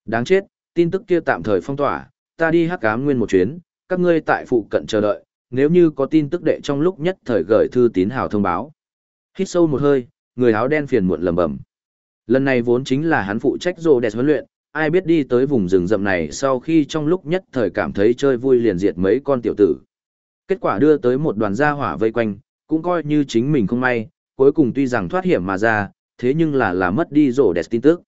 Đáng chết, tin tức kia tạm thời phong tỏa, ta đi hắc ám nguyên một chuyến, các ngươi tại phụ cận chờ đợi, nếu như có tin tức đệ trong lúc nhất thời gửi thư tín hào thông báo. Hít sâu một hơi, người áo đen phiền muộn lầm bầm. Lần này vốn chính là hắn phụ trách rồ đẹp huấn luyện, ai biết đi tới vùng rừng rậm này sau khi trong lúc nhất thời cảm thấy chơi vui liền diệt mấy con tiểu tử. Kết quả đưa tới một đoàn gia hỏa vây quanh, cũng coi như chính mình không may, cuối cùng tuy rằng thoát hiểm mà ra, thế nhưng là là mất đi rổ đẹp tin tức.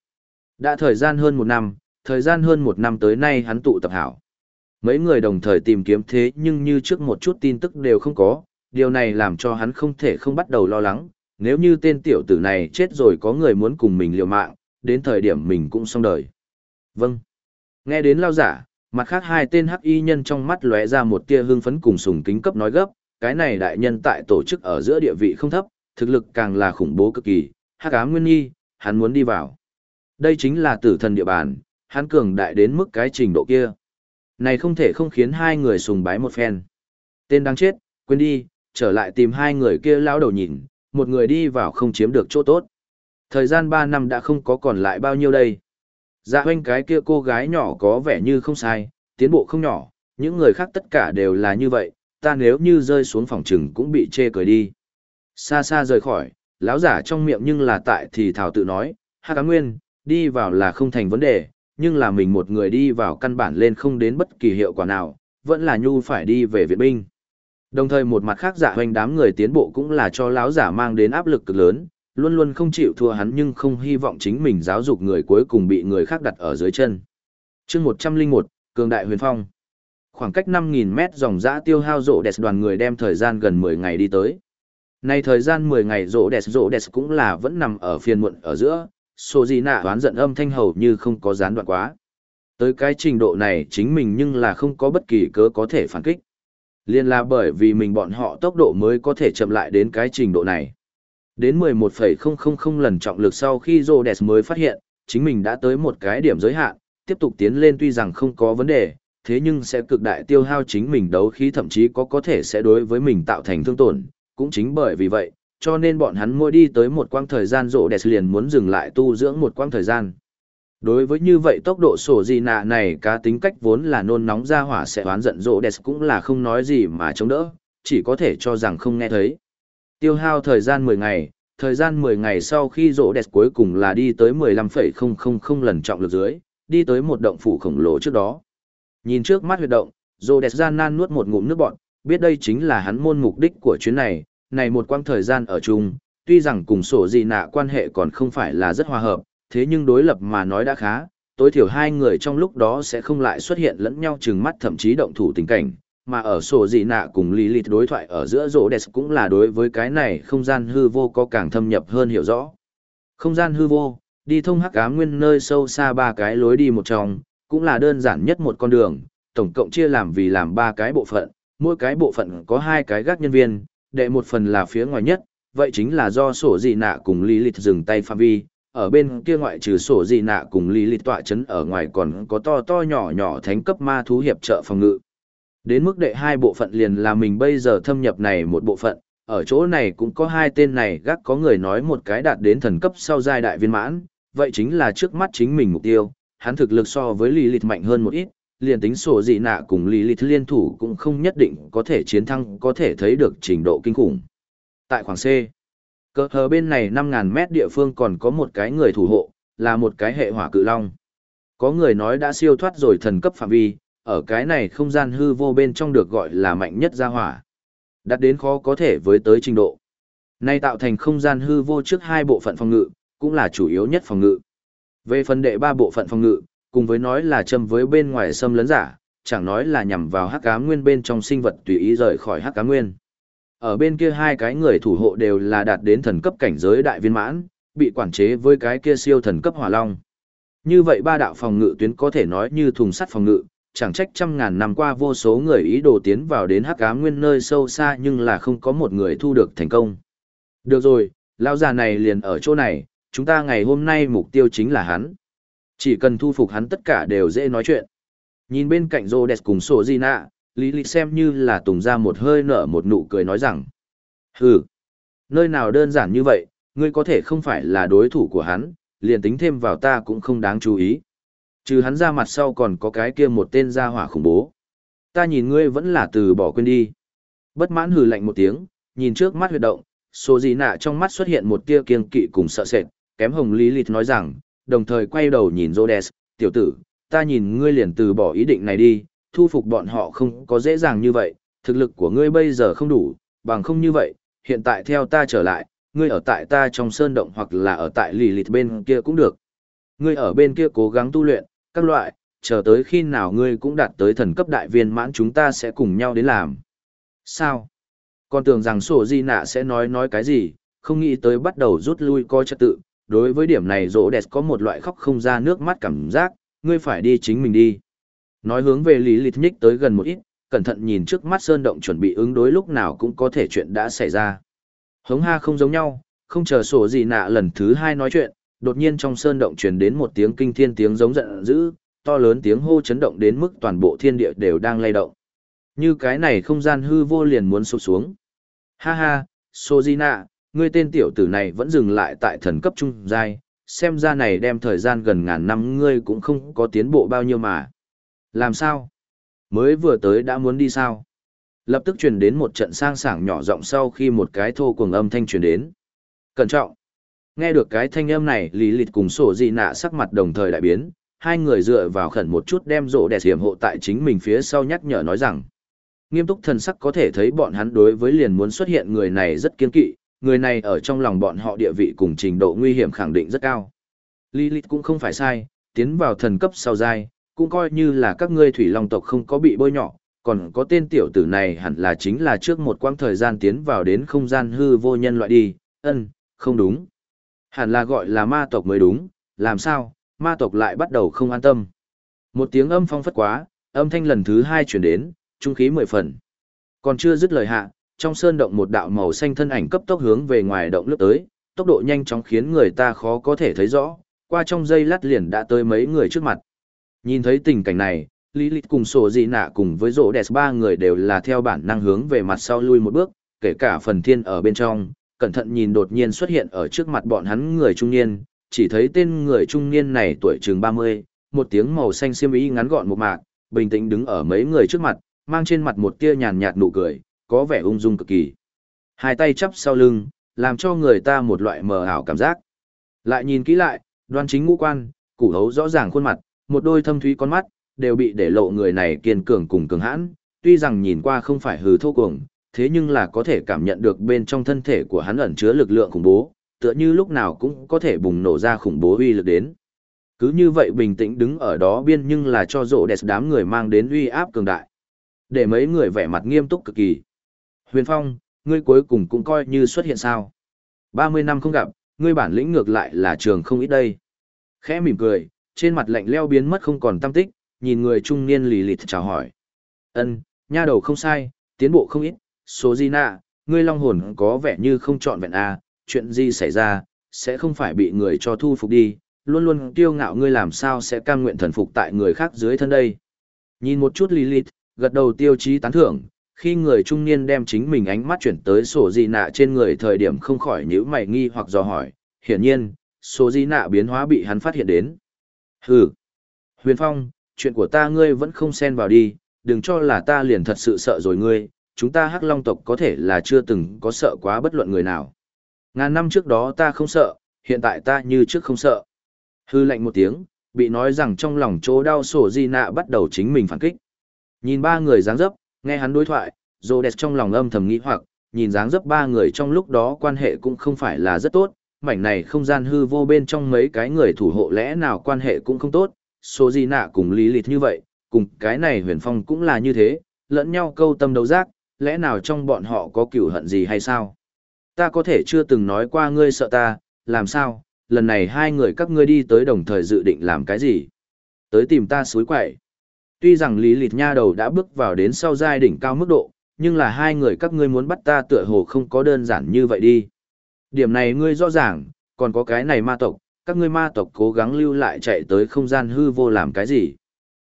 Đã thời gian hơn một năm, thời gian hơn một năm tới nay hắn tụ tập hảo. Mấy người đồng thời tìm kiếm thế nhưng như trước một chút tin tức đều không có, điều này làm cho hắn không thể không bắt đầu lo lắng, nếu như tên tiểu tử này chết rồi có người muốn cùng mình liều mạng, đến thời điểm mình cũng xong đời. Vâng. Nghe đến lao giả, mặt khác hai tên hắc y nhân trong mắt lóe ra một tia hưng phấn cùng sùng kính cấp nói gấp, cái này đại nhân tại tổ chức ở giữa địa vị không thấp, thực lực càng là khủng bố cực kỳ, hắc ám nguyên nghi, hắn muốn đi vào. Đây chính là tử thần địa bàn, hắn cường đại đến mức cái trình độ kia. Này không thể không khiến hai người sùng bái một phen. Tên đang chết, quên đi, trở lại tìm hai người kia lão đầu nhìn, một người đi vào không chiếm được chỗ tốt. Thời gian ba năm đã không có còn lại bao nhiêu đây. Dạ hoanh cái kia cô gái nhỏ có vẻ như không sai, tiến bộ không nhỏ, những người khác tất cả đều là như vậy, ta nếu như rơi xuống phòng trừng cũng bị chê cười đi. Xa xa rời khỏi, lão giả trong miệng nhưng là tại thì thảo tự nói, ha cá nguyên, đi vào là không thành vấn đề, nhưng là mình một người đi vào căn bản lên không đến bất kỳ hiệu quả nào, vẫn là nhu phải đi về viện binh. Đồng thời một mặt khác giả hoành đám người tiến bộ cũng là cho lão giả mang đến áp lực cực lớn, luôn luôn không chịu thua hắn nhưng không hy vọng chính mình giáo dục người cuối cùng bị người khác đặt ở dưới chân. chương 101, Cường Đại Huyền Phong. Khoảng cách 5.000 mét dòng dã tiêu hao rộ đẹp đoàn người đem thời gian gần 10 ngày đi tới. Nay thời gian 10 ngày rộ đẹp rộ đẹp cũng là vẫn nằm ở phiên muộn ở giữa, số gì nạ đoán giận âm thanh hầu như không có gián đoạn quá. Tới cái trình độ này chính mình nhưng là không có bất kỳ cớ có thể phản kích. Liên là bởi vì mình bọn họ tốc độ mới có thể chậm lại đến cái trình độ này. Đến 11,000 lần trọng lực sau khi Rhodes mới phát hiện, chính mình đã tới một cái điểm giới hạn, tiếp tục tiến lên tuy rằng không có vấn đề, thế nhưng sẽ cực đại tiêu hao chính mình đấu khí thậm chí có có thể sẽ đối với mình tạo thành thương tổn, cũng chính bởi vì vậy, cho nên bọn hắn mỗi đi tới một quãng thời gian rộ đẹp liền muốn dừng lại tu dưỡng một quãng thời gian. Đối với như vậy tốc độ sổ gì nạ này cá tính cách vốn là nôn nóng ra hỏa sẽ oán giận rộ đẹp cũng là không nói gì mà chống đỡ, chỉ có thể cho rằng không nghe thấy. Tiêu hao thời gian 10 ngày, thời gian 10 ngày sau khi rộ đẹp cuối cùng là đi tới 15,000 lần trọng lực dưới, đi tới một động phủ khổng lồ trước đó. Nhìn trước mắt huyệt động, rộ đẹp gian nan nuốt một ngụm nước bọn, biết đây chính là hắn môn mục đích của chuyến này, này một quãng thời gian ở chung, tuy rằng cùng sổ gì nạ quan hệ còn không phải là rất hòa hợp, thế nhưng đối lập mà nói đã khá, tối thiểu hai người trong lúc đó sẽ không lại xuất hiện lẫn nhau chừng mắt thậm chí động thủ tình cảnh, mà ở sổ gì nạ cùng Lilith đối thoại ở giữa rỗ đẹp cũng là đối với cái này không gian hư vô có càng thâm nhập hơn hiểu rõ. Không gian hư vô, đi thông hắc ám nguyên nơi sâu xa ba cái lối đi một trong, cũng là đơn giản nhất một con đường, tổng cộng chia làm vì làm ba cái bộ phận, mỗi cái bộ phận có hai cái gác nhân viên, đệ một phần là phía ngoài nhất, vậy chính là do sổ dị nạ cùng Lilith dừng tay phạm vi, ở bên kia ngoại trừ sổ dị nạ cùng Lilith tọa chấn ở ngoài còn có to to nhỏ nhỏ thánh cấp ma thú hiệp trợ phòng ngự. Đến mức đệ hai bộ phận liền là mình bây giờ thâm nhập này một bộ phận, ở chỗ này cũng có hai tên này gác có người nói một cái đạt đến thần cấp sau giai đại viên mãn, vậy chính là trước mắt chính mình mục tiêu, hắn thực lực so với Lilith mạnh hơn một ít, liền tính sổ dị nạ cùng Lilith liên thủ cũng không nhất định có thể chiến thắng có thể thấy được trình độ kinh khủng. Tại khoảng C, cờ hờ bên này 5.000 mét địa phương còn có một cái người thủ hộ, là một cái hệ hỏa cự long. Có người nói đã siêu thoát rồi thần cấp phạm vi, ở cái này không gian hư vô bên trong được gọi là mạnh nhất gia hỏa. Đạt đến khó có thể với tới trình độ. Nay tạo thành không gian hư vô trước hai bộ phận phòng ngự, cũng là chủ yếu nhất phòng ngự. Về phần đệ ba bộ phận phòng ngự, cùng với nói là châm với bên ngoài xâm lấn giả, chẳng nói là nhằm vào hắc ám nguyên bên trong sinh vật tùy ý rời khỏi hắc ám nguyên. Ở bên kia hai cái người thủ hộ đều là đạt đến thần cấp cảnh giới đại viên mãn, bị quản chế với cái kia siêu thần cấp hỏa long. Như vậy ba đạo phòng ngự tuyến có thể nói như thùng sắt phòng ngự, chẳng trách trăm ngàn năm qua vô số người ý đồ tiến vào đến hắc ám nguyên nơi sâu xa nhưng là không có một người thu được thành công. Được rồi, lão già này liền ở chỗ này, chúng ta ngày hôm nay mục tiêu chính là hắn. Chỉ cần thu phục hắn tất cả đều dễ nói chuyện. Nhìn bên cạnh Rhodes cùng sổ di nạ, Lý Lý xem như là tùng ra một hơi nở một nụ cười nói rằng. Hừ, nơi nào đơn giản như vậy, ngươi có thể không phải là đối thủ của hắn, liền tính thêm vào ta cũng không đáng chú ý. Trừ hắn ra mặt sau còn có cái kia một tên gia hỏa khủng bố. Ta nhìn ngươi vẫn là từ bỏ quên đi. Bất mãn hừ lạnh một tiếng, nhìn trước mắt huyệt động, sổ gì nạ trong mắt xuất hiện một tia kiêng kỵ cùng sợ sệt, kém hồng lý lịch nói rằng, đồng thời quay đầu nhìn Rhodes, tiểu tử, ta nhìn ngươi liền từ bỏ ý định này đi, thu phục bọn họ không có dễ dàng như vậy, thực lực của ngươi bây giờ không đủ, bằng không như vậy, hiện tại theo ta trở lại, ngươi ở tại ta trong sơn động hoặc là ở tại lì lịt bên kia cũng được. Ngươi ở bên kia cố gắng tu luyện, các loại, chờ tới khi nào ngươi cũng đạt tới thần cấp đại viên mãn chúng ta sẽ cùng nhau đến làm. Sao? Con tưởng rằng sổ di nạ sẽ nói nói cái gì, không nghĩ tới bắt đầu rút lui coi trật tự. Đối với điểm này rỗ đẹp có một loại khóc không ra nước mắt cảm giác, ngươi phải đi chính mình đi. Nói hướng về lý lịch nhích tới gần một ít, cẩn thận nhìn trước mắt sơn động chuẩn bị ứng đối lúc nào cũng có thể chuyện đã xảy ra. Hống ha không giống nhau, không chờ sổ gì nạ lần thứ hai nói chuyện, đột nhiên trong sơn động truyền đến một tiếng kinh thiên tiếng giống giận dữ, to lớn tiếng hô chấn động đến mức toàn bộ thiên địa đều đang lay động. Như cái này không gian hư vô liền muốn sụp xuống. Ha ha, Sojina, ngươi tên tiểu tử này vẫn dừng lại tại thần cấp trung giai, xem ra này đem thời gian gần ngàn năm ngươi cũng không có tiến bộ bao nhiêu mà. Làm sao? Mới vừa tới đã muốn đi sao? Lập tức truyền đến một trận sang sảng nhỏ giọng sau khi một cái thô cuồng âm thanh truyền đến. Cẩn trọng! Nghe được cái thanh âm này, Lý Lịch cùng sổ dị nạ sắc mặt đồng thời đại biến, hai người dựa vào khẩn một chút đem rổ đẹp hiểm hộ tại chính mình phía sau nhắc nhở nói rằng. Nghiêm túc thần sắc có thể thấy bọn hắn đối với liền muốn xuất hiện người này rất kiên kỵ, người này ở trong lòng bọn họ địa vị cùng trình độ nguy hiểm khẳng định rất cao. Lilith cũng không phải sai, tiến vào thần cấp sau giai, cũng coi như là các ngươi thủy long tộc không có bị bôi nhọ, còn có tên tiểu tử này hẳn là chính là trước một quãng thời gian tiến vào đến không gian hư vô nhân loại đi, ân, không đúng. Hẳn là gọi là ma tộc mới đúng, làm sao, ma tộc lại bắt đầu không an tâm. Một tiếng âm phong phất quá, âm thanh lần thứ hai chuyển đến, trung khí mười phần. Còn chưa dứt lời hạ, trong sơn động một đạo màu xanh thân ảnh cấp tốc hướng về ngoài động lướt tới, tốc độ nhanh chóng khiến người ta khó có thể thấy rõ, qua trong giây lát liền đã tới mấy người trước mặt. Nhìn thấy tình cảnh này, Lý Lịch cùng sổ dị nạ cùng với rỗ đẹp ba người đều là theo bản năng hướng về mặt sau lui một bước, kể cả phần thiên ở bên trong, cẩn thận nhìn đột nhiên xuất hiện ở trước mặt bọn hắn người trung niên, chỉ thấy tên người trung niên này tuổi chừng 30, một tiếng màu xanh xiêm y ngắn gọn một mạc, bình tĩnh đứng ở mấy người trước mặt, mang trên mặt một tia nhàn nhạt nụ cười, có vẻ ung dung cực kỳ. Hai tay chắp sau lưng, làm cho người ta một loại mờ ảo cảm giác. Lại nhìn kỹ lại, đoan chính ngũ quan, củ hấu rõ ràng khuôn mặt, một đôi thâm thúy con mắt, đều bị để lộ người này kiên cường cùng cường hãn, tuy rằng nhìn qua không phải hừ thô cuồng, thế nhưng là có thể cảm nhận được bên trong thân thể của hắn ẩn chứa lực lượng khủng bố, tựa như lúc nào cũng có thể bùng nổ ra khủng bố uy lực đến. Cứ như vậy bình tĩnh đứng ở đó biên nhưng là cho rộ đẹp đám người mang đến uy áp cường đại. Để mấy người vẻ mặt nghiêm túc cực kỳ. Huyền Phong, ngươi cuối cùng cũng coi như xuất hiện sao. 30 năm không gặp, ngươi bản lĩnh ngược lại là trường không ít đây. Khẽ mỉm cười, trên mặt lạnh leo biến mất không còn tâm tích, nhìn người trung niên lì lịt chào hỏi. Ân, nha đầu không sai, tiến bộ không ít, số gì nạ, ngươi long hồn có vẻ như không chọn vẹn a, à, chuyện gì xảy ra, sẽ không phải bị người cho thu phục đi, luôn luôn kiêu ngạo ngươi làm sao sẽ cam nguyện thần phục tại người khác dưới thân đây. Nhìn một chút Lilith, gật đầu tiêu chí tán thưởng, khi người trung niên đem chính mình ánh mắt chuyển tới sổ di nạ trên người thời điểm không khỏi nhíu mày nghi hoặc dò hỏi, hiển nhiên, sổ di nạ biến hóa bị hắn phát hiện đến. Hừ, huyền phong, chuyện của ta ngươi vẫn không xen vào đi, đừng cho là ta liền thật sự sợ rồi ngươi, chúng ta hắc long tộc có thể là chưa từng có sợ quá bất luận người nào. Ngàn năm trước đó ta không sợ, hiện tại ta như trước không sợ. Hư lạnh một tiếng, bị nói rằng trong lòng chỗ đau sổ di nạ bắt đầu chính mình phản kích. Nhìn ba người dáng dấp, nghe hắn đối thoại, Rhodes trong lòng âm thầm nghĩ hoặc, nhìn dáng dấp ba người trong lúc đó quan hệ cũng không phải là rất tốt, mảnh này không gian hư vô bên trong mấy cái người thủ hộ lẽ nào quan hệ cũng không tốt, số gì nạ cùng lý lịch như vậy, cùng cái này huyền phong cũng là như thế, lẫn nhau câu tâm đấu giác, lẽ nào trong bọn họ có cửu hận gì hay sao? Ta có thể chưa từng nói qua ngươi sợ ta, làm sao, lần này hai người các ngươi đi tới đồng thời dự định làm cái gì? Tới tìm ta suối quậy. Tuy rằng lý Lịt nha đầu đã bước vào đến sau giai đỉnh cao mức độ, nhưng là hai người các ngươi muốn bắt ta tựa hồ không có đơn giản như vậy đi. Điểm này ngươi rõ ràng, còn có cái này ma tộc, các ngươi ma tộc cố gắng lưu lại chạy tới không gian hư vô làm cái gì.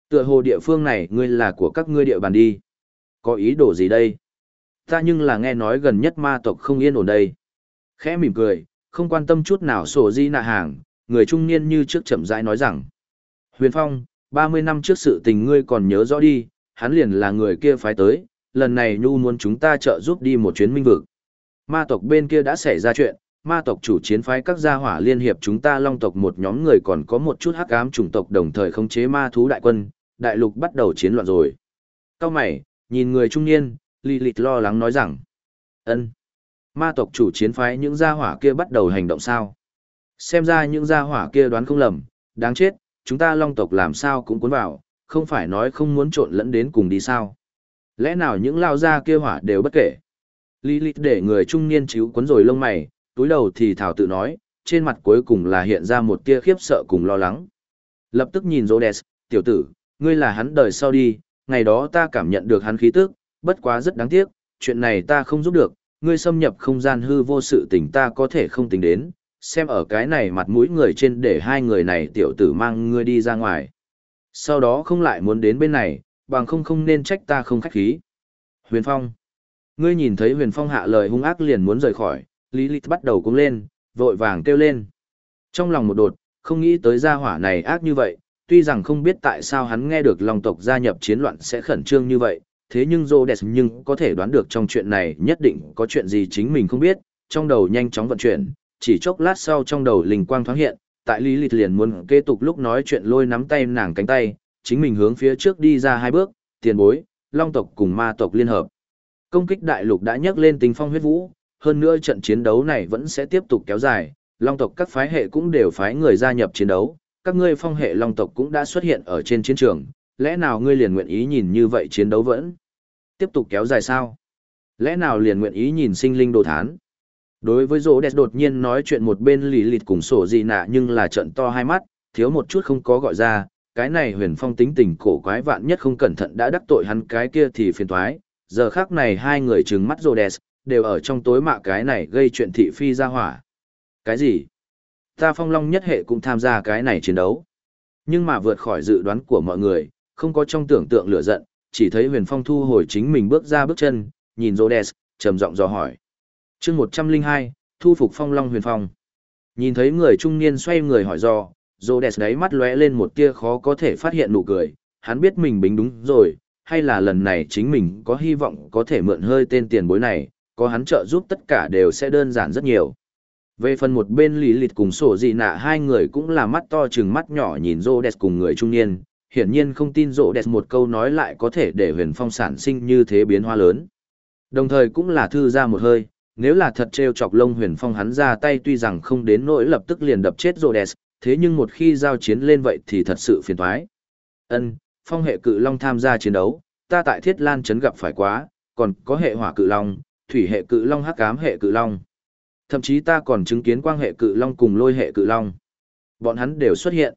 Tựa hồ địa phương này ngươi là của các ngươi địa bàn đi. Có ý đồ gì đây? Ta nhưng là nghe nói gần nhất ma tộc không yên ổn đây. Khẽ mỉm cười, không quan tâm chút nào sổ di nạ hàng, người trung niên như trước chậm rãi nói rằng. Huyền Phong, 30 năm trước sự tình ngươi còn nhớ rõ đi, hắn liền là người kia phái tới, lần này Nhu muốn chúng ta trợ giúp đi một chuyến minh vực. Ma tộc bên kia đã xảy ra chuyện, ma tộc chủ chiến phái các gia hỏa liên hiệp chúng ta long tộc một nhóm người còn có một chút hắc ám chủng tộc đồng thời khống chế ma thú đại quân, đại lục bắt đầu chiến loạn rồi. Cao mày, nhìn người trung niên, lì lịt lo lắng nói rằng, ân, ma tộc chủ chiến phái những gia hỏa kia bắt đầu hành động sao? Xem ra những gia hỏa kia đoán không lầm, đáng chết, chúng ta long tộc làm sao cũng cuốn vào, không phải nói không muốn trộn lẫn đến cùng đi sao. Lẽ nào những lao gia kia hỏa đều bất kể. Lilith để người trung niên chíu cuốn rồi lông mày, túi đầu thì thảo tự nói, trên mặt cuối cùng là hiện ra một tia khiếp sợ cùng lo lắng. Lập tức nhìn Rhodes, tiểu tử, ngươi là hắn đời sau đi, ngày đó ta cảm nhận được hắn khí tức, bất quá rất đáng tiếc, chuyện này ta không giúp được, ngươi xâm nhập không gian hư vô sự tình ta có thể không tính đến, xem ở cái này mặt mũi người trên để hai người này tiểu tử mang ngươi đi ra ngoài. Sau đó không lại muốn đến bên này, bằng không không nên trách ta không khách khí. Huyền Phong. Ngươi nhìn thấy Huyền Phong hạ lời hung ác liền muốn rời khỏi, Lý Lịch bắt đầu cung lên, vội vàng kêu lên. Trong lòng một đột, không nghĩ tới gia hỏa này ác như vậy, tuy rằng không biết tại sao hắn nghe được lòng tộc gia nhập chiến loạn sẽ khẩn trương như vậy, thế nhưng Rhodes nhưng có thể đoán được trong chuyện này nhất định có chuyện gì chính mình không biết, trong đầu nhanh chóng vận chuyển, chỉ chốc lát sau trong đầu linh quang thoáng hiện, tại Lý Lịch liền muốn kế tục lúc nói chuyện lôi nắm tay nàng cánh tay, chính mình hướng phía trước đi ra hai bước, tiền bối, Long tộc cùng ma tộc liên hợp. Công kích đại lục đã nhấc lên tình phong huyết vũ, hơn nữa trận chiến đấu này vẫn sẽ tiếp tục kéo dài, Long tộc các phái hệ cũng đều phái người gia nhập chiến đấu, các ngươi phong hệ Long tộc cũng đã xuất hiện ở trên chiến trường, lẽ nào ngươi liền nguyện ý nhìn như vậy chiến đấu vẫn tiếp tục kéo dài sao? Lẽ nào liền nguyện ý nhìn sinh linh đồ thán? Đối với Rô đẹp đột nhiên nói chuyện một bên lì lịt cùng sổ gì nạ nhưng là trận to hai mắt, thiếu một chút không có gọi ra, cái này huyền phong tính tình cổ quái vạn nhất không cẩn thận đã đắc tội hắn cái kia thì phiền toái. Giờ khác này hai người trừng mắt rô đẹp, đều ở trong tối mạ cái này gây chuyện thị phi ra hỏa. Cái gì? Ta phong long nhất hệ cũng tham gia cái này chiến đấu. Nhưng mà vượt khỏi dự đoán của mọi người, không có trong tưởng tượng lửa giận, chỉ thấy huyền phong thu hồi chính mình bước ra bước chân, nhìn Rhodes, trầm giọng dò hỏi chương một trăm linh hai thu phục phong long huyền phong. Nhìn thấy người trung niên xoay người hỏi do, Rhodes đáy mắt lóe lên một tia khó có thể phát hiện nụ cười, hắn biết mình bính đúng rồi, hay là lần này chính mình có hy vọng có thể mượn hơi tên tiền bối này, có hắn trợ giúp tất cả đều sẽ đơn giản rất nhiều. Về phần một bên lý lịt cùng sổ dị nạ hai người cũng là mắt to chừng mắt nhỏ nhìn rô đẹp cùng người trung niên, hiển nhiên không tin rô đẹp một câu nói lại có thể để huyền phong sản sinh như thế biến hoa lớn. Đồng thời cũng là thư ra một hơi, nếu là thật trêu chọc lông huyền phong hắn ra tay tuy rằng không đến nỗi lập tức liền đập chết rô đẹp, thế nhưng một khi giao chiến lên vậy thì thật sự phiền toái. Ân, phong hệ cự long tham gia chiến đấu, ta tại thiết lan trấn gặp phải quá, còn có hệ hỏa cự long, thủy hệ cự long hắc cám hệ cự long. Thậm chí ta còn chứng kiến quang hệ cự long cùng lôi hệ cự long. Bọn hắn đều xuất hiện.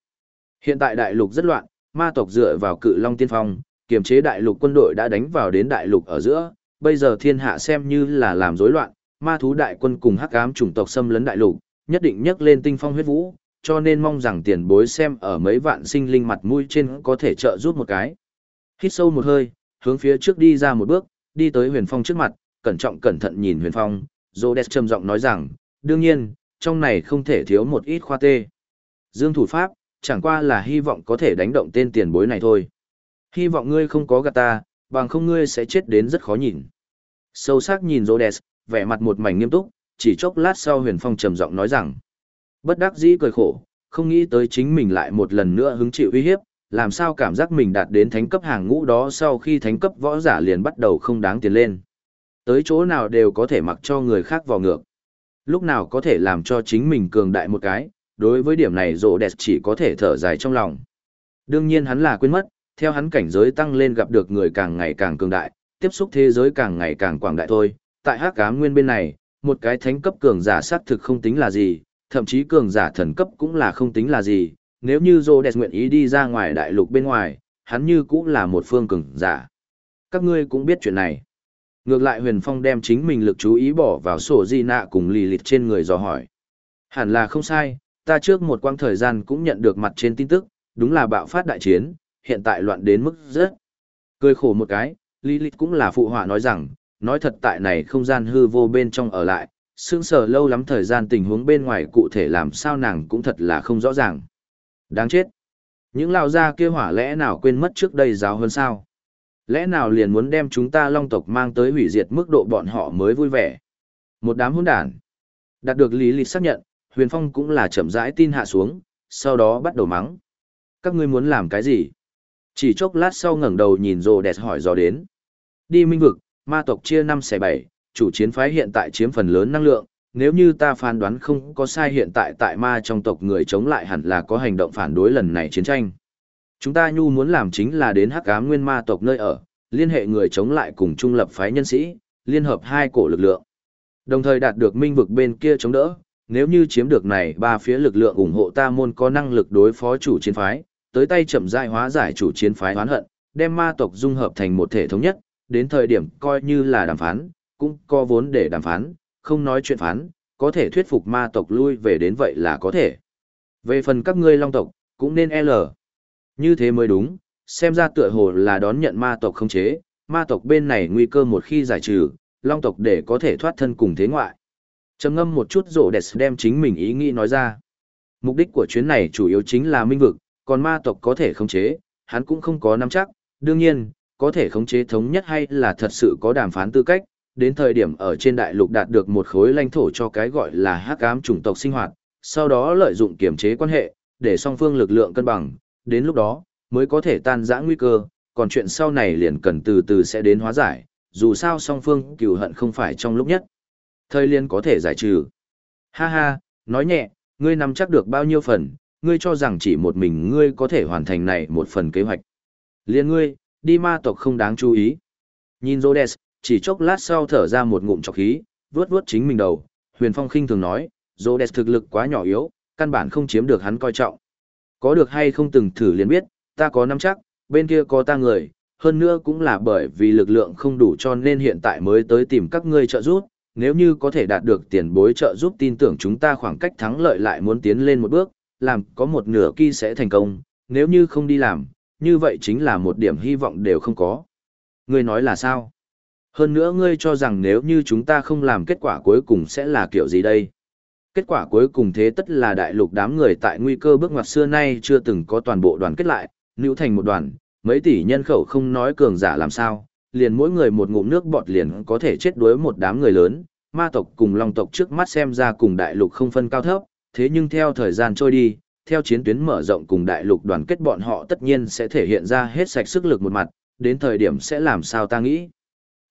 Hiện tại đại lục rất loạn, ma tộc dựa vào cự long tiên phong, kiềm chế đại lục quân đội đã đánh vào đến đại lục ở giữa, bây giờ thiên hạ xem như là làm rối loạn, ma thú đại quân cùng hắc ám chủng tộc xâm lấn đại lục, nhất định nhấc lên tinh phong huyết vũ, cho nên mong rằng tiền bối xem ở mấy vạn sinh linh mặt mũi trên có thể trợ giúp một cái. Hít sâu một hơi, hướng phía trước đi ra một bước, đi tới huyền phong trước mặt, cẩn trọng cẩn thận nhìn huyền phong, Rhodes trầm giọng nói rằng, đương nhiên, trong này không thể thiếu một ít khoa tê. Dương thủ pháp, chẳng qua là hy vọng có thể đánh động tên tiền bối này thôi. Hy vọng ngươi không có gạt ta, bằng không ngươi sẽ chết đến rất khó nhìn. Sâu sắc nhìn Rhodes, vẻ mặt một mảnh nghiêm túc, chỉ chốc lát sau huyền phong trầm giọng nói rằng, bất đắc dĩ cười khổ, không nghĩ tới chính mình lại một lần nữa hứng chịu uy hiếp, làm sao cảm giác mình đạt đến thánh cấp hàng ngũ đó sau khi thánh cấp võ giả liền bắt đầu không đáng tiền lên. Tới chỗ nào đều có thể mặc cho người khác vào ngược. Lúc nào có thể làm cho chính mình cường đại một cái, đối với điểm này rộ đẹp chỉ có thể thở dài trong lòng. Đương nhiên hắn là quên mất, theo hắn cảnh giới tăng lên gặp được người càng ngày càng cường đại, tiếp xúc thế giới càng ngày càng quảng đại thôi. Tại hắc ám nguyên bên này, một cái thánh cấp cường giả xác thực không tính là gì, thậm chí cường giả thần cấp cũng là không tính là gì. Nếu như Rhodes nguyện ý đi ra ngoài đại lục bên ngoài, hắn như cũng là một phương cường giả. Các ngươi cũng biết chuyện này. Ngược lại Huyền Phong đem chính mình lực chú ý bỏ vào sổ di nạ cùng lì lịt trên người dò hỏi. Hẳn là không sai, ta trước một quãng thời gian cũng nhận được mặt trên tin tức, đúng là bạo phát đại chiến, hiện tại loạn đến mức rất. Cười khổ một cái, lì lịt cũng là phụ họa nói rằng, nói thật tại này không gian hư vô bên trong ở lại, sững sờ lâu lắm thời gian tình huống bên ngoài cụ thể làm sao nàng cũng thật là không rõ ràng. Đáng chết. Những lao gia kia hỏa lẽ nào quên mất trước đây giáo hơn sao? Lẽ nào liền muốn đem chúng ta long tộc mang tới hủy diệt mức độ bọn họ mới vui vẻ? Một đám hỗn đản. Đạt được lý lịch xác nhận, Huyền Phong cũng là chậm rãi tin hạ xuống, sau đó bắt đầu mắng. Các ngươi muốn làm cái gì? Chỉ chốc lát sau ngẩng đầu nhìn rồ đẹp hỏi dò đến. Đi minh vực, ma tộc chia năm xẻ bảy, chủ chiến phái hiện tại chiếm phần lớn năng lượng, nếu như ta phán đoán không có sai hiện tại tại ma trong tộc người chống lại hẳn là có hành động phản đối lần này chiến tranh. Chúng ta nhu muốn làm chính là đến hắc ám nguyên ma tộc nơi ở, liên hệ người chống lại cùng trung lập phái nhân sĩ, liên hợp hai cổ lực lượng. Đồng thời đạt được minh vực bên kia chống đỡ, nếu như chiếm được này ba phía lực lượng ủng hộ ta môn có năng lực đối phó chủ chiến phái, tới tay chậm rãi hóa giải chủ chiến phái oán hận, đem ma tộc dung hợp thành một thể thống nhất, đến thời điểm coi như là đàm phán, cũng có vốn để đàm phán, không nói chuyện phán, có thể thuyết phục ma tộc lui về đến vậy là có thể. Về phần các ngươi long tộc, cũng nên L. Như thế mới đúng, xem ra tựa hồ là đón nhận ma tộc không chế, ma tộc bên này nguy cơ một khi giải trừ, long tộc để có thể thoát thân cùng thế ngoại. trầm ngâm một chút rổ đẹp đem chính mình ý nghĩ nói ra. Mục đích của chuyến này chủ yếu chính là minh vực, còn ma tộc có thể không chế, hắn cũng không có nắm chắc, đương nhiên, có thể khống chế thống nhất hay là thật sự có đàm phán tư cách, đến thời điểm ở trên đại lục đạt được một khối lãnh thổ cho cái gọi là hắc ám chủng tộc sinh hoạt, sau đó lợi dụng kiểm chế quan hệ, để song phương lực lượng cân bằng, đến lúc đó, mới có thể tan rã nguy cơ, còn chuyện sau này liền cần từ từ sẽ đến hóa giải, dù sao song phương cừu hận không phải trong lúc nhất. Thời liên có thể giải trừ. Ha ha, nói nhẹ, ngươi nắm chắc được bao nhiêu phần, ngươi cho rằng chỉ một mình ngươi có thể hoàn thành này một phần kế hoạch. Liên ngươi, đi ma tộc không đáng chú ý. Nhìn Rhodes, chỉ chốc lát sau thở ra một ngụm trọc khí, vuốt vuốt chính mình đầu, Huyền Phong khinh thường nói, Rhodes thực lực quá nhỏ yếu, căn bản không chiếm được hắn coi trọng. Có được hay không từng thử liền biết, ta có nắm chắc, bên kia có ta người, hơn nữa cũng là bởi vì lực lượng không đủ cho nên hiện tại mới tới tìm các ngươi trợ giúp, nếu như có thể đạt được tiền bối trợ giúp tin tưởng chúng ta khoảng cách thắng lợi lại muốn tiến lên một bước, làm có một nửa kỳ sẽ thành công, nếu như không đi làm, như vậy chính là một điểm hy vọng đều không có. Ngươi nói là sao? Hơn nữa ngươi cho rằng nếu như chúng ta không làm kết quả cuối cùng sẽ là kiểu gì đây? Kết quả cuối cùng thế tất là đại lục đám người tại nguy cơ bước ngoặt xưa nay chưa từng có toàn bộ đoàn kết lại, nữ thành một đoàn, mấy tỷ nhân khẩu không nói cường giả làm sao, liền mỗi người một ngụm nước bọt liền có thể chết đuối một đám người lớn, ma tộc cùng long tộc trước mắt xem ra cùng đại lục không phân cao thấp, thế nhưng theo thời gian trôi đi, theo chiến tuyến mở rộng cùng đại lục đoàn kết bọn họ tất nhiên sẽ thể hiện ra hết sạch sức lực một mặt, đến thời điểm sẽ làm sao ta nghĩ.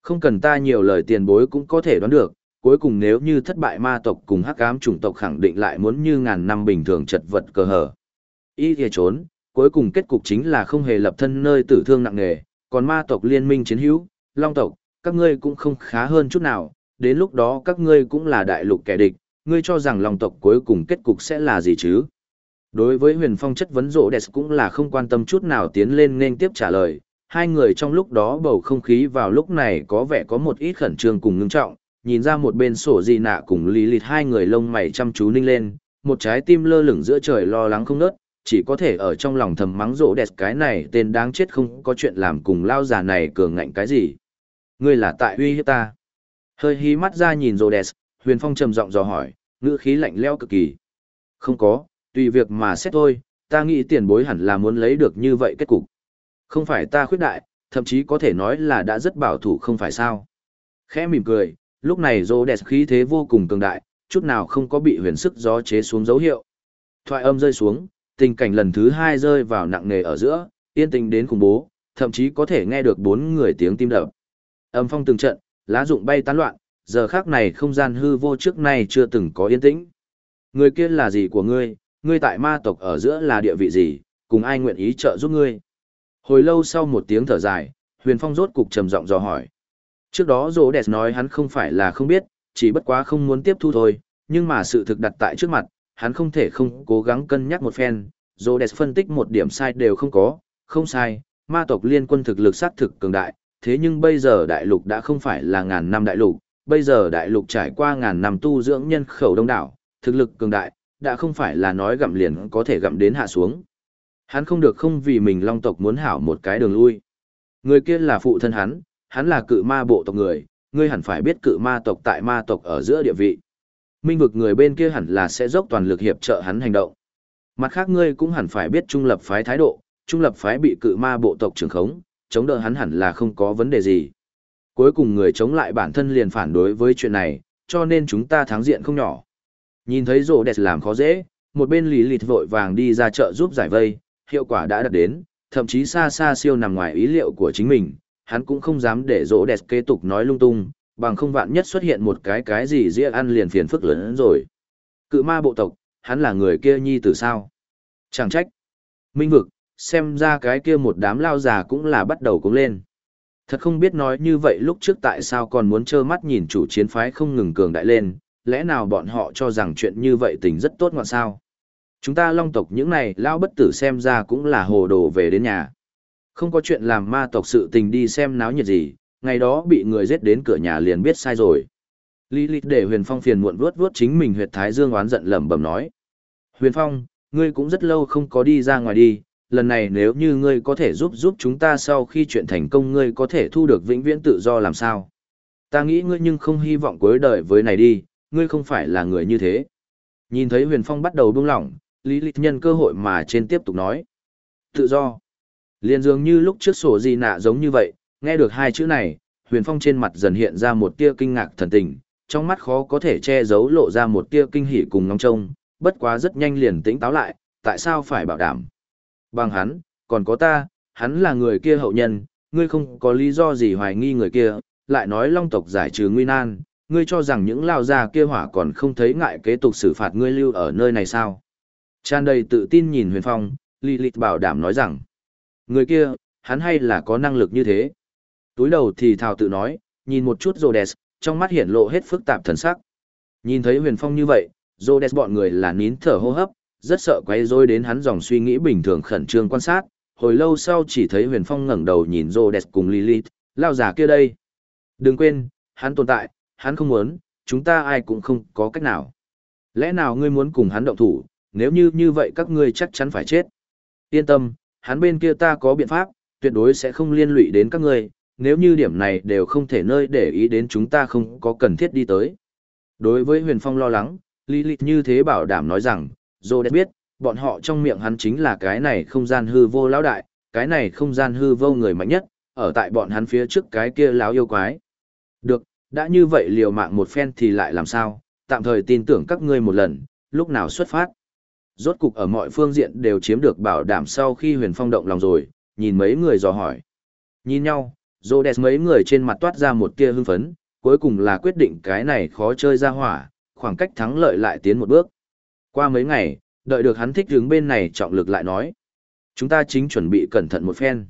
Không cần ta nhiều lời tiền bối cũng có thể đoán được, cuối cùng nếu như thất bại ma tộc cùng hắc ám chủng tộc khẳng định lại muốn như ngàn năm bình thường chật vật cờ hở. Ý thì trốn, cuối cùng kết cục chính là không hề lập thân nơi tử thương nặng nề, còn ma tộc liên minh chiến hữu, long tộc, các ngươi cũng không khá hơn chút nào, đến lúc đó các ngươi cũng là đại lục kẻ địch, ngươi cho rằng long tộc cuối cùng kết cục sẽ là gì chứ? Đối với huyền phong chất vấn rộ đẹp cũng là không quan tâm chút nào tiến lên nên tiếp trả lời, hai người trong lúc đó bầu không khí vào lúc này có vẻ có một ít khẩn trương cùng ngưng trọng, nhìn ra một bên sổ gì nạ cùng lý lịt hai người lông mày chăm chú ninh lên, một trái tim lơ lửng giữa trời lo lắng không nớt, chỉ có thể ở trong lòng thầm mắng rộ đẹp cái này tên đáng chết không có chuyện làm cùng lao già này cường ngạnh cái gì. Ngươi là tại uy hiếp ta. Hơi hí mắt ra nhìn rộ đẹp, huyền phong trầm giọng dò hỏi, ngữ khí lạnh leo cực kỳ. Không có, tùy việc mà xét thôi, ta nghĩ tiền bối hẳn là muốn lấy được như vậy kết cục. Không phải ta khuyết đại, thậm chí có thể nói là đã rất bảo thủ không phải sao. Khẽ mỉm cười, lúc này rô đẹp khí thế vô cùng cường đại, chút nào không có bị huyền sức gió chế xuống dấu hiệu. Thoại âm rơi xuống, tình cảnh lần thứ hai rơi vào nặng nề ở giữa, yên tình đến khủng bố, thậm chí có thể nghe được bốn người tiếng tim đập. Âm phong từng trận, lá rụng bay tán loạn, giờ khác này không gian hư vô trước nay chưa từng có yên tĩnh. Người kia là gì của ngươi, ngươi tại ma tộc ở giữa là địa vị gì, cùng ai nguyện ý trợ giúp ngươi. Hồi lâu sau một tiếng thở dài, huyền phong rốt cục trầm giọng dò hỏi. Trước đó Rô Đẹp nói hắn không phải là không biết, chỉ bất quá không muốn tiếp thu thôi, nhưng mà sự thực đặt tại trước mặt, hắn không thể không cố gắng cân nhắc một phen. Rô Đẹp phân tích một điểm sai đều không có, không sai, ma tộc liên quân thực lực sát thực cường đại, thế nhưng bây giờ đại lục đã không phải là ngàn năm đại lục, bây giờ đại lục trải qua ngàn năm tu dưỡng nhân khẩu đông đảo, thực lực cường đại, đã không phải là nói gặm liền có thể gặm đến hạ xuống. Hắn không được không vì mình long tộc muốn hảo một cái đường lui. Người kia là phụ thân hắn, hắn là cự ma bộ tộc người, ngươi hẳn phải biết cự ma tộc tại ma tộc ở giữa địa vị. Minh vực người bên kia hẳn là sẽ dốc toàn lực hiệp trợ hắn hành động. Mặt khác ngươi cũng hẳn phải biết trung lập phái thái độ, trung lập phái bị cự ma bộ tộc trưởng khống, chống đỡ hắn hẳn là không có vấn đề gì. Cuối cùng người chống lại bản thân liền phản đối với chuyện này, cho nên chúng ta thắng diện không nhỏ. Nhìn thấy rổ đẹp làm khó dễ, một bên lì lịt vội vàng đi ra chợ giúp giải vây, hiệu quả đã đạt đến, thậm chí xa xa siêu nằm ngoài ý liệu của chính mình, hắn cũng không dám để rỗ đẹp kế tục nói lung tung, bằng không vạn nhất xuất hiện một cái cái gì dĩa ăn liền phiền phức lớn hơn rồi. Cự ma bộ tộc, hắn là người kia nhi từ sao? Chẳng trách. Minh vực, xem ra cái kia một đám lao già cũng là bắt đầu cũng lên. Thật không biết nói như vậy lúc trước tại sao còn muốn trơ mắt nhìn chủ chiến phái không ngừng cường đại lên, lẽ nào bọn họ cho rằng chuyện như vậy tình rất tốt ngoạn sao? Chúng ta long tộc những này lao bất tử xem ra cũng là hồ đồ về đến nhà. Không có chuyện làm ma tộc sự tình đi xem náo nhiệt gì, ngày đó bị người giết đến cửa nhà liền biết sai rồi. Lý lịch để huyền phong phiền muộn vuốt vuốt chính mình huyệt thái dương oán giận lẩm bẩm nói. Huyền phong, ngươi cũng rất lâu không có đi ra ngoài đi, lần này nếu như ngươi có thể giúp giúp chúng ta sau khi chuyện thành công ngươi có thể thu được vĩnh viễn tự do làm sao. Ta nghĩ ngươi nhưng không hy vọng cuối đời với này đi, ngươi không phải là người như thế. Nhìn thấy huyền phong bắt đầu buông lỏng, Lý lịch nhân cơ hội mà trên tiếp tục nói. Tự do. Liên dường như lúc trước sổ gì nạ giống như vậy, nghe được hai chữ này, huyền phong trên mặt dần hiện ra một tia kinh ngạc thần tình, trong mắt khó có thể che giấu lộ ra một tia kinh hỉ cùng ngóng trông, bất quá rất nhanh liền tĩnh táo lại, tại sao phải bảo đảm. Bằng hắn, còn có ta, hắn là người kia hậu nhân, ngươi không có lý do gì hoài nghi người kia, lại nói long tộc giải trừ nguy nan, ngươi cho rằng những lao già kia hỏa còn không thấy ngại kế tục xử phạt ngươi lưu ở nơi này sao. Tràn đầy tự tin nhìn huyền phong, Lilith bảo đảm nói rằng, người kia, hắn hay là có năng lực như thế. Túi đầu thì thào tự nói, nhìn một chút Rhodes, trong mắt hiển lộ hết phức tạp thần sắc. Nhìn thấy huyền phong như vậy, Rhodes bọn người là nín thở hô hấp, rất sợ quay rối đến hắn dòng suy nghĩ bình thường khẩn trương quan sát, hồi lâu sau chỉ thấy huyền phong ngẩng đầu nhìn Rhodes cùng Lilith, lao giả kia đây. Đừng quên, hắn tồn tại, hắn không muốn, chúng ta ai cũng không có cách nào. Lẽ nào ngươi muốn cùng hắn động thủ, nếu như như vậy các ngươi chắc chắn phải chết. Yên tâm, hắn bên kia ta có biện pháp, tuyệt đối sẽ không liên lụy đến các ngươi, nếu như điểm này đều không thể nơi để ý đến chúng ta không có cần thiết đi tới. Đối với huyền phong lo lắng, Lý Lilith như thế bảo đảm nói rằng, Rhodes biết, bọn họ trong miệng hắn chính là cái này không gian hư vô lão đại, cái này không gian hư vô người mạnh nhất, ở tại bọn hắn phía trước cái kia lão yêu quái. Đã như vậy liều mạng một phen thì lại làm sao, tạm thời tin tưởng các ngươi một lần, lúc nào xuất phát. Rốt cục ở mọi phương diện đều chiếm được bảo đảm sau khi huyền phong động lòng rồi, nhìn mấy người dò hỏi. Nhìn nhau, Rhodes mấy người trên mặt toát ra một tia hưng phấn, cuối cùng là quyết định cái này khó chơi ra hỏa, khoảng cách thắng lợi lại tiến một bước. Qua mấy ngày, đợi được hắn thích hướng bên này trọng lực lại nói. Chúng ta chính chuẩn bị cẩn thận một phen.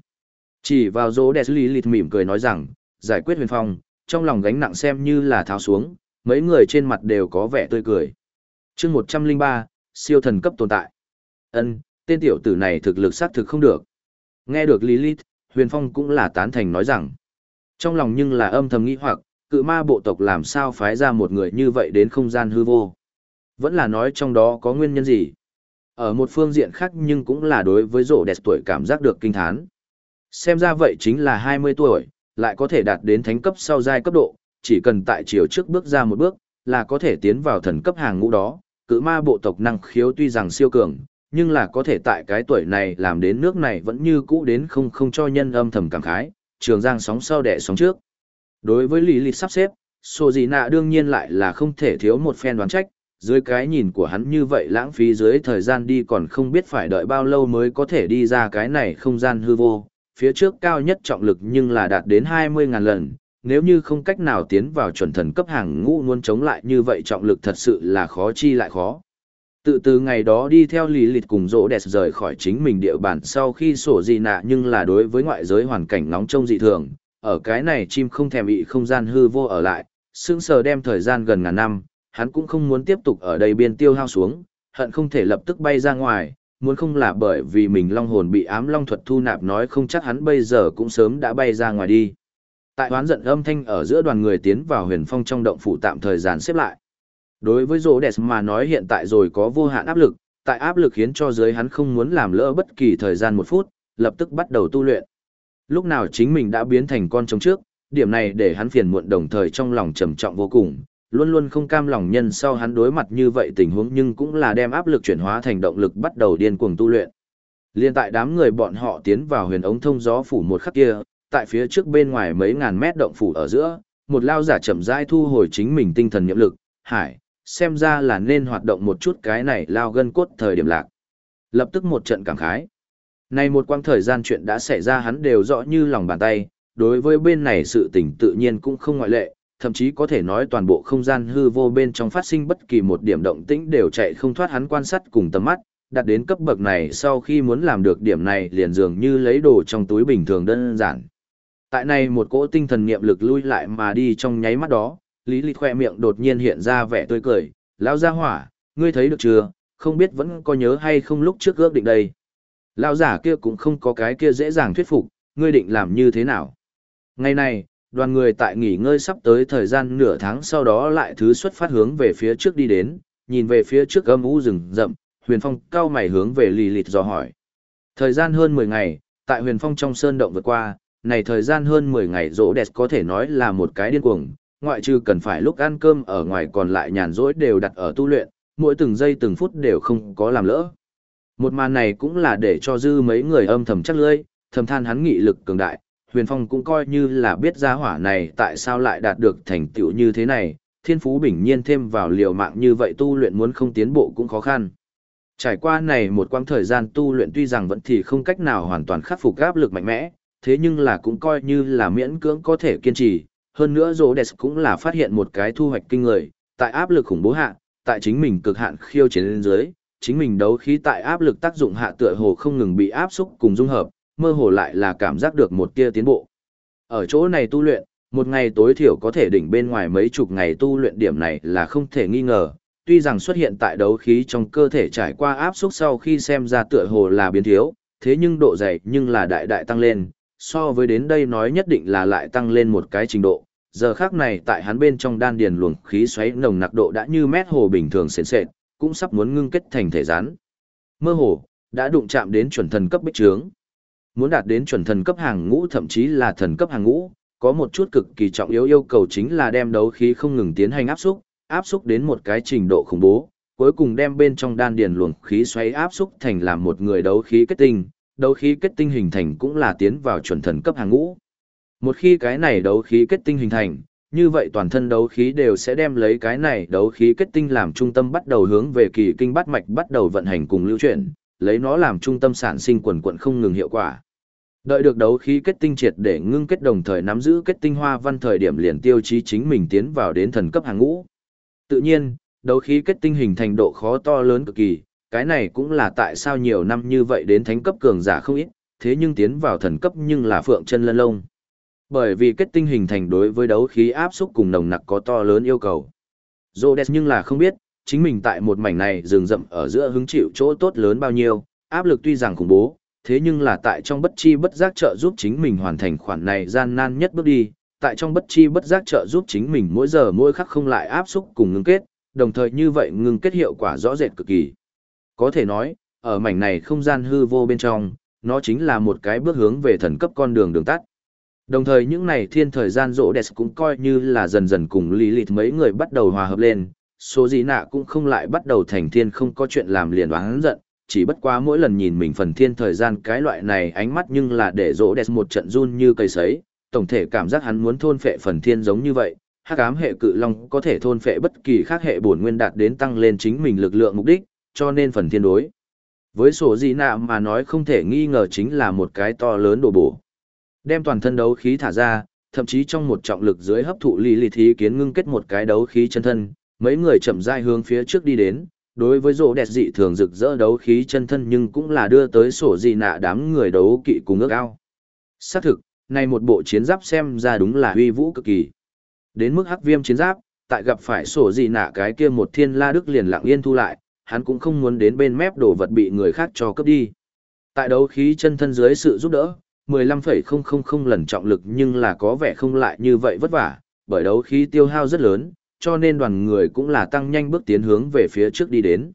Chỉ vào Rhodes lý lịt mỉm cười nói rằng, giải quyết huyền phong, trong lòng gánh nặng xem như là tháo xuống, mấy người trên mặt đều có vẻ tươi cười. chương 103, siêu thần cấp tồn tại. ân tên tiểu tử này thực lực xác thực không được. Nghe được Lilith, Huyền Phong cũng là tán thành nói rằng. Trong lòng nhưng là âm thầm nghĩ hoặc, cự ma bộ tộc làm sao phái ra một người như vậy đến không gian hư vô. Vẫn là nói trong đó có nguyên nhân gì. Ở một phương diện khác nhưng cũng là đối với rổ đẹp tuổi cảm giác được kinh thán. Xem ra vậy chính là 20 tuổi, lại có thể đạt đến thánh cấp sau giai cấp độ, chỉ cần tại chiều trước bước ra một bước, là có thể tiến vào thần cấp hàng ngũ đó. Cự ma bộ tộc năng khiếu tuy rằng siêu cường, nhưng là có thể tại cái tuổi này làm đến nước này vẫn như cũ đến không không cho nhân âm thầm cảm khái, trường giang sóng sau đẻ sóng trước. Đối với lý lịch sắp xếp, sổ gì nạ đương nhiên lại là không thể thiếu một phen đoán trách, dưới cái nhìn của hắn như vậy lãng phí dưới thời gian đi còn không biết phải đợi bao lâu mới có thể đi ra cái này không gian hư vô, phía trước cao nhất trọng lực nhưng là đạt đến 20.000 lần, nếu như không cách nào tiến vào chuẩn thần cấp hàng ngũ muốn chống lại như vậy trọng lực thật sự là khó chi lại khó. Tự từ ngày đó đi theo lý lịch cùng rỗ đẹp rời khỏi chính mình địa bàn sau khi sổ gì nạ nhưng là đối với ngoại giới hoàn cảnh nóng trông dị thường, ở cái này chim không thèm bị không gian hư vô ở lại, sững sờ đem thời gian gần ngàn năm, hắn cũng không muốn tiếp tục ở đây biên tiêu hao xuống, hận không thể lập tức bay ra ngoài, muốn không là bởi vì mình long hồn bị ám long thuật thu nạp nói không chắc hắn bây giờ cũng sớm đã bay ra ngoài đi. Tại hoán giận âm thanh ở giữa đoàn người tiến vào huyền phong trong động phủ tạm thời gian xếp lại. Đối với rỗ đẹp mà nói hiện tại rồi có vô hạn áp lực, tại áp lực khiến cho dưới hắn không muốn làm lỡ bất kỳ thời gian một phút, lập tức bắt đầu tu luyện. Lúc nào chính mình đã biến thành con trống trước, điểm này để hắn phiền muộn đồng thời trong lòng trầm trọng vô cùng, luôn luôn không cam lòng nhân sau hắn đối mặt như vậy tình huống nhưng cũng là đem áp lực chuyển hóa thành động lực bắt đầu điên cuồng tu luyện. Liên tại đám người bọn họ tiến vào huyền ống thông gió phủ một khắc kia, tại phía trước bên ngoài mấy ngàn mét động phủ ở giữa, một lao giả chậm rãi thu hồi chính mình tinh thần nhiệm lực, hải, xem ra là nên hoạt động một chút cái này lao gân cốt thời điểm lạc. Lập tức một trận cảm khái. Này một quãng thời gian chuyện đã xảy ra hắn đều rõ như lòng bàn tay, đối với bên này sự tình tự nhiên cũng không ngoại lệ, thậm chí có thể nói toàn bộ không gian hư vô bên trong phát sinh bất kỳ một điểm động tĩnh đều chạy không thoát hắn quan sát cùng tầm mắt, đạt đến cấp bậc này sau khi muốn làm được điểm này liền dường như lấy đồ trong túi bình thường đơn giản. Tại này một cỗ tinh thần niệm lực lui lại mà đi trong nháy mắt đó, Lý Lịch khoe miệng đột nhiên hiện ra vẻ tươi cười, lão gia hỏa, ngươi thấy được chưa, không biết vẫn có nhớ hay không lúc trước ước định đây. Lão giả kia cũng không có cái kia dễ dàng thuyết phục, ngươi định làm như thế nào. Ngày này, đoàn người tại nghỉ ngơi sắp tới thời gian nửa tháng sau đó lại thứ xuất phát hướng về phía trước đi đến, nhìn về phía trước âm u rừng rậm, huyền phong cao mày hướng về lì lịt dò hỏi. Thời gian hơn 10 ngày, tại huyền phong trong sơn động vượt qua, này thời gian hơn 10 ngày rỗ đẹp có thể nói là một cái điên cuồng, ngoại trừ cần phải lúc ăn cơm ở ngoài còn lại nhàn rỗi đều đặt ở tu luyện, mỗi từng giây từng phút đều không có làm lỡ. Một màn này cũng là để cho dư mấy người âm thầm chắc lưỡi, thầm than hắn nghị lực cường đại, huyền phong cũng coi như là biết gia hỏa này tại sao lại đạt được thành tựu như thế này, thiên phú bình nhiên thêm vào liều mạng như vậy tu luyện muốn không tiến bộ cũng khó khăn. Trải qua này một quãng thời gian tu luyện tuy rằng vẫn thì không cách nào hoàn toàn khắc phục áp lực mạnh mẽ, thế nhưng là cũng coi như là miễn cưỡng có thể kiên trì. Hơn nữa Rhodes cũng là phát hiện một cái thu hoạch kinh người, tại áp lực khủng bố hạ, tại chính mình cực hạn khiêu chiến lên dưới, chính mình đấu khí tại áp lực tác dụng hạ tựa hồ không ngừng bị áp xúc cùng dung hợp, mơ hồ lại là cảm giác được một tia tiến bộ. Ở chỗ này tu luyện, một ngày tối thiểu có thể đỉnh bên ngoài mấy chục ngày tu luyện điểm này là không thể nghi ngờ, tuy rằng xuất hiện tại đấu khí trong cơ thể trải qua áp xúc sau khi xem ra tựa hồ là biến thiếu, thế nhưng độ dày nhưng là đại đại tăng lên, so với đến đây nói nhất định là lại tăng lên một cái trình độ. Giờ khác này tại hắn bên trong đan điền luồng khí xoáy nồng nặc độ đã như mét hồ bình thường sền sệt, cũng sắp muốn ngưng kết thành thể rắn. Mơ hồ, đã đụng chạm đến chuẩn thần cấp bích trướng. Muốn đạt đến chuẩn thần cấp hàng ngũ thậm chí là thần cấp hàng ngũ, có một chút cực kỳ trọng yếu yêu cầu chính là đem đấu khí không ngừng tiến hành áp xúc, áp xúc đến một cái trình độ khủng bố, cuối cùng đem bên trong đan điền luồng khí xoáy áp xúc thành làm một người đấu khí kết tinh, đấu khí kết tinh hình thành cũng là tiến vào chuẩn thần cấp hàng ngũ. Một khi cái này đấu khí kết tinh hình thành, như vậy toàn thân đấu khí đều sẽ đem lấy cái này đấu khí kết tinh làm trung tâm bắt đầu hướng về kỳ kinh bát mạch bắt đầu vận hành cùng lưu chuyển, lấy nó làm trung tâm sản sinh quần quận không ngừng hiệu quả. Đợi được đấu khí kết tinh triệt để ngưng kết đồng thời nắm giữ kết tinh hoa văn thời điểm liền tiêu chí chính mình tiến vào đến thần cấp hàng ngũ. Tự nhiên, đấu khí kết tinh hình thành độ khó to lớn cực kỳ, cái này cũng là tại sao nhiều năm như vậy đến thánh cấp cường giả không ít, thế nhưng tiến vào thần cấp nhưng là phượng chân lân lông. Bởi vì kết tinh hình thành đối với đấu khí áp xúc cùng nồng nặc có to lớn yêu cầu. Rhodes nhưng là không biết, chính mình tại một mảnh này rừng rậm ở giữa hứng chịu chỗ tốt lớn bao nhiêu, áp lực tuy rằng khủng bố, thế nhưng là tại trong bất chi bất giác trợ giúp chính mình hoàn thành khoản này gian nan nhất bước đi, tại trong bất chi bất giác trợ giúp chính mình mỗi giờ mỗi khắc không lại áp xúc cùng ngưng kết, đồng thời như vậy ngưng kết hiệu quả rõ rệt cực kỳ. Có thể nói, ở mảnh này không gian hư vô bên trong, nó chính là một cái bước hướng về thần cấp con đường đường tắt. Đồng thời những này thiên thời gian rỗ đẹp cũng coi như là dần dần cùng lý lịt mấy người bắt đầu hòa hợp lên, số gì nạ cũng không lại bắt đầu thành thiên không có chuyện làm liền oán giận, chỉ bất quá mỗi lần nhìn mình phần thiên thời gian cái loại này ánh mắt nhưng là để rỗ đẹp một trận run như cây sấy, tổng thể cảm giác hắn muốn thôn phệ phần thiên giống như vậy, hắc ám hệ cự long có thể thôn phệ bất kỳ khác hệ bổn nguyên đạt đến tăng lên chính mình lực lượng mục đích, cho nên phần thiên đối. Với sổ gì nạ mà nói không thể nghi ngờ chính là một cái to lớn đổ bổ. Đem toàn thân đấu khí thả ra, thậm chí trong một trọng lực dưới hấp thụ lý lì thí kiến ngưng kết một cái đấu khí chân thân, mấy người chậm rãi hướng phía trước đi đến, đối với rỗ đẹp dị thường rực rỡ đấu khí chân thân nhưng cũng là đưa tới sổ dị nạ đám người đấu kỵ cùng ước ao. Xác thực, này một bộ chiến giáp xem ra đúng là uy vũ cực kỳ. Đến mức hắc viêm chiến giáp, tại gặp phải sổ dị nạ cái kia một thiên la đức liền lặng yên thu lại, hắn cũng không muốn đến bên mép đổ vật bị người khác cho cướp đi. Tại đấu khí chân thân dưới sự giúp đỡ, 15,000 lần trọng lực nhưng là có vẻ không lại như vậy vất vả, bởi đấu khí tiêu hao rất lớn, cho nên đoàn người cũng là tăng nhanh bước tiến hướng về phía trước đi đến.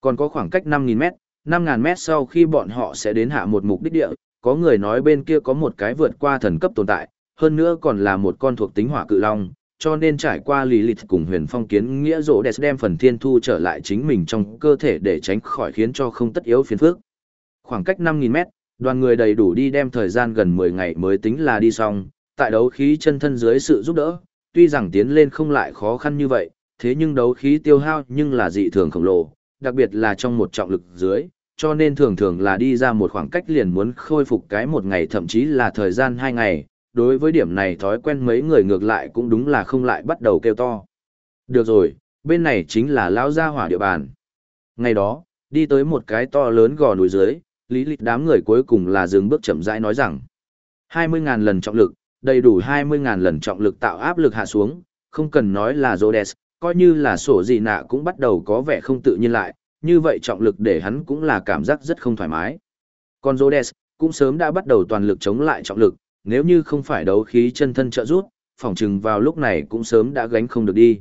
Còn có khoảng cách 5.000 mét, 5.000 mét sau khi bọn họ sẽ đến hạ một mục đích địa, có người nói bên kia có một cái vượt qua thần cấp tồn tại, hơn nữa còn là một con thuộc tính hỏa cự long, cho nên trải qua lý lịch cùng huyền phong kiến nghĩa rỗ đẹp đem phần thiên thu trở lại chính mình trong cơ thể để tránh khỏi khiến cho không tất yếu phiền phức. Khoảng cách 5.000 mét, đoàn người đầy đủ đi đem thời gian gần 10 ngày mới tính là đi xong, tại đấu khí chân thân dưới sự giúp đỡ, tuy rằng tiến lên không lại khó khăn như vậy, thế nhưng đấu khí tiêu hao nhưng là dị thường khổng lồ, đặc biệt là trong một trọng lực dưới, cho nên thường thường là đi ra một khoảng cách liền muốn khôi phục cái một ngày thậm chí là thời gian hai ngày, đối với điểm này thói quen mấy người ngược lại cũng đúng là không lại bắt đầu kêu to. Được rồi, bên này chính là lão gia hỏa địa bàn. Ngày đó, Đi tới một cái to lớn gò núi dưới, lý lịch đám người cuối cùng là dừng bước chậm rãi nói rằng 20.000 lần trọng lực, đầy đủ 20.000 lần trọng lực tạo áp lực hạ xuống, không cần nói là Rhodes, coi như là sổ gì nạ cũng bắt đầu có vẻ không tự nhiên lại, như vậy trọng lực để hắn cũng là cảm giác rất không thoải mái. Còn Rhodes, cũng sớm đã bắt đầu toàn lực chống lại trọng lực, nếu như không phải đấu khí chân thân trợ rút, phỏng chừng vào lúc này cũng sớm đã gánh không được đi.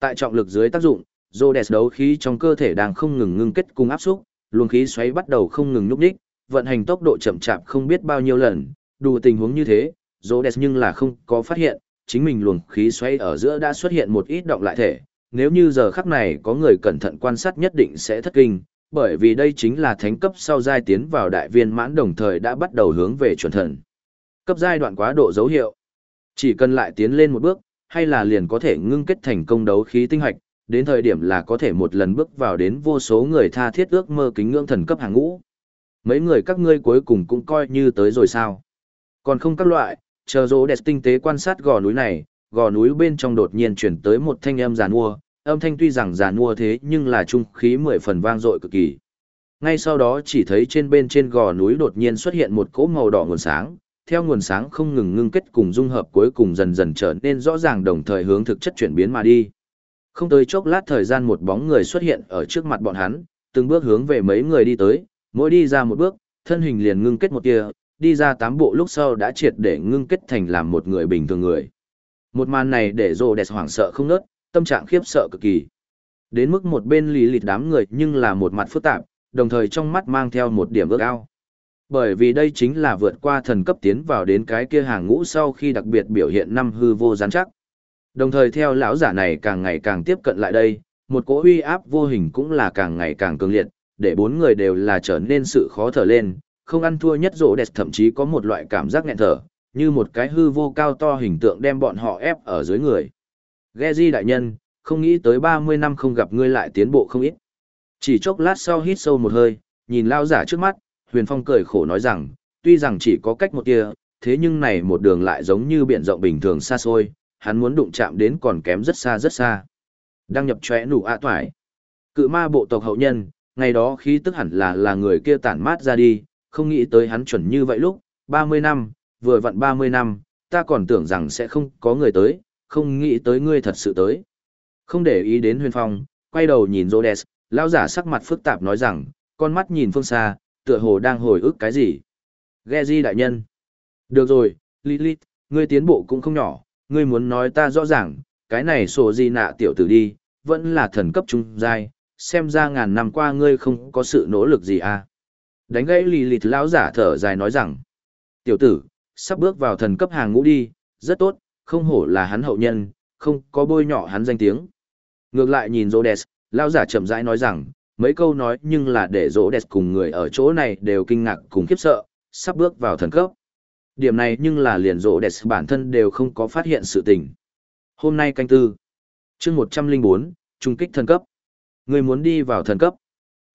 Tại trọng lực dưới tác dụng, Rhodes đấu khí trong cơ thể đang không ngừng ngưng kết cùng áp xúc, luồng khí xoáy bắt đầu không ngừng nhúc nhích, vận hành tốc độ chậm chạp không biết bao nhiêu lần, đủ tình huống như thế, Rhodes nhưng là không có phát hiện, chính mình luồng khí xoay ở giữa đã xuất hiện một ít động lại thể, nếu như giờ khắc này có người cẩn thận quan sát nhất định sẽ thất kinh, bởi vì đây chính là thánh cấp sau giai tiến vào đại viên mãn đồng thời đã bắt đầu hướng về chuẩn thần. Cấp giai đoạn quá độ dấu hiệu. Chỉ cần lại tiến lên một bước, hay là liền có thể ngưng kết thành công đấu khí tinh hạch, đến thời điểm là có thể một lần bước vào đến vô số người tha thiết ước mơ kính ngưỡng thần cấp hàng ngũ. Mấy người các ngươi cuối cùng cũng coi như tới rồi sao. Còn không các loại, chờ rỗ đẹp tinh tế quan sát gò núi này, gò núi bên trong đột nhiên chuyển tới một thanh âm giàn mua, âm thanh tuy rằng giàn mua thế nhưng là trung khí mười phần vang dội cực kỳ. Ngay sau đó chỉ thấy trên bên trên gò núi đột nhiên xuất hiện một cỗ màu đỏ nguồn sáng, theo nguồn sáng không ngừng ngưng kết cùng dung hợp cuối cùng dần dần trở nên rõ ràng đồng thời hướng thực chất chuyển biến mà đi. Không tới chốc lát thời gian một bóng người xuất hiện ở trước mặt bọn hắn, từng bước hướng về mấy người đi tới, mỗi đi ra một bước, thân hình liền ngưng kết một tia, đi ra tám bộ lúc sau đã triệt để ngưng kết thành làm một người bình thường người. Một màn này để rồ đẹp hoảng sợ không nớt, tâm trạng khiếp sợ cực kỳ. Đến mức một bên lý lịt đám người nhưng là một mặt phức tạp, đồng thời trong mắt mang theo một điểm ước ao. Bởi vì đây chính là vượt qua thần cấp tiến vào đến cái kia hàng ngũ sau khi đặc biệt biểu hiện năm hư vô gián chắc. Đồng thời theo lão giả này càng ngày càng tiếp cận lại đây, một cỗ uy áp vô hình cũng là càng ngày càng cường liệt, để bốn người đều là trở nên sự khó thở lên, không ăn thua nhất rộ đẹp thậm chí có một loại cảm giác nghẹn thở, như một cái hư vô cao to hình tượng đem bọn họ ép ở dưới người. Geji đại nhân, không nghĩ tới 30 năm không gặp ngươi lại tiến bộ không ít. Chỉ chốc lát sau hít sâu một hơi, nhìn lao giả trước mắt, Huyền Phong cười khổ nói rằng, tuy rằng chỉ có cách một tia, thế nhưng này một đường lại giống như biển rộng bình thường xa xôi, hắn muốn đụng chạm đến còn kém rất xa rất xa. Đăng nhập chóe nụ ạ toải. Cự ma bộ tộc hậu nhân, ngày đó khí tức hẳn là là người kia tản mát ra đi, không nghĩ tới hắn chuẩn như vậy lúc, 30 năm, vừa vặn 30 năm, ta còn tưởng rằng sẽ không có người tới, không nghĩ tới ngươi thật sự tới. Không để ý đến huyền phong, quay đầu nhìn Rhodes, lão giả sắc mặt phức tạp nói rằng, con mắt nhìn phương xa, tựa hồ đang hồi ức cái gì. Gezi đại nhân. Được rồi, Lilith, ngươi tiến bộ cũng không nhỏ, ngươi muốn nói ta rõ ràng, cái này sổ gì nạ tiểu tử đi, vẫn là thần cấp trung giai, xem ra ngàn năm qua ngươi không có sự nỗ lực gì à. Đánh gãy lì lịt lão giả thở dài nói rằng, tiểu tử, sắp bước vào thần cấp hàng ngũ đi, rất tốt, không hổ là hắn hậu nhân, không có bôi nhọ hắn danh tiếng. Ngược lại nhìn Rhodes, lão giả chậm rãi nói rằng, mấy câu nói nhưng là để Rhodes cùng người ở chỗ này đều kinh ngạc cùng khiếp sợ, sắp bước vào thần cấp. Điểm này nhưng là liền Rhodes bản thân đều không có phát hiện sự tình. Hôm nay canh tư, chương 104, trung kích thần cấp. Người muốn đi vào thần cấp,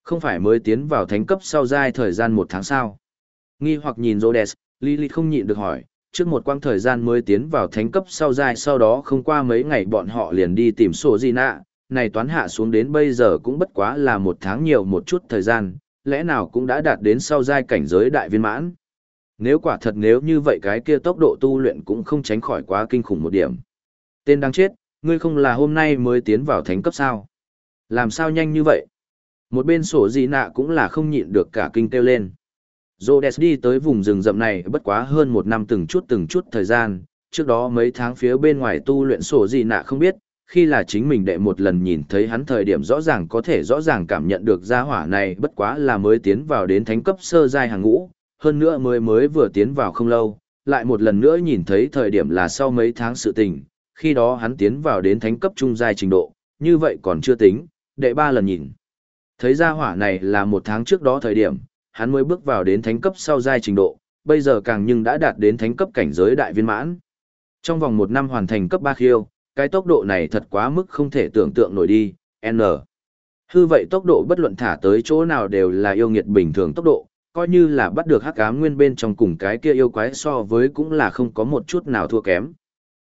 không phải mới tiến vào thánh cấp sau giai thời gian một tháng sao. Nghi hoặc nhìn Rhodes, Lilith không nhịn được hỏi, trước một quãng thời gian mới tiến vào thánh cấp sau giai sau đó không qua mấy ngày bọn họ liền đi tìm sổ gì nạ, này toán hạ xuống đến bây giờ cũng bất quá là một tháng nhiều một chút thời gian, lẽ nào cũng đã đạt đến sau giai cảnh giới đại viên mãn. Nếu quả thật nếu như vậy cái kia tốc độ tu luyện cũng không tránh khỏi quá kinh khủng một điểm. Tên đang chết, ngươi không là hôm nay mới tiến vào thánh cấp sao? Làm sao nhanh như vậy? Một bên sổ gì nạ cũng là không nhịn được cả kinh kêu lên. Rhodes đi tới vùng rừng rậm này bất quá hơn một năm từng chút từng chút thời gian, trước đó mấy tháng phía bên ngoài tu luyện sổ gì nạ không biết, khi là chính mình đệ một lần nhìn thấy hắn thời điểm rõ ràng có thể rõ ràng cảm nhận được gia hỏa này bất quá là mới tiến vào đến thánh cấp sơ giai hàng ngũ, hơn nữa mới mới vừa tiến vào không lâu, lại một lần nữa nhìn thấy thời điểm là sau mấy tháng sự tình, khi đó hắn tiến vào đến thánh cấp trung giai trình độ, như vậy còn chưa tính, đệ ba lần nhìn. Thấy ra hỏa này là một tháng trước đó thời điểm, hắn mới bước vào đến thánh cấp sau giai trình độ, bây giờ càng nhưng đã đạt đến thánh cấp cảnh giới đại viên mãn. Trong vòng một năm hoàn thành cấp ba khiêu, cái tốc độ này thật quá mức không thể tưởng tượng nổi đi, N. Hư vậy tốc độ bất luận thả tới chỗ nào đều là yêu nghiệt bình thường tốc độ, coi như là bắt được hắc ám nguyên bên trong cùng cái kia yêu quái so với cũng là không có một chút nào thua kém.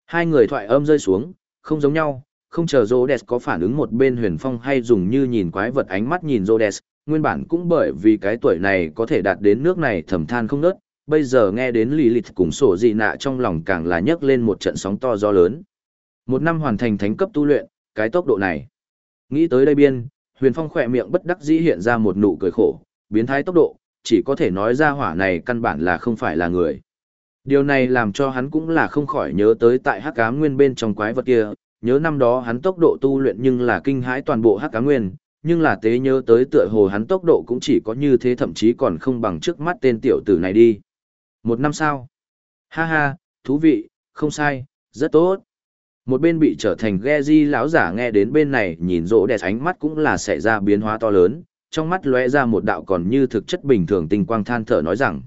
Hai người thoại âm rơi xuống, không giống nhau, không chờ Rhodes có phản ứng một bên huyền phong hay dùng như nhìn quái vật ánh mắt nhìn Rhodes, nguyên bản cũng bởi vì cái tuổi này có thể đạt đến nước này thầm than không nớt, bây giờ nghe đến lì lịt cùng sổ dị nạ trong lòng càng là nhấc lên một trận sóng to gió lớn. Một năm hoàn thành thánh cấp tu luyện, cái tốc độ này. Nghĩ tới đây biên, huyền phong khỏe miệng bất đắc dĩ hiện ra một nụ cười khổ, biến thái tốc độ, chỉ có thể nói ra hỏa này căn bản là không phải là người. Điều này làm cho hắn cũng là không khỏi nhớ tới tại hắc Ám nguyên bên trong quái vật kia, nhớ năm đó hắn tốc độ tu luyện nhưng là kinh hãi toàn bộ hắc cá nguyên, nhưng là tế nhớ tới tựa hồ hắn tốc độ cũng chỉ có như thế thậm chí còn không bằng trước mắt tên tiểu tử này đi. Một năm sau. Ha ha, thú vị, không sai, rất tốt. Một bên bị trở thành ghe di lão giả nghe đến bên này nhìn rỗ đẹp ánh mắt cũng là xảy ra biến hóa to lớn, trong mắt lóe ra một đạo còn như thực chất bình thường tinh quang than thở nói rằng.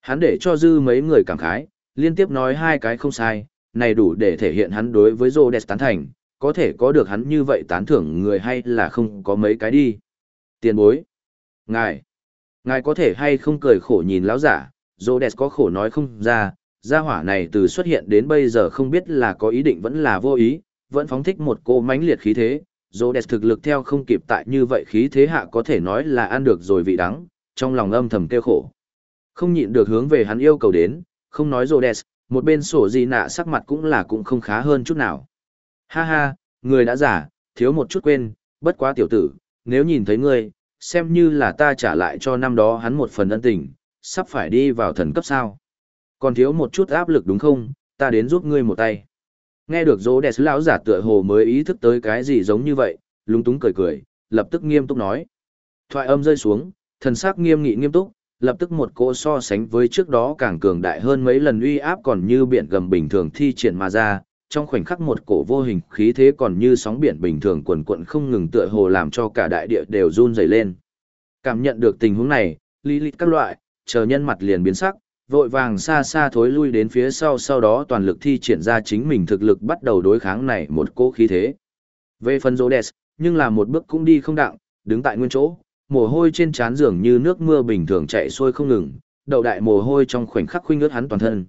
Hắn để cho dư mấy người cảm khái, liên tiếp nói hai cái không sai, này đủ để thể hiện hắn đối với rỗ đẹp tán thành, có thể có được hắn như vậy tán thưởng người hay là không có mấy cái đi. Tiền bối. Ngài. Ngài có thể hay không cười khổ nhìn lão giả, Rhodes có khổ nói không ra, gia hỏa này từ xuất hiện đến bây giờ không biết là có ý định vẫn là vô ý, vẫn phóng thích một cô mãnh liệt khí thế. Rhodes thực lực theo không kịp tại như vậy khí thế hạ có thể nói là ăn được rồi vị đắng, trong lòng âm thầm kêu khổ. Không nhịn được hướng về hắn yêu cầu đến, không nói Rhodes, một bên sổ gì nạ sắc mặt cũng là cũng không khá hơn chút nào. Ha ha, người đã giả, thiếu một chút quên, bất quá tiểu tử, nếu nhìn thấy ngươi, xem như là ta trả lại cho năm đó hắn một phần ân tình, sắp phải đi vào thần cấp sao. Còn thiếu một chút áp lực đúng không, ta đến giúp ngươi một tay. Nghe được dỗ đẹp lão giả tựa hồ mới ý thức tới cái gì giống như vậy, lúng túng cười cười, lập tức nghiêm túc nói. Thoại âm rơi xuống, thần sắc nghiêm nghị nghiêm túc, lập tức một cỗ so sánh với trước đó càng cường đại hơn mấy lần uy áp còn như biển gầm bình thường thi triển mà ra, trong khoảnh khắc một cổ vô hình khí thế còn như sóng biển bình thường quần quận không ngừng tựa hồ làm cho cả đại địa đều run rẩy lên. Cảm nhận được tình huống này, lý lịch các loại, chờ nhân mặt liền biến sắc, vội vàng xa xa thối lui đến phía sau sau đó toàn lực thi triển ra chính mình thực lực bắt đầu đối kháng này một cỗ khí thế. Về phần Rhodes, nhưng là một bước cũng đi không đặng, đứng tại nguyên chỗ, mồ hôi trên trán dường như nước mưa bình thường chạy xuôi không ngừng, đậu đại mồ hôi trong khoảnh khắc khuynh ướt hắn toàn thân.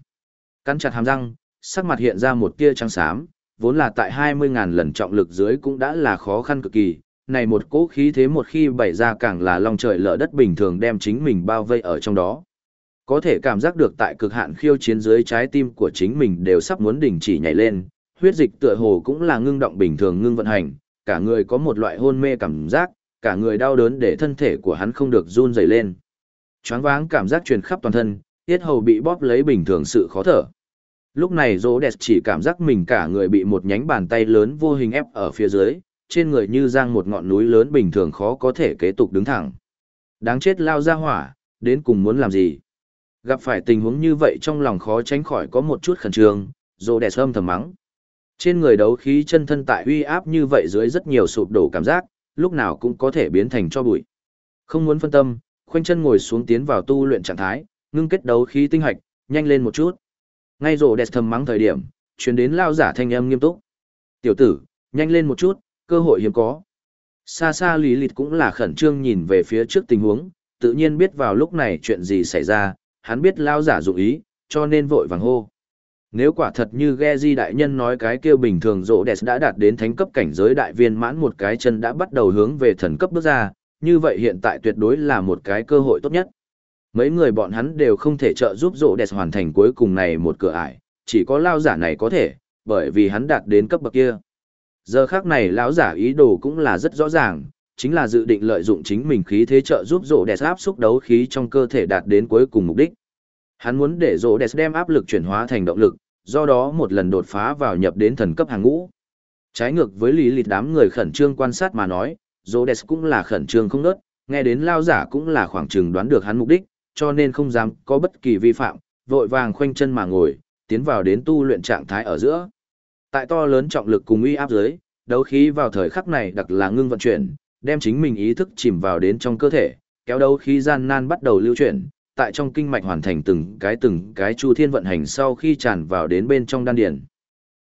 Cắn chặt hàm răng, sắc mặt hiện ra một tia trắng xám, vốn là tại 20.000 lần trọng lực dưới cũng đã là khó khăn cực kỳ, này một cỗ khí thế một khi bày ra càng là lòng trời lở đất bình thường đem chính mình bao vây ở trong đó. Có thể cảm giác được tại cực hạn khiêu chiến dưới trái tim của chính mình đều sắp muốn đình chỉ nhảy lên, huyết dịch tựa hồ cũng là ngưng động bình thường ngưng vận hành, cả người có một loại hôn mê cảm giác, cả người đau đớn để thân thể của hắn không được run rẩy lên. Choáng váng cảm giác truyền khắp toàn thân, tiết hầu bị bóp lấy bình thường sự khó thở. Lúc này Rô Đẹp chỉ cảm giác mình cả người bị một nhánh bàn tay lớn vô hình ép ở phía dưới, trên người như giang một ngọn núi lớn bình thường khó có thể kế tục đứng thẳng. Đáng chết lao ra hỏa, đến cùng muốn làm gì? Gặp phải tình huống như vậy trong lòng khó tránh khỏi có một chút khẩn trương, Rô Đẹp âm thầm mắng. Trên người đấu khí chân thân tại uy áp như vậy dưới rất nhiều sụp đổ cảm giác, lúc nào cũng có thể biến thành cho bụi. Không muốn phân tâm, khoanh chân ngồi xuống tiến vào tu luyện trạng thái, ngưng kết đấu khí tinh hạch, nhanh lên một chút. Ngay rồ đẹp thầm mắng thời điểm, chuyến đến lao giả thanh âm nghiêm túc. Tiểu tử, nhanh lên một chút, cơ hội hiếm có. Xa xa lý lịch cũng là khẩn trương nhìn về phía trước tình huống, tự nhiên biết vào lúc này chuyện gì xảy ra, hắn biết lao giả dụng ý, cho nên vội vàng hô. Nếu quả thật như Geji đại nhân nói cái kêu bình thường rộ đẹp đã đạt đến thánh cấp cảnh giới đại viên mãn một cái chân đã bắt đầu hướng về thần cấp bước ra, như vậy hiện tại tuyệt đối là một cái cơ hội tốt nhất. Mấy người bọn hắn đều không thể trợ giúp rộ đẹp hoàn thành cuối cùng này một cửa ải, chỉ có lao giả này có thể, bởi vì hắn đạt đến cấp bậc kia. Giờ khác này lão giả ý đồ cũng là rất rõ ràng, chính là dự định lợi dụng chính mình khí thế trợ giúp rộ đẹp áp xúc đấu khí trong cơ thể đạt đến cuối cùng mục đích. Hắn muốn để rộ đẹp đem áp lực chuyển hóa thành động lực, do đó một lần đột phá vào nhập đến thần cấp hàng ngũ. Trái ngược với lý lịch đám người khẩn trương quan sát mà nói, rộ đẹp cũng là khẩn trương không nớt, nghe đến lao giả cũng là khoảng chừng đoán được hắn mục đích, cho nên không dám có bất kỳ vi phạm, vội vàng khoanh chân mà ngồi, tiến vào đến tu luyện trạng thái ở giữa. Tại to lớn trọng lực cùng uy áp dưới, đấu khí vào thời khắc này đặc là ngưng vận chuyển, đem chính mình ý thức chìm vào đến trong cơ thể, kéo đấu khí gian nan bắt đầu lưu chuyển, tại trong kinh mạch hoàn thành từng cái từng cái chu thiên vận hành sau khi tràn vào đến bên trong đan điền.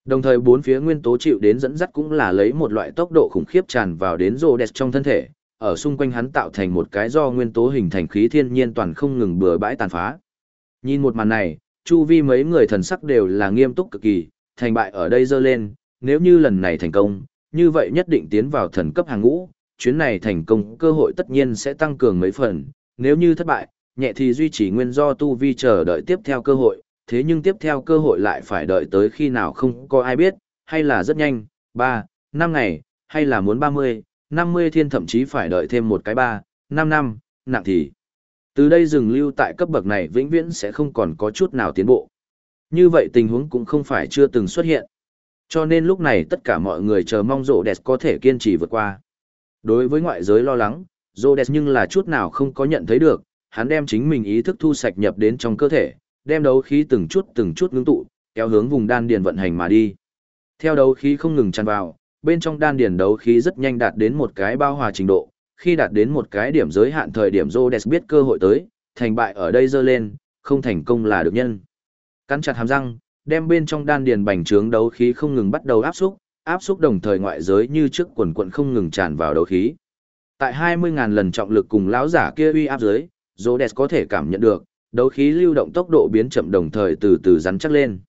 Đồng thời bốn phía nguyên tố chịu đến dẫn dắt cũng là lấy một loại tốc độ khủng khiếp tràn vào đến rô đẹp trong thân thể, ở xung quanh hắn tạo thành một cái do nguyên tố hình thành khí thiên nhiên toàn không ngừng bừa bãi tàn phá. Nhìn một màn này, chu vi mấy người thần sắc đều là nghiêm túc cực kỳ, thành bại ở đây dơ lên, nếu như lần này thành công, như vậy nhất định tiến vào thần cấp hàng ngũ, chuyến này thành công cơ hội tất nhiên sẽ tăng cường mấy phần, nếu như thất bại, nhẹ thì duy trì nguyên do tu vi chờ đợi tiếp theo cơ hội, thế nhưng tiếp theo cơ hội lại phải đợi tới khi nào không có ai biết, hay là rất nhanh, 3, 5 ngày, hay là muốn 30, 50 thiên thậm chí phải đợi thêm một cái 3, 5 năm, nặng thì. Từ đây dừng lưu tại cấp bậc này vĩnh viễn sẽ không còn có chút nào tiến bộ. Như vậy tình huống cũng không phải chưa từng xuất hiện. Cho nên lúc này tất cả mọi người chờ mong rộ đẹp có thể kiên trì vượt qua. Đối với ngoại giới lo lắng, rộ nhưng là chút nào không có nhận thấy được, hắn đem chính mình ý thức thu sạch nhập đến trong cơ thể, đem đấu khí từng chút từng chút ngưng tụ, kéo hướng vùng đan điền vận hành mà đi. Theo đấu khí không ngừng tràn vào, bên trong đan điền đấu khí rất nhanh đạt đến một cái bao hòa trình độ, khi đạt đến một cái điểm giới hạn thời điểm Rhodes biết cơ hội tới, thành bại ở đây dơ lên, không thành công là được nhân. Cắn chặt hàm răng, đem bên trong đan điền bành trướng đấu khí không ngừng bắt đầu áp xúc, áp xúc đồng thời ngoại giới như trước quần quần không ngừng tràn vào đấu khí. Tại 20.000 lần trọng lực cùng lão giả kia uy áp dưới, Rhodes có thể cảm nhận được, đấu khí lưu động tốc độ biến chậm đồng thời từ từ rắn chắc lên.